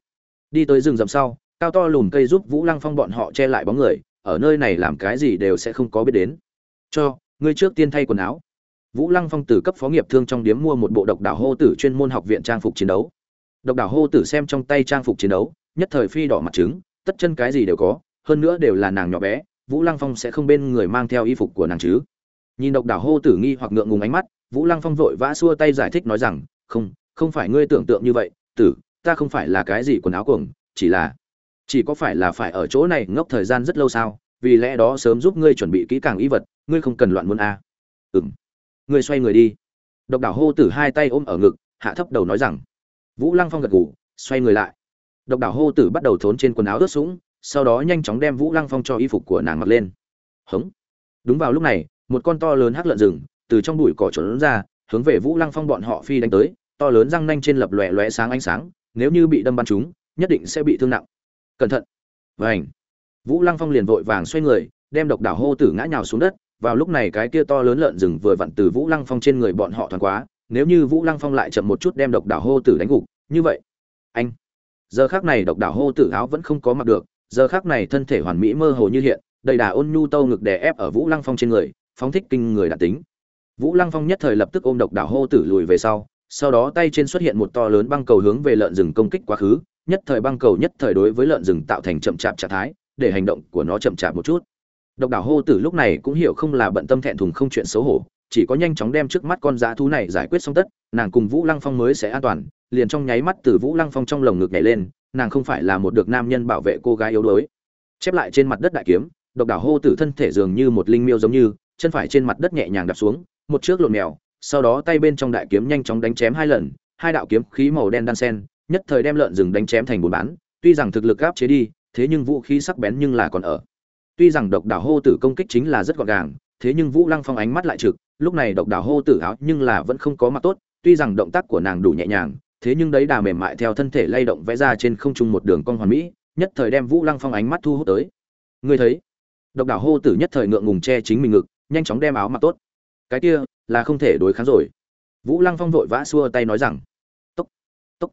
Đi tới rừng rậm sau, cao to lùm cây giúp vũ lăng phong bọn họ che lại bóng người, ở nơi này làm cái gì đều sẽ không có biết đến. Cho, ngươi trước tiên thay quần áo. Vũ lăng phong từ cấp phó nghiệp thương trong điếm mua một bộ độc đảo hô tử chuyên môn học viện trang phục chiến đấu. Độc đảo hô tử xem trong tay trang phục chiến đấu, nhất thời phi đỏ mặt trứng, tất chân cái gì đều có, hơn nữa đều là nàng nhỏ bé, vũ lăng phong sẽ không bên người mang theo y phục của nàng chứ. Nhìn độc đảo hô tử nghi hoặc ngượng ngùng ánh mắt, vũ lăng phong vội vã xua tay giải thích nói rằng, không không phải ngươi tưởng tượng như vậy, tử ta không phải là cái gì quần áo cuồng, chỉ là, chỉ có phải là phải ở chỗ này ngốc thời gian rất lâu sao? Vì lẽ đó sớm giúp ngươi chuẩn bị kỹ càng y vật, ngươi không cần loạn muốn a. À. ừng ngươi xoay người đi. Độc đảo hô tử hai tay ôm ở ngực, hạ thấp đầu nói rằng. Vũ lăng phong gật gù, xoay người lại. Độc đảo hô tử bắt đầu thốn trên quần áo ướt sũng, sau đó nhanh chóng đem vũ lăng phong cho y phục của nàng mặc lên. Hống. Đúng vào lúc này, một con to lớn hắc lợn rừng, từ trong bụi cỏ trốn ra, hướng về vũ lăng phong bọn họ phi đánh tới, to lớn răng nanh trên lập lòe lóe sáng ánh sáng nếu như bị đâm bắn chúng, nhất định sẽ bị thương nặng. Cẩn thận. Vành. vũ lăng phong liền vội vàng xoay người, đem độc đảo hô tử ngã nhào xuống đất. Vào lúc này cái kia to lớn lợn rừng vừa vặn từ vũ lăng phong trên người bọn họ thoáng quá nếu như vũ lăng phong lại chậm một chút đem độc đảo hô tử đánh gục, như vậy. Anh. Giờ khắc này độc đảo hô tử áo vẫn không có mặc được. Giờ khắc này thân thể hoàn mỹ mơ hồ như hiện, đầy đà ôn nhu tâu ngực đè ép ở vũ lăng phong trên người, phóng thích kinh người đạt tính. Vũ lăng phong nhất thời lập tức ôm độc đảo hô tử lùi về sau sau đó tay trên xuất hiện một to lớn băng cầu hướng về lợn rừng công kích quá khứ, nhất thời băng cầu nhất thời đối với lợn rừng tạo thành chậm chạp trạng thái, để hành động của nó chậm chạp một chút. Độc đảo hô tử lúc này cũng hiểu không là bận tâm thẹn thùng không chuyện xấu hổ, chỉ có nhanh chóng đem trước mắt con dã thú này giải quyết xong tất, nàng cùng vũ lăng phong mới sẽ an toàn, liền trong nháy mắt từ vũ lăng phong trong lồng ngực nhảy lên, nàng không phải là một được nam nhân bảo vệ cô gái yếu đuối. Chép lại trên mặt đất đại kiếm, độc đảo hô tử thân thể dường như một linh miêu giống như, chân phải trên mặt đất nhẹ nhàng đạp xuống, một trước lộn mèo sau đó tay bên trong đại kiếm nhanh chóng đánh chém hai lần, hai đạo kiếm khí màu đen đan sen, nhất thời đem lợn rừng đánh chém thành bốn bán. Tuy rằng thực lực áp chế đi, thế nhưng vũ khí sắc bén nhưng là còn ở. Tuy rằng độc đảo hô tử công kích chính là rất gọn gàng, thế nhưng vũ lăng phong ánh mắt lại trực, lúc này độc đảo hô tử áo nhưng là vẫn không có mặt tốt, tuy rằng động tác của nàng đủ nhẹ nhàng, thế nhưng đấy đà mềm mại theo thân thể lay động vẽ ra trên không trung một đường cong hoàn mỹ, nhất thời đem vũ lăng phong ánh mắt thu hút tới. Người thấy, độc đảo hô tử nhất thời ngượng ngùng che chính mình ngực, nhanh chóng đem áo mặc tốt cái kia là không thể đối kháng rồi. Vũ lăng phong vội vã xua tay nói rằng, tốc tốc.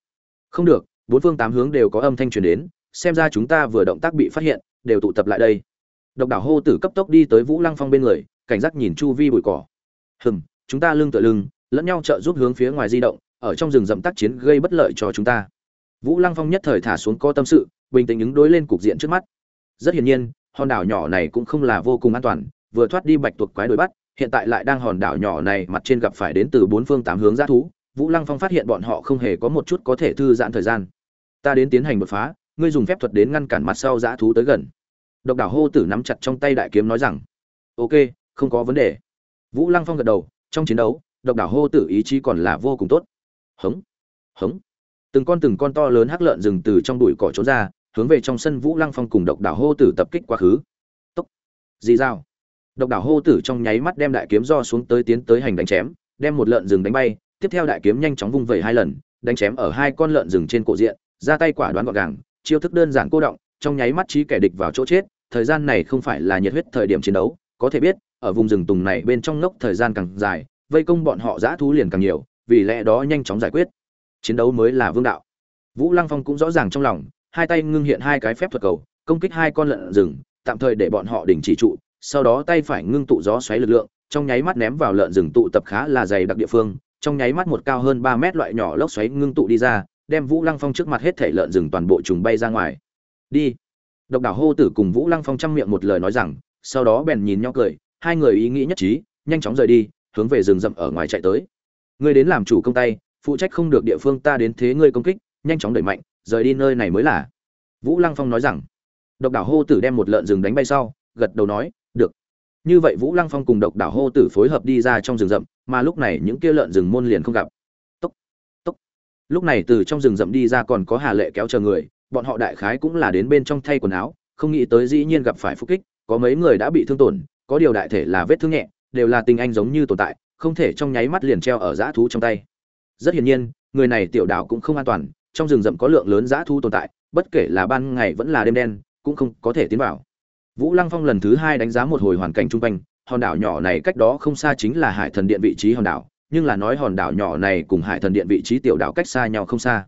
Không được, bốn phương tám hướng đều có âm thanh truyền đến, xem ra chúng ta vừa động tác bị phát hiện, đều tụ tập lại đây. Độc đảo hô tử cấp tốc đi tới vũ lăng phong bên người, cảnh giác nhìn chu vi bụi cỏ. Hừm, chúng ta lưng tựa lưng, lẫn nhau trợ giúp hướng phía ngoài di động, ở trong rừng rậm tác chiến gây bất lợi cho chúng ta. Vũ lăng phong nhất thời thả xuống co tâm sự, bình tĩnh ứng đối lên cục diện trước mắt. Rất hiển nhiên, hòn đảo nhỏ này cũng không là vô cùng an toàn, vừa thoát đi bạch tuộc quái đuổi bắt hiện tại lại đang hòn đảo nhỏ này mặt trên gặp phải đến từ bốn phương tám hướng g thú, vũ lăng phong phát hiện bọn họ không hề có một chút có thể thư giãn thời gian. Ta đến tiến hành đột phá, ngươi dùng phép thuật đến ngăn cản mặt sau g thú tới gần. Độc đảo hô tử nắm chặt trong tay đại kiếm nói rằng, ok, không có vấn đề. Vũ lăng phong gật đầu, trong chiến đấu, độc đảo hô tử ý chí còn là vô cùng tốt. Hống hống. Từng con từng con to lớn hắc lợn rừng từ trong đùi cỏ trốn ra, hướng về trong sân vũ lăng phong cùng độc đảo hô tử tập kích quá khứ. Tốc, dì dao độc đảo hô tử trong nháy mắt đem đại kiếm do xuống tới tiến tới hành đánh chém, đem một lợn rừng đánh bay, tiếp theo đại kiếm nhanh chóng vung vẩy hai lần, đánh chém ở hai con lợn rừng trên cổ diện, ra tay quả đoán gọn gàng, chiêu thức đơn giản cô động, trong nháy mắt trí kẻ địch vào chỗ chết, thời gian này không phải là nhiệt huyết thời điểm chiến đấu, có thể biết, ở vùng rừng tùng này bên trong ngốc thời gian càng dài, vây công bọn họ dã thú liền càng nhiều, vì lẽ đó nhanh chóng giải quyết. Chiến đấu mới là vương đạo. Vũ lăng phong cũng rõ ràng trong lòng, hai tay ngưng hiện hai cái phép thuật cầu, công kích hai con lợn rừng, tạm thời để bọn họ đình chỉ trụ sau đó tay phải ngưng tụ gió xoáy lực lượng, trong nháy mắt ném vào lợn rừng tụ tập khá là dày đặc địa phương, trong nháy mắt một cao hơn ba mét loại nhỏ lốc xoáy ngưng tụ đi ra, đem vũ lăng phong trước mặt hết thể lợn rừng toàn bộ trùng bay ra ngoài. Đi. Độc đảo hô tử cùng vũ lăng phong trăm miệng một lời nói rằng, sau đó bèn nhìn nhau cười, hai người ý nghĩ nhất trí, nhanh chóng rời đi, hướng về rừng rậm ở ngoài chạy tới. Ngươi đến làm chủ công tay, phụ trách không được địa phương ta đến thế ngươi công kích, nhanh chóng đẩy mạnh, rời đi nơi này mới là. Vũ lăng phong nói rằng. Độc đảo hô tử đem một lợn rừng đánh bay sau, gật đầu nói như vậy vũ lăng phong cùng độc đảo hô tử phối hợp đi ra trong rừng rậm, mà lúc này những kia lợn rừng môn liền không gặp. Tốc tốc. Lúc này từ trong rừng rậm đi ra còn có hà lệ kéo chờ người, bọn họ đại khái cũng là đến bên trong thay quần áo, không nghĩ tới dĩ nhiên gặp phải phúc kích, có mấy người đã bị thương tổn, có điều đại thể là vết thương nhẹ, đều là tình anh giống như tồn tại, không thể trong nháy mắt liền treo ở dã thú trong tay. Rất hiển nhiên, người này tiểu đảo cũng không an toàn, trong rừng rậm có lượng lớn dã thú tồn tại, bất kể là ban ngày vẫn là đêm đen, cũng không có thể tiến vào vũ lăng phong lần thứ hai đánh giá một hồi hoàn cảnh chung quanh, hòn đảo nhỏ này cách đó không xa chính là hải thần điện vị trí hòn đảo, nhưng là nói hòn đảo nhỏ này cùng hải thần điện vị trí tiểu đảo cách xa nhau không xa.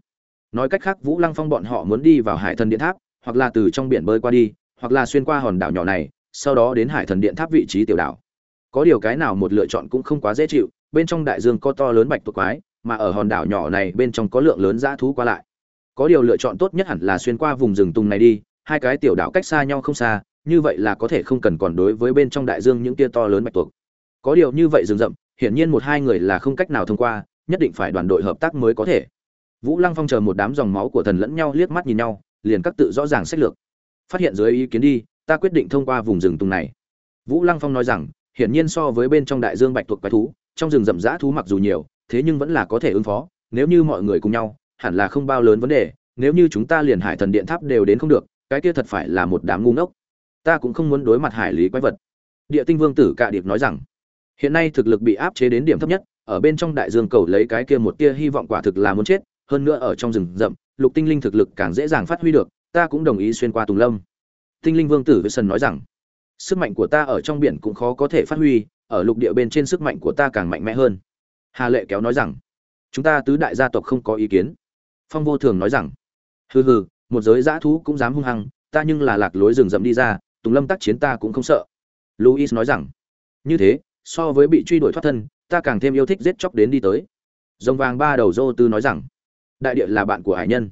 Nói cách khác, vũ lăng phong bọn họ muốn đi vào hải thần điện tháp, hoặc là từ trong biển bơi qua đi, hoặc là xuyên qua hòn đảo nhỏ này, sau đó đến hải thần điện tháp vị trí tiểu đảo. Có điều cái nào một lựa chọn cũng không quá dễ chịu, bên trong đại dương có to lớn bạch tuộc quái, mà ở hòn đảo nhỏ này bên trong có lượng lớn dã thú qua lại. Có điều lựa chọn tốt nhất hẳn là xuyên qua vùng rừng tùng này đi, hai cái tiểu đảo cách xa nhau không xa như vậy là có thể không cần còn đối với bên trong đại dương những tia to lớn bạch tuộc. Có điều như vậy rừng rậm, hiển nhiên một hai người là không cách nào thông qua, nhất định phải đoàn đội hợp tác mới có thể. Vũ lăng phong chờ một đám dòng máu của thần lẫn nhau liếc mắt nhìn nhau, liền các tự rõ ràng sách lược. Phát hiện dưới ý kiến đi, ta quyết định thông qua vùng rừng tùng này. Vũ lăng phong nói rằng, hiển nhiên so với bên trong đại dương bạch tuộc quái thú, trong rừng rậm rã thú mặc dù nhiều, thế nhưng vẫn là có thể ứng phó, nếu như mọi người cùng nhau, hẳn là không bao lớn vấn đề, nếu như chúng ta liền hải thần điện tháp đều đến không được, cái kia thật phải là một đám ngu ngốc ta cũng không muốn đối mặt hải lý quái vật. Địa tinh vương tử cạ điệp nói rằng, hiện nay thực lực bị áp chế đến điểm thấp nhất, ở bên trong đại dương cầu lấy cái kia một tia hy vọng quả thực là muốn chết, hơn nữa ở trong rừng rậm, lục tinh linh thực lực càng dễ dàng phát huy được, ta cũng đồng ý xuyên qua tùng lâm. Tinh linh vương tử với sân nói rằng, sức mạnh của ta ở trong biển cũng khó có thể phát huy, ở lục địa bên trên sức mạnh của ta càng mạnh mẽ hơn. Hà lệ kéo nói rằng, chúng ta tứ đại gia tộc không có ý kiến. Phong vô thường nói rằng, hừ hừ, một giới dã thú cũng dám hung hăng, ta nhưng là lạc lối rừng rậm đi ra tùng lâm tác chiến ta cũng không sợ. Luis nói rằng, như thế, so với bị truy đuổi thoát thân, ta càng thêm yêu thích giết chóc đến đi tới. Dòng vàng ba đầu dô tư nói rằng, đại địa là bạn của hải nhân.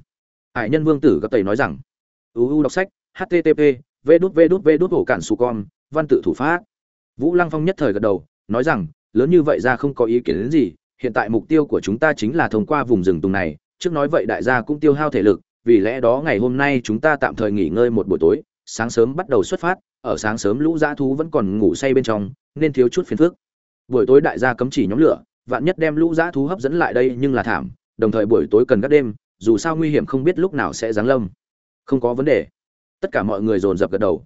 Hải nhân vương tử gặp tầy nói rằng uu đọc sách http v đút v đút v đút, hổ cản su com văn tự thủ pháp. Vũ lăng phong nhất thời gật đầu, nói rằng, lớn như vậy ra không có ý kiến đến gì, hiện tại mục tiêu của chúng ta chính là thông qua vùng rừng tùng này. Trước nói vậy đại gia cũng tiêu hao thể lực, vì lẽ đó ngày hôm nay chúng ta tạm thời nghỉ ngơi một buổi tối sáng sớm bắt đầu xuất phát, ở sáng sớm lũ dã thú vẫn còn ngủ say bên trong, nên thiếu chút phiền phức. Buổi tối đại gia cấm chỉ nhóm lửa, vạn nhất đem lũ dã thú hấp dẫn lại đây nhưng là thảm, đồng thời buổi tối cần gác đêm, dù sao nguy hiểm không biết lúc nào sẽ giáng lâm. Không có vấn đề. Tất cả mọi người dồn dập gật đầu.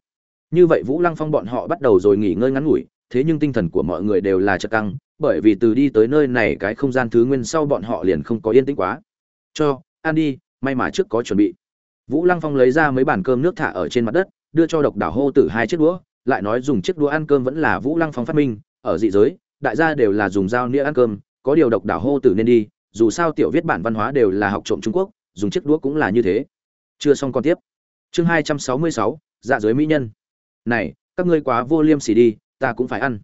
Như vậy vũ lăng phong bọn họ bắt đầu rồi nghỉ ngơi ngắn ngủi, thế nhưng tinh thần của mọi người đều là chật căng, bởi vì từ đi tới nơi này cái không gian thứ nguyên sau bọn họ liền không có yên tĩnh quá. Cho, ăn đi, may mà trước có chuẩn bị. Vũ lăng phong lấy ra mấy bàn cơm nước thả ở trên mặt đất đưa cho độc đảo hô tử hai chiếc đũa, lại nói dùng chiếc đũa ăn cơm vẫn là vũ lăng phong phát minh, ở dị giới, đại gia đều là dùng dao nĩa ăn cơm, có điều độc đảo hô tử nên đi, dù sao tiểu viết bản văn hóa đều là học trộm trung quốc, dùng chiếc đũa cũng là như thế. Chưa xong còn tiếp. Chương hai trăm sáu mươi sáu dạ giới mỹ nhân. Này, các ngươi quá vô liêm sỉ đi, ta cũng phải ăn.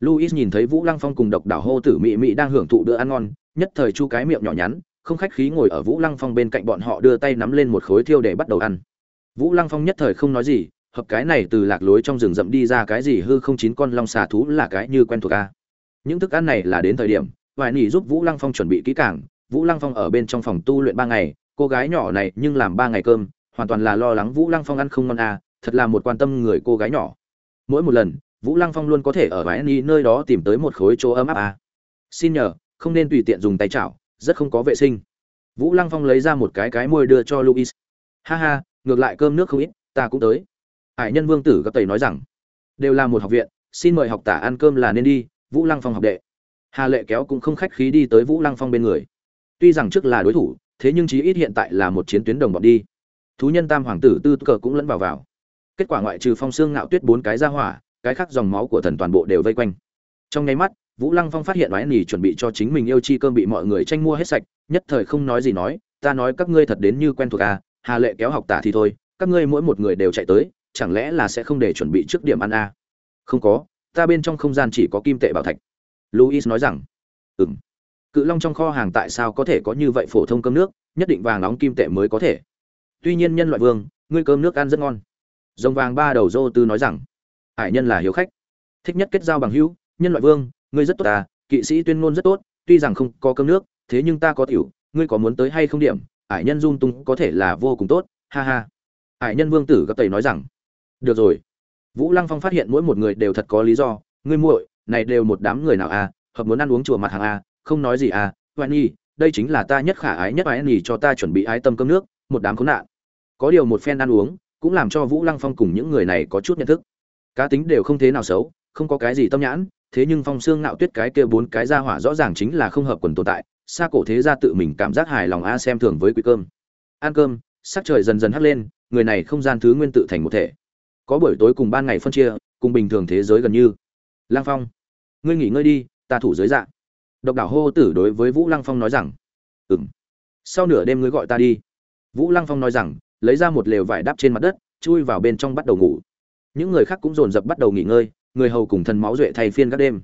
Luis nhìn thấy vũ lăng phong cùng độc đảo hô tử mỹ mỹ đang hưởng thụ bữa ăn ngon, nhất thời chu cái miệng nhỏ nhắn, không khách khí ngồi ở vũ lăng phong bên cạnh bọn họ đưa tay nắm lên một khối thiêu để bắt đầu ăn vũ lăng phong nhất thời không nói gì, hợp cái này từ lạc lối trong rừng rậm đi ra cái gì hư không chín con long xà thú là cái như quen thuộc a. Những thức ăn này là đến thời điểm, vài nỉ giúp vũ lăng phong chuẩn bị kỹ càng, vũ lăng phong ở bên trong phòng tu luyện ba ngày, cô gái nhỏ này nhưng làm ba ngày cơm, hoàn toàn là lo lắng vũ lăng phong ăn không ngon a, thật là một quan tâm người cô gái nhỏ. Mỗi một lần, vũ lăng phong luôn có thể ở vài nỉ nơi đó tìm tới một khối chỗ ấm áp a. Xin nhờ, không nên tùy tiện dùng tay chảo, rất không có vệ sinh. Vũ lăng phong lấy ra một cái cái môi đưa cho luis ha ha ngược lại cơm nước không ít, ta cũng tới. Hải nhân vương tử gặp tẩy nói rằng, đều là một học viện, xin mời học tả ăn cơm là nên đi, vũ lăng phong học đệ. Hà lệ kéo cũng không khách khí đi tới vũ lăng phong bên người. Tuy rằng trước là đối thủ, thế nhưng chí ít hiện tại là một chiến tuyến đồng bọn đi. Thú nhân tam hoàng tử tư cờ cũng lẫn vào vào. Kết quả ngoại trừ phong xương ngạo tuyết bốn cái ra hỏa, cái khác dòng máu của thần toàn bộ đều vây quanh. Trong nháy mắt, vũ lăng phong phát hiện oái nỉ chuẩn bị cho chính mình yêu chi cơm bị mọi người tranh mua hết sạch, nhất thời không nói gì nói, ta nói các ngươi thật đến như quen thuộc à hà lệ kéo học tả thì thôi, các ngươi mỗi một người đều chạy tới, chẳng lẽ là sẽ không để chuẩn bị trước điểm ăn à? không có, ta bên trong không gian chỉ có kim tệ bảo thạch. Luis nói rằng, ừm. Cự long trong kho hàng tại sao có thể có như vậy phổ thông cơm nước, nhất định vàng nóng kim tệ mới có thể. Tuy nhiên nhân loại vương, ngươi cơm nước ăn rất ngon. Rồng vàng ba đầu dô tư nói rằng, hải nhân là hiếu khách. Thích nhất kết giao bằng hữu, nhân loại vương, ngươi rất tốt ta kỵ sĩ tuyên ngôn rất tốt, tuy rằng không có cơm nước, thế nhưng ta có tiểu, ngươi có muốn tới hay không điểm Ải nhân dung tung có thể là vô cùng tốt, ha ha. Ải nhân vương tử gặp tẩy nói rằng, được rồi. Vũ lăng phong phát hiện mỗi một người đều thật có lý do, ngươi muội, này đều một đám người nào à hợp muốn ăn uống chùa mặt hàng à không nói gì à hoan nhi, đây chính là ta nhất khả ái nhất ái nhi cho ta chuẩn bị ái tâm cơm nước, một đám khốn nạn. Có điều một phen ăn uống cũng làm cho vũ lăng phong cùng những người này có chút nhận thức. Cá tính đều không thế nào xấu, không có cái gì tâm nhãn, thế nhưng phong xương nạo tuyết cái kia bốn cái ra hỏa rõ ràng chính là không hợp quần tồn tại xa cổ thế gia tự mình cảm giác hài lòng a xem thường với quý cơm. Ăn cơm, sắc trời dần dần hắt lên, người này không gian thứ nguyên tự thành một thể. Có buổi tối cùng ban ngày phân chia, cùng bình thường thế giới gần như. Lang phong, ngươi nghỉ ngơi đi, ta thủ giới dạ. Độc đảo hô tử đối với vũ lăng phong nói rằng ừng sau nửa đêm ngươi gọi ta đi. Vũ lăng phong nói rằng, lấy ra một lều vải đắp trên mặt đất, chui vào bên trong bắt đầu ngủ. Những người khác cũng dồn dập bắt đầu nghỉ ngơi, người hầu cùng thần máu duệ thay phiên các đêm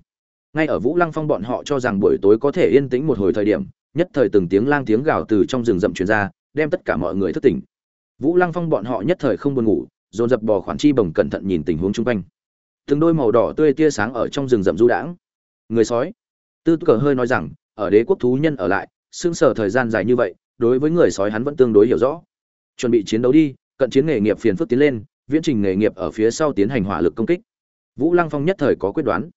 ngay ở vũ lăng phong bọn họ cho rằng buổi tối có thể yên tĩnh một hồi thời điểm, nhất thời từng tiếng lang tiếng gào từ trong rừng rậm truyền ra, đem tất cả mọi người thức tỉnh. Vũ lăng phong bọn họ nhất thời không buồn ngủ, dồn dập bò khoản chi bồng cẩn thận nhìn tình huống chung quanh. Từng đôi màu đỏ tươi tia sáng ở trong rừng rậm du đãng. Người sói. Tư cờ hơi nói rằng, ở đế quốc thú nhân ở lại xương sở thời gian dài như vậy, đối với người sói hắn vẫn tương đối hiểu rõ. Chuẩn bị chiến đấu đi, cận chiến nghề nghiệp phiền phức tiến lên, viễn trình nghề nghiệp ở phía sau tiến hành hỏa lực công kích. Vũ lăng phong nhất thời có quyết đoán.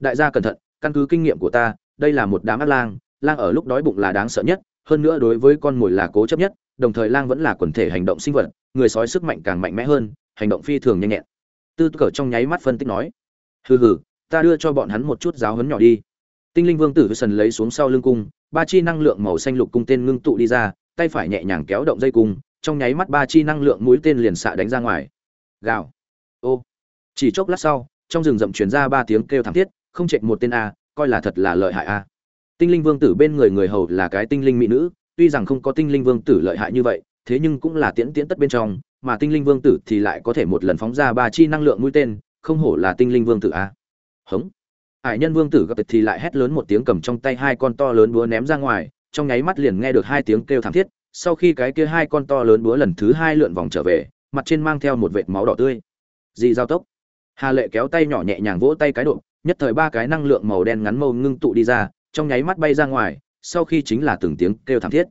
Đại gia cẩn thận căn cứ kinh nghiệm của ta, đây là một đám ác lang lang ở lúc đói bụng là đáng sợ nhất, hơn nữa đối với con mồi là cố chấp nhất, đồng thời lang vẫn là quần thể hành động sinh vật, người sói sức mạnh càng mạnh mẽ hơn, hành động phi thường nhanh nhẹn. Tư cờ trong nháy mắt phân tích nói, hừ hừ, ta đưa cho bọn hắn một chút giáo hấn nhỏ đi. Tinh linh vương tử sần lấy xuống sau lưng cung, ba chi năng lượng màu xanh lục cung tên ngưng tụ đi ra, tay phải nhẹ nhàng kéo động dây cung, trong nháy mắt ba chi năng lượng mũi tên liền xạ đánh ra ngoài. Gào. Ô. Chỉ chốc lát sau, trong rừng rậm truyền ra ba tiếng kêu thảm thiết không chệch một tên a, coi là thật là lợi hại a. Tinh linh vương tử bên người người hầu là cái tinh linh mỹ nữ, tuy rằng không có tinh linh vương tử lợi hại như vậy, thế nhưng cũng là tiễn tiễn tất bên trong, mà tinh linh vương tử thì lại có thể một lần phóng ra ba chi năng lượng mũi tên, không hổ là tinh linh vương tử a. Hống. Hải nhân vương tử gặp thì lại hét lớn một tiếng cầm trong tay hai con to lớn búa ném ra ngoài, trong nháy mắt liền nghe được hai tiếng kêu thảm thiết, sau khi cái kia hai con to lớn búa lần thứ hai lượn vòng trở về, mặt trên mang theo một vệt máu đỏ tươi. Dị giao tốc. Hà lệ kéo tay nhỏ nhẹ nhàng vỗ tay cái độ nhất thời ba cái năng lượng màu đen ngắn mâu ngưng tụ đi ra, trong nháy mắt bay ra ngoài, sau khi chính là từng tiếng kêu thảm thiết.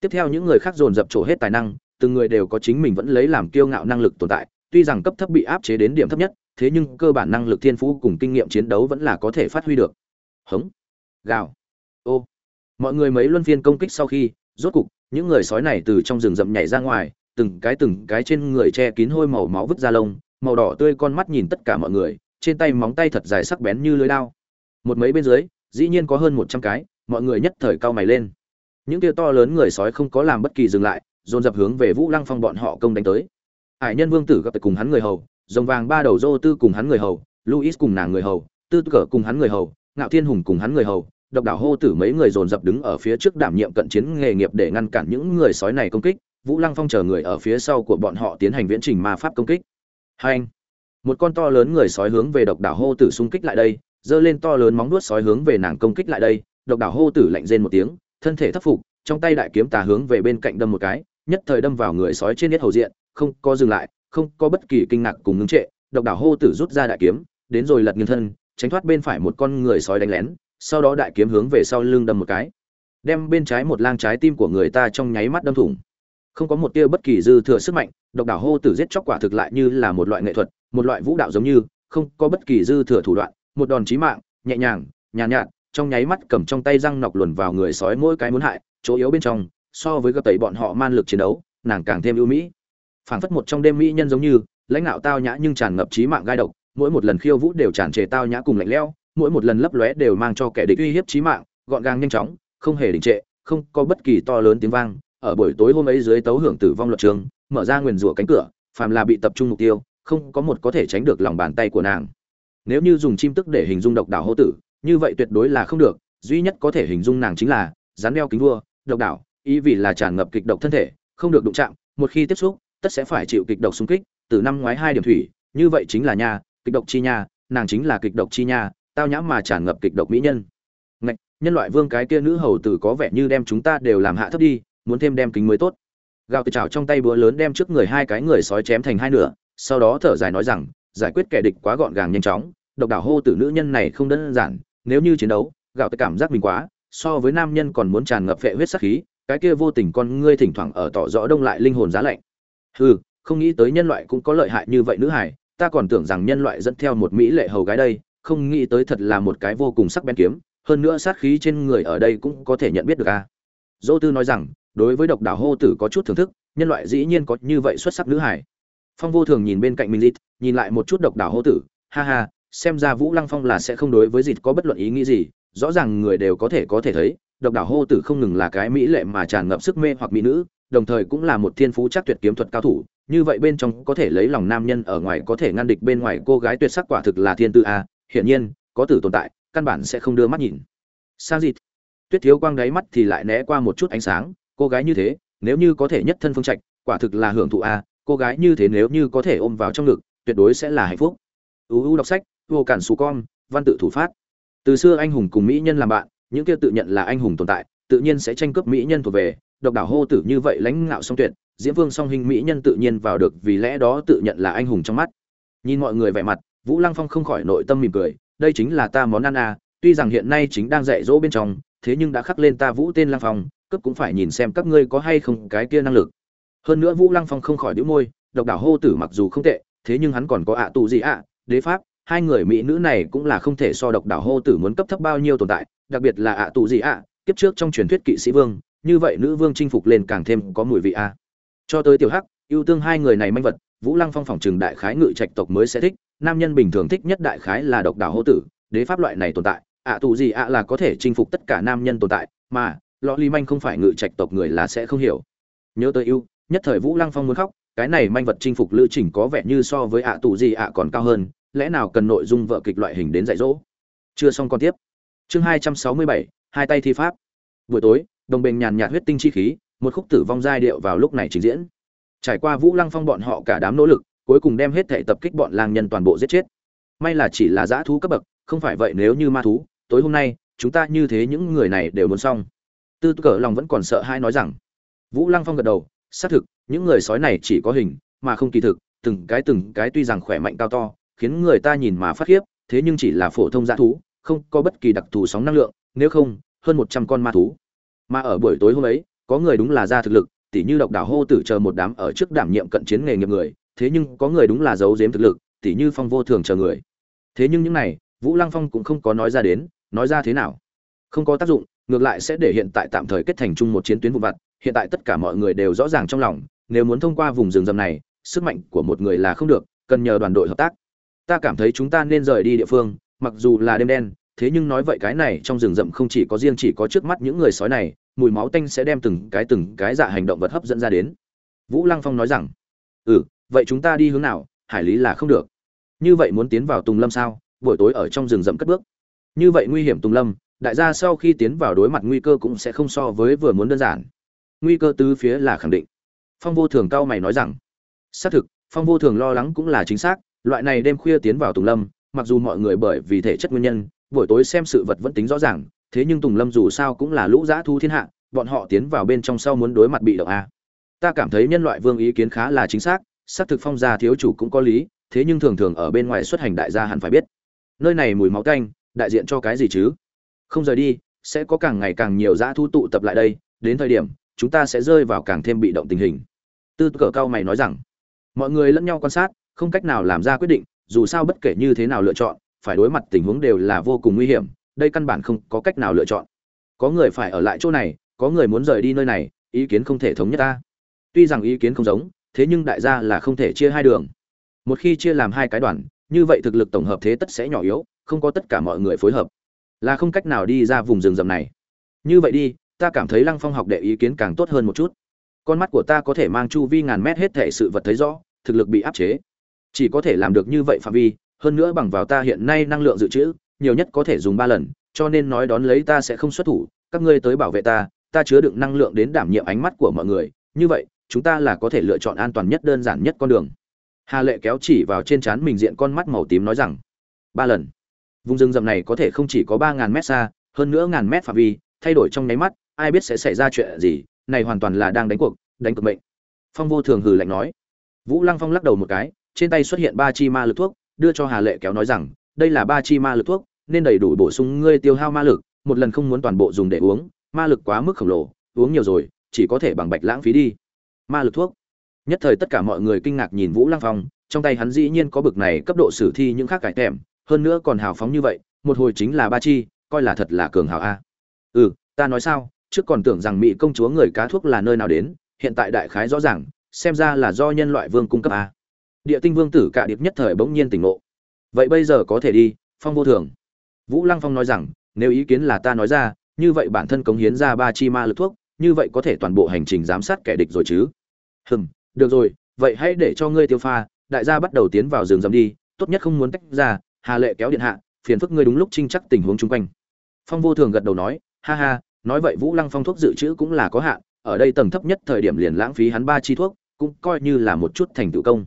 Tiếp theo những người khác dồn dập trổ hết tài năng, từng người đều có chính mình vẫn lấy làm kiêu ngạo năng lực tồn tại, tuy rằng cấp thấp bị áp chế đến điểm thấp nhất, thế nhưng cơ bản năng lực thiên phú cùng kinh nghiệm chiến đấu vẫn là có thể phát huy được. Hống. Gào. Ô. Mọi người mấy luân phiên công kích sau khi, rốt cục, những người sói này từ trong rừng rậm nhảy ra ngoài, từng cái từng cái trên người che kín hôi màu máu vứt ra lông, màu đỏ tươi con mắt nhìn tất cả mọi người trên tay móng tay thật dài sắc bén như lưới đao. Một mấy bên dưới, dĩ nhiên có hơn một trăm cái, mọi người nhất thời cao mày lên. Những kia to lớn người sói không có làm bất kỳ dừng lại, dồn dập hướng về vũ lăng phong bọn họ công đánh tới. Hải nhân vương tử gặp cùng hắn người hầu, rồng vàng ba đầu dô tư cùng hắn người hầu, louis cùng nàng người hầu, tư cờ cùng hắn người hầu, ngạo thiên hùng cùng hắn người hầu, độc đảo hô tử mấy người dồn dập đứng ở phía trước đảm nhiệm cận chiến nghề nghiệp để ngăn cản những người sói này công kích, vũ lăng phong chờ người ở phía sau của bọn họ tiến hành viễn trình ma pháp công kích. Hành! anh một con to lớn người sói hướng về độc đảo hô tử xung kích lại đây, giơ lên to lớn móng nuốt sói hướng về nàng công kích lại đây, độc đảo hô tử lạnh rên một tiếng, thân thể thất phục, trong tay đại kiếm tà hướng về bên cạnh đâm một cái, nhất thời đâm vào người sói trên nhất hầu diện, không có dừng lại, không có bất kỳ kinh ngạc cùng ngưng trệ, độc đảo hô tử rút ra đại kiếm, đến rồi lật nghiêng thân, tránh thoát bên phải một con người sói đánh lén, sau đó đại kiếm hướng về sau lưng đâm một cái, đem bên trái một lang trái tim của người ta trong nháy mắt đâm thủng. Không có một tia bất kỳ dư thừa sức mạnh, độc đảo hô tử giết chóc quả thực lại như là một loại nghệ thuật một loại vũ đạo giống như không có bất kỳ dư thừa thủ đoạn một đòn chí mạng nhẹ nhàng nhàn nhạt, nhạt trong nháy mắt cầm trong tay răng nọc luồn vào người sói mỗi cái muốn hại chỗ yếu bên trong so với gặp tẩy bọn họ man lực chiến đấu nàng càng thêm ưu mỹ. Phảng phất một trong đêm mỹ nhân giống như lãnh đạo tao nhã nhưng tràn ngập trí mạng gai độc mỗi một lần khiêu vũ đều tràn trề tao nhã cùng lạnh lẽo mỗi một lần lấp lóe đều mang cho kẻ địch uy hiếp trí mạng gọn gàng nhanh chóng không hề đình trệ không có bất kỳ to lớn tiếng vang. Ở buổi tối hôm ấy dưới tấu hưởng tử vong luật trường mở ra nguyền rủa cánh cửa phàm là bị tập trung mục tiêu không có một có thể tránh được lòng bàn tay của nàng. Nếu như dùng chim tức để hình dung độc đảo hô tử, như vậy tuyệt đối là không được, duy nhất có thể hình dung nàng chính là rắn đeo kính vua, độc đảo, ý vì là tràn ngập kịch độc thân thể, không được đụng chạm, một khi tiếp xúc, tất sẽ phải chịu kịch độc xung kích, từ năm ngoái hai điểm thủy, như vậy chính là nha, kịch độc chi nha, nàng chính là kịch độc chi nha, tao nhã mà tràn ngập kịch độc mỹ nhân. Ngạch, nhân loại vương cái kia nữ hầu tử có vẻ như đem chúng ta đều làm hạ thấp đi, muốn thêm đem kính mới tốt. Gào từ trào trong tay búa lớn đem trước người hai cái người sói chém thành hai nửa sau đó thở dài nói rằng, giải quyết kẻ địch quá gọn gàng nhanh chóng, độc đảo hô tử nữ nhân này không đơn giản, nếu như chiến đấu, gạo tới cảm giác mình quá, so với nam nhân còn muốn tràn ngập phệ huyết sắc khí, cái kia vô tình con ngươi thỉnh thoảng ở tỏ rõ đông lại linh hồn giá lạnh. Hừ, không nghĩ tới nhân loại cũng có lợi hại như vậy nữ hải ta còn tưởng rằng nhân loại dẫn theo một mỹ lệ hầu gái đây, không nghĩ tới thật là một cái vô cùng sắc bén kiếm, hơn nữa sát khí trên người ở đây cũng có thể nhận biết được a. Dỗ tư nói rằng, đối với độc đảo hô tử có chút thưởng thức, nhân loại dĩ nhiên có như vậy xuất sắc nữ hải phong vô thường nhìn bên cạnh mình dịt nhìn lại một chút độc đảo hô tử, ha ha, xem ra vũ lăng phong là sẽ không đối với dịt có bất luận ý nghĩ gì, rõ ràng người đều có thể có thể thấy, độc đảo hô tử không ngừng là cái mỹ lệ mà tràn ngập sức mê hoặc mỹ nữ, đồng thời cũng là một thiên phú chắc tuyệt kiếm thuật cao thủ, như vậy bên trong có thể lấy lòng nam nhân ở ngoài có thể ngăn địch bên ngoài cô gái tuyệt sắc quả thực là thiên tư a, hiển nhiên, có tử tồn tại, căn bản sẽ không đưa mắt nhìn. Sang dịt tuyết thiếu quang đáy mắt thì lại né qua một chút ánh sáng, cô gái như thế, nếu như có thể nhất thân phương trạch, quả thực là hưởng thụ a cô gái như thế nếu như có thể ôm vào trong ngực, tuyệt đối sẽ là hạnh phúc. Uu đọc sách, vô cản xù con, văn tự thủ phát. Từ xưa anh hùng cùng mỹ nhân làm bạn, những kia tự nhận là anh hùng tồn tại, tự nhiên sẽ tranh cướp mỹ nhân thuộc về. Độc đảo hô tử như vậy lãnh ngạo song tuyệt, diễm vương song hình mỹ nhân tự nhiên vào được vì lẽ đó tự nhận là anh hùng trong mắt. Nhìn mọi người vẻ mặt, vũ lăng phong không khỏi nội tâm mỉm cười, đây chính là ta món ăn à tuy rằng hiện nay chính đang dạy dỗ bên trong, thế nhưng đã khắc lên ta vũ tên lăng phong, cướp cũng phải nhìn xem các ngươi có hay không cái kia năng lực hơn nữa vũ lăng phong không khỏi đĩu môi, độc đảo hô tử mặc dù không tệ, thế nhưng hắn còn có ạ tù gì ạ, đế pháp, hai người mỹ nữ này cũng là không thể so độc đảo hô tử muốn cấp thấp bao nhiêu tồn tại, đặc biệt là ạ tù gì ạ, kiếp trước trong truyền thuyết kỵ sĩ vương, như vậy nữ vương chinh phục lên càng thêm có mùi vị a. Cho tới tiểu hắc ưu tương hai người này manh vật, vũ lăng phong phòng trường đại khái ngự trạch tộc mới sẽ thích, nam nhân bình thường thích nhất đại khái là độc đảo hô tử, đế pháp loại này tồn tại, ạ tù gì ạ là có thể chinh phục tất cả nam nhân tồn tại, mà, lọ ly manh không phải ngự trạch tộc người là sẽ không hiểu. Nhớ tới ưu nhất thời vũ lăng phong muốn khóc, cái này manh vật chinh phục lữ trình có vẻ như so với ạ tù gì ạ còn cao hơn, lẽ nào cần nội dung vợ kịch loại hình đến dạy dỗ? Chưa xong còn tiếp. Chương hai trăm sáu mươi bảy, hai tay thi pháp. Buổi tối, đồng bình nhàn nhạt huyết tinh chi khí, một khúc tử vong giai điệu vào lúc này trình diễn. Trải qua vũ lăng phong bọn họ cả đám nỗ lực, cuối cùng đem hết thể tập kích bọn lang nhân toàn bộ giết chết. May là chỉ là dã thú cấp bậc, không phải vậy nếu như ma thú, tối hôm nay, chúng ta như thế những người này đều muốn xong. Tư cỡ lòng vẫn còn sợ hai nói rằng. Vũ lăng phong gật đầu xác thực, những người sói này chỉ có hình, mà không kỳ thực, từng cái từng cái tuy rằng khỏe mạnh cao to, khiến người ta nhìn mà phát khiếp, thế nhưng chỉ là phổ thông dã thú, không có bất kỳ đặc thù sóng năng lượng, nếu không, hơn một trăm con ma thú. Mà ở buổi tối hôm ấy, có người đúng là ra thực lực, tỉ như độc đảo hô tử chờ một đám ở trước đảm nhiệm cận chiến nghề nghiệp người, thế nhưng có người đúng là giấu giếm thực lực, tỉ như phong vô thường chờ người. Thế nhưng những này, vũ lăng phong cũng không có nói ra đến, nói ra thế nào. Không có tác dụng, ngược lại sẽ để hiện tại tạm thời kết thành chung một chiến tuyến vụ vặt hiện tại tất cả mọi người đều rõ ràng trong lòng, nếu muốn thông qua vùng rừng rầm này, sức mạnh của một người là không được, cần nhờ đoàn đội hợp tác. Ta cảm thấy chúng ta nên rời đi địa phương, mặc dù là đêm đen, thế nhưng nói vậy cái này trong rừng rậm không chỉ có riêng chỉ có trước mắt những người sói này, mùi máu tanh sẽ đem từng cái từng cái dạ hành động vật hấp dẫn ra đến. Vũ lăng phong nói rằng ừ vậy chúng ta đi hướng nào? Hải lý là không được. Như vậy muốn tiến vào tùng lâm sao? Buổi tối ở trong rừng rậm cất bước. Như vậy nguy hiểm tùng lâm, đại gia sau khi tiến vào đối mặt nguy cơ cũng sẽ không so với vừa muốn đơn giản nguy cơ tứ phía là khẳng định. Phong vô thường cao mày nói rằng, xác thực, phong vô thường lo lắng cũng là chính xác, loại này đêm khuya tiến vào tùng lâm, mặc dù mọi người bởi vì thể chất nguyên nhân, buổi tối xem sự vật vẫn tính rõ ràng, thế nhưng tùng lâm dù sao cũng là lũ dã thu thiên hạ, bọn họ tiến vào bên trong sau muốn đối mặt bị động a. Ta cảm thấy nhân loại vương ý kiến khá là chính xác xác thực phong gia thiếu chủ cũng có lý, thế nhưng thường thường ở bên ngoài xuất hành đại gia hẳn phải biết. Nơi này mùi máu canh, đại diện cho cái gì chứ? Không rời đi, sẽ có càng ngày càng nhiều dã thu tụ tập lại đây, đến thời điểm chúng ta sẽ rơi vào càng thêm bị động tình hình. Tư cờ cao mày nói rằng, mọi người lẫn nhau quan sát, không cách nào làm ra quyết định, dù sao bất kể như thế nào lựa chọn, phải đối mặt tình huống đều là vô cùng nguy hiểm, đây căn bản không có cách nào lựa chọn. Có người phải ở lại chỗ này, có người muốn rời đi nơi này, ý kiến không thể thống nhất ta. Tuy rằng ý kiến không giống, thế nhưng đại gia là không thể chia hai đường. Một khi chia làm hai cái đoàn, như vậy thực lực tổng hợp thế tất sẽ nhỏ yếu, không có tất cả mọi người phối hợp. Là không cách nào đi ra vùng rừng rậm này. Như vậy đi ta cảm thấy lăng phong học đệ ý kiến càng tốt hơn một chút. Con mắt của ta có thể mang chu vi ngàn mét hết thể sự vật thấy rõ, thực lực bị áp chế. Chỉ có thể làm được như vậy phạm vi, hơn nữa bằng vào ta hiện nay năng lượng dự trữ, nhiều nhất có thể dùng ba lần, cho nên nói đón lấy ta sẽ không xuất thủ, các ngươi tới bảo vệ ta ta chứa đựng năng lượng đến đảm nhiệm ánh mắt của mọi người, như vậy, chúng ta là có thể lựa chọn an toàn nhất đơn giản nhất con đường. Hà lệ kéo chỉ vào trên trán mình diện con mắt màu tím nói rằng, ba lần. Vùng rừng rậm này có thể không chỉ có ba ngàn mét xa, hơn nữa ngàn mét phạm vi, thay đổi trong nháy mắt ai biết sẽ xảy ra chuyện gì, này hoàn toàn là đang đánh cuộc, đánh cược mệnh. Phong vô thường hừ lạnh nói. Vũ lăng phong lắc đầu một cái, trên tay xuất hiện ba chi ma lực thuốc, đưa cho hà lệ kéo nói rằng, đây là ba chi ma lực thuốc, nên đầy đủ bổ sung ngươi tiêu hao ma lực, một lần không muốn toàn bộ dùng để uống, ma lực quá mức khổng lồ, uống nhiều rồi, chỉ có thể bằng bạch lãng phí đi. Ma lực thuốc. Nhất thời tất cả mọi người kinh ngạc nhìn vũ lăng phong, trong tay hắn dĩ nhiên có bực này cấp độ sử thi những khác cải tèm, hơn nữa còn hào phóng như vậy, một hồi chính là ba chi, coi là thật là cường hào a. Ừ ta nói sao? Trước còn tưởng rằng mỹ công chúa người cá thuốc là nơi nào đến, hiện tại đại khái rõ ràng, xem ra là do nhân loại vương cung cấp a. Địa tinh vương tử cạ điệp nhất thời bỗng nhiên tỉnh ngộ. Vậy bây giờ có thể đi, phong vô thường. Vũ lăng phong nói rằng, nếu ý kiến là ta nói ra, như vậy bản thân cống hiến ra ba chi ma lực thuốc, như vậy có thể toàn bộ hành trình giám sát kẻ địch rồi chứ? Hừm, được rồi, vậy hãy để cho ngươi tiêu pha, đại gia bắt đầu tiến vào rừng rậm đi, tốt nhất không muốn tách ra, hà lệ kéo điện hạ, phiền phức ngươi đúng lúc trinh chắc tình huống chung quanh. Phong vô thường gật đầu nói, ha ha nói vậy vũ lăng phong thuốc dự trữ cũng là có hạn, ở đây tầng thấp nhất thời điểm liền lãng phí hắn ba chi thuốc, cũng coi như là một chút thành tựu công.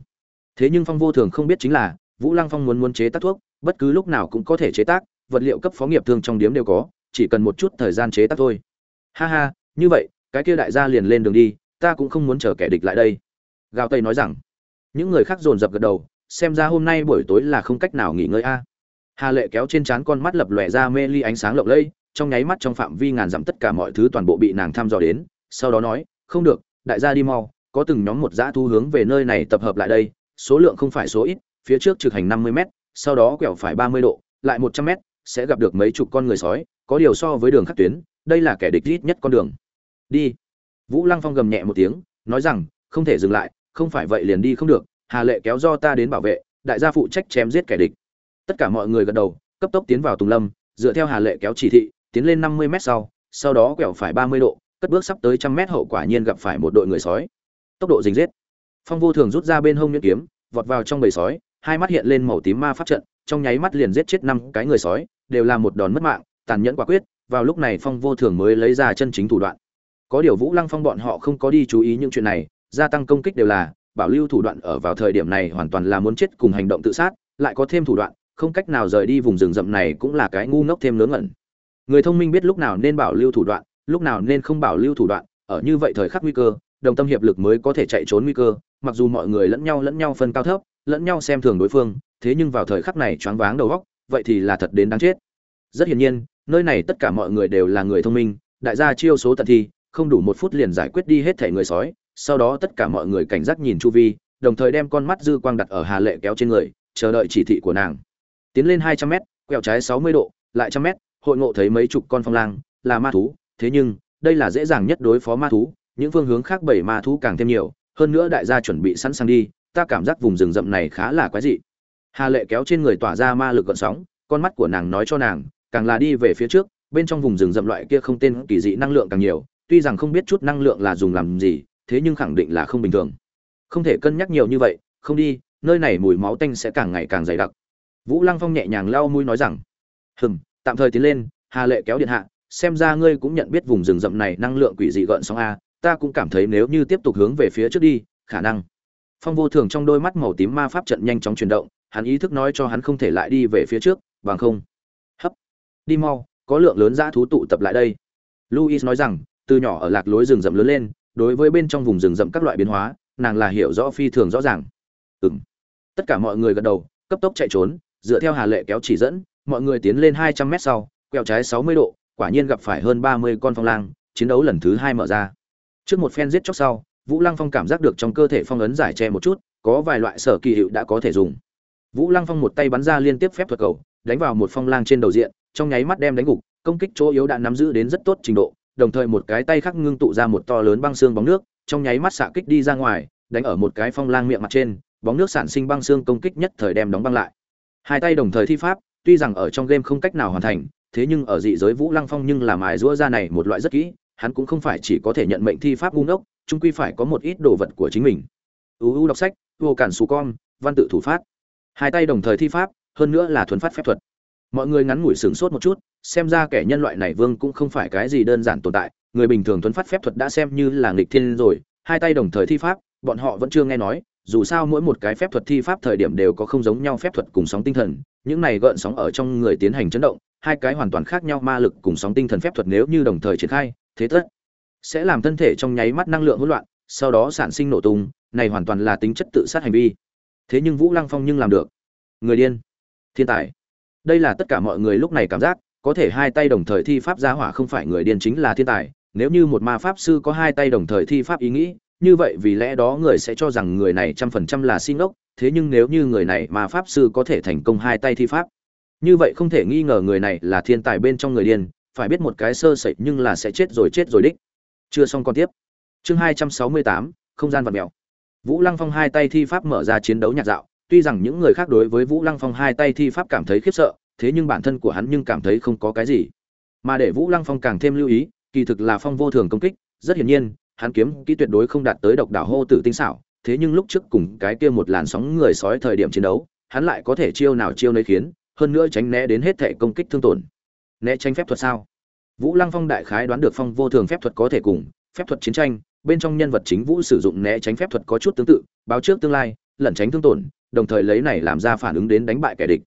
Thế nhưng phong vô thường không biết chính là, vũ lăng phong muốn muốn chế tác thuốc, bất cứ lúc nào cũng có thể chế tác, vật liệu cấp phó nghiệp thương trong điếm đều có, chỉ cần một chút thời gian chế tác thôi. Ha ha, như vậy, cái kia đại gia liền lên đường đi, ta cũng không muốn chờ kẻ địch lại đây. Gào tây nói rằng, những người khác dồn dập gật đầu, xem ra hôm nay buổi tối là không cách nào nghỉ ngơi a. Hà lệ kéo trên trán con mắt lập lòe ra mê ly ánh sáng lộng lẫy trong nháy mắt trong phạm vi ngàn dặm tất cả mọi thứ toàn bộ bị nàng thăm dò đến, sau đó nói, không được, đại gia đi mau, có từng nhóm một dã thu hướng về nơi này tập hợp lại đây, số lượng không phải số ít, phía trước trực hành năm mươi m sau đó quẹo phải ba mươi độ, lại một trăm m sẽ gặp được mấy chục con người sói, có điều so với đường khắc tuyến, đây là kẻ địch ít nhất con đường. Đi. Vũ lăng phong gầm nhẹ một tiếng, nói rằng, không thể dừng lại, không phải vậy liền đi không được, hà lệ kéo do ta đến bảo vệ, đại gia phụ trách chém giết kẻ địch. Tất cả mọi người gật đầu, cấp tốc tiến vào tùng lâm, dựa theo hà lệ kéo chỉ thị tiến lên năm mươi mét sau sau đó quẹo phải ba mươi độ cất bước sắp tới trăm mét hậu quả nhiên gặp phải một đội người sói. Tốc độ rình rết, phong vô thường rút ra bên hông nhuyễn kiếm vọt vào trong bầy sói hai mắt hiện lên màu tím ma pháp trận trong nháy mắt liền giết chết năm cái người sói đều là một đòn mất mạng tàn nhẫn quả quyết vào lúc này phong vô thường mới lấy ra chân chính thủ đoạn. Có điều vũ lăng phong bọn họ không có đi chú ý những chuyện này gia tăng công kích đều là bảo lưu thủ đoạn ở vào thời điểm này hoàn toàn là muốn chết cùng hành động tự sát lại có thêm thủ đoạn không cách nào rời đi vùng rừng rậm này cũng là cái ngu ngốc thêm lớn ngẩn người thông minh biết lúc nào nên bảo lưu thủ đoạn, lúc nào nên không bảo lưu thủ đoạn, ở như vậy thời khắc nguy cơ, đồng tâm hiệp lực mới có thể chạy trốn nguy cơ, mặc dù mọi người lẫn nhau lẫn nhau phân cao thấp, lẫn nhau xem thường đối phương, thế nhưng vào thời khắc này choáng váng đầu óc, vậy thì là thật đến đáng chết. Rất hiển nhiên, nơi này tất cả mọi người đều là người thông minh, đại gia chiêu số tận thi, không đủ một phút liền giải quyết đi hết thể người sói, sau đó tất cả mọi người cảnh giác nhìn chu vi, đồng thời đem con mắt dư quang đặt ở hà lệ kéo trên người, chờ đợi chỉ thị của nàng. Tiến lên hai trăm mét, quẹo trái sáu mươi độ, lại trăm mét hội ngộ thấy mấy chục con phong lang, là ma thú, thế nhưng, đây là dễ dàng nhất đối phó ma thú, những phương hướng khác bảy ma thú càng thêm nhiều, hơn nữa đại gia chuẩn bị sẵn sàng đi, ta cảm giác vùng rừng rậm này khá là quái dị. Hà lệ kéo trên người tỏa ra ma lực gợn sóng, con mắt của nàng nói cho nàng, càng là đi về phía trước, bên trong vùng rừng rậm loại kia không tên kỳ dị năng lượng càng nhiều, tuy rằng không biết chút năng lượng là dùng làm gì, thế nhưng khẳng định là không bình thường. Không thể cân nhắc nhiều như vậy, không đi, nơi này mùi máu tanh sẽ càng ngày càng dày đặc. Vũ lăng phong nhẹ nhàng lau mũi nói rằng, hừm tạm thời tiến lên, hà lệ kéo điện hạ, xem ra ngươi cũng nhận biết vùng rừng rậm này năng lượng quỷ dị gợn sóng a, ta cũng cảm thấy nếu như tiếp tục hướng về phía trước đi, khả năng. Phong vô thường trong đôi mắt màu tím ma pháp trận nhanh chóng chuyển động, hắn ý thức nói cho hắn không thể lại đi về phía trước, bằng không. Hấp. Đi mau, có lượng lớn dã thú tụ tập lại đây. Luis nói rằng, từ nhỏ ở lạc lối rừng rậm lớn lên, đối với bên trong vùng rừng rậm các loại biến hóa, nàng là hiểu rõ phi thường rõ ràng. Ừ m tất cả mọi người gật đầu, cấp tốc chạy trốn, dựa theo hà lệ kéo chỉ dẫn mọi người tiến lên hai trăm mét sau, quẹo trái sáu mươi độ, quả nhiên gặp phải hơn ba mươi con phong lang, chiến đấu lần thứ hai mở ra. Trước một phen giết chóc sau, vũ lăng phong cảm giác được trong cơ thể phong ấn giải che một chút, có vài loại sở kỳ hiệu đã có thể dùng. Vũ lăng phong một tay bắn ra liên tiếp phép thuật cầu, đánh vào một phong lang trên đầu diện, trong nháy mắt đem đánh gục, công kích chỗ yếu đã nắm giữ đến rất tốt trình độ, đồng thời một cái tay khác ngưng tụ ra một to lớn băng xương bóng nước, trong nháy mắt xạ kích đi ra ngoài, đánh ở một cái phong lang miệng mặt trên, bóng nước sản sinh băng xương công kích nhất thời đem đóng băng lại. Hai tay đồng thời thi pháp tuy rằng ở trong game không cách nào hoàn thành, thế nhưng ở dị giới vũ lăng phong nhưng là mài rũa ra này một loại rất kỹ, hắn cũng không phải chỉ có thể nhận mệnh thi pháp ngu ngốc trung quy phải có một ít đồ vật của chính mình. Uu đọc sách, vô cản xù con, văn tự thủ phát hai tay đồng thời thi pháp, hơn nữa là thuần phát phép thuật. Mọi người ngắn ngủi sửng sốt một chút, xem ra kẻ nhân loại này vương cũng không phải cái gì đơn giản tồn tại. Người bình thường thuấn phát phép thuật đã xem như là nghịch thiên rồi, hai tay đồng thời thi pháp, bọn họ vẫn chưa nghe nói, dù sao mỗi một cái phép thuật thi pháp thời điểm đều có không giống nhau phép thuật cùng sóng tinh thần những này gợn sóng ở trong người tiến hành chấn động, hai cái hoàn toàn khác nhau ma lực cùng sóng tinh thần phép thuật nếu như đồng thời triển khai, thế tất sẽ làm thân thể trong nháy mắt năng lượng hỗn loạn, sau đó sản sinh nổ tung, này hoàn toàn là tính chất tự sát hành vi. Thế nhưng vũ lăng phong nhưng làm được. Người điên. Thiên tài. Đây là tất cả mọi người lúc này cảm giác, có thể hai tay đồng thời thi pháp gia hỏa không phải người điên chính là thiên tài, nếu như một ma pháp sư có hai tay đồng thời thi pháp ý nghĩ, như vậy vì lẽ đó người sẽ cho rằng người này trăm phần trăm là xin ốc thế nhưng nếu như người này mà pháp sư có thể thành công hai tay thi pháp, như vậy không thể nghi ngờ người này là thiên tài bên trong người điên, phải biết một cái sơ sẩy nhưng là sẽ chết rồi chết rồi đích. Chưa xong còn tiếp. Chương hai trăm sáu mươi tám, không gian vật mèo. Vũ lăng phong hai tay thi pháp mở ra chiến đấu nhạc dạo, tuy rằng những người khác đối với vũ lăng phong hai tay thi pháp cảm thấy khiếp sợ, thế nhưng bản thân của hắn nhưng cảm thấy không có cái gì. Mà để vũ lăng phong càng thêm lưu ý, kỳ thực là phong vô thường công kích, rất hiển nhiên, hắn kiếm kỹ tuyệt đối không đạt tới độc đảo hô tử tinh xảo thế nhưng lúc trước cùng cái kia một làn sóng người sói thời điểm chiến đấu, hắn lại có thể chiêu nào chiêu nấy khiến, hơn nữa tránh né đến hết thể công kích thương tổn. Né tránh phép thuật sao? Vũ lăng phong đại khái đoán được phong vô thường phép thuật có thể cùng, phép thuật chiến tranh, bên trong nhân vật chính vũ sử dụng né tránh phép thuật có chút tương tự, báo trước tương lai, lẩn tránh thương tổn, đồng thời lấy này làm ra phản ứng đến đánh bại kẻ địch.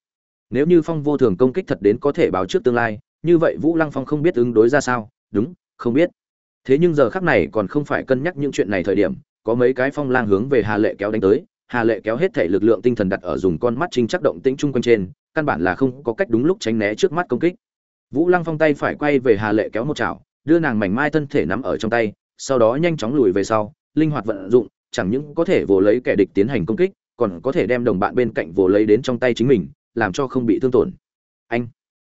Nếu như phong vô thường công kích thật đến có thể báo trước tương lai, như vậy vũ lăng phong không biết ứng đối ra sao? Đúng, không biết. Thế nhưng giờ khắc này còn không phải cân nhắc những chuyện này thời điểm có mấy cái phong lang hướng về hà lệ kéo đánh tới. Hà lệ kéo hết thể lực lượng tinh thần đặt ở dùng con mắt trinh chắc động tĩnh chung quanh trên, căn bản là không có cách đúng lúc tránh né trước mắt công kích. Vũ lăng phong tay phải quay về hà lệ kéo một chảo, đưa nàng mảnh mai thân thể nắm ở trong tay, sau đó nhanh chóng lùi về sau, linh hoạt vận dụng, chẳng những có thể vồ lấy kẻ địch tiến hành công kích, còn có thể đem đồng bạn bên cạnh vồ lấy đến trong tay chính mình, làm cho không bị thương tổn. Anh,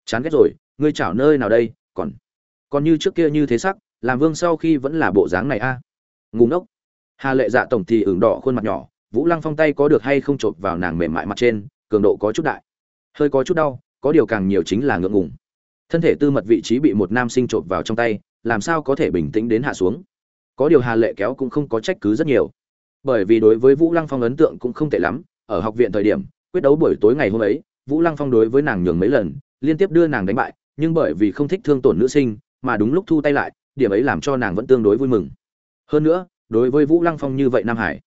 chán ghét rồi, ngươi chảo nơi nào đây, còn còn như trước kia như thế sắc, làm vương sau khi vẫn là bộ dáng này a. À? ngốc hà lệ dạ tổng thì ửng đỏ khuôn mặt nhỏ, vũ lăng phong tay có được hay không chộp vào nàng mềm mại mặt trên, cường độ có chút đại. Hơi có chút đau, có điều càng nhiều chính là ngượng ngùng. Thân thể tư mật vị trí bị một nam sinh chộp vào trong tay, làm sao có thể bình tĩnh đến hạ xuống? Có điều hà lệ kéo cũng không có trách cứ rất nhiều. Bởi vì đối với vũ lăng phong ấn tượng cũng không tệ lắm, ở học viện thời điểm, quyết đấu buổi tối ngày hôm ấy, vũ lăng phong đối với nàng nhường mấy lần, liên tiếp đưa nàng đánh bại, nhưng bởi vì không thích thương tổn nữ sinh, mà đúng lúc thu tay lại, điểm ấy làm cho nàng vẫn tương đối vui mừng. Hơn nữa đối với vũ lăng phong như vậy nam hải,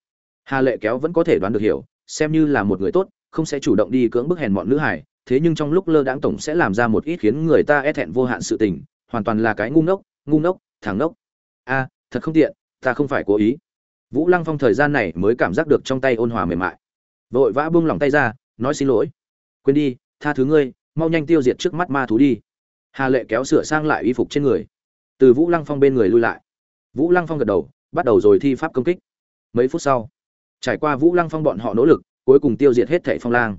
hà lệ kéo vẫn có thể đoán được hiểu, xem như là một người tốt, không sẽ chủ động đi cưỡng bức hèn mọn nữ hải, thế nhưng trong lúc lơ đãng tổng sẽ làm ra một ít khiến người ta e thẹn vô hạn sự tình, hoàn toàn là cái ngu ngốc ngu ngốc, thằng ngốc. A, thật không tiện, ta không phải cố ý. Vũ lăng phong thời gian này mới cảm giác được trong tay ôn hòa mềm mại. Vội vã buông lòng tay ra, nói xin lỗi. Quên đi, tha thứ ngươi, mau nhanh tiêu diệt trước mắt ma thú đi. Hà lệ kéo sửa sang lại y phục trên người. Từ vũ lăng phong bên người lui lại. Vũ lăng phong gật đầu bắt đầu rồi thi pháp công kích. Mấy phút sau, trải qua vũ lăng phong bọn họ nỗ lực, cuối cùng tiêu diệt hết thẻ phong lang.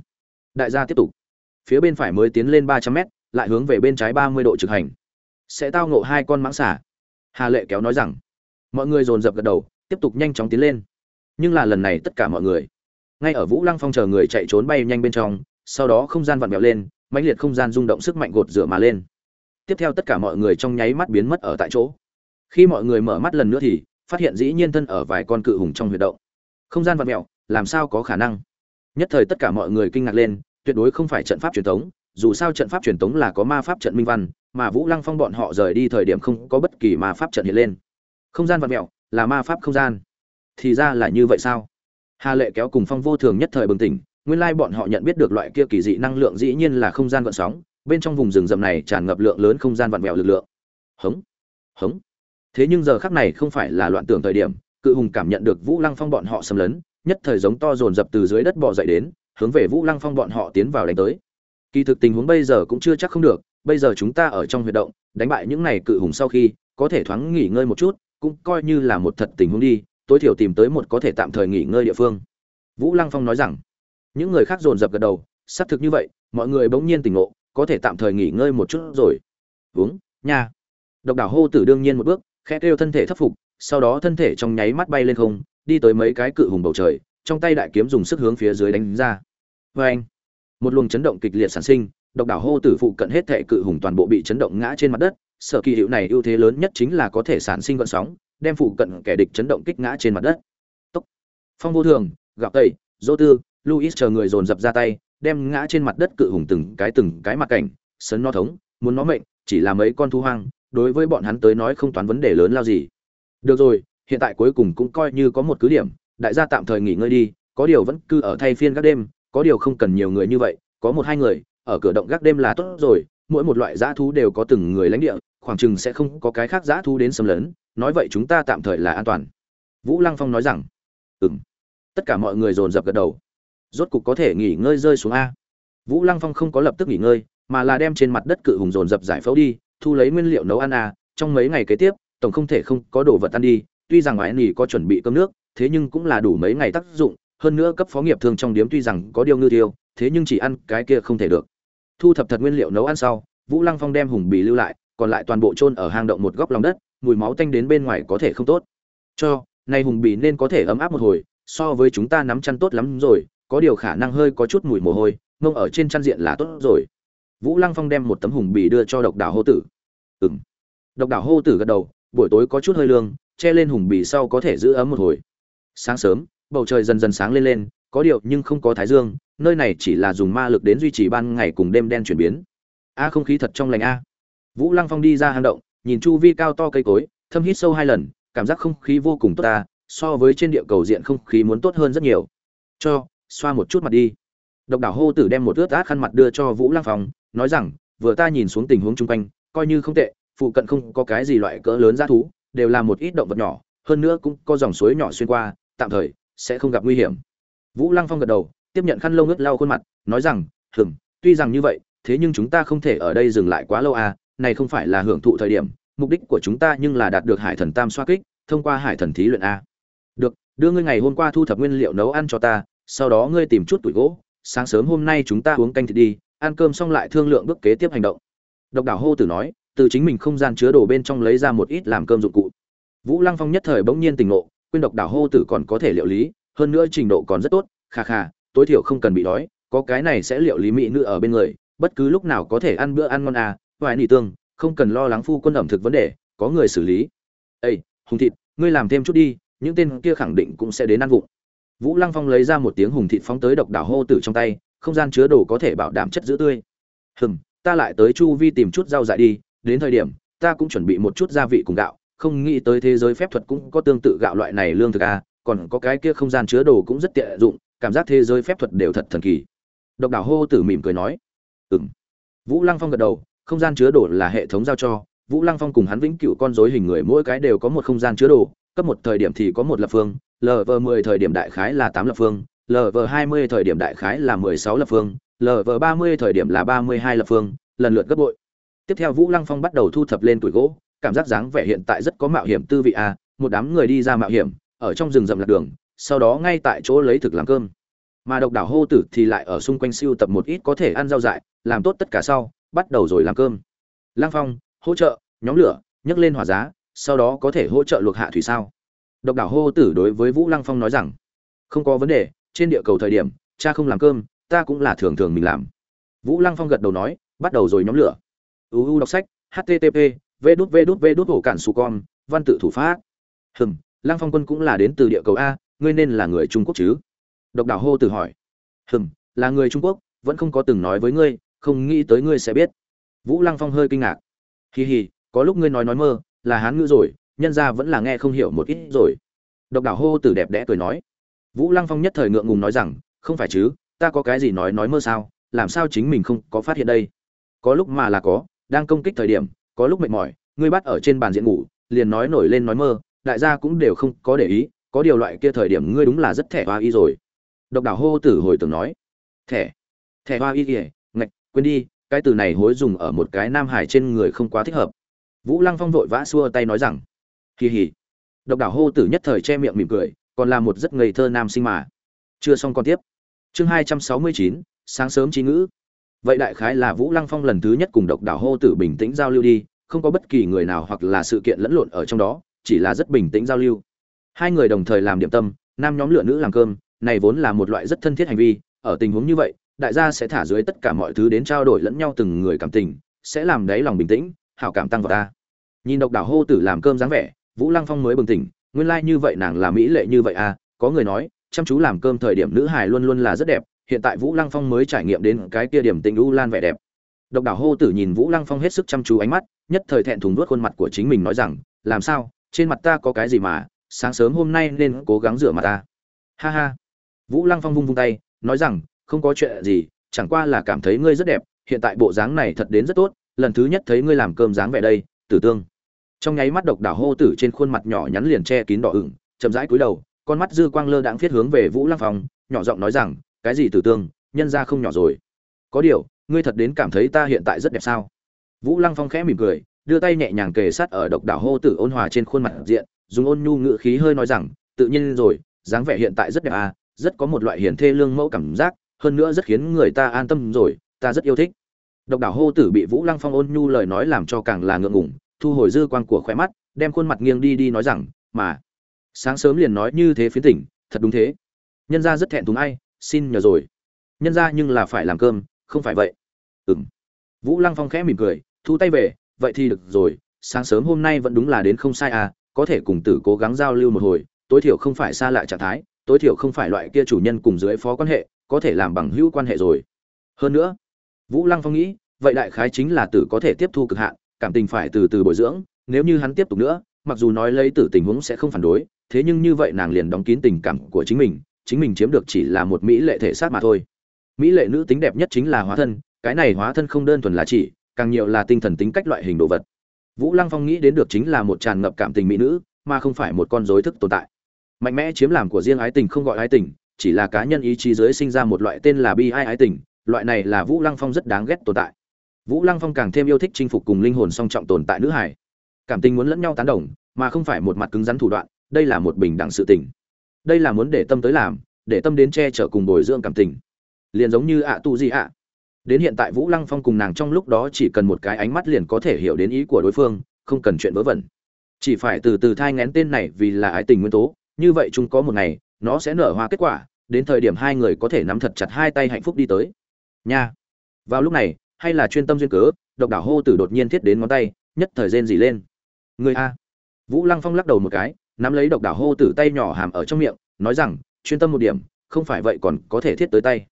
Đại gia tiếp tục. Phía bên phải mới tiến lên ba trăm mét, lại hướng về bên trái ba mươi độ trực hành. Sẽ tao ngộ hai con mãng xả hà lệ kéo nói rằng, mọi người dồn dập gật đầu, tiếp tục nhanh chóng tiến lên. Nhưng là lần này tất cả mọi người, ngay ở vũ lăng phong chờ người chạy trốn bay nhanh bên trong, sau đó không gian vặn vẹo lên, mãnh liệt không gian rung động sức mạnh gột rửa mà lên. Tiếp theo tất cả mọi người trong nháy mắt biến mất ở tại chỗ. Khi mọi người mở mắt lần nữa thì phát hiện dĩ nhiên thân ở vài con cự hùng trong huyệt động. Không gian vật mẹo làm sao có khả năng? Nhất thời tất cả mọi người kinh ngạc lên, tuyệt đối không phải trận pháp truyền thống dù sao trận pháp truyền thống là có ma pháp trận minh văn, mà vũ lăng phong bọn họ rời đi thời điểm không có bất kỳ ma pháp trận hiện lên. Không gian vật mẹo là ma pháp không gian. Thì ra là như vậy sao? Hà lệ kéo cùng phong vô thường nhất thời bừng tỉnh, nguyên lai bọn họ nhận biết được loại kia kỳ dị năng lượng dĩ nhiên là không gian vận sóng, bên trong vùng rừng rậm này tràn ngập lượng lớn không gian vặn vẹo lực lượng. Hống hống thế nhưng giờ khắc này không phải là loạn tưởng thời điểm, cự hùng cảm nhận được vũ lăng phong bọn họ xâm lấn, nhất thời giống to dồn dập từ dưới đất bò dậy đến, hướng về vũ lăng phong bọn họ tiến vào đánh tới. Kỳ thực tình huống bây giờ cũng chưa chắc không được, bây giờ chúng ta ở trong huy động, đánh bại những này cự hùng sau khi, có thể thoáng nghỉ ngơi một chút, cũng coi như là một thật tình huống đi, tối thiểu tìm tới một có thể tạm thời nghỉ ngơi địa phương. Vũ lăng phong nói rằng, những người khác dồn dập gật đầu, xác thực như vậy, mọi người bỗng nhiên tỉnh ngộ, có thể tạm thời nghỉ ngơi một chút rồi. Uống nha. Độc đảo hô tử đương nhiên một bước khẽ kêu thân thể thấp phục, sau đó thân thể trong nháy mắt bay lên không, đi tới mấy cái cự hùng bầu trời, trong tay đại kiếm dùng sức hướng phía dưới đánh ra. Vê anh một luồng chấn động kịch liệt sản sinh, độc đảo hô tử phụ cận hết thệ cự hùng toàn bộ bị chấn động ngã trên mặt đất, sở kỳ hiệu này ưu thế lớn nhất chính là có thể sản sinh gọn sóng, đem phụ cận kẻ địch chấn động kích ngã trên mặt đất. Tốc. phong vô thường, gặp tây dô tư luis chờ người dồn dập ra tay, đem ngã trên mặt đất cự hùng từng cái từng cái mặt cảnh, sấn no thống, muốn nó mệnh, chỉ là mấy con thu hoang đối với bọn hắn tới nói không toán vấn đề lớn lao gì. Được rồi, hiện tại cuối cùng cũng coi như có một cứ điểm, đại gia tạm thời nghỉ ngơi đi, có điều vẫn cư ở thay phiên các đêm, có điều không cần nhiều người như vậy, có một hai người, ở cửa động gác đêm là tốt rồi, mỗi một loại dã thú đều có từng người lãnh địa, khoảng chừng sẽ không có cái khác dã thú đến xâm lấn, nói vậy chúng ta tạm thời là an toàn. Vũ lăng phong nói rằng ừ m tất cả mọi người dồn dập gật đầu. Rốt cục có thể nghỉ ngơi rơi xuống a. Vũ lăng phong không có lập tức nghỉ ngơi, mà là đem trên mặt đất cự hùng dồn dập giải phẫu đi thu lấy nguyên liệu nấu ăn à, trong mấy ngày kế tiếp tổng không thể không có đồ vật ăn đi tuy rằng ngoại nỉ có chuẩn bị cơm nước thế nhưng cũng là đủ mấy ngày tác dụng hơn nữa cấp phó nghiệp thương trong điếm tuy rằng có điều ngư tiêu thế nhưng chỉ ăn cái kia không thể được. Thu thập thật nguyên liệu nấu ăn sau vũ lăng phong đem hùng bì lưu lại còn lại toàn bộ chôn ở hang động một góc lòng đất mùi máu tanh đến bên ngoài có thể không tốt. Cho nay hùng bì nên có thể ấm áp một hồi so với chúng ta nắm chăn tốt lắm rồi có điều khả năng hơi có chút mùi mồ hôi ngông ở trên chăn diện là tốt rồi vũ lăng phong đem một tấm hùng bì đưa cho độc đảo hô tử. Ừ m độc đảo hô tử gật đầu, buổi tối có chút hơi lương, che lên hùng bì sau có thể giữ ấm một hồi. Sáng sớm, bầu trời dần dần sáng lên lên, có điệu nhưng không có thái dương, nơi này chỉ là dùng ma lực đến duy trì ban ngày cùng đêm đen chuyển biến. A, không khí thật trong lành a. Vũ lăng phong đi ra hang động, nhìn chu vi cao to cây cối, thâm hít sâu hai lần, cảm giác không khí vô cùng tốt ta, so với trên địa cầu diện không khí muốn tốt hơn rất nhiều. Cho, xoa một chút mặt đi. Độc đảo hô tử đem một ướt át khăn mặt đưa cho vũ lăng phong nói rằng, vừa ta nhìn xuống tình huống chung quanh, coi như không tệ, phụ cận không có cái gì loại cỡ lớn g thú, đều là một ít động vật nhỏ, hơn nữa cũng có dòng suối nhỏ xuyên qua, tạm thời sẽ không gặp nguy hiểm. Vũ lăng phong gật đầu, tiếp nhận khăn lông ướt lau khuôn mặt, nói rằng thừng tuy rằng như vậy, thế nhưng chúng ta không thể ở đây dừng lại quá lâu à này không phải là hưởng thụ thời điểm, mục đích của chúng ta nhưng là đạt được hải thần tam xoa kích, thông qua hải thần thí luyện a. Được, đưa ngươi ngày hôm qua thu thập nguyên liệu nấu ăn cho ta, sau đó ngươi tìm chút tuổi gỗ, sáng sớm hôm nay chúng ta uống canh thịt đi ăn cơm xong lại thương lượng bước kế tiếp hành động. Độc đảo hô tử nói, từ chính mình không gian chứa đồ bên trong lấy ra một ít làm cơm dụng cụ. Vũ lăng phong nhất thời bỗng nhiên tỉnh ngộ, quên độc đảo hô tử còn có thể liệu lý, hơn nữa trình độ còn rất tốt, kha kha, tối thiểu không cần bị đói, có cái này sẽ liệu lý mỹ nữ ở bên người, bất cứ lúc nào có thể ăn bữa ăn ngon à vài nỉ tương, không cần lo lắng phu quân ẩm thực vấn đề, có người xử lý. Ây hùng thịt, ngươi làm thêm chút đi, những tên kia khẳng định cũng sẽ đến ăn vụng. Vũ lăng phong lấy ra một tiếng hùng thịt phóng tới độc đảo hô tử trong tay không gian chứa đồ có thể bảo đảm chất giữ tươi. Hừm ta lại tới chu vi tìm chút rau dại đi đến thời điểm ta cũng chuẩn bị một chút gia vị cùng gạo không nghĩ tới thế giới phép thuật cũng có tương tự gạo loại này lương thực à, còn có cái kia không gian chứa đồ cũng rất tiện dụng cảm giác thế giới phép thuật đều thật thần kỳ. Độc đảo hô tử mỉm cười nói. Ừm. Vũ lăng phong gật đầu không gian chứa đồ là hệ thống giao cho. Vũ lăng phong cùng hắn vĩnh cửu con dối hình người mỗi cái đều có một không gian chứa đồ cấp một thời điểm thì có một lập phương lv mười thời điểm đại khái là tám lập phương lv hai mươi thời điểm đại khái là mười sáu lập phương lv ba mươi thời điểm là ba mươi hai lập phương, lần lượt gấp bội. Tiếp theo vũ lăng phong bắt đầu thu thập lên tuổi gỗ, cảm giác dáng vẻ hiện tại rất có mạo hiểm tư vị a, một đám người đi ra mạo hiểm, ở trong rừng rậm lạc đường, sau đó ngay tại chỗ lấy thực làm cơm. Mà độc đảo hô tử thì lại ở xung quanh siêu tập một ít có thể ăn rau dại, làm tốt tất cả sau, bắt đầu rồi làm cơm. Lang phong, hỗ trợ, nhóm lửa, nhấc lên hỏa giá, sau đó có thể hỗ trợ luộc hạ thủy sao? Độc đảo hô tử đối với vũ lăng phong nói rằng, không có vấn đề trên địa cầu thời điểm, cha không làm cơm, ta cũng là thường thường mình làm. Vũ lăng phong gật đầu nói, bắt đầu rồi nhóm lửa. Uu đọc sách http v đút v đút v đút hổ cản su con, văn tự thủ pháp. Hừm, lăng phong quân cũng là đến từ địa cầu a, ngươi nên là người trung quốc chứ? Độc đảo hô tử hỏi. Hừm, là người trung quốc, vẫn không có từng nói với ngươi, không nghĩ tới ngươi sẽ biết. Vũ lăng phong hơi kinh ngạc. Hì hì có lúc ngươi nói nói mơ, là hán ngữ rồi, nhân ra vẫn là nghe không hiểu một ít rồi. Độc đảo hô tử đẹp đẽ cười nói vũ lăng phong nhất thời ngượng ngùng nói rằng, không phải chứ, ta có cái gì nói nói mơ sao, làm sao chính mình không có phát hiện đây? Có lúc mà là có, đang công kích thời điểm, có lúc mệt mỏi, ngươi bắt ở trên bàn diện ngủ, liền nói nổi lên nói mơ, đại gia cũng đều không có để ý, có điều loại kia thời điểm ngươi đúng là rất thẻ hoa y rồi. Độc đảo hô tử hồi tưởng nói, thẻ thẻ hoa y kìa, ngạch, quên đi, cái từ này hối dùng ở một cái nam hải trên người không quá thích hợp. Vũ lăng phong vội vã xua tay nói rằng, kỳ hỉ. Độc đảo hô tử nhất thời che miệng mỉm cười còn là một rất ngây thơ nam sinh mà. Chưa xong còn tiếp. Chương hai trăm sáu mươi chín, sáng sớm trí ngữ. Vậy đại khái là vũ lăng phong lần thứ nhất cùng độc đảo hô tử bình tĩnh giao lưu đi, không có bất kỳ người nào hoặc là sự kiện lẫn lộn ở trong đó, chỉ là rất bình tĩnh giao lưu. Hai người đồng thời làm điểm tâm, nam nhóm lựa nữ làm cơm, này vốn là một loại rất thân thiết hành vi, ở tình huống như vậy, đại gia sẽ thả dưới tất cả mọi thứ đến trao đổi lẫn nhau từng người cảm tình, sẽ làm đáy lòng bình tĩnh, hảo cảm tăng vào ta. Nhìn độc đảo hô tử làm cơm dáng vẻ, vũ lăng phong mới bừng tỉnh nguyên lai như vậy nàng là mỹ lệ như vậy à có người nói, chăm chú làm cơm thời điểm nữ hài luôn luôn là rất đẹp, hiện tại vũ lăng phong mới trải nghiệm đến cái kia điểm tình u lan vẻ đẹp. Độc đảo hô tử nhìn vũ lăng phong hết sức chăm chú ánh mắt, nhất thời thẹn thùng nuốt khuôn mặt của chính mình nói rằng, làm sao? Trên mặt ta có cái gì mà, sáng sớm hôm nay nên cố gắng rửa mặt ta. Ha ha. Vũ lăng phong vung vung tay, nói rằng, không có chuyện gì, chẳng qua là cảm thấy ngươi rất đẹp, hiện tại bộ dáng này thật đến rất tốt, lần thứ nhất thấy ngươi làm cơm dáng vẻ đây, tử tương trong nháy mắt độc đảo hô tử trên khuôn mặt nhỏ nhắn liền che kín đỏ ửng, chậm rãi cúi đầu, con mắt dư quang lơ đãng viết hướng về vũ lăng phong, nhỏ giọng nói rằng, cái gì tử tương, nhân ra không nhỏ rồi. Có điều, ngươi thật đến cảm thấy ta hiện tại rất đẹp sao? Vũ lăng phong khẽ mỉm cười, đưa tay nhẹ nhàng kề sát ở độc đảo hô tử ôn hòa trên khuôn mặt diện, dùng ôn nhu ngự khí hơi nói rằng, tự nhiên rồi, dáng vẻ hiện tại rất đẹp à rất có một loại hiền thê lương mẫu cảm giác, hơn nữa rất khiến người ta an tâm rồi, ta rất yêu thích. Độc đảo hô tử bị vũ lăng phong ôn nhu lời nói làm cho càng là ngượng ngủng thu hồi dư quang của khóe mắt, đem khuôn mặt nghiêng đi đi nói rằng, mà, sáng sớm liền nói như thế phiến tỉnh, thật đúng thế. Nhân gia rất thẹn thùng ai, xin nhờ rồi. Nhân gia nhưng là phải làm cơm, không phải vậy. Ừm. vũ lăng phong khẽ mỉm cười, thu tay về, vậy thì được rồi, sáng sớm hôm nay vẫn đúng là đến không sai à có thể cùng tử cố gắng giao lưu một hồi, tối thiểu không phải xa lạ trạng thái, tối thiểu không phải loại kia chủ nhân cùng dưới phó quan hệ, có thể làm bằng hữu quan hệ rồi. Hơn nữa, vũ lăng phong nghĩ, vậy đại khái chính là tử có thể tiếp thu cực hạn cảm tình phải từ từ bồi dưỡng, nếu như hắn tiếp tục nữa, mặc dù nói lấy tử tình huống sẽ không phản đối, thế nhưng như vậy nàng liền đóng kín tình cảm của chính mình chính mình chiếm được chỉ là một mỹ lệ thể xác mà thôi. Mỹ lệ nữ tính đẹp nhất chính là hóa thân, cái này hóa thân không đơn thuần là chỉ, càng nhiều là tinh thần tính cách loại hình đồ vật. Vũ lăng phong nghĩ đến được chính là một tràn ngập cảm tình mỹ nữ, mà không phải một con dối thức tồn tại. Mạnh mẽ chiếm làm của riêng ái tình không gọi ái tình, chỉ là cá nhân ý chí dưới sinh ra một loại tên là bi ai ái tình, loại này là vũ lăng phong rất đáng ghét tồn tại vũ lăng phong càng thêm yêu thích chinh phục cùng linh hồn song trọng tồn tại nữ hải. Cảm tình muốn lẫn nhau tán đồng, mà không phải một mặt cứng rắn thủ đoạn, đây là một bình đẳng sự tình. Đây là muốn để tâm tới làm, để tâm đến che chở cùng bồi dưỡng cảm tình. Liền giống như ạ tu gì ạ. Đến hiện tại vũ lăng phong cùng nàng trong lúc đó chỉ cần một cái ánh mắt liền có thể hiểu đến ý của đối phương, không cần chuyện vớ vẩn. Chỉ phải từ từ thai ngén tên này vì là ái tình nguyên tố, như vậy chúng có một ngày, nó sẽ nở hoa kết quả, đến thời điểm hai người có thể nắm thật chặt hai tay hạnh phúc đi tới. Nha. Vào lúc này hay là chuyên tâm duyên cớ, độc đảo hô tử đột nhiên thiết đến ngón tay, nhất thời rên dỉ lên. Người a. Vũ lăng phong lắc đầu một cái, nắm lấy độc đảo hô tử tay nhỏ hàm ở trong miệng, nói rằng, chuyên tâm một điểm, không phải vậy còn có thể thiết tới tay.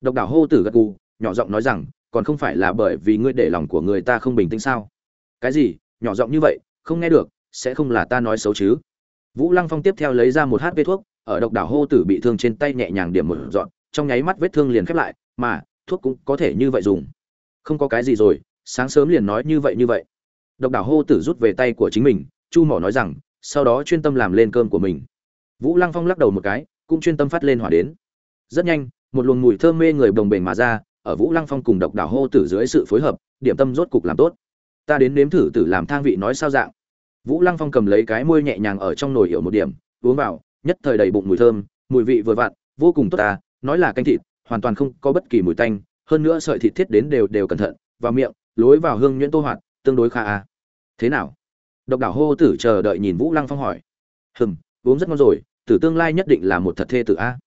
Độc đảo hô tử gật gù, nhỏ giọng nói rằng, còn không phải là bởi vì ngươi để lòng của người ta không bình tĩnh sao? Cái gì? Nhỏ giọng như vậy, không nghe được, sẽ không là ta nói xấu chứ? Vũ lăng phong tiếp theo lấy ra một hp thuốc, ở độc đảo hô tử bị thương trên tay nhẹ nhàng điểm một dọn trong nháy mắt vết thương liền khép lại, mà, thuốc cũng có thể như vậy dùng không có cái gì rồi, sáng sớm liền nói như vậy như vậy. Độc đảo hô tử rút về tay của chính mình, chu mỏ nói rằng, sau đó chuyên tâm làm lên cơm của mình. Vũ lăng phong lắc đầu một cái, cũng chuyên tâm phát lên hỏa đến. Rất nhanh, một luồng mùi thơm mê người đồng bềnh mà ra, ở vũ lăng phong cùng độc đảo hô tử dưới sự phối hợp, điểm tâm rốt cục làm tốt. Ta đến nếm thử tử làm thang vị nói sao dạng. Vũ lăng phong cầm lấy cái môi nhẹ nhàng ở trong nồi hiểu một điểm, uống vào, nhất thời đầy bụng mùi thơm, mùi vị vừa vặn, vô cùng tốt ta, nói là canh thịt, hoàn toàn không có bất kỳ mùi tanh hơn nữa sợi thịt thiết đến đều đều cẩn thận, vào miệng, lối vào hương nhuyễn tô hoạt, tương đối khá à. thế nào? Độc đảo hô tử chờ đợi nhìn vũ lăng phong hỏi. Hừm, uống rất ngon rồi, tử tương lai nhất định là một thật thê tử a.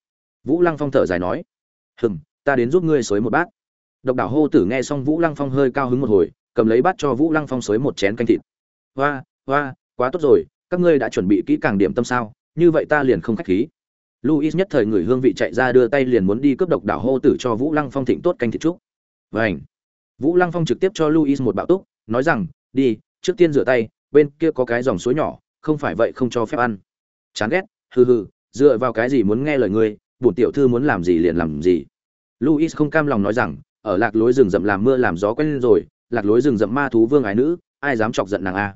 Vũ lăng phong thở dài nói. Hừm, ta đến giúp ngươi xới một bát. Độc đảo hô tử nghe xong vũ lăng phong hơi cao hứng một hồi, cầm lấy bát cho vũ lăng phong xới một chén canh thịt. Hoa hoa, quá tốt rồi, các ngươi đã chuẩn bị kỹ càng điểm tâm sao? Như vậy ta liền không khách khí luis nhất thời người hương vị chạy ra đưa tay liền muốn đi cướp độc đảo hô tử cho vũ lăng phong thịnh tốt canh thịt trúc. Vành. vũ lăng phong trực tiếp cho luis một bạo túc, nói rằng, đi, trước tiên rửa tay, bên kia có cái dòng suối nhỏ, không phải vậy không cho phép ăn. Chán ghét, hừ hừ, dựa vào cái gì muốn nghe lời ngươi, bổn tiểu thư muốn làm gì liền làm gì. Luis không cam lòng nói rằng, ở lạc lối rừng rậm làm mưa làm gió quen lên rồi, lạc lối rừng rậm ma thú vương ái nữ, ai dám chọc giận nàng a?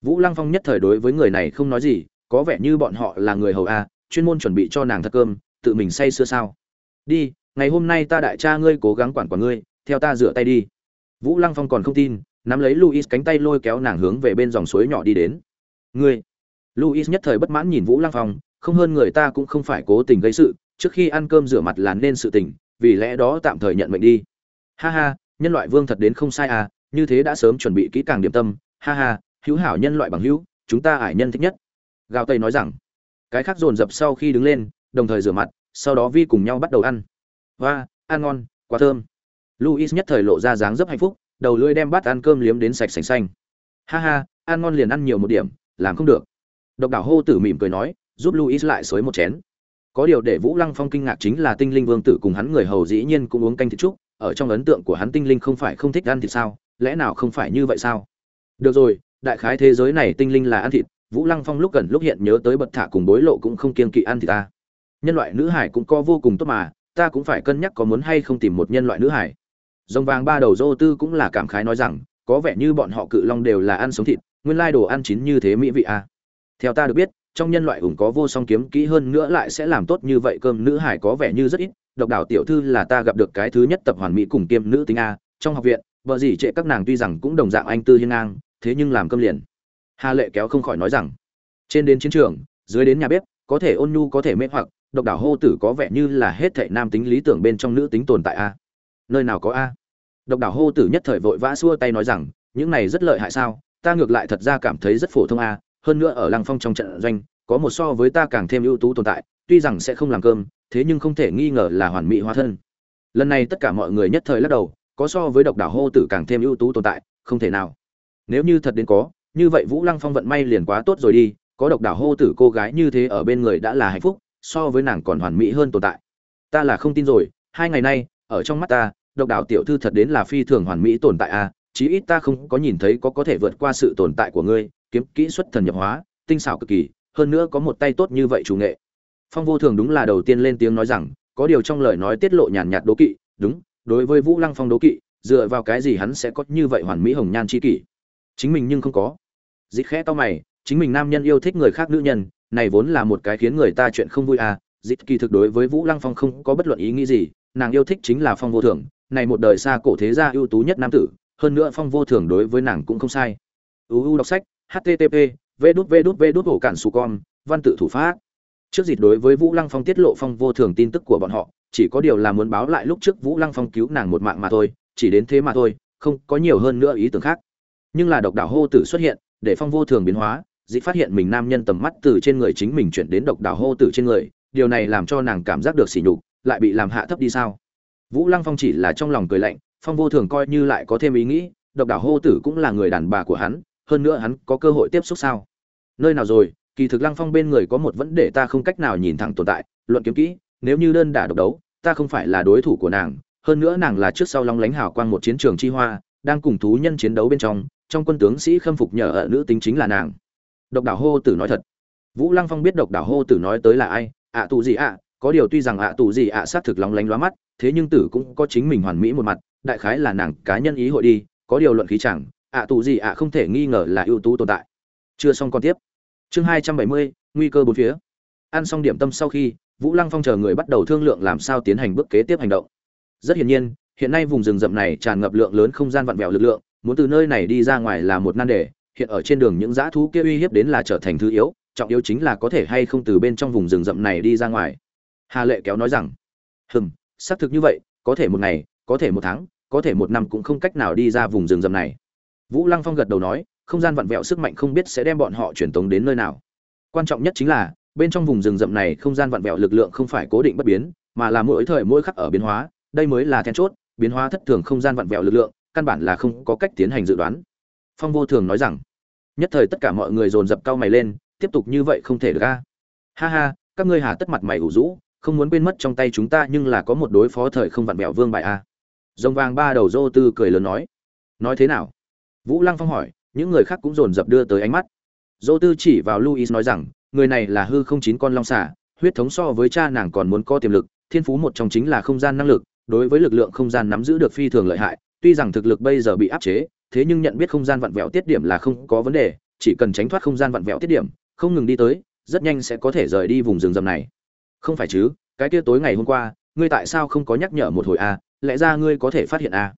Vũ lăng phong nhất thời đối với người này không nói gì, có vẻ như bọn họ là người hầu a chuyên môn chuẩn bị cho nàng thật cơm, tự mình say sưa sao? Đi, ngày hôm nay ta đại cha ngươi cố gắng quản quản ngươi, theo ta rửa tay đi. Vũ lăng phong còn không tin, nắm lấy luis cánh tay lôi kéo nàng hướng về bên dòng suối nhỏ đi đến. Ngươi! Luis nhất thời bất mãn nhìn vũ lăng phong, không hơn người ta cũng không phải cố tình gây sự, trước khi ăn cơm rửa mặt là nên sự tình, vì lẽ đó tạm thời nhận mệnh đi. Ha ha, nhân loại vương thật đến không sai à như thế đã sớm chuẩn bị kỹ càng điểm tâm. Ha ha, hữu hảo nhân loại bằng hữu, chúng ta ải nhân thích nhất. Gào tây nói rằng cái khác dồn dập sau khi đứng lên, đồng thời rửa mặt, sau đó vi cùng nhau bắt đầu ăn. Và ăn ngon, quá thơm. Luis nhất thời lộ ra dáng dấp hạnh phúc, đầu lưỡi đem bát ăn cơm liếm đến sạch sành xanh. Ha ha, ăn ngon liền ăn nhiều một điểm, làm không được. Độc đảo hô tử mỉm cười nói, giúp luis lại xới một chén. Có điều để vũ lăng phong kinh ngạc chính là tinh linh vương tử cùng hắn người hầu dĩ nhiên cũng uống canh thịt trúc, ở trong ấn tượng của hắn tinh linh không phải không thích ăn thịt sao? Lẽ nào không phải như vậy sao? Được rồi, đại khái thế giới này tinh linh là ăn thịt vũ lăng phong lúc gần lúc hiện nhớ tới bật thả cùng bối lộ cũng không kiên kỵ ăn thịt ta. Nhân loại nữ hải cũng có vô cùng tốt mà, ta cũng phải cân nhắc có muốn hay không tìm một nhân loại nữ hải. Dòng vàng ba đầu dô tư cũng là cảm khái nói rằng, có vẻ như bọn họ cự long đều là ăn sống thịt, nguyên lai đồ ăn chín như thế mỹ vị à. theo ta được biết, trong nhân loại ủng có vô song kiếm kỹ hơn nữa lại sẽ làm tốt như vậy cơm nữ hải có vẻ như rất ít. Độc đảo tiểu thư là ta gặp được cái thứ nhất tập hoàn mỹ cùng kiêm nữ tính a, trong học viện, vợ gì trệ các nàng tuy rằng cũng đồng dạng anh tư hiên ngang, thế nhưng làm cơm liền hà lệ kéo không khỏi nói rằng, trên đến chiến trường, dưới đến nhà bếp, có thể ôn nhu, có thể mê hoặc, độc đảo hô tử có vẻ như là hết thệ nam tính lý tưởng bên trong nữ tính tồn tại a. Nơi nào có a? Độc đảo hô tử nhất thời vội vã xua tay nói rằng, những này rất lợi hại sao? Ta ngược lại thật ra cảm thấy rất phổ thông a, hơn nữa ở lăng phong trong trận doanh, có một so với ta càng thêm ưu tú tồn tại, tuy rằng sẽ không làm cơm, thế nhưng không thể nghi ngờ là hoàn mỹ hóa thân. Lần này tất cả mọi người nhất thời lắc đầu, có so với độc đảo hô tử càng thêm ưu tú tồn tại, không thể nào. Nếu như thật đến có như vậy vũ lăng phong vận may liền quá tốt rồi đi có độc đảo hô tử cô gái như thế ở bên người đã là hạnh phúc so với nàng còn hoàn mỹ hơn tồn tại. Ta là không tin rồi hai ngày nay ở trong mắt ta độc đảo tiểu thư thật đến là phi thường hoàn mỹ tồn tại a à, chí ít ta không có nhìn thấy có có thể vượt qua sự tồn tại của ngươi kiếm kỹ xuất thần nhập hóa tinh xảo cực kỳ hơn nữa có một tay tốt như vậy chủ nghệ. Phong vô thường đúng là đầu tiên lên tiếng nói rằng có điều trong lời nói tiết lộ nhàn nhạt đố kỵ đúng đối với vũ lăng phong đố kỵ dựa vào cái gì hắn sẽ có như vậy hoàn mỹ hồng nhan chi kỷ? Chính mình nhưng không có dít khẽ to mày, chính mình nam nhân yêu thích người khác nữ nhân, này vốn là một cái khiến người ta chuyện không vui à. Dít kỳ thực đối với vũ lăng phong không có bất luận ý nghĩ gì, nàng yêu thích chính là phong vô thường này một đời xa cổ thế gia ưu tú nhất nam tử, hơn nữa phong vô thường đối với nàng cũng không sai. Uu đọc sách http v đút v đút v đút ổ cản su con, văn tự thủ pháp. Trước dịp đối với vũ lăng phong tiết lộ phong vô thường tin tức của bọn họ, chỉ có điều là muốn báo lại lúc trước vũ lăng phong cứu nàng một mạng mà thôi, chỉ đến thế mà thôi, không có nhiều hơn nữa ý tưởng khác. Nhưng là độc đảo hô tử xuất hiện để phong vô thường biến hóa, dị phát hiện mình nam nhân tầm mắt từ trên người chính mình chuyển đến độc đảo hô tử trên người, điều này làm cho nàng cảm giác được sỉ nhục, lại bị làm hạ thấp đi sao? Vũ lăng phong chỉ là trong lòng cười lạnh, phong vô thường coi như lại có thêm ý nghĩ, độc đảo hô tử cũng là người đàn bà của hắn, hơn nữa hắn có cơ hội tiếp xúc sao? Nơi nào rồi, kỳ thực lăng phong bên người có một vấn đề ta không cách nào nhìn thẳng tồn tại, luận kiếm kỹ, nếu như đơn đả độc đấu, ta không phải là đối thủ của nàng, hơn nữa nàng là trước sau long lánh hào quang một chiến trường chi hoa, đang cùng thú nhân chiến đấu bên trong trong quân tướng sĩ khâm phục nhờ ở nữ tính chính là nàng. Độc đảo hô tử nói thật. Vũ lăng phong biết độc đảo hô tử nói tới là ai, ạ tù gì ạ, có điều tuy rằng ạ tù gì ạ sát thực lóng lánh lóa mắt, thế nhưng tử cũng có chính mình hoàn mỹ một mặt, đại khái là nàng cá nhân ý hội đi, có điều luận khí chẳng, ạ tù gì ạ không thể nghi ngờ là ưu tú tồn tại. Chưa xong còn tiếp. Chương hai trăm bảy mươi, nguy cơ bốn phía. Ăn xong điểm tâm sau khi, vũ lăng phong chờ người bắt đầu thương lượng làm sao tiến hành bước kế tiếp hành động. Rất hiển nhiên, hiện nay vùng rừng rậm này tràn ngập lượng lớn không gian vặn vẹo lực lượng muốn từ nơi này đi ra ngoài là một nan đề, hiện ở trên đường những dã thú kia uy hiếp đến là trở thành thứ yếu, trọng yếu chính là có thể hay không từ bên trong vùng rừng rậm này đi ra ngoài. Hà lệ kéo nói rằng, hừm, xác thực như vậy, có thể một ngày, có thể một tháng, có thể một năm cũng không cách nào đi ra vùng rừng rậm này. Vũ lăng phong gật đầu nói, không gian vặn vẹo sức mạnh không biết sẽ đem bọn họ truyền tống đến nơi nào. Quan trọng nhất chính là, bên trong vùng rừng rậm này không gian vặn vẹo lực lượng không phải cố định bất biến, mà là mỗi thời mỗi khắc ở biến hóa, đây mới là then chốt, biến hóa thất thường không gian vặn vẹo lực lượng căn bản là không có cách tiến hành dự đoán. Phong vô thường nói rằng, nhất thời tất cả mọi người dồn dập cao mày lên, tiếp tục như vậy không thể được a. Ha ha, các ngươi hà tất mặt mày ủ rũ, không muốn quên mất trong tay chúng ta nhưng là có một đối phó thời không vặn bẹo vương bài a. Rồng vàng ba đầu dô tư cười lớn nói. Nói thế nào? Vũ lăng phong hỏi, những người khác cũng dồn dập đưa tới ánh mắt. Dô tư chỉ vào luis nói rằng, người này là hư không chín con long xả huyết thống so với cha nàng còn muốn có tiềm lực, thiên phú một trong chính là không gian năng lực, đối với lực lượng không gian nắm giữ được phi thường lợi hại tuy rằng thực lực bây giờ bị áp chế, thế nhưng nhận biết không gian vặn vẹo tiết điểm là không có vấn đề, chỉ cần tránh thoát không gian vặn vẹo tiết điểm, không ngừng đi tới, rất nhanh sẽ có thể rời đi vùng rừng rậm này không phải chứ, cái kia tối ngày hôm qua, ngươi tại sao không có nhắc nhở một hồi a à? lẽ ra ngươi có thể phát hiện a à?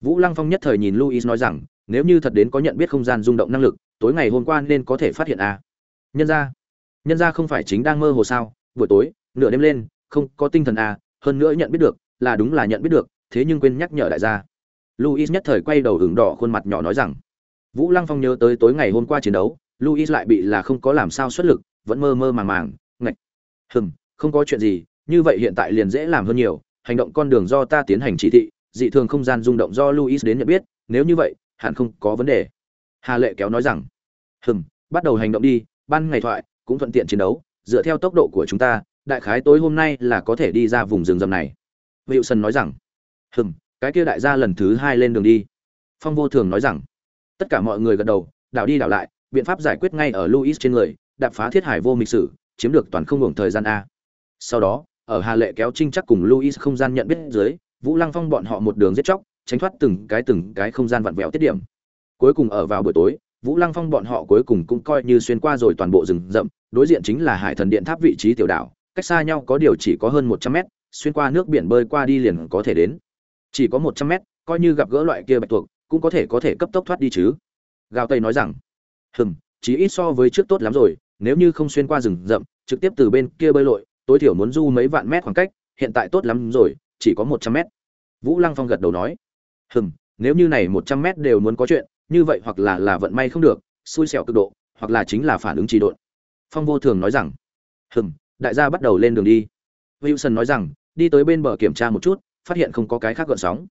vũ lăng phong nhất thời nhìn luis nói rằng, nếu như thật đến có nhận biết không gian rung động năng lực, tối ngày hôm qua nên có thể phát hiện a à? nhân ra nhân ra không phải chính đang mơ hồ sao buổi tối, nửa đêm lên, không có tinh thần a hơn nữa nhận biết được, là đúng là nhận biết được, thế nhưng quên nhắc nhở đại gia luis nhất thời quay đầu hưởng đỏ khuôn mặt nhỏ nói rằng, vũ lăng phong nhớ tới tối ngày hôm qua chiến đấu luis lại bị là không có làm sao xuất lực, vẫn mơ mơ màng màng, ngạch, hừm, không có chuyện gì, như vậy hiện tại liền dễ làm hơn nhiều, hành động con đường do ta tiến hành chỉ thị, dị thường không gian rung động do luis đến nhận biết, nếu như vậy, hẳn không có vấn đề. Hà lệ kéo nói rằng, hừm, bắt đầu hành động đi, ban ngày thoại, cũng thuận tiện chiến đấu, dựa theo tốc độ của chúng ta, đại khái tối hôm nay là có thể đi ra vùng rừng rầm này. Wilson nói rằng, hừm cái kia đại gia lần thứ hai lên đường đi. Phong vô thường nói rằng, tất cả mọi người gật đầu, đảo đi đảo lại, biện pháp giải quyết ngay ở luis trên người, đạp phá thiết hải vô mịch sử, chiếm được toàn không hưởng thời gian a. Sau đó, ở hà lệ kéo trinh chắc cùng luis không gian nhận biết dưới, vũ lăng phong bọn họ một đường giết chóc, tránh thoát từng cái từng cái không gian vặn vẹo tiết điểm. Cuối cùng ở vào buổi tối, vũ lăng phong bọn họ cuối cùng cũng coi như xuyên qua rồi toàn bộ rừng rậm, đối diện chính là hải thần điện tháp vị trí tiểu đảo, cách xa nhau có điều chỉ có hơn một trăm mét, xuyên qua nước biển bơi qua đi liền có thể đến chỉ có một trăm mét, coi như gặp gỡ loại kia bạch tuộc, cũng có thể có thể cấp tốc thoát đi chứ. Gào tây nói rằng, hừm chỉ ít so với trước tốt lắm rồi, nếu như không xuyên qua rừng rậm, trực tiếp từ bên kia bơi lội, tối thiểu muốn du mấy vạn mét khoảng cách, hiện tại tốt lắm rồi, chỉ có một trăm mét. Vũ lăng phong gật đầu nói, hừm, nếu như này một trăm mét đều muốn có chuyện, như vậy hoặc là là vận may không được, xui xẻo cực độ, hoặc là chính là phản ứng trì độn. Phong vô thường nói rằng, hừm, đại gia bắt đầu lên đường đi. Wilson nói rằng, đi tới bên bờ kiểm tra một chút phát hiện không có cái khác gợn sóng.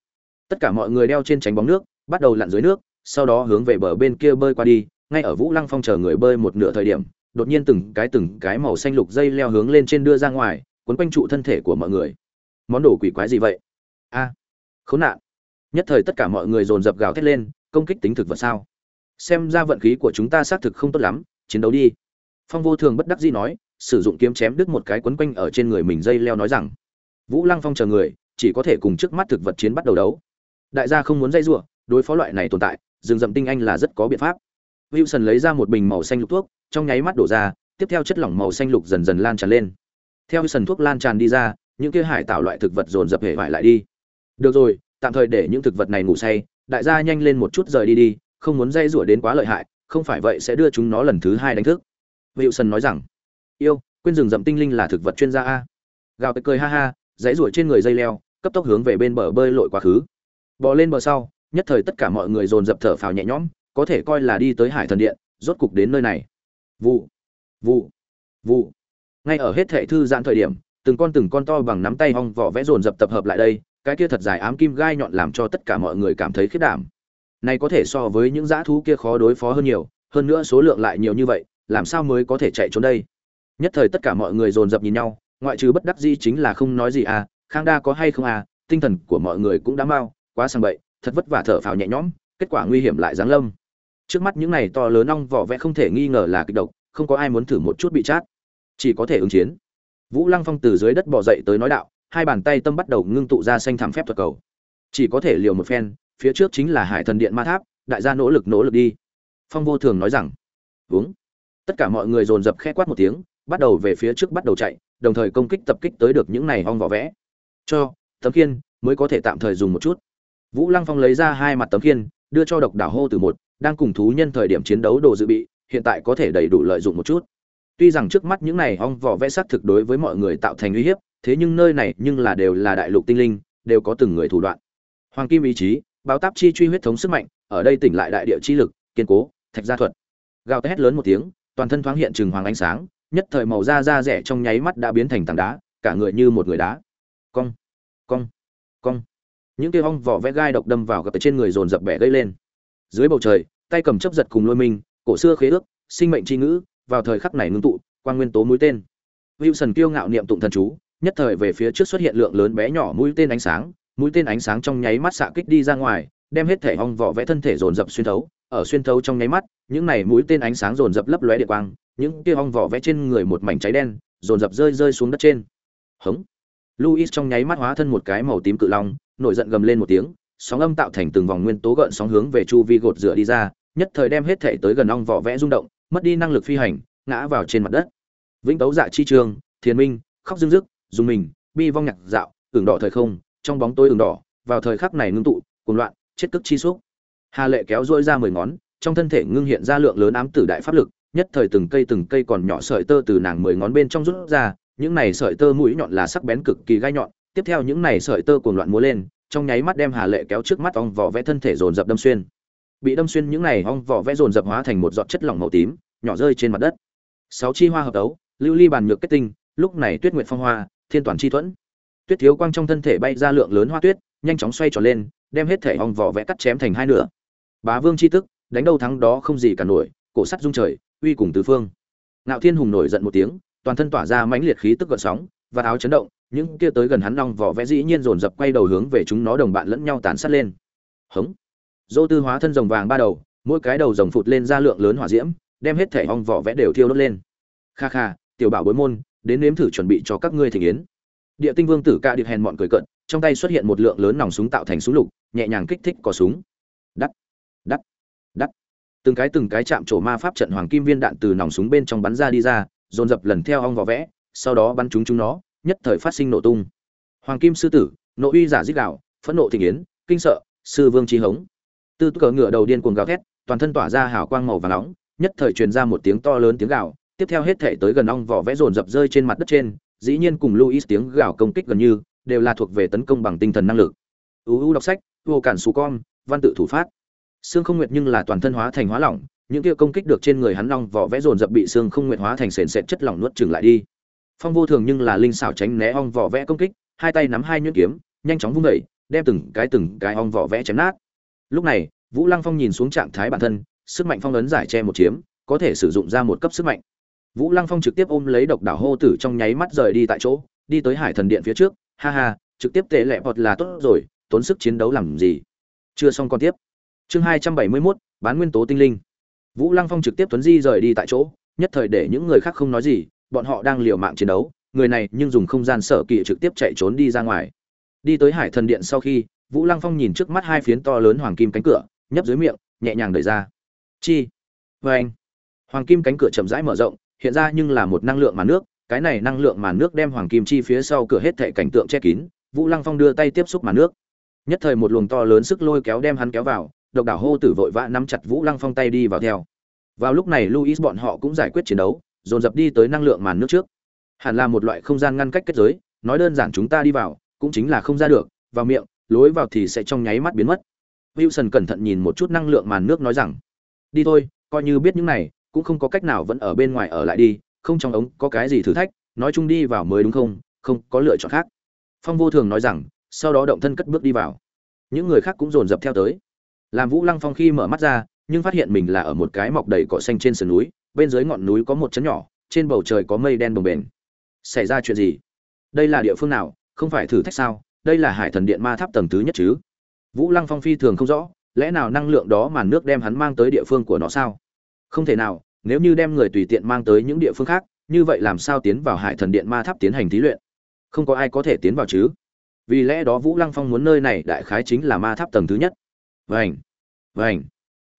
Tất cả mọi người đeo trên tránh bóng nước bắt đầu lặn dưới nước sau đó hướng về bờ bên kia bơi qua đi ngay ở vũ lăng phong chờ người bơi một nửa thời điểm đột nhiên từng cái từng cái màu xanh lục dây leo hướng lên trên đưa ra ngoài quấn quanh trụ thân thể của mọi người. Món đồ quỷ quái gì vậy? A à, khốn nạn. Nhất thời tất cả mọi người dồn dập gào thét lên công kích tính thực vật sao? Xem ra vận khí của chúng ta xác thực không tốt lắm chiến đấu đi. Phong vô thường bất đắc dĩ nói sử dụng kiếm chém đứt một cái quấn quanh ở trên người mình dây leo nói rằng. Vũ lăng phong chờ người chỉ có thể cùng trước mắt thực vật chiến bắt đầu đấu. Đại gia không muốn dây giụa đối phó loại này tồn tại, rừng rậm tinh anh là rất có biện pháp. Wilson lấy ra một bình màu xanh lục thuốc, trong nháy mắt đổ ra, tiếp theo chất lỏng màu xanh lục dần dần lan tràn lên. Theo wilson thuốc lan tràn đi ra, những kia hải tạo loại thực vật dồn dập hệ vải lại đi. Được rồi, tạm thời để những thực vật này ngủ say, đại gia nhanh lên một chút rời đi đi, không muốn dây rủa đến quá lợi hại, không phải vậy sẽ đưa chúng nó lần thứ hai đánh thức. Wilson nói rằng, yêu, quên rừng rậm tinh linh là thực vật chuyên gia a. Gào tệ cười ha ha, dãy rủa trên người dây leo cấp tốc hướng về bên bờ bơi lội quá khứ. Bò lên bờ sau, nhất thời tất cả mọi người dồn dập thở phào nhẹ nhõm, có thể coi là đi tới hải thần điện, rốt cục đến nơi này. Vụ vụ vụ. Ngay ở hết thệ thư giãn thời điểm, từng con từng con to bằng nắm tay hong vỏ vẽ dồn dập tập hợp lại đây, cái kia thật dài ám kim gai nhọn làm cho tất cả mọi người cảm thấy khiết đảm. Này có thể so với những dã thú kia khó đối phó hơn nhiều, hơn nữa số lượng lại nhiều như vậy, làm sao mới có thể chạy trốn đây? Nhất thời tất cả mọi người dồn dập nhìn nhau, ngoại trừ bất đắc dĩ chính là không nói gì à khang đa có hay không à tinh thần của mọi người cũng đã mau, quá sang bậy, thật vất vả thở phào nhẹ nhõm, kết quả nguy hiểm lại giáng lâm. Trước mắt những này to lớn ong vỏ vẽ không thể nghi ngờ là kịch độc, không có ai muốn thử một chút bị chát. Chỉ có thể ứng chiến. Vũ lăng phong từ dưới đất bỏ dậy tới nói đạo, hai bàn tay tâm bắt đầu ngưng tụ ra xanh thảm phép thuật cầu. Chỉ có thể liều một phen, phía trước chính là hải thần điện ma tháp, đại gia nỗ lực nỗ lực đi. Phong vô thường nói rằng uống tất cả mọi người dồn dập khẽ quát một tiếng, bắt đầu về phía trước bắt đầu chạy, đồng thời công kích tập kích tới được những này ong vỏ vẽ cho, tấm kiên mới có thể tạm thời dùng một chút. Vũ lăng phong lấy ra hai mặt tấm kiên đưa cho độc đảo hô từ một, đang cùng thú nhân thời điểm chiến đấu đồ dự bị, hiện tại có thể đầy đủ lợi dụng một chút. Tuy rằng trước mắt những này ong vỏ vẽ sắc thực đối với mọi người tạo thành uy hiếp, thế nhưng nơi này nhưng là đều là đại lục tinh linh, đều có từng người thủ đoạn. Hoàng kim ý chí, báo táp chi truy huyết thống sức mạnh, ở đây tỉnh lại đại địa chi lực, kiên cố, thạch gia thuật. Gào thét lớn một tiếng, toàn thân thoáng hiện trừng hoàng ánh sáng, nhất thời màu da da rẻ trong nháy mắt đã biến thành tảng đá, cả người như một người đá cong cong cong. Những kia hong vỏ vẽ gai độc đâm vào gặp trên người dồn dập bẻ gây lên. Dưới bầu trời, tay cầm chấp giật cùng lôi mình, cổ xưa khế ước, sinh mệnh chi ngữ, vào thời khắc này ngưng tụ quan nguyên tố mũi tên. Wilson kiêu ngạo niệm tụng thần chú, nhất thời về phía trước xuất hiện lượng lớn bé nhỏ mũi tên ánh sáng, mũi tên ánh sáng trong nháy mắt xạ kích đi ra ngoài, đem hết thể hong vỏ vẽ thân thể dồn dập xuyên thấu. Ở xuyên thấu trong nháy mắt, những này mũi tên ánh sáng dồn dập lấp lóe điện quang, những kia hong vỏ vẽ trên người một mảnh cháy đen, dồn dập rơi rơi xuống đất trên. Hống luis trong nháy mắt hóa thân một cái màu tím cự long, nổi giận gầm lên một tiếng, sóng âm tạo thành từng vòng nguyên tố gợn sóng hướng về chu vi gột rửa đi ra, nhất thời đem hết thể tới gần ong vỏ vẽ rung động, mất đi năng lực phi hành, ngã vào trên mặt đất. Vĩnh tấu dạ chi trường thiền minh, khóc dương dứt dùng mình, bi vong nhạc dạo, ửng đỏ thời không, trong bóng tối ửng đỏ, vào thời khắc này ngưng tụ, cuồng loạn, chết tức chi xúc. Hà lệ kéo duỗi ra mười ngón, trong thân thể ngưng hiện ra lượng lớn ám tử đại pháp lực, nhất thời từng cây từng cây còn nhỏ sợi tơ từ nàng mười ngón bên trong rút ra những này sợi tơ mũi nhọn là sắc bén cực kỳ gai nhọn, tiếp theo những này sợi tơ cuồng loạn múa lên, trong nháy mắt đem hà lệ kéo trước mắt ong vỏ vẽ thân thể dồn dập đâm xuyên. Bị đâm xuyên những này ong vỏ vẽ dồn dập hóa thành một giọt chất lỏng màu tím, nhỏ rơi trên mặt đất. Sáu chi hoa hợp đấu lưu ly bàn nhược kết tinh, lúc này tuyết nguyệt phong hoa, thiên toàn chi thuẫn. Tuyết thiếu quang trong thân thể bay ra lượng lớn hoa tuyết, nhanh chóng xoay tròn lên, đem hết thể ong vỏ vẽ cắt chém thành hai nửa. Bá vương chi tức, đánh đâu thắng đó không gì cả nổi, cổ sắt rung trời, uy cùng tứ phương. Ngạo thiên hùng nổi giận một tiếng toàn thân tỏa ra mãnh liệt khí tức gợn sóng và áo chấn động, những kia tới gần hắn long vỏ vẽ dĩ nhiên dồn dập quay đầu hướng về chúng nó đồng bạn lẫn nhau tàn sát lên. Hống. Dô tư hóa thân rồng vàng ba đầu, mỗi cái đầu rồng phụt lên ra lượng lớn hỏa diễm, đem hết thể hong vỏ vẽ đều thiêu đốt lên. Kha kha, tiểu bảo bối môn, đến nếm thử chuẩn bị cho các ngươi thỉnh yến. Địa tinh vương tử ca điệp hèn mọn cười cận trong tay xuất hiện một lượng lớn nòng súng tạo thành súng lục, nhẹ nhàng kích thích có súng. Đắt đắt đắt. Từng cái từng cái chạm trổ ma pháp trận hoàng kim viên đạn từ nòng súng bên trong bắn ra đi ra dồn dập lần theo ong vỏ vẽ sau đó bắn chúng chúng nó nhất thời phát sinh nổ tung hoàng kim sư tử nội uy giả dích đạo phẫn nộ thị yến kinh sợ sư vương trí hống tư cờ ngựa đầu điên cuồng gào thét toàn thân tỏa ra hào quang màu và nóng nhất thời truyền ra một tiếng to lớn tiếng gào tiếp theo hết thể tới gần ong vỏ vẽ dồn dập rơi trên mặt đất trên dĩ nhiên cùng Luis tiếng gào công kích gần như đều là thuộc về tấn công bằng tinh thần năng lực. UU đọc sách, vô cản xù con, văn tự thủ phát. Xương Không Nguyệt nhưng là toàn thân hóa thành hóa lỏng, những kia công kích được trên người hắn long vỏ vẽ dồn dập bị xương Không nguyện hóa thành sền sệt chất lỏng nuốt chửng lại đi. Phong vô thường nhưng là linh xảo tránh né ong vỏ vẽ công kích, hai tay nắm hai nhuyễn kiếm, nhanh chóng vung đẩy, đem từng cái từng cái ong vỏ vẽ chém nát. Lúc này, Vũ Lăng Phong nhìn xuống trạng thái bản thân, sức mạnh phong ấn giải che một chiếm, có thể sử dụng ra một cấp sức mạnh. Vũ Lăng Phong trực tiếp ôm lấy độc đảo hô tử trong nháy mắt rời đi tại chỗ, đi tới Hải Thần Điện phía trước, ha ha, trực tiếp tệ lệ bọt là tốt rồi, tốn sức chiến đấu làm gì? Chưa xong con tiếp. Chương hai trăm bảy mươi 271, bán nguyên tố tinh linh. Vũ Lăng Phong trực tiếp tuấn di rời đi tại chỗ, nhất thời để những người khác không nói gì, bọn họ đang liều mạng chiến đấu, người này nhưng dùng không gian sở kỵ trực tiếp chạy trốn đi ra ngoài. Đi tới Hải Thần Điện sau khi, Vũ Lăng Phong nhìn trước mắt hai phiến to lớn hoàng kim cánh cửa, nhấp dưới miệng, nhẹ nhàng đẩy ra. Chi? Oeng. anh. Hoàng kim cánh cửa chậm rãi mở rộng, hiện ra nhưng là một năng lượng màn nước cái này năng lượng màn nước đem hoàng kim chi phía sau cửa hết thảy cảnh tượng che kín vũ lăng phong đưa tay tiếp xúc màn nước nhất thời một luồng to lớn sức lôi kéo đem hắn kéo vào độc đảo hô tử vội vã nắm chặt vũ lăng phong tay đi vào theo. Vào lúc này luis bọn họ cũng giải quyết chiến đấu, dồn dập đi tới năng lượng màn nước trước. Hẳn là một loại không gian ngăn cách kết giới, nói đơn giản chúng ta đi vào, cũng chính là không ra được, vào miệng, lối vào thì sẽ trong nháy mắt biến mất. Wilson cẩn thận nhìn một chút năng lượng màn nước nói rằng, đi thôi, coi như biết những này, cũng không có cách nào vẫn ở bên ngoài ở lại đi, không trong ống có cái gì thử thách, nói chung đi vào mới đúng không không có lựa chọn khác. Phong vô thường nói rằng, sau đó động thân cất bước đi vào. Những người khác cũng dồn dập theo tới làm vũ lăng phong khi mở mắt ra, nhưng phát hiện mình là ở một cái mọc đầy cỏ xanh trên sườn núi, bên dưới ngọn núi có một chấn nhỏ, trên bầu trời có mây đen bồng bềnh. Xảy ra chuyện gì? Đây là địa phương nào? Không phải thử thách sao? Đây là hải thần điện ma tháp tầng thứ nhất chứ? Vũ lăng phong phi thường không rõ, lẽ nào năng lượng đó mà nước đem hắn mang tới địa phương của nó sao? Không thể nào, nếu như đem người tùy tiện mang tới những địa phương khác, như vậy làm sao tiến vào hải thần điện ma tháp tiến hành thí luyện? Không có ai có thể tiến vào chứ? Vì lẽ đó vũ lăng phong muốn nơi này đại khái chính là ma tháp tầng thứ nhất. Vảnh vảnh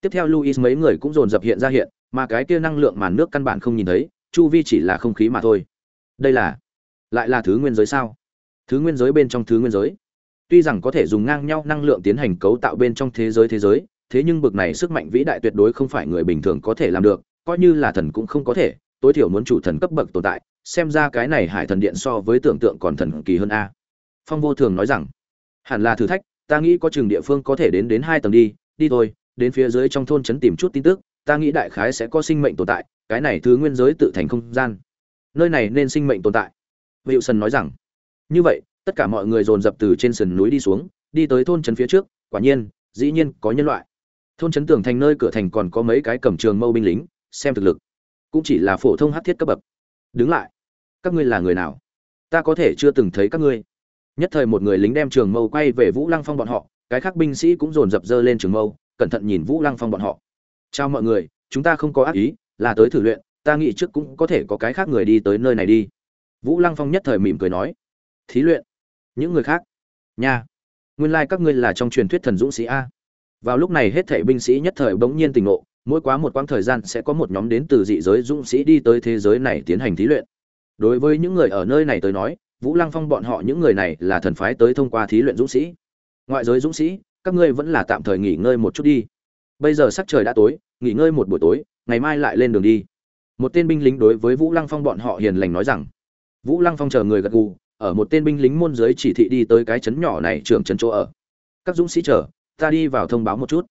tiếp theo luis mấy người cũng dồn dập hiện ra hiện, mà cái kia năng lượng màn nước căn bản không nhìn thấy, chu vi chỉ là không khí mà thôi. Đây là, lại là thứ nguyên giới sao? Thứ nguyên giới bên trong thứ nguyên giới. Tuy rằng có thể dùng ngang nhau năng lượng tiến hành cấu tạo bên trong thế giới thế giới, thế nhưng bực này sức mạnh vĩ đại tuyệt đối không phải người bình thường có thể làm được, coi như là thần cũng không có thể, tối thiểu muốn chủ thần cấp bậc tồn tại, xem ra cái này hải thần điện so với tưởng tượng còn thần kỳ hơn a. Phong vô thường nói rằng, hẳn là thử thách, ta nghĩ có chừng địa phương có thể đến đến hai tầng đi đi thôi đến phía dưới trong thôn trấn tìm chút tin tức ta nghĩ đại khái sẽ có sinh mệnh tồn tại cái này thứ nguyên giới tự thành không gian nơi này nên sinh mệnh tồn tại Hữu Sần nói rằng, như vậy, tất cả mọi người dồn dập từ trên sườn núi đi xuống, đi tới thôn trấn phía trước, quả nhiên, dĩ nhiên có nhân loại. Thôn trấn tường thành nơi cửa thành còn có mấy cái cầm trường mâu binh lính, xem thực lực, cũng chỉ là phổ thông hát thiết cấp bậc. Đứng lại, các ngươi là người nào? Ta có thể chưa từng thấy các ngươi. Nhất thời một người lính đem trường mâu quay về Vũ Lăng Phong bọn họ, cái khác binh sĩ cũng dồn dập dơ lên trường mâu, cẩn thận nhìn Vũ Lăng Phong bọn họ. Chào mọi người, chúng ta không có ác ý, là tới thử luyện, ta nghĩ trước cũng có thể có cái khác người đi tới nơi này đi. Vũ lăng phong nhất thời mỉm cười nói thí luyện? Những người khác? Nha nguyên lai、like、các ngươi là trong truyền thuyết thần dũng sĩ a. Vào lúc này hết thảy binh sĩ nhất thời bỗng nhiên tỉnh ngộ mỗi quá một quãng thời gian sẽ có một nhóm đến từ dị giới dũng sĩ đi tới thế giới này tiến hành thí luyện. Đối với những người ở nơi này tới nói vũ lăng phong bọn họ những người này là thần phái tới thông qua thí luyện dũng sĩ ngoại giới dũng sĩ, các ngươi vẫn là tạm thời nghỉ ngơi một chút đi. Bây giờ sắc trời đã tối, nghỉ ngơi một buổi tối, ngày mai lại lên đường đi. Một tên binh lính đối với vũ lăng phong bọn họ hiền lành nói rằng, vũ lăng phong chờ người gật gù, ở một tên binh lính môn giới chỉ thị đi tới cái trấn nhỏ này trưởng trấn chỗ ở. Các dũng sĩ chờ, ta đi vào thông báo một chút.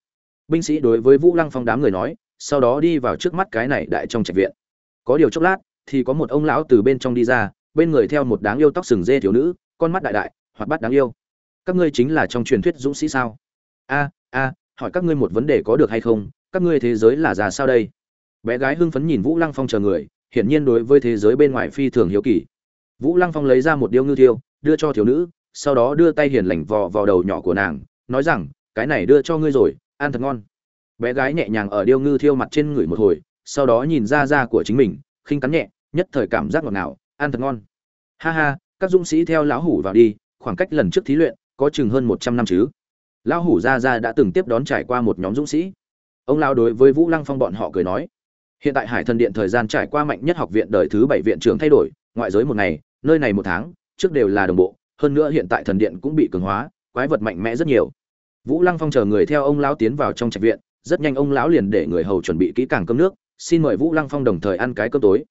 Binh sĩ đối với vũ lăng phong đám người nói, sau đó đi vào trước mắt cái này đại trong trạch viện. Có điều chốc lát, thì có một ông lão từ bên trong đi ra, bên người theo một đáng yêu tóc sừng dê thiếu nữ, con mắt đại đại, hoạt bát đáng yêu các ngươi chính là trong truyền thuyết dũng sĩ sao? A a, hỏi các ngươi một vấn đề có được hay không? Các ngươi thế giới là già sao đây? Bé gái hưng phấn nhìn vũ lăng phong chờ người, hiển nhiên đối với thế giới bên ngoài phi thường hiếu kỳ. Vũ lăng phong lấy ra một điêu ngư thiêu, đưa cho thiếu nữ, sau đó đưa tay hiền lành vò vào đầu nhỏ của nàng, nói rằng, cái này đưa cho ngươi rồi, ăn thật ngon. Bé gái nhẹ nhàng ở điêu ngư thiêu mặt trên người một hồi, sau đó nhìn ra da của chính mình, khinh cắn nhẹ, nhất thời cảm giác ngọt ngào, ăn thật ngon. Ha ha, các dũng sĩ theo lão hủ vào đi, khoảng cách lần trước thí luyện có chừng hơn một trăm năm chứ. Lão hủ ra ra đã từng tiếp đón trải qua một nhóm dũng sĩ. Ông lão đối với vũ lăng phong bọn họ cười nói, hiện tại hải thần điện thời gian trải qua mạnh nhất học viện đời thứ bảy viện trưởng thay đổi, ngoại giới một ngày, nơi này một tháng, trước đều là đồng bộ, hơn nữa hiện tại thần điện cũng bị cường hóa, quái vật mạnh mẽ rất nhiều. Vũ lăng phong chờ người theo ông lão tiến vào trong trạch viện, rất nhanh ông lão liền để người hầu chuẩn bị kỹ càng cơm nước, xin mời vũ lăng phong đồng thời ăn cái cơm tối.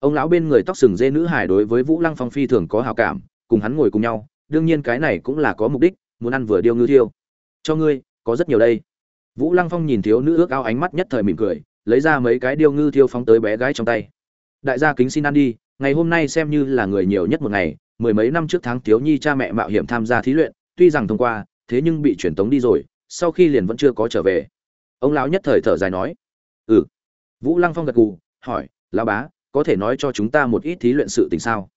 Ông lão bên người tóc sừng dê nữ hài đối với vũ lăng phong phi thường có hào cảm, cùng hắn ngồi cùng nhau đương nhiên cái này cũng là có mục đích, muốn ăn vừa điêu ngư thiêu. Cho ngươi, có rất nhiều đây. Vũ lăng phong nhìn thiếu nữ ước ao ánh mắt nhất thời mỉm cười, lấy ra mấy cái điêu ngư thiêu phóng tới bé gái trong tay. Đại gia kính xin ăn đi, ngày hôm nay xem như là người nhiều nhất một ngày, mười mấy năm trước tháng thiếu nhi cha mẹ mạo hiểm tham gia thí luyện, tuy rằng thông qua, thế nhưng bị truyền tống đi rồi, sau khi liền vẫn chưa có trở về. Ông lão nhất thời thở dài nói ừ. Vũ lăng phong gật gù, hỏi, lão bá, có thể nói cho chúng ta một ít thí luyện sự tình sao?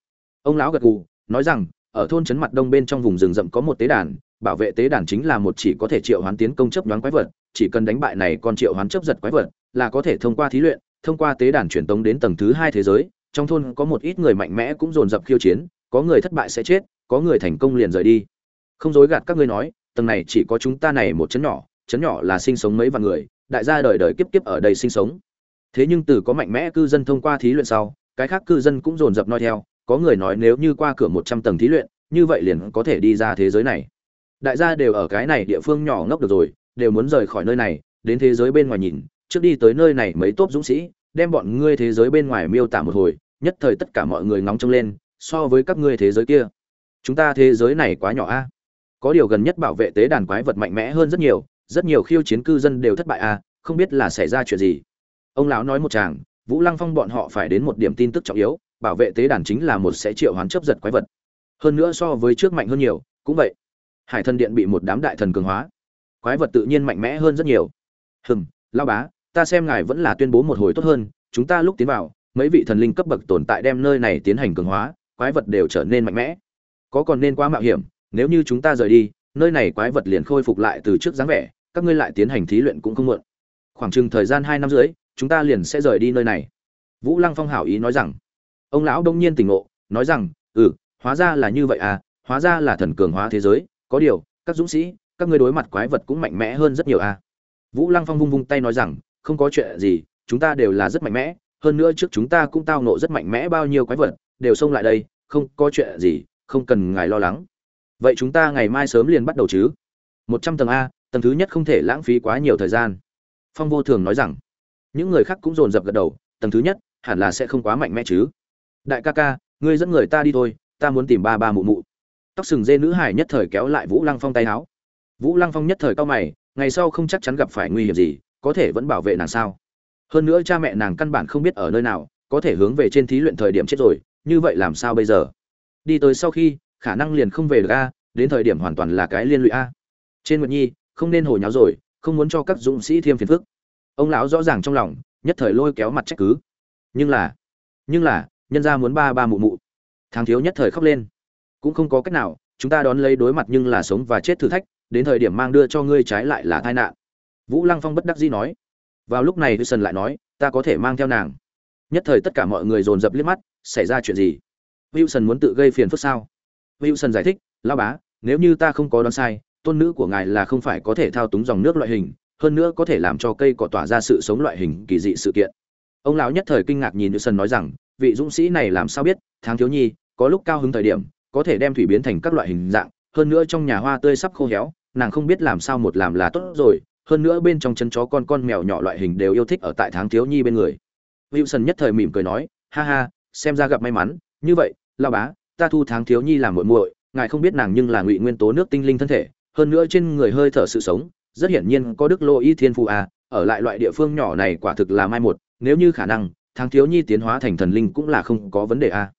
Ông lão gật gù, nói rằng ở thôn trấn mặt đông bên trong vùng rừng rậm có một tế đàn bảo vệ tế đàn chính là một chỉ có thể triệu hoán tiến công chấp nhoáng quái vật chỉ cần đánh bại này con triệu hoán chấp giật quái vật là có thể thông qua thí luyện thông qua tế đàn truyền tống đến tầng thứ hai thế giới trong thôn có một ít người mạnh mẽ cũng dồn dập khiêu chiến, có người thất bại sẽ chết, có người thành công liền rời đi. Không dối gạt các ngươi nói, tầng này chỉ có chúng ta này một chấn nhỏ, chấn nhỏ là sinh sống mấy vạn người, đại gia đời đời kiếp kiếp ở đây sinh sống. Thế nhưng từ có mạnh mẽ cư dân thông qua thí luyện sau, cái khác cư dân cũng dồn dập nói theo, có người nói nếu như qua cửa một trăm tầng thí luyện, như vậy liền có thể đi ra thế giới này. Đại gia đều ở cái này địa phương nhỏ ngốc được rồi, đều muốn rời khỏi nơi này, đến thế giới bên ngoài nhìn, trước đi tới nơi này mấy tốt dũng sĩ, đem bọn ngươi thế giới bên ngoài miêu tả một hồi, nhất thời tất cả mọi người ngóng trông lên, so với các ngươi thế giới kia. Chúng ta thế giới này quá nhỏ a. Có điều gần nhất bảo vệ tế đàn quái vật mạnh mẽ hơn rất nhiều, rất nhiều khiêu chiến cư dân đều thất bại a, không biết là xảy ra chuyện gì. Ông lão nói một chàng, Vũ Lăng Phong bọn họ phải đến một điểm tin tức trọng yếu, bảo vệ tế đàn chính là một sẽ triệu hoán chấp giật quái vật. Hơn nữa so với trước mạnh hơn nhiều, cũng vậy. Hải thần điện bị một đám đại thần cường hóa, quái vật tự nhiên mạnh mẽ hơn rất nhiều. Hừm, lão bá, ta xem ngài vẫn là tuyên bố một hồi tốt hơn chúng ta lúc tiến vào mấy vị thần linh cấp bậc tồn tại đem nơi này tiến hành cường hóa quái vật đều trở nên mạnh mẽ có còn nên quá mạo hiểm nếu như chúng ta rời đi nơi này quái vật liền khôi phục lại từ trước dáng vẻ các ngươi lại tiến hành thí luyện cũng không muộn khoảng chừng thời gian hai năm dưới chúng ta liền sẽ rời đi nơi này vũ lăng phong hảo ý nói rằng ông lão đông nhiên tỉnh ngộ nói rằng ừ hóa ra là như vậy à hóa ra là thần cường hóa thế giới có điều các dũng sĩ các ngươi đối mặt quái vật cũng mạnh mẽ hơn rất nhiều à Vũ Lăng Phong vung vung tay nói rằng, không có chuyện gì, chúng ta đều là rất mạnh mẽ, hơn nữa trước chúng ta cũng tao nộ rất mạnh mẽ bao nhiêu quái vật, đều xông lại đây, không có chuyện gì, không cần ngài lo lắng. Vậy chúng ta ngày mai sớm liền bắt đầu chứ? Một trăm tầng a, tầng thứ nhất không thể lãng phí quá nhiều thời gian phong vô thường nói rằng những người khác cũng dồn dập gật đầu tầng thứ nhất hẳn là sẽ không quá mạnh mẽ chứ đại ca ca, ngươi dẫn người ta đi thôi, ta muốn tìm ba ba mụ mụ. Tóc sừng dê nữ hải nhất thời kéo lại vũ lăng phong tay áo. Vũ lăng phong nhất thời cao mày, ngày sau không chắc chắn gặp phải nguy hiểm gì, có thể vẫn bảo vệ nàng sao? Hơn nữa cha mẹ nàng căn bản không biết ở nơi nào, có thể hướng về trên thí luyện thời điểm chết rồi, như vậy làm sao bây giờ? Đi tới sau khi, khả năng liền không về được a, đến thời điểm hoàn toàn là cái liên lụy a. Trên nguyệt nhi, không nên hồi nháo rồi, không muốn cho các dũng sĩ thêm phiền phức. Ông lão rõ ràng trong lòng, nhất thời lôi kéo mặt trách cứ. Nhưng là nhưng là nhân gia muốn ba ba mụ mụ. Thằng thiếu nhất thời khóc lên. Cũng không có cách nào, chúng ta đón lấy đối mặt nhưng là sống và chết thử thách, đến thời điểm mang đưa cho ngươi trái lại là tai nạn. Vũ lăng phong bất đắc dĩ nói. Vào lúc này hudson lại nói, ta có thể mang theo nàng. Nhất thời tất cả mọi người dồn dập liếc mắt, xảy ra chuyện gì? Wilson muốn tự gây phiền phức sao? Wilson giải thích lao bá, nếu như ta không có đoán sai, tôn nữ của ngài là không phải có thể thao túng dòng nước loại hình, hơn nữa có thể làm cho cây cỏ tỏa ra sự sống loại hình kỳ dị sự kiện. Ông lão nhất thời kinh ngạc nhìn wilson nói rằng vị dũng sĩ này làm sao biết, tháng thiếu nhi, có lúc cao hứng thời điểm, có thể đem thủy biến thành các loại hình dạng, hơn nữa trong nhà hoa tươi sắp khô héo, nàng không biết làm sao một làm là tốt rồi, hơn nữa bên trong chân chó con con mèo nhỏ loại hình đều yêu thích ở tại tháng thiếu nhi bên người. Wilson nhất thời mỉm cười nói, ha ha, xem ra gặp may mắn, như vậy lao bá, ta thu tháng thiếu nhi làm muội muội, ngài không biết nàng nhưng là ngụy nguyên tố nước tinh linh thân thể, hơn nữa trên người hơi thở sự sống, rất hiển nhiên có đức lô y thiên phụ à ở lại loại địa phương nhỏ này quả thực là mai một, nếu như khả năng tháng thiếu nhi tiến hóa thành thần linh cũng là không có vấn đề à.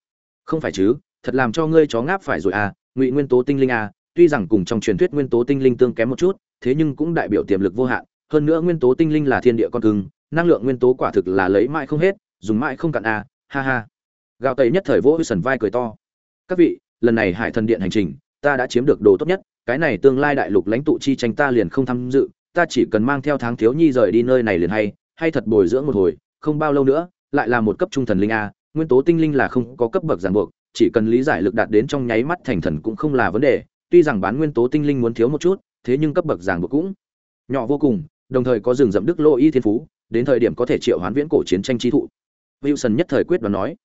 Không phải chứ, thật làm cho ngươi chó ngáp phải rồi à ngụy nguyên tố tinh linh à tuy rằng cùng trong truyền thuyết nguyên tố tinh linh tương kém một chút, thế nhưng cũng đại biểu tiềm lực vô hạn, hơn nữa nguyên tố tinh linh là thiên địa con cưng, năng lượng nguyên tố quả thực là lấy mãi không hết, dùng mãi không cạn à ha ha. Gạo tẩy nhất thời vỗ sần vai cười to. Các vị, lần này hải thần điện hành trình, ta đã chiếm được đồ tốt nhất, cái này tương lai đại lục lãnh tụ chi tranh ta liền không tham dự, ta chỉ cần mang theo tháng thiếu nhi rời đi nơi này liền hay hay thật bồi dưỡng một hồi, không bao lâu nữa lại là một cấp trung thần linh a, nguyên tố tinh linh là không có cấp bậc ràng buộc, chỉ cần lý giải lực đạt đến trong nháy mắt thành thần cũng không là vấn đề, tuy rằng bán nguyên tố tinh linh muốn thiếu một chút, thế nhưng cấp bậc ràng buộc cũng nhỏ vô cùng, đồng thời có rừng rậm đức lô y thiên phú, đến thời điểm có thể triệu hoán viễn cổ chiến tranh chi thụ. Wilson nhất thời quyết đoán nói,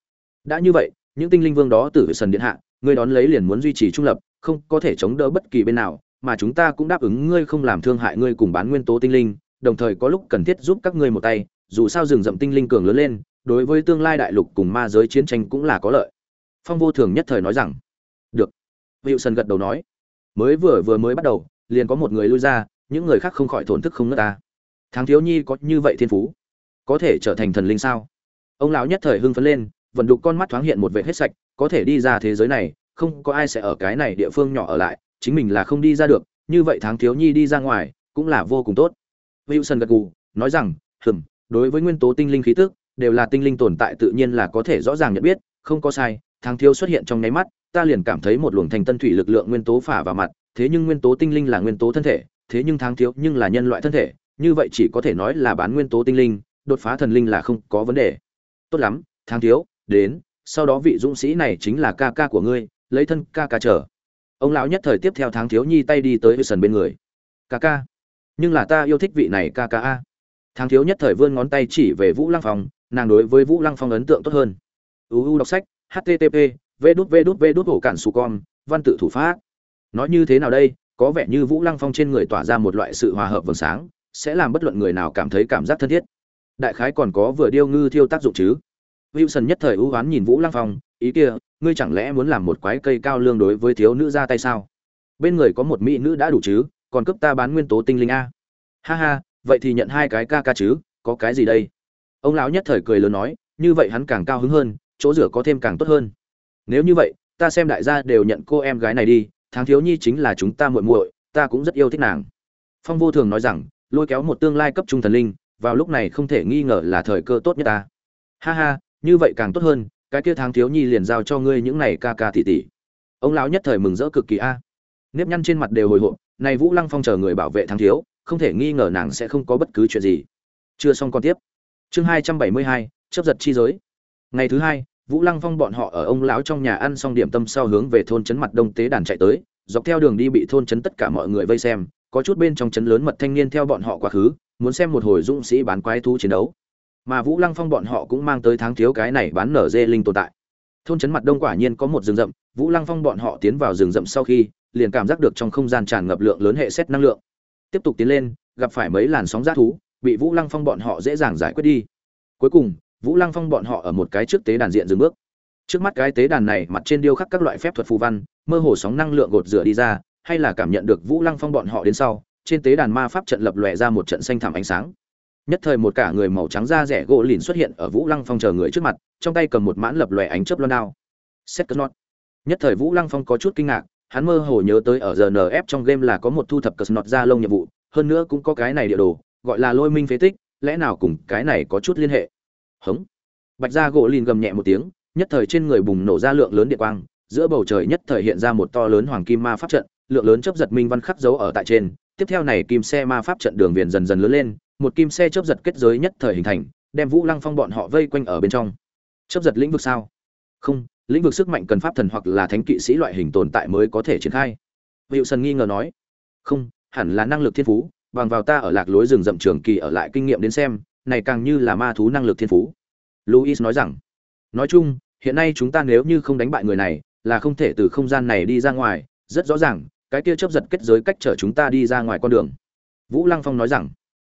đã như vậy, những tinh linh vương đó từ sần điện hạ, ngươi đón lấy liền muốn duy trì trung lập, không có thể chống đỡ bất kỳ bên nào, mà chúng ta cũng đáp ứng ngươi không làm thương hại ngươi cùng bán nguyên tố tinh linh, đồng thời có lúc cần thiết giúp các ngươi một tay, dù sao rừng rậm tinh linh cường lớn lên đối với tương lai đại lục cùng ma giới chiến tranh cũng là có lợi. Phong vô thường nhất thời nói rằng, được. Wilson gật đầu nói, mới vừa vừa mới bắt đầu, liền có một người lui ra, những người khác không khỏi thổn thức không nước ta. Tháng thiếu nhi có như vậy thiên phú, có thể trở thành thần linh sao? Ông lão nhất thời hưng phấn lên, vận đục con mắt thoáng hiện một vệ hết sạch, có thể đi ra thế giới này, không có ai sẽ ở cái này địa phương nhỏ ở lại, chính mình là không đi ra được, như vậy tháng thiếu nhi đi ra ngoài cũng là vô cùng tốt. Wilson gật gù, nói rằng, hừm, đối với nguyên tố tinh linh khí tức đều là tinh linh tồn tại tự nhiên là có thể rõ ràng nhận biết, không có sai tháng thiếu xuất hiện trong nháy mắt, ta liền cảm thấy một luồng thành tân thủy lực lượng nguyên tố phả vào mặt, thế nhưng nguyên tố tinh linh là nguyên tố thân thể, thế nhưng tháng thiếu nhưng là nhân loại thân thể, như vậy chỉ có thể nói là bán nguyên tố tinh linh, đột phá thần linh là không có vấn đề. Tốt lắm tháng thiếu, đến, sau đó vị dũng sĩ này chính là ca ca của ngươi, lấy thân ca ca trở. ông lão nhất thời tiếp theo tháng thiếu nhi tay đi tới sần bên người. Ca ca, nhưng là ta yêu thích vị này ca ca a. Tháng thiếu nhất thời vươn ngón tay chỉ về vũ lăng phong nàng đối với vũ lăng phong ấn tượng tốt hơn. Uu đọc sách http v đút v đút v đút hổ cản su con văn tự thủ pháp. Nói như thế nào đây? Có vẻ như vũ lăng phong trên người tỏa ra một loại sự hòa hợp vầng sáng, sẽ làm bất luận người nào cảm thấy cảm giác thân thiết. Đại khái còn có vừa điêu ngư thiêu tác dụng chứ. Wilson nhất thời ưu oán nhìn vũ lăng phong, ý kia, ngươi chẳng lẽ muốn làm một quái cây cao lương đối với thiếu nữ ra tay sao? Bên người có một mỹ nữ đã đủ chứ, còn cấp ta bán nguyên tố tinh linh a. Ha ha, vậy thì nhận hai cái ca ca chứ, có cái gì đây? Ông lão nhất thời cười lớn nói, như vậy hắn càng cao hứng hơn, chỗ rửa có thêm càng tốt hơn. Nếu như vậy, ta xem đại gia đều nhận cô em gái này đi, tháng thiếu nhi chính là chúng ta muội muội, ta cũng rất yêu thích nàng. Phong vô thường nói rằng, lôi kéo một tương lai cấp trung thần linh, vào lúc này không thể nghi ngờ là thời cơ tốt nhất ta. Ha ha, như vậy càng tốt hơn, cái kia tháng thiếu nhi liền giao cho ngươi những này ca ca tỷ tỷ. Ông lão nhất thời mừng rỡ cực kỳ a. Nếp nhăn trên mặt đều hồi hộp, này vũ lăng phong chờ người bảo vệ tháng thiếu, không thể nghi ngờ nàng sẽ không có bất cứ chuyện gì. Chưa xong còn tiếp chương hai trăm bảy mươi hai chấp giật chi giới. Ngày thứ hai, vũ lăng phong bọn họ ở ông lão trong nhà ăn xong điểm tâm sau hướng về thôn trấn mặt đông tế đàn chạy tới, dọc theo đường đi bị thôn trấn tất cả mọi người vây xem, có chút bên trong trấn lớn mật thanh niên theo bọn họ quá khứ, muốn xem một hồi dũng sĩ bán quái thú chiến đấu. Mà vũ lăng phong bọn họ cũng mang tới tháng thiếu cái này bán nở dê linh tồn tại. Thôn trấn mặt đông quả nhiên có một rừng rậm, vũ lăng phong bọn họ tiến vào rừng rậm sau khi, liền cảm giác được trong không gian tràn ngập lượng lớn hệ xét năng lượng. Tiếp tục tiến lên, gặp phải mấy làn sóng g thú bị vũ lăng phong bọn họ dễ dàng giải quyết đi. Cuối cùng, vũ lăng phong bọn họ ở một cái trước tế đàn diện dừng bước. Trước mắt cái tế đàn này mặt trên điêu khắc các loại phép thuật phù văn, mơ hồ sóng năng lượng gột rửa đi ra, hay là cảm nhận được vũ lăng phong bọn họ đến sau, trên tế đàn ma pháp trận lập lòe ra một trận xanh thảm ánh sáng. Nhất thời một cả người màu trắng da rẻ gỗ lìn xuất hiện ở vũ lăng phong chờ người trước mặt, trong tay cầm một mãn lập lòe ánh chớp loan đao. Xét cất nhất thời vũ lăng phong có chút kinh ngạc, hắn mơ hồ nhớ tới ở rnf trong game là có một thu thập cờ nọt ra lông nhiệm vụ, hơn nữa cũng có cái này địa đồ gọi là lôi minh phế tích, lẽ nào cùng cái này có chút liên hệ? Hống. Bạch gia gỗ lìn gầm nhẹ một tiếng, nhất thời trên người bùng nổ ra lượng lớn điện quang, giữa bầu trời nhất thời hiện ra một to lớn hoàng kim ma pháp trận, lượng lớn chấp giật minh văn khắc dấu ở tại trên. Tiếp theo này kim xe ma pháp trận đường viền dần dần lớn lên, một kim xe chấp giật kết giới nhất thời hình thành, đem vũ lăng phong bọn họ vây quanh ở bên trong. Chấp giật lĩnh vực sao? Không, lĩnh vực sức mạnh cần pháp thần hoặc là thánh kỵ sĩ loại hình tồn tại mới có thể triển khai. Hiệu sần nghi ngờ nói. Không, hẳn là năng lực thiên phú bằng vào ta ở lạc lối rừng rậm trường kỳ ở lại kinh nghiệm đến xem, này càng như là ma thú năng lực thiên phú. Luis nói rằng, nói chung, hiện nay chúng ta nếu như không đánh bại người này, là không thể từ không gian này đi ra ngoài. Rất rõ ràng, cái kia chấp giật kết giới cách chở chúng ta đi ra ngoài con đường. Vũ lăng phong nói rằng,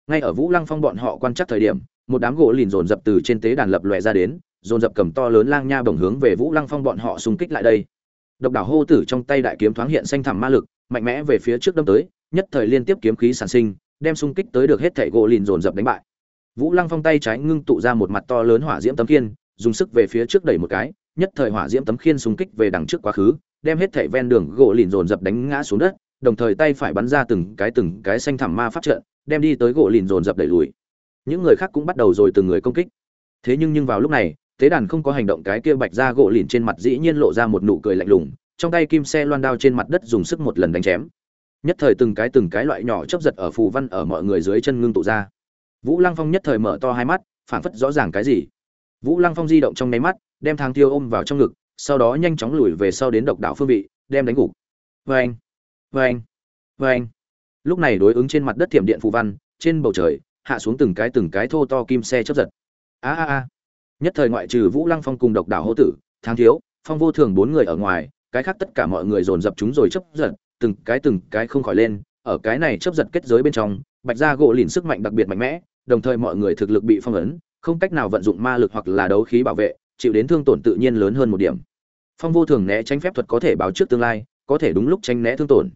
ngay ở vũ lăng phong bọn họ quan chắc thời điểm, một đám gỗ lìn dồn dập từ trên tế đàn lập lòe ra đến, dồn dập cầm to lớn lang nha bổng hướng về vũ lăng phong bọn họ xung kích lại đây. Độc đảo hô tử trong tay đại kiếm thoáng hiện xanh thẳm ma lực, mạnh mẽ về phía trước đâm tới nhất thời liên tiếp kiếm khí sản sinh, đem xung kích tới được hết thảy gỗ lìn dồn dập đánh bại. Vũ lăng phong tay trái ngưng tụ ra một mặt to lớn hỏa diễm tấm khiên, dùng sức về phía trước đẩy một cái, nhất thời hỏa diễm tấm khiên xung kích về đằng trước quá khứ, đem hết thảy ven đường gỗ lìn dồn dập đánh ngã xuống đất, đồng thời tay phải bắn ra từng cái từng cái xanh thẳm ma pháp trận, đem đi tới gỗ lìn dồn dập đẩy lùi. Những người khác cũng bắt đầu rồi từng người công kích. Thế nhưng nhưng vào lúc này, tế đàn không có hành động cái kia bạch ra gỗ lìn trên mặt dĩ nhiên lộ ra một nụ cười lạnh lùng, trong tay kim xe loan đao trên mặt đất dùng sức một lần đánh chém nhất thời từng cái từng cái loại nhỏ chấp giật ở phù văn ở mọi người dưới chân ngưng tụ ra. Vũ lăng phong nhất thời mở to hai mắt phảng phất rõ ràng cái gì. Vũ lăng phong di động trong nháy mắt, đem thang tiêu ôm vào trong ngực, sau đó nhanh chóng lùi về sau đến độc đảo phương vị, đem đánh gục. Vê anh vê anh vê anh lúc này đối ứng trên mặt đất thiểm điện phù văn, trên bầu trời, hạ xuống từng cái từng cái thô to kim xe chấp giật. A a a. Nhất thời ngoại trừ vũ lăng phong cùng độc đảo hô tử, Thang thiếu, phong vô thường bốn người ở ngoài, cái khác tất cả mọi người dồn dập chúng rồi chấp giật từng cái từng cái không khỏi lên, ở cái này chấp giật kết giới bên trong, bạch gia gỗ lìn sức mạnh đặc biệt mạnh mẽ, đồng thời mọi người thực lực bị phong ấn, không cách nào vận dụng ma lực hoặc là đấu khí bảo vệ, chịu đến thương tổn tự nhiên lớn hơn một điểm. Phong vô thường né tránh phép thuật có thể báo trước tương lai, có thể đúng lúc tránh né thương tổn.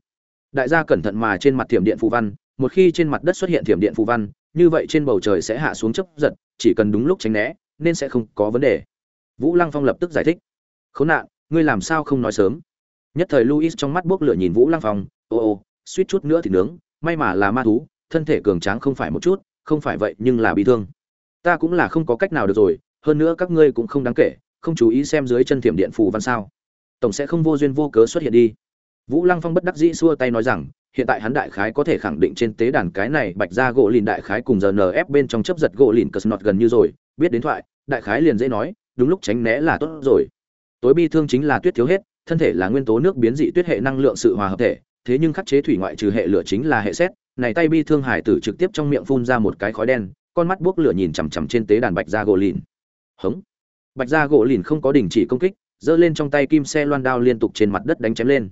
Đại gia cẩn thận mà trên mặt thiểm điện phù văn, một khi trên mặt đất xuất hiện thiểm điện phù văn, như vậy trên bầu trời sẽ hạ xuống chấp giật, chỉ cần đúng lúc tránh né, nên sẽ không có vấn đề. Vũ lăng phong lập tức giải thích. Khốn nạn, ngươi làm sao không nói sớm? Nhất thời luis trong mắt buốc lửa nhìn vũ lăng phong, ô ô, suýt chút nữa thì nướng, may mà là ma thú, thân thể cường tráng không phải một chút, không phải vậy nhưng là bị thương. Ta cũng là không có cách nào được rồi, hơn nữa các ngươi cũng không đáng kể, không chú ý xem dưới chân thiểm điện phù văn sao. Tổng sẽ không vô duyên vô cớ xuất hiện đi. Vũ lăng phong bất đắc dĩ xua tay nói rằng, hiện tại hắn đại khái có thể khẳng định trên tế đàn cái này bạch ra gỗ lìn đại khái cùng giờ nf bên trong chấp giật gỗ lìn cờ snot gần như rồi, biết đến thoại, đại khái liền dễ nói, đúng lúc tránh né là tốt rồi. Tối bi thương chính là tuyết thiếu hết thân thể là nguyên tố nước biến dị tuyết hệ năng lượng sự hòa hợp thể, thế nhưng khắc chế thủy ngoại trừ hệ lửa chính là hệ xét này tay bi thương hải tử trực tiếp trong miệng phun ra một cái khói đen, con mắt buốc lửa nhìn chằm chằm trên tế đàn bạch da gỗ lìn. Hống. Bạch da gỗ lìn không có đình chỉ công kích, giơ lên trong tay kim xe loan đao liên tục trên mặt đất đánh chém lên.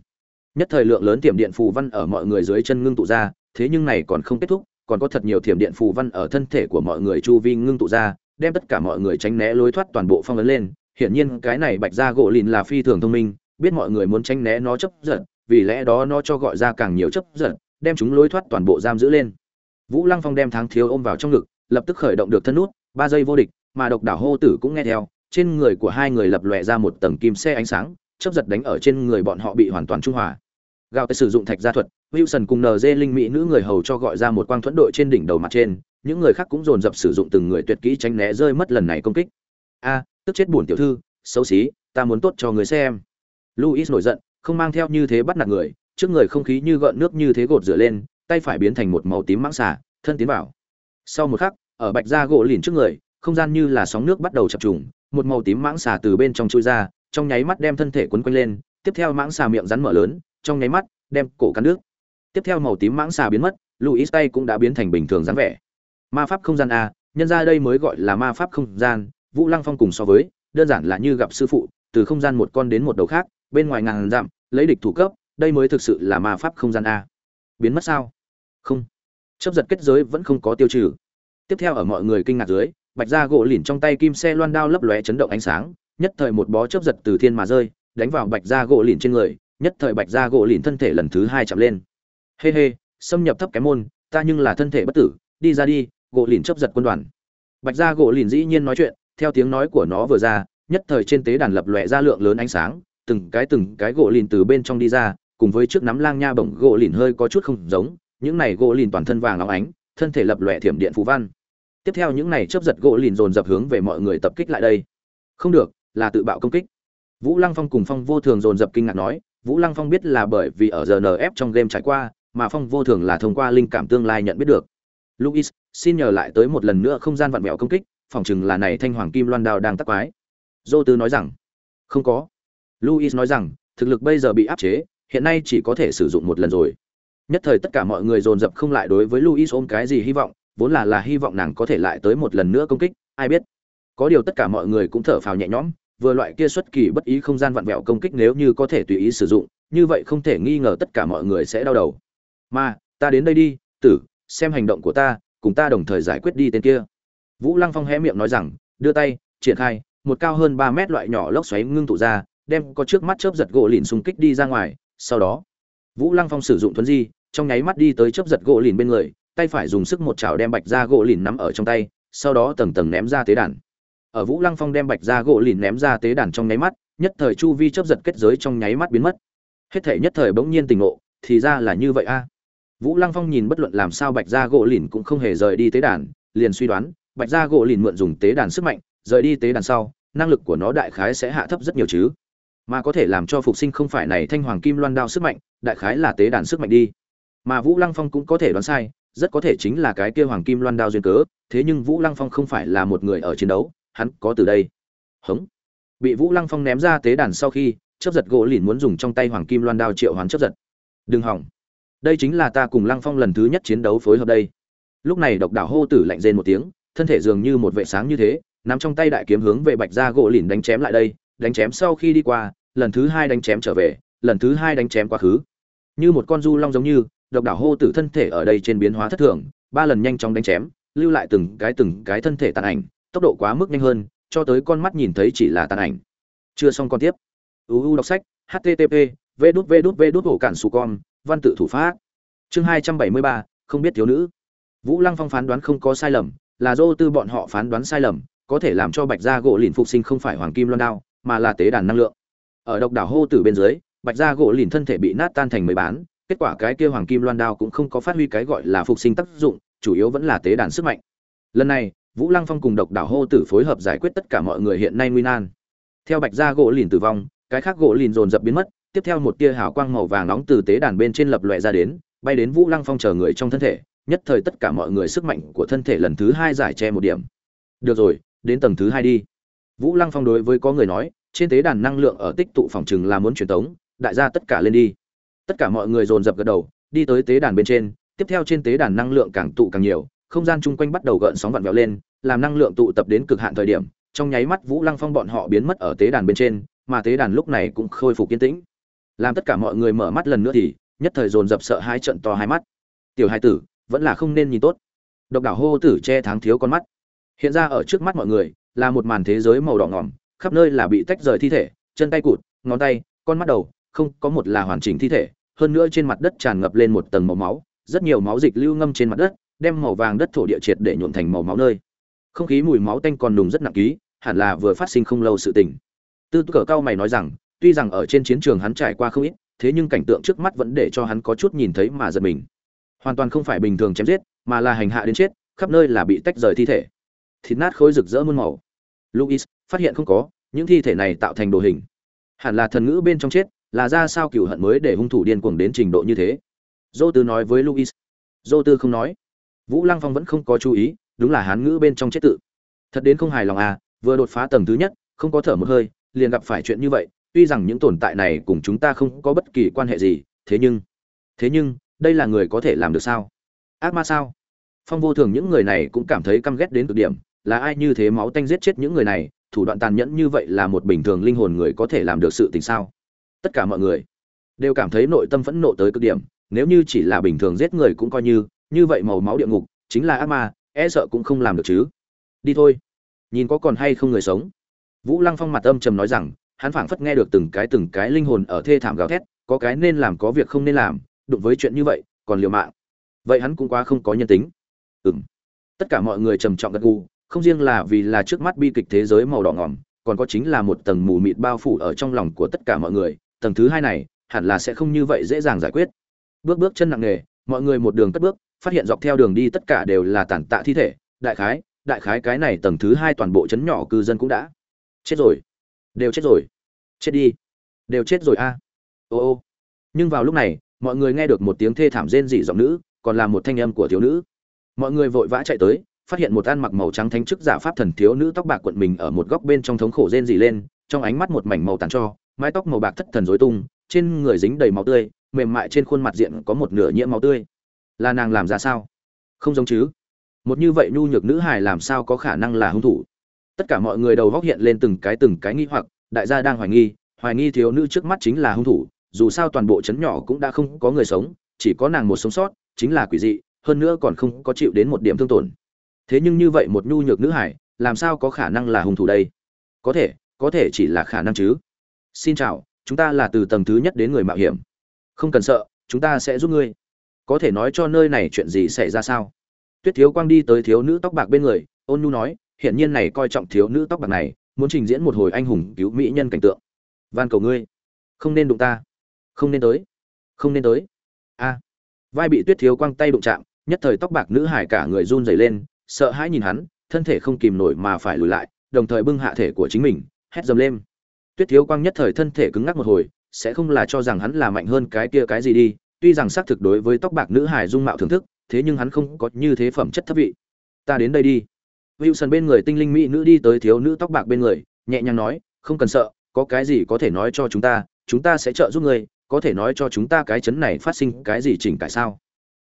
Nhất thời lượng lớn tiềm điện phù văn ở mọi người dưới chân ngưng tụ ra, thế nhưng này còn không kết thúc, còn có thật nhiều thiểm điện phù văn ở thân thể của mọi người chu vi ngưng tụ ra, đem tất cả mọi người tránh né lối thoát toàn bộ phong ấn lên. Hiển nhiên cái này bạch ra gỗ lìn là phi thường thông minh biết mọi người muốn tránh né nó chấp giận vì lẽ đó nó cho gọi ra càng nhiều chấp giận đem chúng lối thoát toàn bộ giam giữ lên. Vũ lăng phong đem tháng thiếu ôm vào trong ngực, lập tức khởi động được thân nút, ba giây vô địch, mà độc đảo hô tử cũng nghe theo, trên người của hai người lập lòe ra một tầng kim xe ánh sáng, chấp giật đánh ở trên người bọn họ bị hoàn toàn trung hòa. Gạo tay sử dụng thạch gia thuật, wilson cùng nd linh mỹ nữ người hầu cho gọi ra một quang thuẫn đội trên đỉnh đầu mặt trên, những người khác cũng dồn dập sử dụng từng người tuyệt kỹ tránh né rơi mất lần này công kích. A, tức chết buồn tiểu thư, xấu xí, ta muốn tốt cho người xem luis nổi giận, không mang theo như thế bắt nạt người, trước người không khí như gợn nước như thế gột rửa lên, tay phải biến thành một màu tím mãng xà, thân tiến vào. Sau một khắc, ở bạch da gỗ lìn trước người, không gian như là sóng nước bắt đầu chập trùng, một màu tím mãng xà từ bên trong chui ra, trong nháy mắt đem thân thể quấn quanh lên, tiếp theo mãng xà miệng rắn mở lớn, trong nháy mắt, đem cổ cắn nước tiếp theo màu tím mãng xà biến mất luis tay cũng đã biến thành bình thường dáng vẻ. Ma pháp không gian a, nhân ra đây mới gọi là ma pháp không gian, vũ lăng phong cùng so với, đơn giản là như gặp sư phụ, từ không gian một con đến một đầu khác bên ngoài ngàn dặm, lấy địch thủ cấp, đây mới thực sự là ma pháp không gian a. Biến mất sao? Không. Chấp giật kết giới vẫn không có tiêu trừ. Tiếp theo ở mọi người kinh ngạc dưới, bạch ra gỗ lìn trong tay kim xe loan đao lấp lóe chấn động ánh sáng, nhất thời một bó chấp giật từ thiên mà rơi, đánh vào bạch ra gỗ lìn trên người, nhất thời bạch ra gỗ lìn thân thể lần thứ hai chạm lên. Hê hê, xâm nhập thấp kém môn, ta nhưng là thân thể bất tử, đi ra đi, gỗ lìn chấp giật quân đoàn. Bạch ra gỗ lìn dĩ nhiên nói chuyện, theo tiếng nói của nó vừa ra, nhất thời trên tế đàn lập lòe ra lượng lớn ánh sáng từng cái từng cái gỗ lìn từ bên trong đi ra, cùng với trước nắm lang nha bổng gỗ lìn hơi có chút không giống, những này gỗ lìn toàn thân vàng óng ánh, thân thể lập lòe thiểm điện phù văn. Tiếp theo những này chớp giật gỗ lìn dồn dập hướng về mọi người tập kích lại đây. Không được, là tự bạo công kích. Vũ lăng phong cùng phong vô thường dồn dập kinh ngạc nói, vũ lăng phong biết là bởi vì ở rnf trong game trải qua, mà phong vô thường là thông qua linh cảm tương lai nhận biết được. Luis, xin nhờ lại tới một lần nữa không gian vặn vẹo công kích phỏng chừng là này thanh hoàng kim loan Đào đang tắc quái. Dô tư nói rằng, không có luis nói rằng, thực lực bây giờ bị áp chế, hiện nay chỉ có thể sử dụng một lần rồi. Nhất thời tất cả mọi người dồn dập không lại đối với luis ôm cái gì hy vọng, vốn là là hy vọng nàng có thể lại tới một lần nữa công kích, ai biết. Có điều tất cả mọi người cũng thở phào nhẹ nhõm, vừa loại kia xuất kỳ bất ý không gian vặn vẹo công kích nếu như có thể tùy ý sử dụng, như vậy không thể nghi ngờ tất cả mọi người sẽ đau đầu. Mà, ta đến đây đi, tử, xem hành động của ta, cùng ta đồng thời giải quyết đi tên kia. Vũ lăng phong hé miệng nói rằng, đưa tay, triển khai, một cao hơn ba mét loại nhỏ lốc xoáy ngưng tụ ra đem có trước mắt chớp giật gỗ lìn xung kích đi ra ngoài, sau đó, vũ lăng phong sử dụng thuấn di, trong nháy mắt đi tới chớp giật gỗ lìn bên người, tay phải dùng sức một chảo đem bạch ra gỗ lìn nắm ở trong tay, sau đó tầng tầng ném ra tế đàn. Ở vũ lăng phong đem bạch ra gỗ lìn ném ra tế đàn trong nháy mắt, nhất thời chu vi chớp giật kết giới trong nháy mắt biến mất. Hết thể nhất thời bỗng nhiên tình ngộ, thì ra là như vậy a. Vũ lăng phong nhìn bất luận làm sao bạch ra gỗ lìn cũng không hề rời đi tế đàn, liền suy đoán, bạch ra gỗ lìn mượn dùng tế đàn sức mạnh, rời đi tế đàn sau, năng lực của nó đại khái sẽ hạ thấp rất nhiều chứ mà có thể làm cho phục sinh không phải này thanh hoàng kim loan đao sức mạnh, đại khái là tế đàn sức mạnh đi. Mà vũ lăng phong cũng có thể đoán sai, rất có thể chính là cái kia hoàng kim loan đao duyên cớ, thế nhưng vũ lăng phong không phải là một người ở chiến đấu, hắn có từ đây. Hống. Bị vũ lăng phong ném ra tế đàn sau khi, chấp giật gỗ lìn muốn dùng trong tay hoàng kim loan đao triệu hoán chấp giật. Đừng hỏng. Đây chính là ta cùng lăng phong lần thứ nhất chiến đấu phối hợp đây. Lúc này độc đảo hô tử lạnh rên một tiếng, thân thể dường như một vệ sáng như thế, nắm trong tay đại kiếm hướng về bạch gia gỗ lìn đánh chém lại đây, đánh chém sau khi đi qua lần thứ hai đánh chém trở về, lần thứ hai đánh chém quá khứ. Như một con du long giống như, độc đảo hô tử thân thể ở đây trên biến hóa thất thường, ba lần nhanh chóng đánh chém, lưu lại từng cái từng cái thân thể tàn ảnh, tốc độ quá mức nhanh hơn, cho tới con mắt nhìn thấy chỉ là tàn ảnh. Chưa xong con tiếp. Uu đọc sách http v đút v đút v đút hổ cản su con, văn tự thủ pháp. Chương hai trăm bảy mươi ba, không biết thiếu nữ. Vũ lăng phong phán đoán không có sai lầm, là dô tư bọn họ phán đoán sai lầm, có thể làm cho bạch gia gỗ lìn phục sinh không phải hoàng kim loan đao, mà là tế đàn năng lượng ở độc đảo hô tử bên dưới, bạch gia gỗ lìn thân thể bị nát tan thành mấy bán, kết quả cái kia hoàng kim loan đao cũng không có phát huy cái gọi là phục sinh tác dụng, chủ yếu vẫn là tế đàn sức mạnh. Lần này, vũ lăng phong cùng độc đảo hô tử phối hợp giải quyết tất cả mọi người hiện nay nguy nan. Theo bạch gia gỗ lìn tử vong, cái khác gỗ lìn dồn dập biến mất, tiếp theo một tia hào quang màu vàng nóng từ tế đàn bên trên lập lòe ra đến, bay đến vũ lăng phong chờ người trong thân thể, nhất thời tất cả mọi người sức mạnh của thân thể lần thứ hai giải che một điểm. Được rồi, đến tầng thứ hai đi. Vũ lăng phong đối với có người nói trên tế đàn năng lượng ở tích tụ phòng chừng là muốn truyền tống, đại gia tất cả lên đi. Tất cả mọi người dồn dập gật đầu, đi tới tế đàn bên trên, tiếp theo trên tế đàn năng lượng càng tụ càng nhiều, không gian chung quanh bắt đầu gợn sóng vặn vẹo lên, làm năng lượng tụ tập đến cực hạn thời điểm, trong nháy mắt vũ lăng phong bọn họ biến mất ở tế đàn bên trên, mà tế đàn lúc này cũng khôi phục kiên tĩnh. Làm tất cả mọi người mở mắt lần nữa thì, nhất thời dồn dập sợ hai trận to hai mắt. Tiểu hai tử, vẫn là không nên nhìn tốt. Độc đảo hô tử che tháng thiếu con mắt. Hiện ra ở trước mắt mọi người, là một màn thế giới màu đỏ ngỏm khắp nơi là bị tách rời thi thể, chân tay cụt, ngón tay, con mắt đầu, không có một là hoàn chỉnh thi thể, hơn nữa trên mặt đất tràn ngập lên một tầng màu máu, rất nhiều máu dịch lưu ngâm trên mặt đất, đem màu vàng đất thổ địa triệt để nhuộn thành màu máu nơi. Không khí mùi máu tanh còn đùng rất nặng ký, hẳn là vừa phát sinh không lâu sự tình. Tư cờ cao mày nói rằng, tuy rằng ở trên chiến trường hắn trải qua không ít, thế nhưng cảnh tượng trước mắt vẫn để cho hắn có chút nhìn thấy mà giật mình. Hoàn toàn không phải bình thường chém giết, mà là hành hạ đến chết, khắp nơi là bị tách rời thi thể. Thịt nát khối rực rỡ muôn màu. Luis phát hiện không có, những thi thể này tạo thành đồ hình. Hẳn là thần ngữ bên trong chết, là ra sao cựu hận mới để hung thủ điên cuồng đến trình độ như thế? Dô tư nói với luis dô tư không nói. Vũ lăng phong vẫn không có chú ý, đúng là hán ngữ bên trong chết tự. Thật đến không hài lòng à vừa đột phá tầng thứ nhất, không có thở một hơi, liền gặp phải chuyện như vậy, tuy rằng những tồn tại này cùng chúng ta không có bất kỳ quan hệ gì, thế nhưng thế nhưng, đây là người có thể làm được sao? Ác ma sao? Phong vô thường những người này cũng cảm thấy căm ghét đến cực điểm, là ai như thế máu tanh giết chết những người này thủ đoạn tàn nhẫn như vậy là một bình thường linh hồn người có thể làm được sự tình sao? Tất cả mọi người đều cảm thấy nội tâm phẫn nộ tới cực điểm, nếu như chỉ là bình thường giết người cũng coi như như vậy màu máu địa ngục chính là ác ma e sợ cũng không làm được chứ. Đi thôi. Nhìn có còn hay không người sống. Vũ lăng phong mặt âm trầm nói rằng, hắn phảng phất nghe được từng cái từng cái linh hồn ở thê thảm gào thét, có cái nên làm có việc không nên làm, đụng với chuyện như vậy, còn liều mạng. Vậy hắn cũng quá không có nhân tính. Ừm. Tất cả mọi người trầm trọng gật gù không riêng là vì là trước mắt bi kịch thế giới màu đỏ ngỏm, còn có chính là một tầng mù mịt bao phủ ở trong lòng của tất cả mọi người, tầng thứ hai này, hẳn là sẽ không như vậy dễ dàng giải quyết. Bước bước chân nặng nề, mọi người một đường cất bước, phát hiện dọc theo đường đi tất cả đều là tàn tạ thi thể, đại khái đại khái cái này tầng thứ hai toàn bộ chấn nhỏ cư dân cũng đã chết rồi. Đều chết rồi. Chết đi. Đều chết rồi a. Ô ô. Nhưng vào lúc này, mọi người nghe được một tiếng thê thảm rên rỉ giọng nữ, còn là một thanh âm của thiếu nữ. Mọi người vội vã chạy tới phát hiện một ăn mặc màu trắng thánh chức giả pháp thần thiếu nữ tóc bạc quận mình ở một góc bên trong thống khổ rên rỉ lên, trong ánh mắt một mảnh màu tàn cho, mái tóc màu bạc thất thần rối tung, trên người dính đầy máu tươi, mềm mại trên khuôn mặt diện có một nửa nhiễm máu tươi. Là nàng làm ra sao? Không giống chứ. Một như vậy nhu nhược nữ hài làm sao có khả năng là hung thủ? Tất cả mọi người đầu góc hiện lên từng cái từng cái nghi hoặc, đại gia đang hoài nghi hoài nghi thiếu nữ trước mắt chính là hung thủ, dù sao toàn bộ trấn nhỏ cũng đã không có người sống, chỉ có nàng một sống sót, chính là quỷ dị, hơn nữa còn không có chịu đến một điểm thương tổn thế nhưng như vậy một nhu nhược nữ hải, làm sao có khả năng là hung thủ đây? Có thể có thể chỉ là khả năng chứ. Xin chào, chúng ta là từ tầng thứ nhất đến người mạo hiểm. Không cần sợ, chúng ta sẽ giúp ngươi. Có thể nói cho nơi này chuyện gì xảy ra sao? Tuyết thiếu quang đi tới thiếu nữ tóc bạc bên người, ôn nhu nói hiện nhiên này coi trọng thiếu nữ tóc bạc này, muốn trình diễn một hồi anh hùng cứu mỹ nhân cảnh tượng. Van cầu ngươi. Không nên đụng ta. Không nên tới. Không nên tới. A. Vai bị tuyết thiếu quang tay đụng chạm, nhất thời tóc bạc nữ hải cả người run rẩy lên sợ hãi nhìn hắn, thân thể không kìm nổi mà phải lùi lại, đồng thời bưng hạ thể của chính mình, hét dầm lên. Tuyết thiếu quang nhất thời thân thể cứng ngắc một hồi, sẽ không là cho rằng hắn là mạnh hơn cái kia cái gì đi, tuy rằng xác thực đối với tóc bạc nữ hải dung mạo thưởng thức, thế nhưng hắn không có như thế phẩm chất thấp vị. Ta đến đây đi. Wilson bên người tinh linh mỹ nữ đi tới thiếu nữ tóc bạc bên người, nhẹ nhàng nói, không cần sợ, có cái gì có thể nói cho chúng ta chúng ta sẽ trợ giúp ngươi, có thể nói cho chúng ta cái chấn này phát sinh cái gì chỉnh cải sao?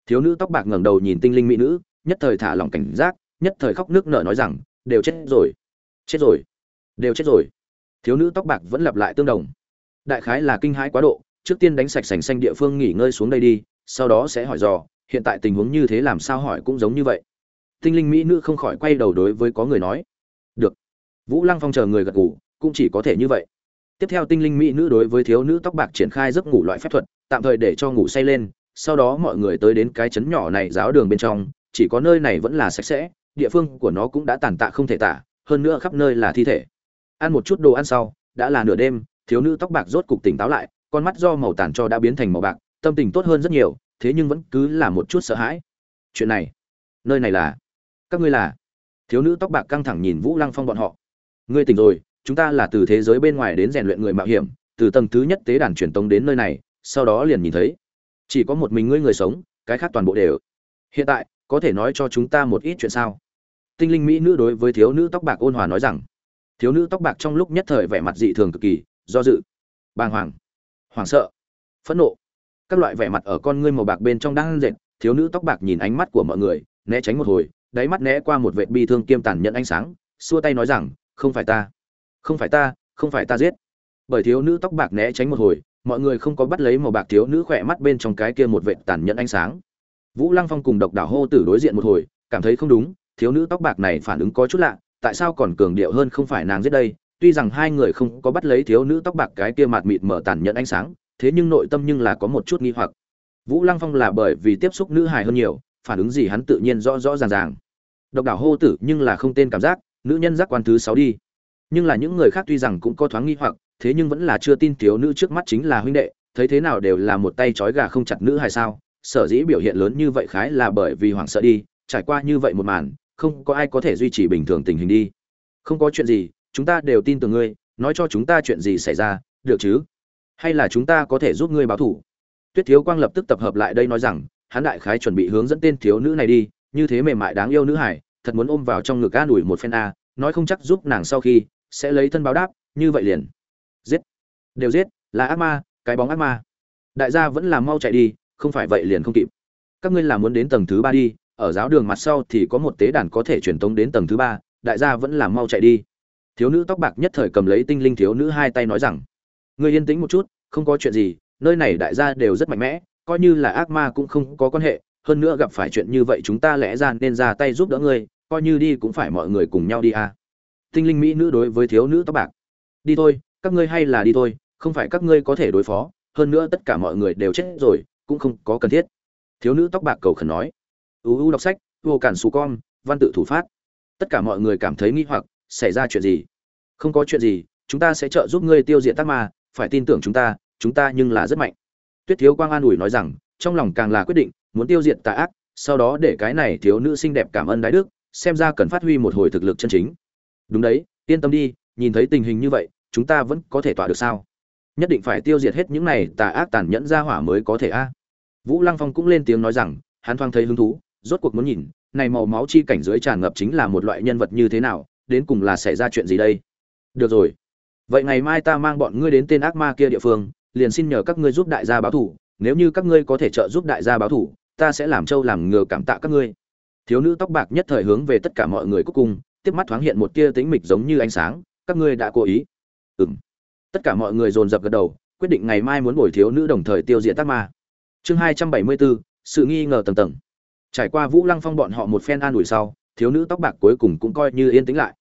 Thiếu nữ tóc bạc ngẩng đầu nhìn tinh linh mỹ nữ nhất thời thả lỏng cảnh giác, nhất thời khóc nước nở nói rằng, đều chết rồi chết rồi, đều chết rồi. Thiếu nữ tóc bạc vẫn lặp lại tương đồng. Đại khái là kinh hãi quá độ, trước tiên đánh sạch sành xanh địa phương nghỉ ngơi xuống đây đi, sau đó sẽ hỏi dò, hiện tại tình huống như thế làm sao hỏi cũng giống như vậy. Tinh linh mỹ nữ không khỏi quay đầu đối với có người nói, được. Vũ lăng phong chờ người gật ngủ cũng chỉ có thể như vậy. Tiếp theo tinh linh mỹ nữ đối với thiếu nữ tóc bạc triển khai giấc ngủ loại phép thuật, tạm thời để cho ngủ say lên, sau đó mọi người tới đến cái chấn nhỏ này giáo đường bên trong chỉ có nơi này vẫn là sạch sẽ, địa phương của nó cũng đã tàn tạ không thể tả, hơn nữa khắp nơi là thi thể. Ăn một chút đồ ăn sau, đã là nửa đêm, thiếu nữ tóc bạc rốt cục tỉnh táo lại, con mắt do màu tàn cho đã biến thành màu bạc, tâm tình tốt hơn rất nhiều, thế nhưng vẫn cứ là một chút sợ hãi. Chuyện này, nơi này là? Các ngươi là? Thiếu nữ tóc bạc căng thẳng nhìn vũ lăng phong bọn họ. Ngươi tỉnh rồi, chúng ta là từ thế giới bên ngoài đến rèn luyện người mạo hiểm, từ tầng thứ nhất tế đàn truyền tống đến nơi này, sau đó liền nhìn thấy. Chỉ có một mình ngươi người sống, cái khác toàn bộ đều. Hiện tại có thể nói cho chúng ta một ít chuyện sao? Tinh linh mỹ nữ đối với thiếu nữ tóc bạc ôn hòa nói rằng, thiếu nữ tóc bạc trong lúc nhất thời vẻ mặt dị thường cực kỳ, do dự. Bàng hoàng. Hoảng sợ. Phẫn nộ. Các loại vẻ mặt ở con ngươi màu bạc bên trong đang dệt, thiếu nữ tóc bạc nhìn ánh mắt của mọi người, né tránh một hồi, đáy mắt né qua một vệ bi thương kiêm tàn nhận ánh sáng, xua tay nói rằng, không phải ta. Không phải ta, không phải ta giết. Bởi thiếu nữ tóc bạc né tránh một hồi, mọi người không có bắt lấy màu bạc thiếu nữ khỏe mắt bên trong cái kia một vệ tàn nhẫn ánh sáng vũ lăng phong cùng độc đảo hô tử đối diện một hồi, cảm thấy không đúng, thiếu nữ tóc bạc này phản ứng có chút lạ, tại sao còn cường điệu hơn không phải nàng giết đây? Tuy rằng hai người không có bắt lấy thiếu nữ tóc bạc cái kia mặt mịt mở tàn nhẫn ánh sáng, thế nhưng nội tâm nhưng là có một chút nghi hoặc. Vũ lăng phong là bởi vì tiếp xúc nữ hài hơn nhiều, phản ứng gì hắn tự nhiên rõ rõ ràng ràng. Độc đảo hô tử nhưng là không tên cảm giác, nữ nhân giác quan thứ sáu đi. Nhưng là những người khác tuy rằng cũng có thoáng nghi hoặc, thế nhưng vẫn là chưa tin thiếu nữ trước mắt chính là huynh đệ, thấy thế nào đều là một tay trói gà không chặt nữ hài sao? Sở dĩ biểu hiện lớn như vậy khái là bởi vì hoảng sợ đi, trải qua như vậy một màn, không có ai có thể duy trì bình thường tình hình đi. Không có chuyện gì, chúng ta đều tin tưởng ngươi, nói cho chúng ta chuyện gì xảy ra, được chứ? Hay là chúng ta có thể giúp ngươi báo thủ? Tuyết thiếu quang lập tức tập hợp lại đây nói rằng, hắn đại khái chuẩn bị hướng dẫn tên thiếu nữ này đi, như thế mềm mại đáng yêu nữ hải, thật muốn ôm vào trong ngực an ủi một phen a, nói không chắc giúp nàng sau khi sẽ lấy thân báo đáp, như vậy liền. Giết. Đều giết, là ác ma, cái bóng ác ma. Đại gia vẫn là mau chạy đi không phải vậy liền không kịp các ngươi là muốn đến tầng thứ ba đi, ở giáo đường mặt sau thì có một tế đàn có thể truyền tống đến tầng thứ ba, đại gia vẫn làm mau chạy đi thiếu nữ tóc bạc nhất thời cầm lấy tinh linh thiếu nữ hai tay nói rằng, ngươi yên tĩnh một chút, không có chuyện gì, nơi này đại gia đều rất mạnh mẽ, coi như là ác ma cũng không có quan hệ, hơn nữa gặp phải chuyện như vậy chúng ta lẽ ra nên ra tay giúp đỡ ngươi, coi như đi cũng phải mọi người cùng nhau đi à. tinh linh mỹ nữ đối với thiếu nữ tóc bạc, đi thôi, các ngươi hay là đi thôi, không phải các ngươi có thể đối phó, hơn nữa tất cả mọi người đều chết rồi cũng không có cần thiết. Thiếu nữ tóc bạc cầu khẩn nói. Uu đọc sách, vô cản xù con, văn tự thủ phát. Tất cả mọi người cảm thấy nghi hoặc, xảy ra chuyện gì? Không có chuyện gì, chúng ta sẽ trợ giúp ngươi tiêu diệt tác ma, phải tin tưởng chúng ta chúng ta nhưng là rất mạnh. Tuyết thiếu quang an ủi nói rằng, trong lòng càng là quyết định, muốn tiêu diệt tà ác, sau đó để cái này thiếu nữ xinh đẹp cảm ơn đái đức, xem ra cần phát huy một hồi thực lực chân chính. Đúng đấy, yên tâm đi, nhìn thấy tình hình như vậy, chúng ta vẫn có thể tỏa được sao? Nhất định phải tiêu diệt hết những này tà ác tàn nhẫn ra hỏa mới có thể a. Vũ lăng phong cũng lên tiếng nói rằng, hắn thoáng thấy hứng thú, rốt cuộc muốn nhìn, này màu máu chi cảnh dưới tràn ngập chính là một loại nhân vật như thế nào, đến cùng là xảy ra chuyện gì đây? Được rồi. Vậy ngày mai ta mang bọn ngươi đến tên ác ma kia địa phương, liền xin nhờ các ngươi giúp đại gia báo thủ, nếu như các ngươi có thể trợ giúp đại gia báo thủ, ta sẽ làm trâu làm ngừa cảm tạ các ngươi. Thiếu nữ tóc bạc nhất thời hướng về tất cả mọi người cuối cùng, tiếp mắt thoáng hiện một tia tính mịch giống như ánh sáng, các ngươi đã cố ý. Ừng tất cả mọi người dồn dập gật đầu, quyết định ngày mai muốn bồi thiếu nữ đồng thời tiêu diệt tác ma. Chương hai trăm bảy mươi bốn sự nghi ngờ tầng tầng. Trải qua vũ lăng phong bọn họ một phen an ủi sau, thiếu nữ tóc bạc cuối cùng cũng coi như yên tĩnh lại.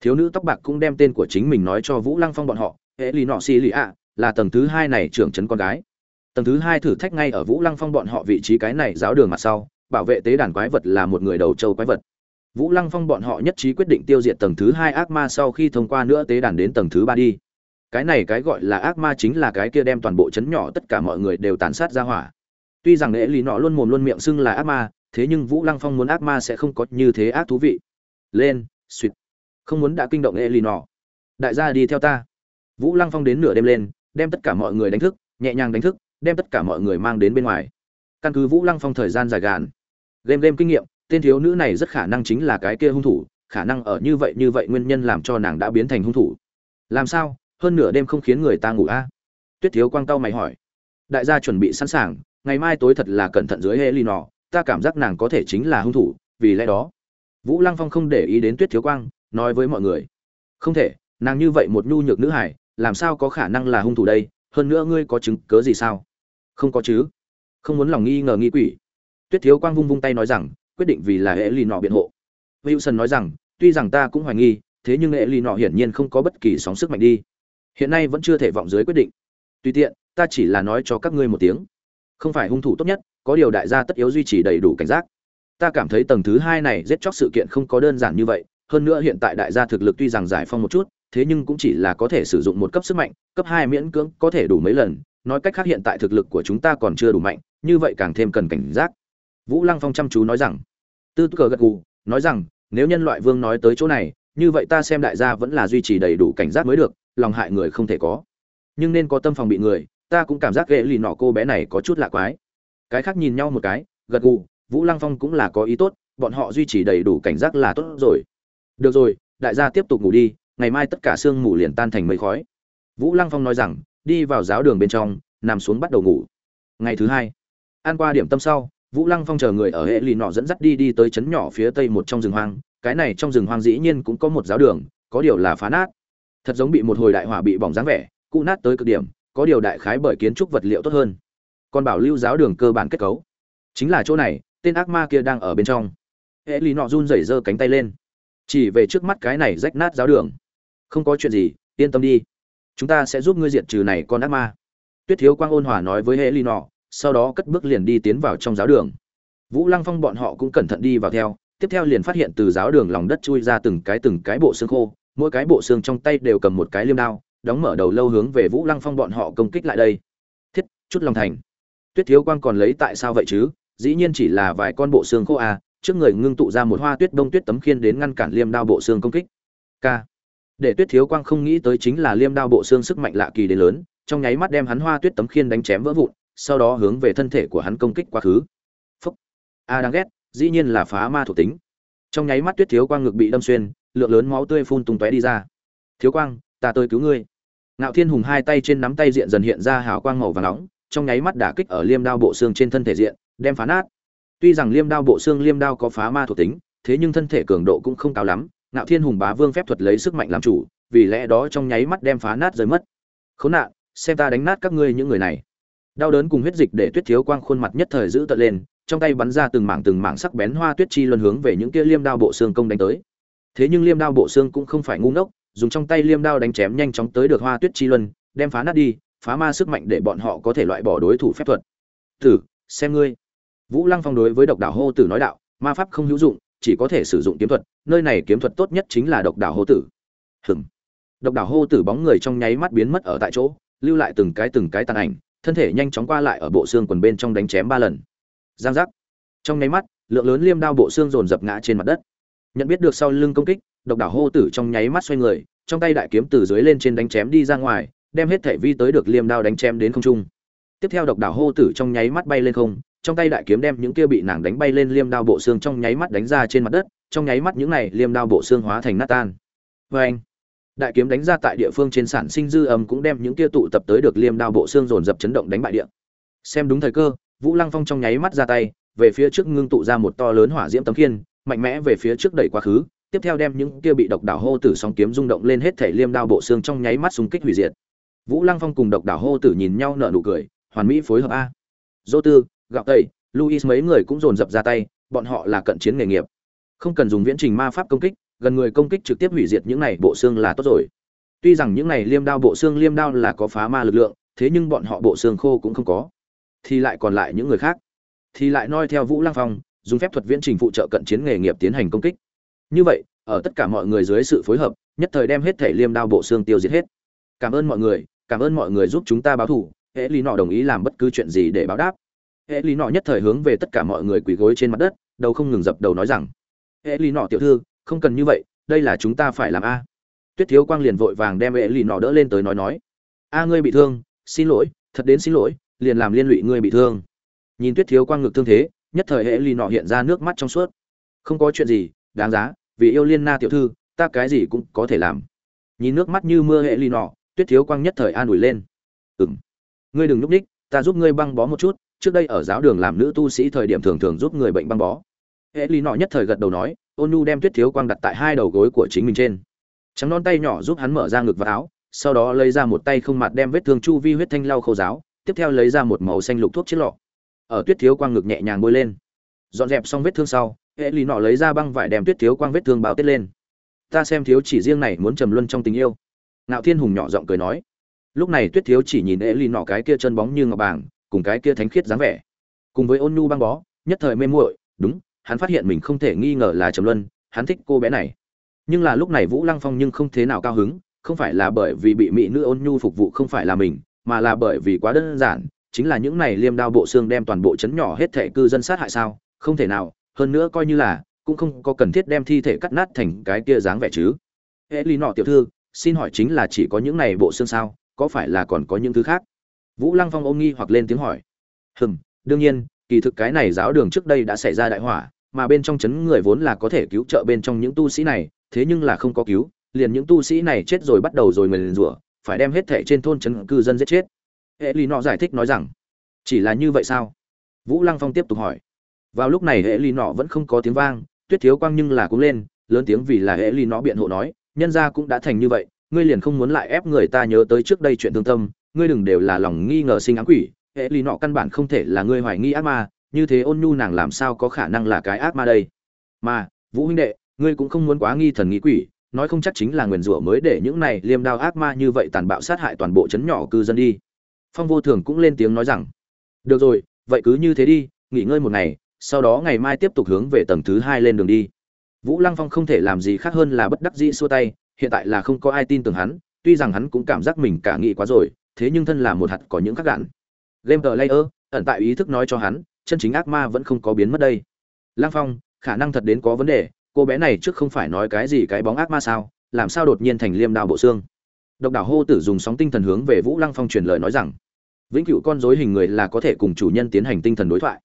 Thiếu nữ tóc bạc cũng đem tên của chính mình nói cho vũ lăng phong bọn họ hệ lì nọ xì lì ạ, là tầng thứ hai này trưởng trấn con gái. Tầng thứ hai thử thách ngay ở vũ lăng phong bọn họ vị trí cái này giáo đường mặt sau, bảo vệ tế đàn quái vật là một người đầu châu quái vật. Vũ lăng phong bọn họ nhất trí quyết định tiêu diệt tầng thứ hai ác ma sau khi thông qua nữa tế đàn đến tầng thứ ba đi cái này cái gọi là ác ma chính là cái kia đem toàn bộ chấn nhỏ tất cả mọi người đều tàn sát ra hỏa. Tuy rằng lễ lý nọ luôn mồm luôn miệng xưng là ác ma, thế nhưng vũ lăng phong muốn ác ma sẽ không có như thế ác thú vị. Lên suỵt không muốn đã kinh động lễ lý nọ. Đại gia đi theo ta. Vũ lăng phong đến nửa đêm lên, đem tất cả mọi người đánh thức, nhẹ nhàng đánh thức, đem tất cả mọi người mang đến bên ngoài. Căn cứ vũ lăng phong thời gian dài gàn. Game game kinh nghiệm, tên thiếu nữ này rất khả năng chính là cái kia hung thủ, khả năng ở như vậy như vậy nguyên nhân làm cho nàng đã biến thành hung thủ. Làm sao? Hơn nửa đêm không khiến người ta ngủ a. À? tuyết thiếu quang tao mày hỏi. Đại gia chuẩn bị sẵn sàng, ngày mai tối thật là cẩn thận dưới hệ lì nọ ta cảm giác nàng có thể chính là hung thủ, vì lẽ đó. Vũ lăng phong không để ý đến tuyết thiếu quang, nói với mọi người. Không thể, nàng như vậy một nhu nhược nữ hải làm sao có khả năng là hung thủ đây? Hơn nữa ngươi có chứng cớ gì sao? Không có chứ. Không muốn lòng nghi ngờ nghi quỷ. Tuyết thiếu quang vung vung tay nói rằng, quyết định vì là hệ lì nọ biện hộ. Wilson nói rằng, tuy rằng ta cũng hoài nghi, thế nhưng hệ lì nọ hiển nhiên không có bất kỳ sóng sức mạnh đi hiện nay vẫn chưa thể vọng dưới quyết định. Tùy tiện, ta chỉ là nói cho các ngươi một tiếng. Không phải hung thủ tốt nhất, có điều đại gia tất yếu duy trì đầy đủ cảnh giác. Ta cảm thấy tầng thứ hai này giết chóc sự kiện không có đơn giản như vậy, hơn nữa hiện tại đại gia thực lực tuy rằng giải phong một chút, thế nhưng cũng chỉ là có thể sử dụng một cấp sức mạnh, cấp hai miễn cưỡng có thể đủ mấy lần. Nói cách khác hiện tại thực lực của chúng ta còn chưa đủ mạnh, như vậy càng thêm cần cảnh giác. Vũ lăng phong chăm chú nói rằng. Tư cờ gật gù, nói rằng, nếu nhân loại vương nói tới chỗ này, như vậy ta xem đại gia vẫn là duy trì đầy đủ cảnh giác mới được lòng hại người không thể có. Nhưng nên có tâm phòng bị người, ta cũng cảm giác ghệ lì nọ cô bé này có chút lạ quái. Cái khác nhìn nhau một cái, gật gù, vũ lăng phong cũng là có ý tốt, bọn họ duy trì đầy đủ cảnh giác là tốt rồi. Được rồi, đại gia tiếp tục ngủ đi, ngày mai tất cả sương mù liền tan thành mây khói. Vũ lăng phong nói rằng, đi vào giáo đường bên trong, nằm xuống bắt đầu ngủ. Ngày thứ hai, ăn qua điểm tâm sau, vũ lăng phong chờ người ở hệ lì nọ dẫn dắt đi đi tới trấn nhỏ phía tây một trong rừng hoang. Cái này trong rừng hoang dĩ nhiên cũng có một giáo đường, có điều là phá nát thật giống bị một hồi đại hỏa bị bỏng dáng vẻ cụ nát tới cực điểm, có điều đại khái bởi kiến trúc vật liệu tốt hơn. Còn bảo lưu giáo đường cơ bản kết cấu. Chính là chỗ này, tên ác ma kia đang ở bên trong. Hệ lì nọ run rẩy giơ cánh tay lên. Chỉ về trước mắt cái này rách nát giáo đường. Không có chuyện gì, yên tâm đi. Chúng ta sẽ giúp ngươi diệt trừ này con ác ma. Tuyết thiếu quang ôn hòa nói với hệ lì nọ sau đó cất bước liền đi tiến vào trong giáo đường. Vũ lăng phong bọn họ cũng cẩn thận đi vào theo, tiếp theo liền phát hiện từ giáo đường lòng đất chui ra từng cái từng cái bộ xương khô mỗi cái bộ xương trong tay đều cầm một cái liêm đao đóng mở đầu lâu hướng về vũ lăng phong bọn họ công kích lại đây. Thiết chút lòng thành. Tuyết thiếu quang còn lấy tại sao vậy chứ? Dĩ nhiên chỉ là vài con bộ xương khô à, trước người ngưng tụ ra một hoa tuyết đông tuyết tấm khiên đến ngăn cản liêm đao bộ xương công kích. K. Để tuyết thiếu quang không nghĩ tới chính là liêm đao bộ xương sức mạnh lạ kỳ đến lớn trong nháy mắt đem hắn hoa tuyết tấm khiên đánh chém vỡ vụn sau đó hướng về thân thể của hắn công kích quá khứ. Phúc. A đáng ghét dĩ nhiên là phá ma thuộc tính. Trong nháy mắt tuyết thiếu quang ngực bị đâm xuyên lượng lớn máu tươi phun tung tóe đi ra. Thiếu quang, ta tới cứu ngươi. Ngạo thiên hùng hai tay trên nắm tay diện dần hiện ra hào quang màu và nóng, trong nháy mắt đả kích ở liêm đao bộ xương trên thân thể diện, đem phá nát. Tuy rằng liêm đao bộ xương liêm đao có phá ma thuộc tính, thế nhưng thân thể cường độ cũng không cao lắm, ngạo thiên hùng bá vương phép thuật lấy sức mạnh làm chủ, vì lẽ đó trong nháy mắt đem phá nát rơi mất. Khốn nạn, xem ta đánh nát các ngươi những người này. Đau đớn cùng huyết dịch để tuyết thiếu quang khuôn mặt nhất thời giữ tợn lên, trong tay bắn ra từng mảng từng mảng sắc bén hoa tuyết chi luân hướng về những kia liêm đao bộ xương công đánh tới thế nhưng liêm đao bộ xương cũng không phải ngu ngốc, dùng trong tay liêm đao đánh chém nhanh chóng tới được hoa tuyết chi luân, đem phá nát đi, phá ma sức mạnh để bọn họ có thể loại bỏ đối thủ phép thuật. Tử xem ngươi. Vũ lăng phong đối với độc đảo hô tử nói đạo, ma pháp không hữu dụng, chỉ có thể sử dụng kiếm thuật, nơi này kiếm thuật tốt nhất chính là độc đảo hô tử. Hừng độc đảo hô tử bóng người trong nháy mắt biến mất ở tại chỗ, lưu lại từng cái từng cái tàn ảnh, thân thể nhanh chóng qua lại ở bộ xương quần bên trong đánh chém ba lần. Giang giác. Trong nháy mắt, lượng lớn liêm đao bộ xương dồn dập ngã trên mặt đất nhận biết được sau lưng công kích, độc đảo hô tử trong nháy mắt xoay người, trong tay đại kiếm từ dưới lên trên đánh chém đi ra ngoài, đem hết thể vi tới được liêm đao đánh chém đến không trung. Tiếp theo độc đảo hô tử trong nháy mắt bay lên không, trong tay đại kiếm đem những kia bị nàng đánh bay lên liêm đao bộ xương trong nháy mắt đánh ra trên mặt đất, trong nháy mắt những này liêm đao bộ xương hóa thành nát tan. Vê anh đại kiếm đánh ra tại địa phương trên sản sinh dư âm cũng đem những kia tụ tập tới được liêm đao bộ xương dồn dập chấn động đánh bại địa. Xem đúng thời cơ, vũ lăng phong trong nháy mắt ra tay, về phía trước ngưng tụ ra một to lớn hỏa diễm tấm khiên mạnh mẽ về phía trước đẩy quá khứ, tiếp theo đem những kia bị độc đảo hô tử sóng kiếm rung động lên hết thể liêm đao bộ xương trong nháy mắt xung kích hủy diệt. Vũ lăng phong cùng độc đảo hô tử nhìn nhau nở nụ cười, hoàn mỹ phối hợp a. Dô tư, gạo tây luis mấy người cũng dồn dập ra tay, bọn họ là cận chiến nghề nghiệp. Không cần dùng viễn trình ma pháp công kích, gần người công kích trực tiếp hủy diệt những này bộ xương là tốt rồi. Tuy rằng những này liêm đao bộ xương liêm đao là có phá ma lực lượng, thế nhưng bọn họ bộ xương khô cũng không có. Thì lại còn lại những người khác. Thì lại noi theo vũ lăng phong dùng phép thuật viễn trình phụ trợ cận chiến nghề nghiệp tiến hành công kích. Như vậy, ở tất cả mọi người dưới sự phối hợp, nhất thời đem hết thể liêm đao bộ xương tiêu diệt hết. Cảm ơn mọi người, cảm ơn mọi người giúp chúng ta báo thù. Hệ lý nọ đồng ý làm bất cứ chuyện gì để báo đáp. Hệ lý nọ nhất thời hướng về tất cả mọi người quỳ gối trên mặt đất, đầu không ngừng dập đầu nói rằng, hệ lý nọ tiểu thư, không cần như vậy, đây là chúng ta phải làm a. Tuyết thiếu quang liền vội vàng đem hệ lý nọ đỡ lên tới nói nói, a, ngươi bị thương, xin lỗi, thật đến xin lỗi, liền làm liên lụy ngươi bị thương. Nhìn tuyết thiếu quang ngực thương thế nhất thời hệ ly nọ hiện ra nước mắt trong suốt. Không có chuyện gì, đáng giá, vì yêu liên na tiểu thư, ta cái gì cũng có thể làm. Nhìn nước mắt như mưa hệ ly nọ, tuyết thiếu quang nhất thời an ủi lên. Ừng ngươi đừng núp ních ta giúp ngươi băng bó một chút, trước đây ở giáo đường làm nữ tu sĩ thời điểm thường thường giúp người bệnh băng bó. Hệ ly nọ nhất thời gật đầu nói, ôn nhu đem tuyết thiếu quang đặt tại hai đầu gối của chính mình trên. Trắng non tay nhỏ giúp hắn mở ra ngực và áo, sau đó lấy ra một tay không mặt đem vết thương chu vi huyết thanh lau khâu giáo, tiếp theo lấy ra một màu xanh lục thuốc chiếc lọ ở tuyết thiếu quang ngực nhẹ nhàng bôi lên. Dọn dẹp xong vết thương sau, hệ lý nọ lấy ra băng vải đem tuyết thiếu quang vết thương bao tết lên. Ta xem thiếu chỉ riêng này muốn trầm luân trong tình yêu. Ngạo thiên hùng nhỏ giọng cười nói. Lúc này tuyết thiếu chỉ nhìn hệ lý nọ cái kia chân bóng như ngọc bảng, cùng cái kia thánh khiết dáng vẻ. Cùng với ôn nhu băng bó, nhất thời mê muội, đúng, hắn phát hiện mình không thể nghi ngờ là trầm luân, hắn thích cô bé này. Nhưng là lúc này vũ lăng phong nhưng không thế nào cao hứng, không phải là bởi vì bị mỹ nữ ôn nhu phục vụ không phải là mình, mà là bởi vì quá đơn giản chính là những này liêm đao bộ xương đem toàn bộ chấn nhỏ hết thể cư dân sát hại sao? Không thể nào, hơn nữa coi như là, cũng không có cần thiết đem thi thể cắt nát thành cái kia dáng vẻ chứ. Hệ lý nọ tiểu thư, xin hỏi chính là chỉ có những này bộ xương sao? Có phải là còn có những thứ khác? Vũ lăng phong ôm nghi hoặc lên tiếng hỏi. Hừm, đương nhiên, kỳ thực cái này giáo đường trước đây đã xảy ra đại hỏa, mà bên trong chấn người vốn là có thể cứu trợ bên trong những tu sĩ này, thế nhưng là không có cứu, liền những tu sĩ này chết rồi bắt đầu rồi nguyền rủa, phải đem hết thệ trên thôn chấn cư dân giết chết hệ lý nọ giải thích nói rằng, chỉ là như vậy sao? Vũ lăng phong tiếp tục hỏi. Vào lúc này hệ lý nọ vẫn không có tiếng vang, tuyết thiếu quang nhưng là cũng lên, lớn tiếng vì là hệ lý nọ biện hộ nói, nhân ra cũng đã thành như vậy, ngươi liền không muốn lại ép người ta nhớ tới trước đây chuyện thương tâm, ngươi đừng đều là lòng nghi ngờ sinh ám quỷ hệ lý nọ căn bản không thể là ngươi hoài nghi ác ma, như thế ôn nhu nàng làm sao có khả năng là cái ác ma đây? Mà, vũ huynh đệ, ngươi cũng không muốn quá nghi thần nghĩ quỷ, nói không chắc chính là nguyền rủa mới để những này liêm đao ác ma như vậy tàn bạo sát hại toàn bộ chấn nhỏ cư dân đi phong vô thường cũng lên tiếng nói rằng, được rồi, vậy cứ như thế đi, nghỉ ngơi một ngày, sau đó ngày mai tiếp tục hướng về tầng thứ hai lên đường đi. Vũ lăng phong không thể làm gì khác hơn là bất đắc dĩ xua tay, hiện tại là không có ai tin tưởng hắn, tuy rằng hắn cũng cảm giác mình cả nghĩ quá rồi, thế nhưng thân là một hạt có những khắc gạn game tờ layer ẩn tại ý thức nói cho hắn, chân chính ác ma vẫn không có biến mất đây. Lăng phong, khả năng thật đến có vấn đề, cô bé này trước không phải nói cái gì cái bóng ác ma sao, làm sao đột nhiên thành liêm đao bộ xương? Độc đảo hô tử dùng sóng tinh thần hướng về vũ lăng phong truyền lời nói rằng, vĩnh cửu con dối hình người là có thể cùng chủ nhân tiến hành tinh thần đối thoại.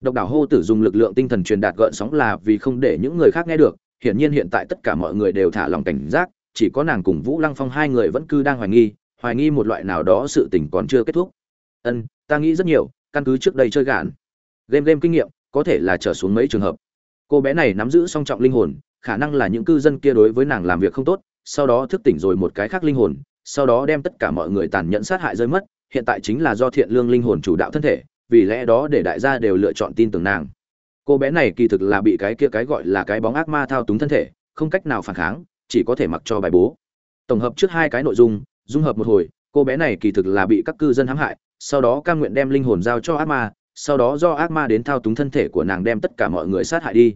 Độc đảo hô tử dùng lực lượng tinh thần truyền đạt gợn sóng là vì không để những người khác nghe được, hiển nhiên hiện tại tất cả mọi người đều thả lòng cảnh giác, chỉ có nàng cùng vũ lăng phong hai người vẫn cứ đang hoài nghi hoài nghi một loại nào đó sự tình còn chưa kết thúc. Ân, ta nghĩ rất nhiều, căn cứ trước đây chơi gạn, game game kinh nghiệm, có thể là trở xuống mấy trường hợp. Cô bé này nắm giữ song trọng linh hồn, khả năng là những cư dân kia đối với nàng làm việc không tốt sau đó thức tỉnh rồi một cái khác linh hồn, sau đó đem tất cả mọi người tàn nhẫn sát hại rơi mất, hiện tại chính là do thiện lương linh hồn chủ đạo thân thể, vì lẽ đó để đại gia đều lựa chọn tin tưởng nàng. Cô bé này kỳ thực là bị cái kia cái gọi là cái bóng ác ma thao túng thân thể, không cách nào phản kháng, chỉ có thể mặc cho bài bố. Tổng hợp trước hai cái nội dung dung hợp một hồi, cô bé này kỳ thực là bị các cư dân hãm hại, sau đó cam nguyện đem linh hồn giao cho ác ma, sau đó do ác ma đến thao túng thân thể của nàng đem tất cả mọi người sát hại đi.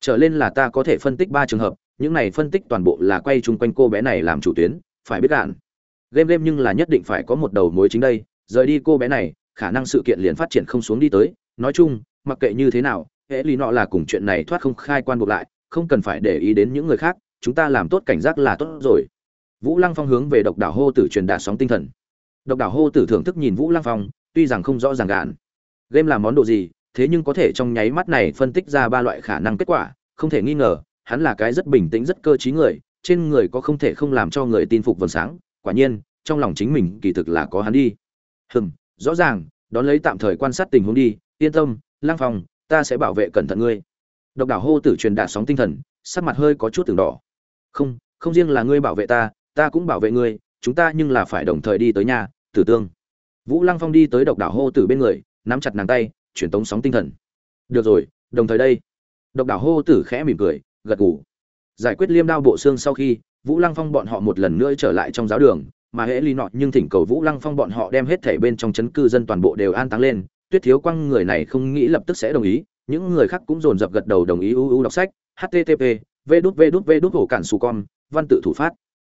Trở lên là ta có thể phân tích ba trường hợp những này phân tích toàn bộ là quay chung quanh cô bé này làm chủ tuyến, phải biết gạn. Game game nhưng là nhất định phải có một đầu mối chính đây, rời đi cô bé này, khả năng sự kiện liền phát triển không xuống đi tới. Nói chung, mặc kệ như thế nào hễ lý nọ là cùng chuyện này thoát không khai quan buộc lại, không cần phải để ý đến những người khác, chúng ta làm tốt cảnh giác là tốt rồi. Vũ lăng phong hướng về độc đảo hô tử truyền đạt sóng tinh thần. Độc đảo hô tử thưởng thức nhìn vũ lăng phong, tuy rằng không rõ ràng gạn. Game là món đồ gì, thế nhưng có thể trong nháy mắt này phân tích ra ba loại khả năng kết quả, không thể nghi ngờ hắn là cái rất bình tĩnh, rất cơ trí người, trên người có không thể không làm cho người tin phục vầng sáng, quả nhiên, trong lòng chính mình kỳ thực là có hắn đi. Hừm, rõ ràng, đón lấy tạm thời quan sát tình huống đi, yên tâm lang phong, ta sẽ bảo vệ cẩn thận ngươi. Độc đảo hô tử truyền đạt sóng tinh thần, sắc mặt hơi có chút từng đỏ. Không không riêng là ngươi bảo vệ ta ta cũng bảo vệ ngươi, chúng ta nhưng là phải đồng thời đi tới nhà, tử tương. Vũ lăng phong đi tới độc đảo hô tử bên người, nắm chặt nàng tay truyền tống sóng tinh thần. Được rồi, đồng thời đây. Độc đảo hô tử khẽ mỉm cười gật gù. Giải quyết liêm đao bộ xương sau khi, vũ lăng phong bọn họ một lần nữa trở lại trong giáo đường, mà hễ ly nọ nhưng thỉnh cầu vũ lăng phong bọn họ đem hết thể bên trong chấn cư dân toàn bộ đều an táng lên. Tuyết thiếu quang người này không nghĩ lập tức sẽ đồng ý, những người khác cũng dồn dập gật đầu đồng ý uu đọc sách http v đút v đút v đút hổ cản su con, văn tự thủ phát.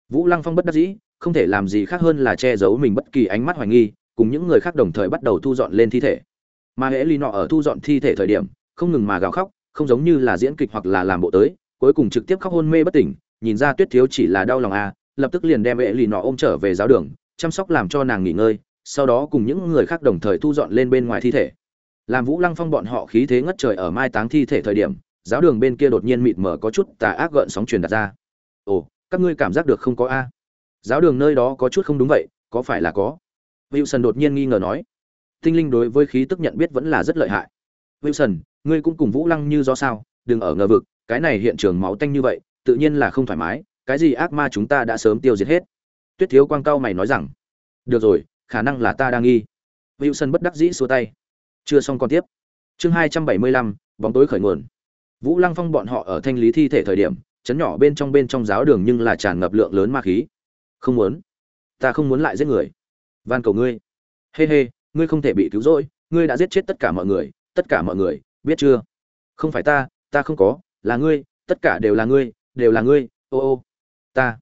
Vũ lăng phong bất đắc dĩ, không thể làm gì khác hơn là che giấu mình bất kỳ ánh mắt hoài nghi, cùng những người khác đồng thời bắt đầu thu dọn lên thi thể. Mà hễ ly nọ ở thu dọn thi thể thời điểm, không ngừng mà gào khóc không giống như là diễn kịch hoặc là làm bộ tới, cuối cùng trực tiếp khóc hôn mê bất tỉnh, nhìn ra tuyết thiếu chỉ là đau lòng à lập tức liền đem hễ lì nọ ôm trở về giáo đường, chăm sóc làm cho nàng nghỉ ngơi, sau đó cùng những người khác đồng thời thu dọn lên bên ngoài thi thể. Làm vũ lăng phong bọn họ khí thế ngất trời ở mai táng thi thể thời điểm, giáo đường bên kia đột nhiên mịt mờ có chút tà ác gợn sóng truyền đặt ra. Ồ, các ngươi cảm giác được không có a? Giáo đường nơi đó có chút không đúng vậy, có phải là có? Wilson đột nhiên nghi ngờ nói. Tinh linh đối với khí tức nhận biết vẫn là rất lợi hại. Wilson ngươi cũng cùng vũ lăng như do sao đừng ở ngờ vực cái này hiện trường máu tanh như vậy tự nhiên là không thoải mái cái gì ác ma chúng ta đã sớm tiêu diệt hết. Tuyết thiếu quang cao mày nói rằng được rồi khả năng là ta đang nghi. Wilson bất đắc dĩ xua tay. Chưa xong còn tiếp. Chương hai trăm bảy mươi lăm bóng tối khởi nguồn. Vũ lăng phong bọn họ ở thanh lý thi thể thời điểm chấn nhỏ bên trong bên trong giáo đường nhưng là tràn ngập lượng lớn ma khí. Không muốn. Ta không muốn lại giết người. Van cầu ngươi. Hê、hey、hê、hey, ngươi không thể bị cứu rỗi ngươi đã giết chết tất cả mọi người tất cả mọi người biết chưa? Không phải ta ta không có là ngươi tất cả đều là ngươi đều là ngươi ô ô. Ta.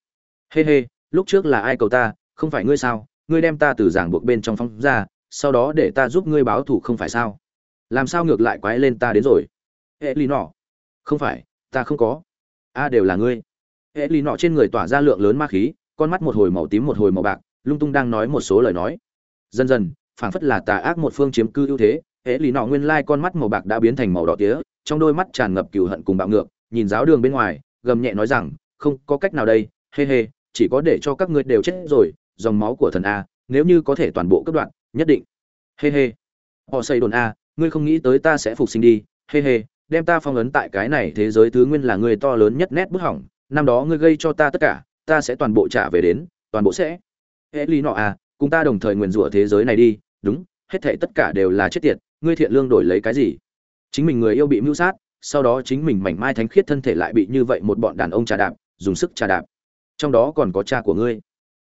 Hê、hey、hê、hey, lúc trước là ai cầu ta không phải ngươi sao? Ngươi đem ta từ giảng buộc bên trong phong ra sau đó để ta giúp ngươi báo thù không phải sao? Làm sao ngược lại quái lên ta đến rồi? Hệ lì nọ. Không phải ta không có. A đều là ngươi. Hệ lì nọ trên người tỏa ra lượng lớn ma khí con mắt một hồi màu tím một hồi màu bạc lung tung đang nói một số lời nói. Dần dần phảng phất là tà ác một phương chiếm cư ưu thế hệ lì nọ nguyên lai con mắt màu bạc đã biến thành màu đỏ tía, trong đôi mắt tràn ngập cừu hận cùng bạo ngược, nhìn giáo đường bên ngoài, gầm nhẹ nói rằng, không, có cách nào đây hê hê chỉ có để cho các ngươi đều chết rồi, dòng máu của thần a, nếu như có thể toàn bộ cấp đoạn, nhất định. Hê hê họ xây đồn a, ngươi không nghĩ tới ta sẽ phục sinh đi hê hê đem ta phong ấn tại cái này thế giới thứ nguyên là người to lớn nhất nét bức hỏng, năm đó ngươi gây cho ta tất cả, ta sẽ toàn bộ trả về đến, toàn bộ sẽ. Hễ lý nọ à cùng ta đồng thời nguyền rủa thế giới này đi, đúng hết thảy tất cả đều là chết tiệt, ngươi thiện lương đổi lấy cái gì? Chính mình người yêu bị mưu sát, sau đó chính mình mảnh mai thánh khiết thân thể lại bị như vậy một bọn đàn ông trà đạp, dùng sức trà đạp. Trong đó còn có cha của ngươi.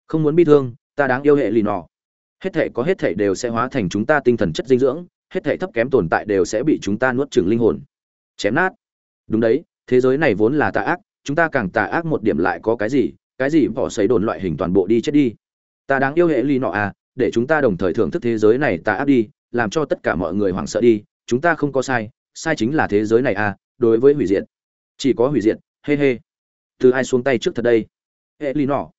Không muốn bi thương, ta đáng yêu hệ lì nọ. Hết thảy có hết thảy đều sẽ hóa thành chúng ta tinh thần chất dinh dưỡng, hết thảy thấp kém tồn tại đều sẽ bị chúng ta nuốt chửng linh hồn. Chém nát. Đúng đấy, thế giới này vốn là tà ác, chúng ta càng tà ác một điểm lại có cái gì? Cái gì bỏ sấy đồn loại hình toàn bộ đi chết đi. Ta đáng yêu hệ lì nọ à để chúng ta đồng thời thưởng thức thế giới này tà ác đi, làm cho tất cả mọi người hoảng sợ đi, chúng ta không có sai sai chính là thế giới này à đối với hủy diệt. Chỉ có hủy diệt, hê hê. Từ ai xuống tay trước thật đây? Hệ lý nọ.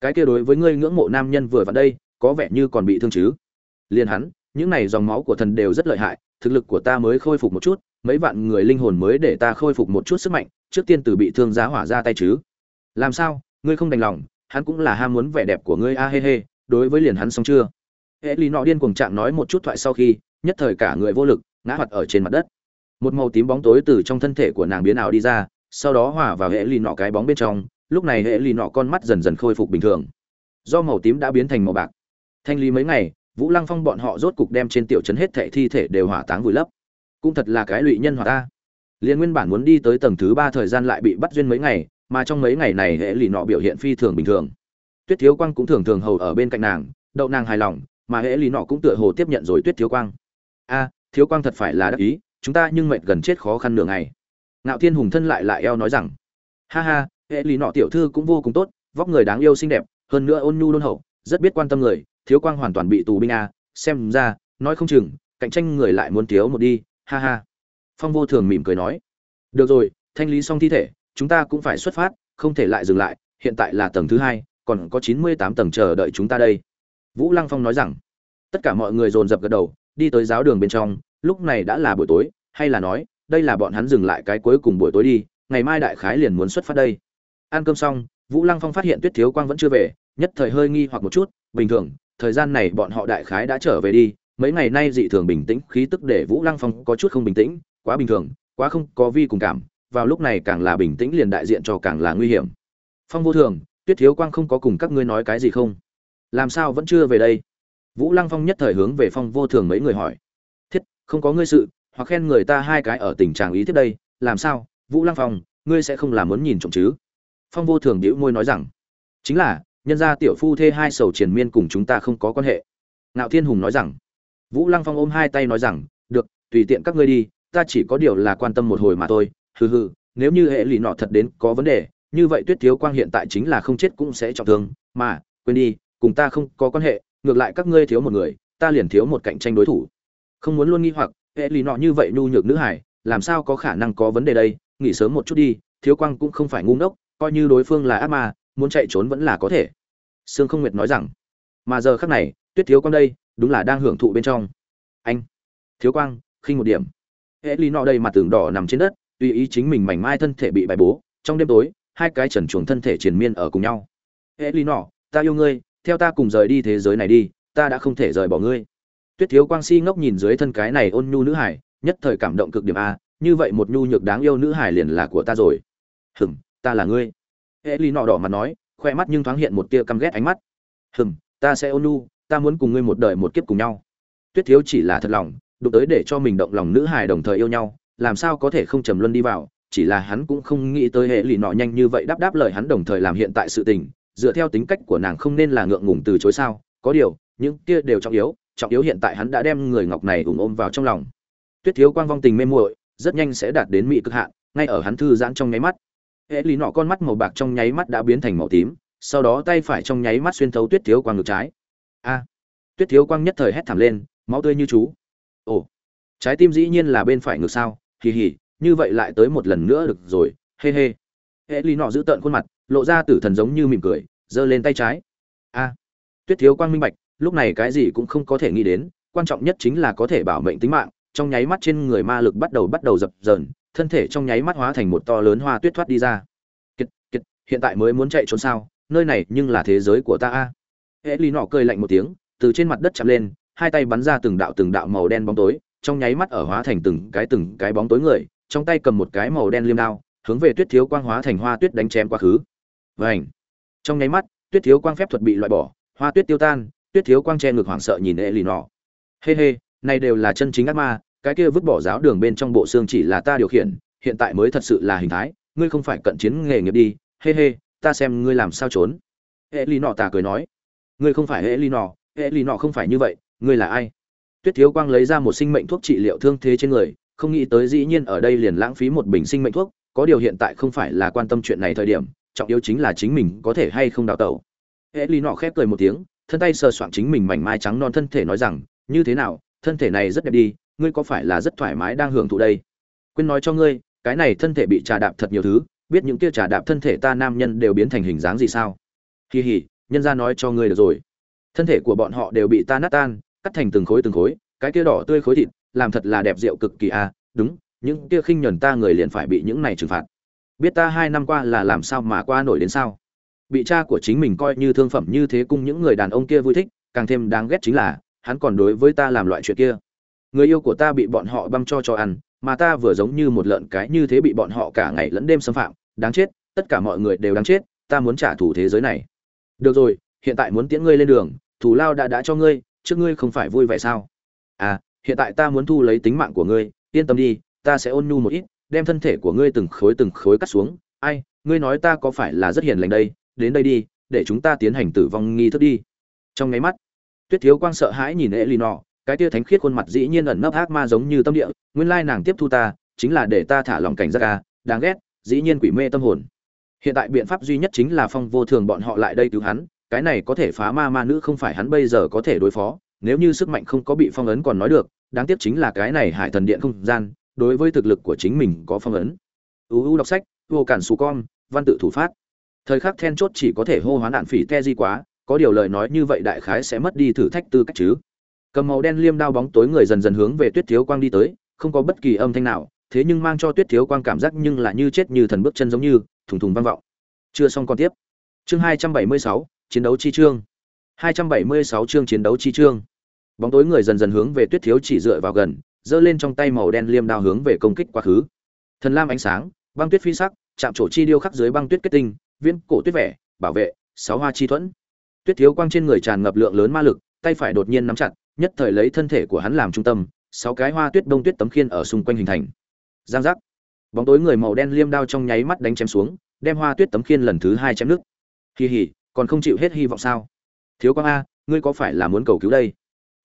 Cái kia đối với ngươi ngưỡng mộ nam nhân vừa vào đây, có vẻ như còn bị thương chứ? Liền hắn, những này dòng máu của thần đều rất lợi hại, thực lực của ta mới khôi phục một chút, mấy vạn người linh hồn mới để ta khôi phục một chút sức mạnh, trước tiên từ bị thương giá hỏa ra tay chứ. Làm sao? Ngươi không đành lòng, hắn cũng là ham muốn vẻ đẹp của ngươi a hê hê đối với liền hắn xong chưa? Hệ lý nọ điên cuồng trạng nói một chút thoại sau khi, nhất thời cả người vô lực, ngã hoạt ở trên mặt đất. Một màu tím bóng tối từ trong thân thể của nàng biến ảo đi ra, sau đó hòa vào hệ lì nọ cái bóng bên trong, lúc này hệ lì nọ con mắt dần dần khôi phục bình thường. Do màu tím đã biến thành màu bạc. Thanh lý mấy ngày, vũ lăng phong bọn họ rốt cục đem trên tiểu trấn hết thệ thi thể đều hỏa táng vùi lấp. Cũng thật là cái lụy nhân hòa ta. Liên nguyên bản muốn đi tới tầng thứ ba thời gian lại bị bắt duyên mấy ngày, mà trong mấy ngày này hệ lì nọ biểu hiện phi thường bình thường tuyết thiếu quang cũng thường thường hầu ở bên cạnh nàng, đậu nàng hài lòng, mà hệ lý nọ cũng tựa hồ tiếp nhận rồi tuyết thiếu quang. A, thiếu quang thật phải là đắc ý, chúng ta nhưng mệt gần chết khó khăn nửa ngày. Ngạo thiên hùng thân lại lại eo nói rằng, ha ha, hệ lý nọ tiểu thư cũng vô cùng tốt, vóc người đáng yêu xinh đẹp, hơn nữa ôn nhu đôn hậu, rất biết quan tâm người, thiếu quang hoàn toàn bị tù binh a, xem ra, nói không chừng, cạnh tranh người lại muốn thiếu một đi, ha ha. Phong vô thường mỉm cười nói, được rồi, thanh lý xong thi thể, chúng ta cũng phải xuất phát, không thể lại dừng lại, hiện tại là tầng thứ hai còn có chín mươi tám tầng chờ đợi chúng ta đây. Vũ lăng phong nói rằng, tất cả mọi người dồn dập gật đầu, đi tới giáo đường bên trong, lúc này đã là buổi tối, hay là nói, đây là bọn hắn dừng lại cái cuối cùng buổi tối đi, ngày mai đại khái liền muốn xuất phát đây. Ăn cơm xong, vũ lăng phong phát hiện tuyết thiếu quang vẫn chưa về, nhất thời hơi nghi hoặc một chút, bình thường, thời gian này bọn họ đại khái đã trở về đi, mấy ngày nay dị thường bình tĩnh, khí tức để vũ lăng phong có chút không bình tĩnh, quá bình thường, quá không có vi cùng cảm, vào lúc này càng là bình tĩnh liền đại diện cho càng là nguy hiểm. Phong vô thường tuyết thiếu quang không có cùng các ngươi nói cái gì không? Làm sao vẫn chưa về đây? Vũ lăng phong nhất thời hướng về phong vô thường mấy người hỏi. Thiết, không có ngươi sự, hoặc khen người ta hai cái ở tình trạng ý thiết đây, làm sao? Vũ lăng phong, ngươi sẽ không làm muốn nhìn trộm chứ? Phong vô thường đĩu môi nói rằng. Chính là, nhân gia tiểu phu thê hai sầu triền miên cùng chúng ta không có quan hệ. Ngạo thiên hùng nói rằng. Vũ lăng phong ôm hai tay nói rằng, được, tùy tiện các ngươi đi, ta chỉ có điều là quan tâm một hồi mà thôi. Hừ hừ, nếu như hệ lụy nọ thật đến có vấn đề như vậy tuyết thiếu quang hiện tại chính là không chết cũng sẽ trọng thương, mà, quên đi, cùng ta không có quan hệ, ngược lại các ngươi thiếu một người, ta liền thiếu một cạnh tranh đối thủ. Không muốn luôn nghi hoặc hệ lì nọ như vậy nhu nhược nữ hải làm sao có khả năng có vấn đề đây? Nghỉ sớm một chút đi, thiếu quang cũng không phải ngu ngốc, coi như đối phương là ác ma, muốn chạy trốn vẫn là có thể. Sương không nguyệt nói rằng, mà giờ khác này, tuyết thiếu quang đây, đúng là đang hưởng thụ bên trong. Anh, thiếu quang, khinh một điểm. Hệ lì nọ đây mặt tường đỏ nằm trên đất, tùy ý chính mình mảnh mai thân thể bị bài bố, trong đêm tối hai cái trần chuồng thân thể triền miên ở cùng nhau. Hệ ly nọ ta yêu ngươi, theo ta cùng rời đi thế giới này đi, ta đã không thể rời bỏ ngươi. Tuyết thiếu quang si ngốc nhìn dưới thân cái này ôn nhu nữ hải, nhất thời cảm động cực điểm a, như vậy một nhu nhược đáng yêu nữ hải liền là của ta rồi. Hừm, ta là ngươi. Hệ ly nọ đỏ mặt nói, khoe mắt nhưng thoáng hiện một tia căm ghét ánh mắt. Hừm, ta sẽ ôn nhu, ta muốn cùng ngươi một đời một kiếp cùng nhau. Tuyết thiếu chỉ là thật lòng, đụng tới để cho mình động lòng nữ hài đồng thời yêu nhau, làm sao có thể không trầm luân đi vào chỉ là hắn cũng không nghĩ tới hệ lì nọ nhanh như vậy đáp đáp lời hắn đồng thời làm hiện tại sự tình, dựa theo tính cách của nàng không nên là ngượng ngùng từ chối sao. Có điều, những kia đều trọng yếu trọng yếu hiện tại hắn đã đem người ngọc này ủng ôm vào trong lòng. Tuyết thiếu quang vong tình mê muội, rất nhanh sẽ đạt đến mỹ cực hạn, ngay ở hắn thư giãn trong nháy mắt. Hệ lì nọ con mắt màu bạc trong nháy mắt đã biến thành màu tím, sau đó tay phải trong nháy mắt xuyên thấu tuyết thiếu quang ngực trái. A! Tuyết thiếu quang nhất thời hét thảm lên, máu tươi như chú. Ồ! Trái tim dĩ nhiên là bên phải ngược sao? Hì hì như vậy lại tới một lần nữa được rồi hê hê hệ lý nọ giữ tợn khuôn mặt, lộ ra tử thần giống như mỉm cười, giơ lên tay trái. A. Tuyết thiếu quang minh bạch, lúc này cái gì cũng không có thể nghĩ đến, quan trọng nhất chính là có thể bảo mệnh tính mạng, trong nháy mắt trên người ma lực bắt đầu bắt đầu dập dờn, thân thể trong nháy mắt hóa thành một to lớn hoa tuyết thoát đi ra. Kiệt kiệt, hiện tại mới muốn chạy trốn sao, nơi này nhưng là thế giới của ta a. Hệ lý nọ cười lạnh một tiếng, từ trên mặt đất chạm lên, hai tay bắn ra từng đạo từng đạo màu đen bóng tối, trong nháy mắt ở hóa thành từng cái từng cái bóng tối người trong tay cầm một cái màu đen liêm đao, hướng về tuyết thiếu quang hóa thành hoa tuyết đánh chém quá khứ. Vảnh trong nháy mắt, tuyết thiếu quang phép thuật bị loại bỏ, hoa tuyết tiêu tan, tuyết thiếu quang che ngực hoảng sợ nhìn ê lì nọ hê hê, này đều là chân chính ác ma, cái kia vứt bỏ giáo đường bên trong bộ xương chỉ là ta điều khiển, hiện tại mới thật sự là hình thái, ngươi không phải cận chiến nghề nghiệp đi, hê hê, ta xem ngươi làm sao trốn. Ê lì nọ tà cười nói. Ngươi không phải ê lì nọ ê lì nọ không phải như vậy, ngươi là ai? Tuyết thiếu quang lấy ra một sinh mệnh thuốc trị liệu thương thế trên người không nghĩ tới dĩ nhiên ở đây liền lãng phí một bình sinh mệnh thuốc, có điều hiện tại không phải là quan tâm chuyện này thời điểm, trọng yếu chính là chính mình có thể hay không đào tẩu. Hệ li nọ khép cười một tiếng, thân tay sờ soạng chính mình mảnh mai trắng non thân thể nói rằng, như thế nào, thân thể này rất đẹp đi, ngươi có phải là rất thoải mái đang hưởng thụ đây? Quên nói cho ngươi, cái này thân thể bị trà đạp thật nhiều thứ, biết những kia trà đạp thân thể ta nam nhân đều biến thành hình dáng gì sao? Kỳ hỉ nhân ra nói cho ngươi được rồi. Thân thể của bọn họ đều bị ta nát tan, cắt thành từng khối từng khối, cái kia đỏ tươi khối thịt làm thật là đẹp rượu cực kỳ a à, đúng những kia khinh nhẫn ta người liền phải bị những này trừng phạt. Biết ta hai năm qua là làm sao mà qua nổi đến sao? Bị cha của chính mình coi như thương phẩm như thế cung những người đàn ông kia vui thích càng thêm đáng ghét chính là hắn còn đối với ta làm loại chuyện kia. Người yêu của ta bị bọn họ băm cho cho ăn mà ta vừa giống như một lợn cái như thế bị bọn họ cả ngày lẫn đêm xâm phạm đáng chết tất cả mọi người đều đáng chết ta muốn trả thù thế giới này. Được rồi hiện tại muốn tiễn ngươi lên đường thù lao đã đã cho ngươi trước ngươi không phải vui vẻ sao? À hiện tại ta muốn thu lấy tính mạng của ngươi, yên tâm đi, ta sẽ ôn nhu một ít, đem thân thể của ngươi từng khối từng khối cắt xuống. Ai, ngươi nói ta có phải là rất hiền lành đây? Đến đây đi, để chúng ta tiến hành tử vong nghi thức đi. Trong nháy mắt, tuyết thiếu quang sợ hãi nhìn e lì nọ cái tia thánh khiết khuôn mặt dĩ nhiên ẩn nấp ác ma giống như tâm địa, nguyên lai nàng tiếp thu ta, chính là để ta thả lòng cảnh giác ca đáng ghét, dĩ nhiên quỷ mê tâm hồn. Hiện tại biện pháp duy nhất chính là phong vô thường bọn họ lại đây cứu hắn, cái này có thể phá ma ma nữ không phải hắn bây giờ có thể đối phó nếu như sức mạnh không có bị phong ấn còn nói được, đáng tiếc chính là cái này hải thần điện không gian, đối với thực lực của chính mình có phong ấn. Uu đọc sách, vô cản xù con, văn tự thủ phát. Thời khắc then chốt chỉ có thể hô hoán đạn phỉ te di quá, có điều lời nói như vậy đại khái sẽ mất đi thử thách tư cách chứ. Cầm màu đen liêm đao bóng tối người dần dần hướng về tuyết thiếu quang đi tới, không có bất kỳ âm thanh nào, thế nhưng mang cho tuyết thiếu quang cảm giác nhưng là như chết như thần bước chân giống như, thùng thùng vang vọng. Chưa xong còn tiếp. Chương hai trăm bảy mươi sáu, chiến đấu chi chương. Hai trăm bảy mươi sáu chương chiến đấu chi chương bóng tối người dần dần hướng về tuyết thiếu chỉ dựa vào gần, giơ lên trong tay màu đen liêm đao hướng về công kích quá khứ. Thần lam ánh sáng, băng tuyết phi sắc, chạm trổ chi điêu khắc dưới băng tuyết kết tinh, viễn cổ tuyết vẻ, bảo vệ, sáu hoa chi thuẫn. Tuyết thiếu quang trên người tràn ngập lượng lớn ma lực, tay phải đột nhiên nắm chặt, nhất thời lấy thân thể của hắn làm trung tâm, sáu cái hoa tuyết đông tuyết tấm khiên ở xung quanh hình thành. Giang giác. Bóng tối người màu đen liêm đao trong nháy mắt đánh chém xuống, đem hoa tuyết tấm khiên lần thứ hai chém nước kỳ hỉ còn không chịu hết hy vọng sao? Thiếu quang a, ngươi có phải là muốn cầu cứu đây?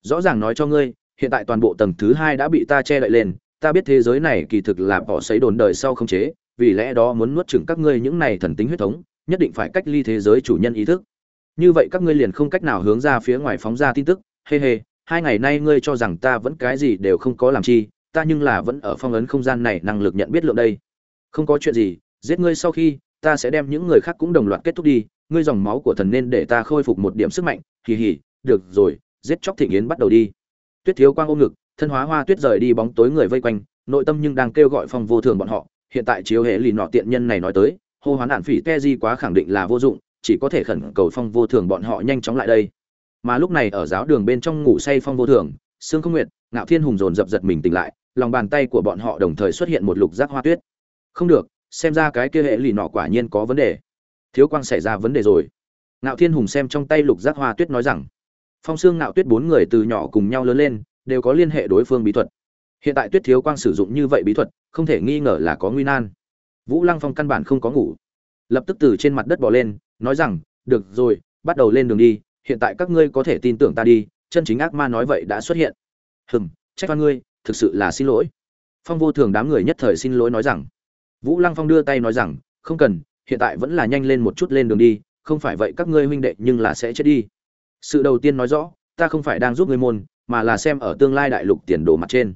Rõ ràng nói cho ngươi, hiện tại toàn bộ tầng thứ hai đã bị ta che đậy lên, ta biết thế giới này kỳ thực là bỏ xấy đồn đời sau không chế, vì lẽ đó muốn nuốt chửng các ngươi những này thần tính huyết thống, nhất định phải cách ly thế giới chủ nhân ý thức. Như vậy các ngươi liền không cách nào hướng ra phía ngoài phóng ra tin tức, hê hê, hai ngày nay ngươi cho rằng ta vẫn cái gì đều không có làm chi, ta nhưng là vẫn ở phong ấn không gian này năng lực nhận biết lượng đây. Không có chuyện gì, giết ngươi sau khi, ta sẽ đem những người khác cũng đồng loạt kết thúc đi, ngươi dòng máu của thần nên để ta khôi phục một điểm sức mạnh, hì hì, được rồi giết chóc thịnh yến bắt đầu đi. Tuyết thiếu quang ôm ngực, thân hóa hoa tuyết rời đi bóng tối người vây quanh, nội tâm nhưng đang kêu gọi phong vô thường bọn họ. Hiện tại chiếu hệ lì nọ tiện nhân này nói tới, hô hoán đạn phỉ te di quá khẳng định là vô dụng, chỉ có thể khẩn cầu phong vô thường bọn họ nhanh chóng lại đây. Mà lúc này ở giáo đường bên trong ngủ say phong vô thường, sương không nguyệt, ngạo thiên hùng dồn dập giật mình tỉnh lại, lòng bàn tay của bọn họ đồng thời xuất hiện một lục giác hoa tuyết. Không được, xem ra cái kia hệ lì nọ quả nhiên có vấn đề. Thiếu quang xảy ra vấn đề rồi. Ngạo thiên hùng xem trong tay lục giác hoa tuyết nói rằng phong xương ngạo tuyết bốn người từ nhỏ cùng nhau lớn lên, đều có liên hệ đối phương bí thuật. Hiện tại tuyết thiếu quang sử dụng như vậy bí thuật, không thể nghi ngờ là có nguy nan. Vũ lăng phong căn bản không có ngủ. Lập tức từ trên mặt đất bỏ lên, nói rằng, được rồi, bắt đầu lên đường đi, hiện tại các ngươi có thể tin tưởng ta đi, chân chính ác ma nói vậy đã xuất hiện. Hừm, trách văn ngươi, thực sự là xin lỗi. Phong vô thường đám người nhất thời xin lỗi nói rằng. Vũ lăng phong đưa tay nói rằng, không cần, hiện tại vẫn là nhanh lên một chút lên đường đi, không phải vậy các ngươi huynh đệ nhưng là sẽ chết đi sự đầu tiên nói rõ, ta không phải đang giúp ngươi môn, mà là xem ở tương lai đại lục tiền đồ mặt trên.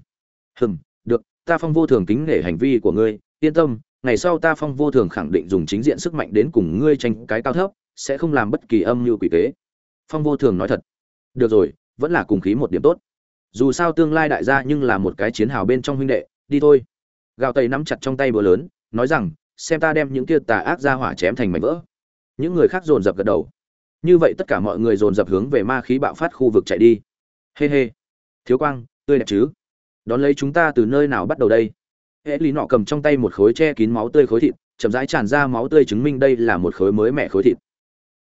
Hừm, được, ta phong vô thường kính nể hành vi của ngươi, yên tâm, ngày sau ta phong vô thường khẳng định dùng chính diện sức mạnh đến cùng ngươi tranh cái cao thấp, sẽ không làm bất kỳ âm mưu quỷ kế. Phong vô thường nói thật. Được rồi, vẫn là cùng khí một điểm tốt. Dù sao tương lai đại gia nhưng là một cái chiến hào bên trong huynh đệ, đi thôi. Gạo tây nắm chặt trong tay bữa lớn, nói rằng, xem ta đem những kia tà ác ra hỏa chém thành mảnh vỡ. Những người khác dồn dập gật đầu như vậy tất cả mọi người dồn dập hướng về ma khí bạo phát khu vực chạy đi. Hê、hey、hê、hey. thiếu quang, tươi đẹp chứ? Đón lấy chúng ta từ nơi nào bắt đầu đây? Hễ lý nọ cầm trong tay một khối che kín máu tươi khối thịt, chậm rãi tràn ra máu tươi chứng minh đây là một khối mới mẻ khối thịt.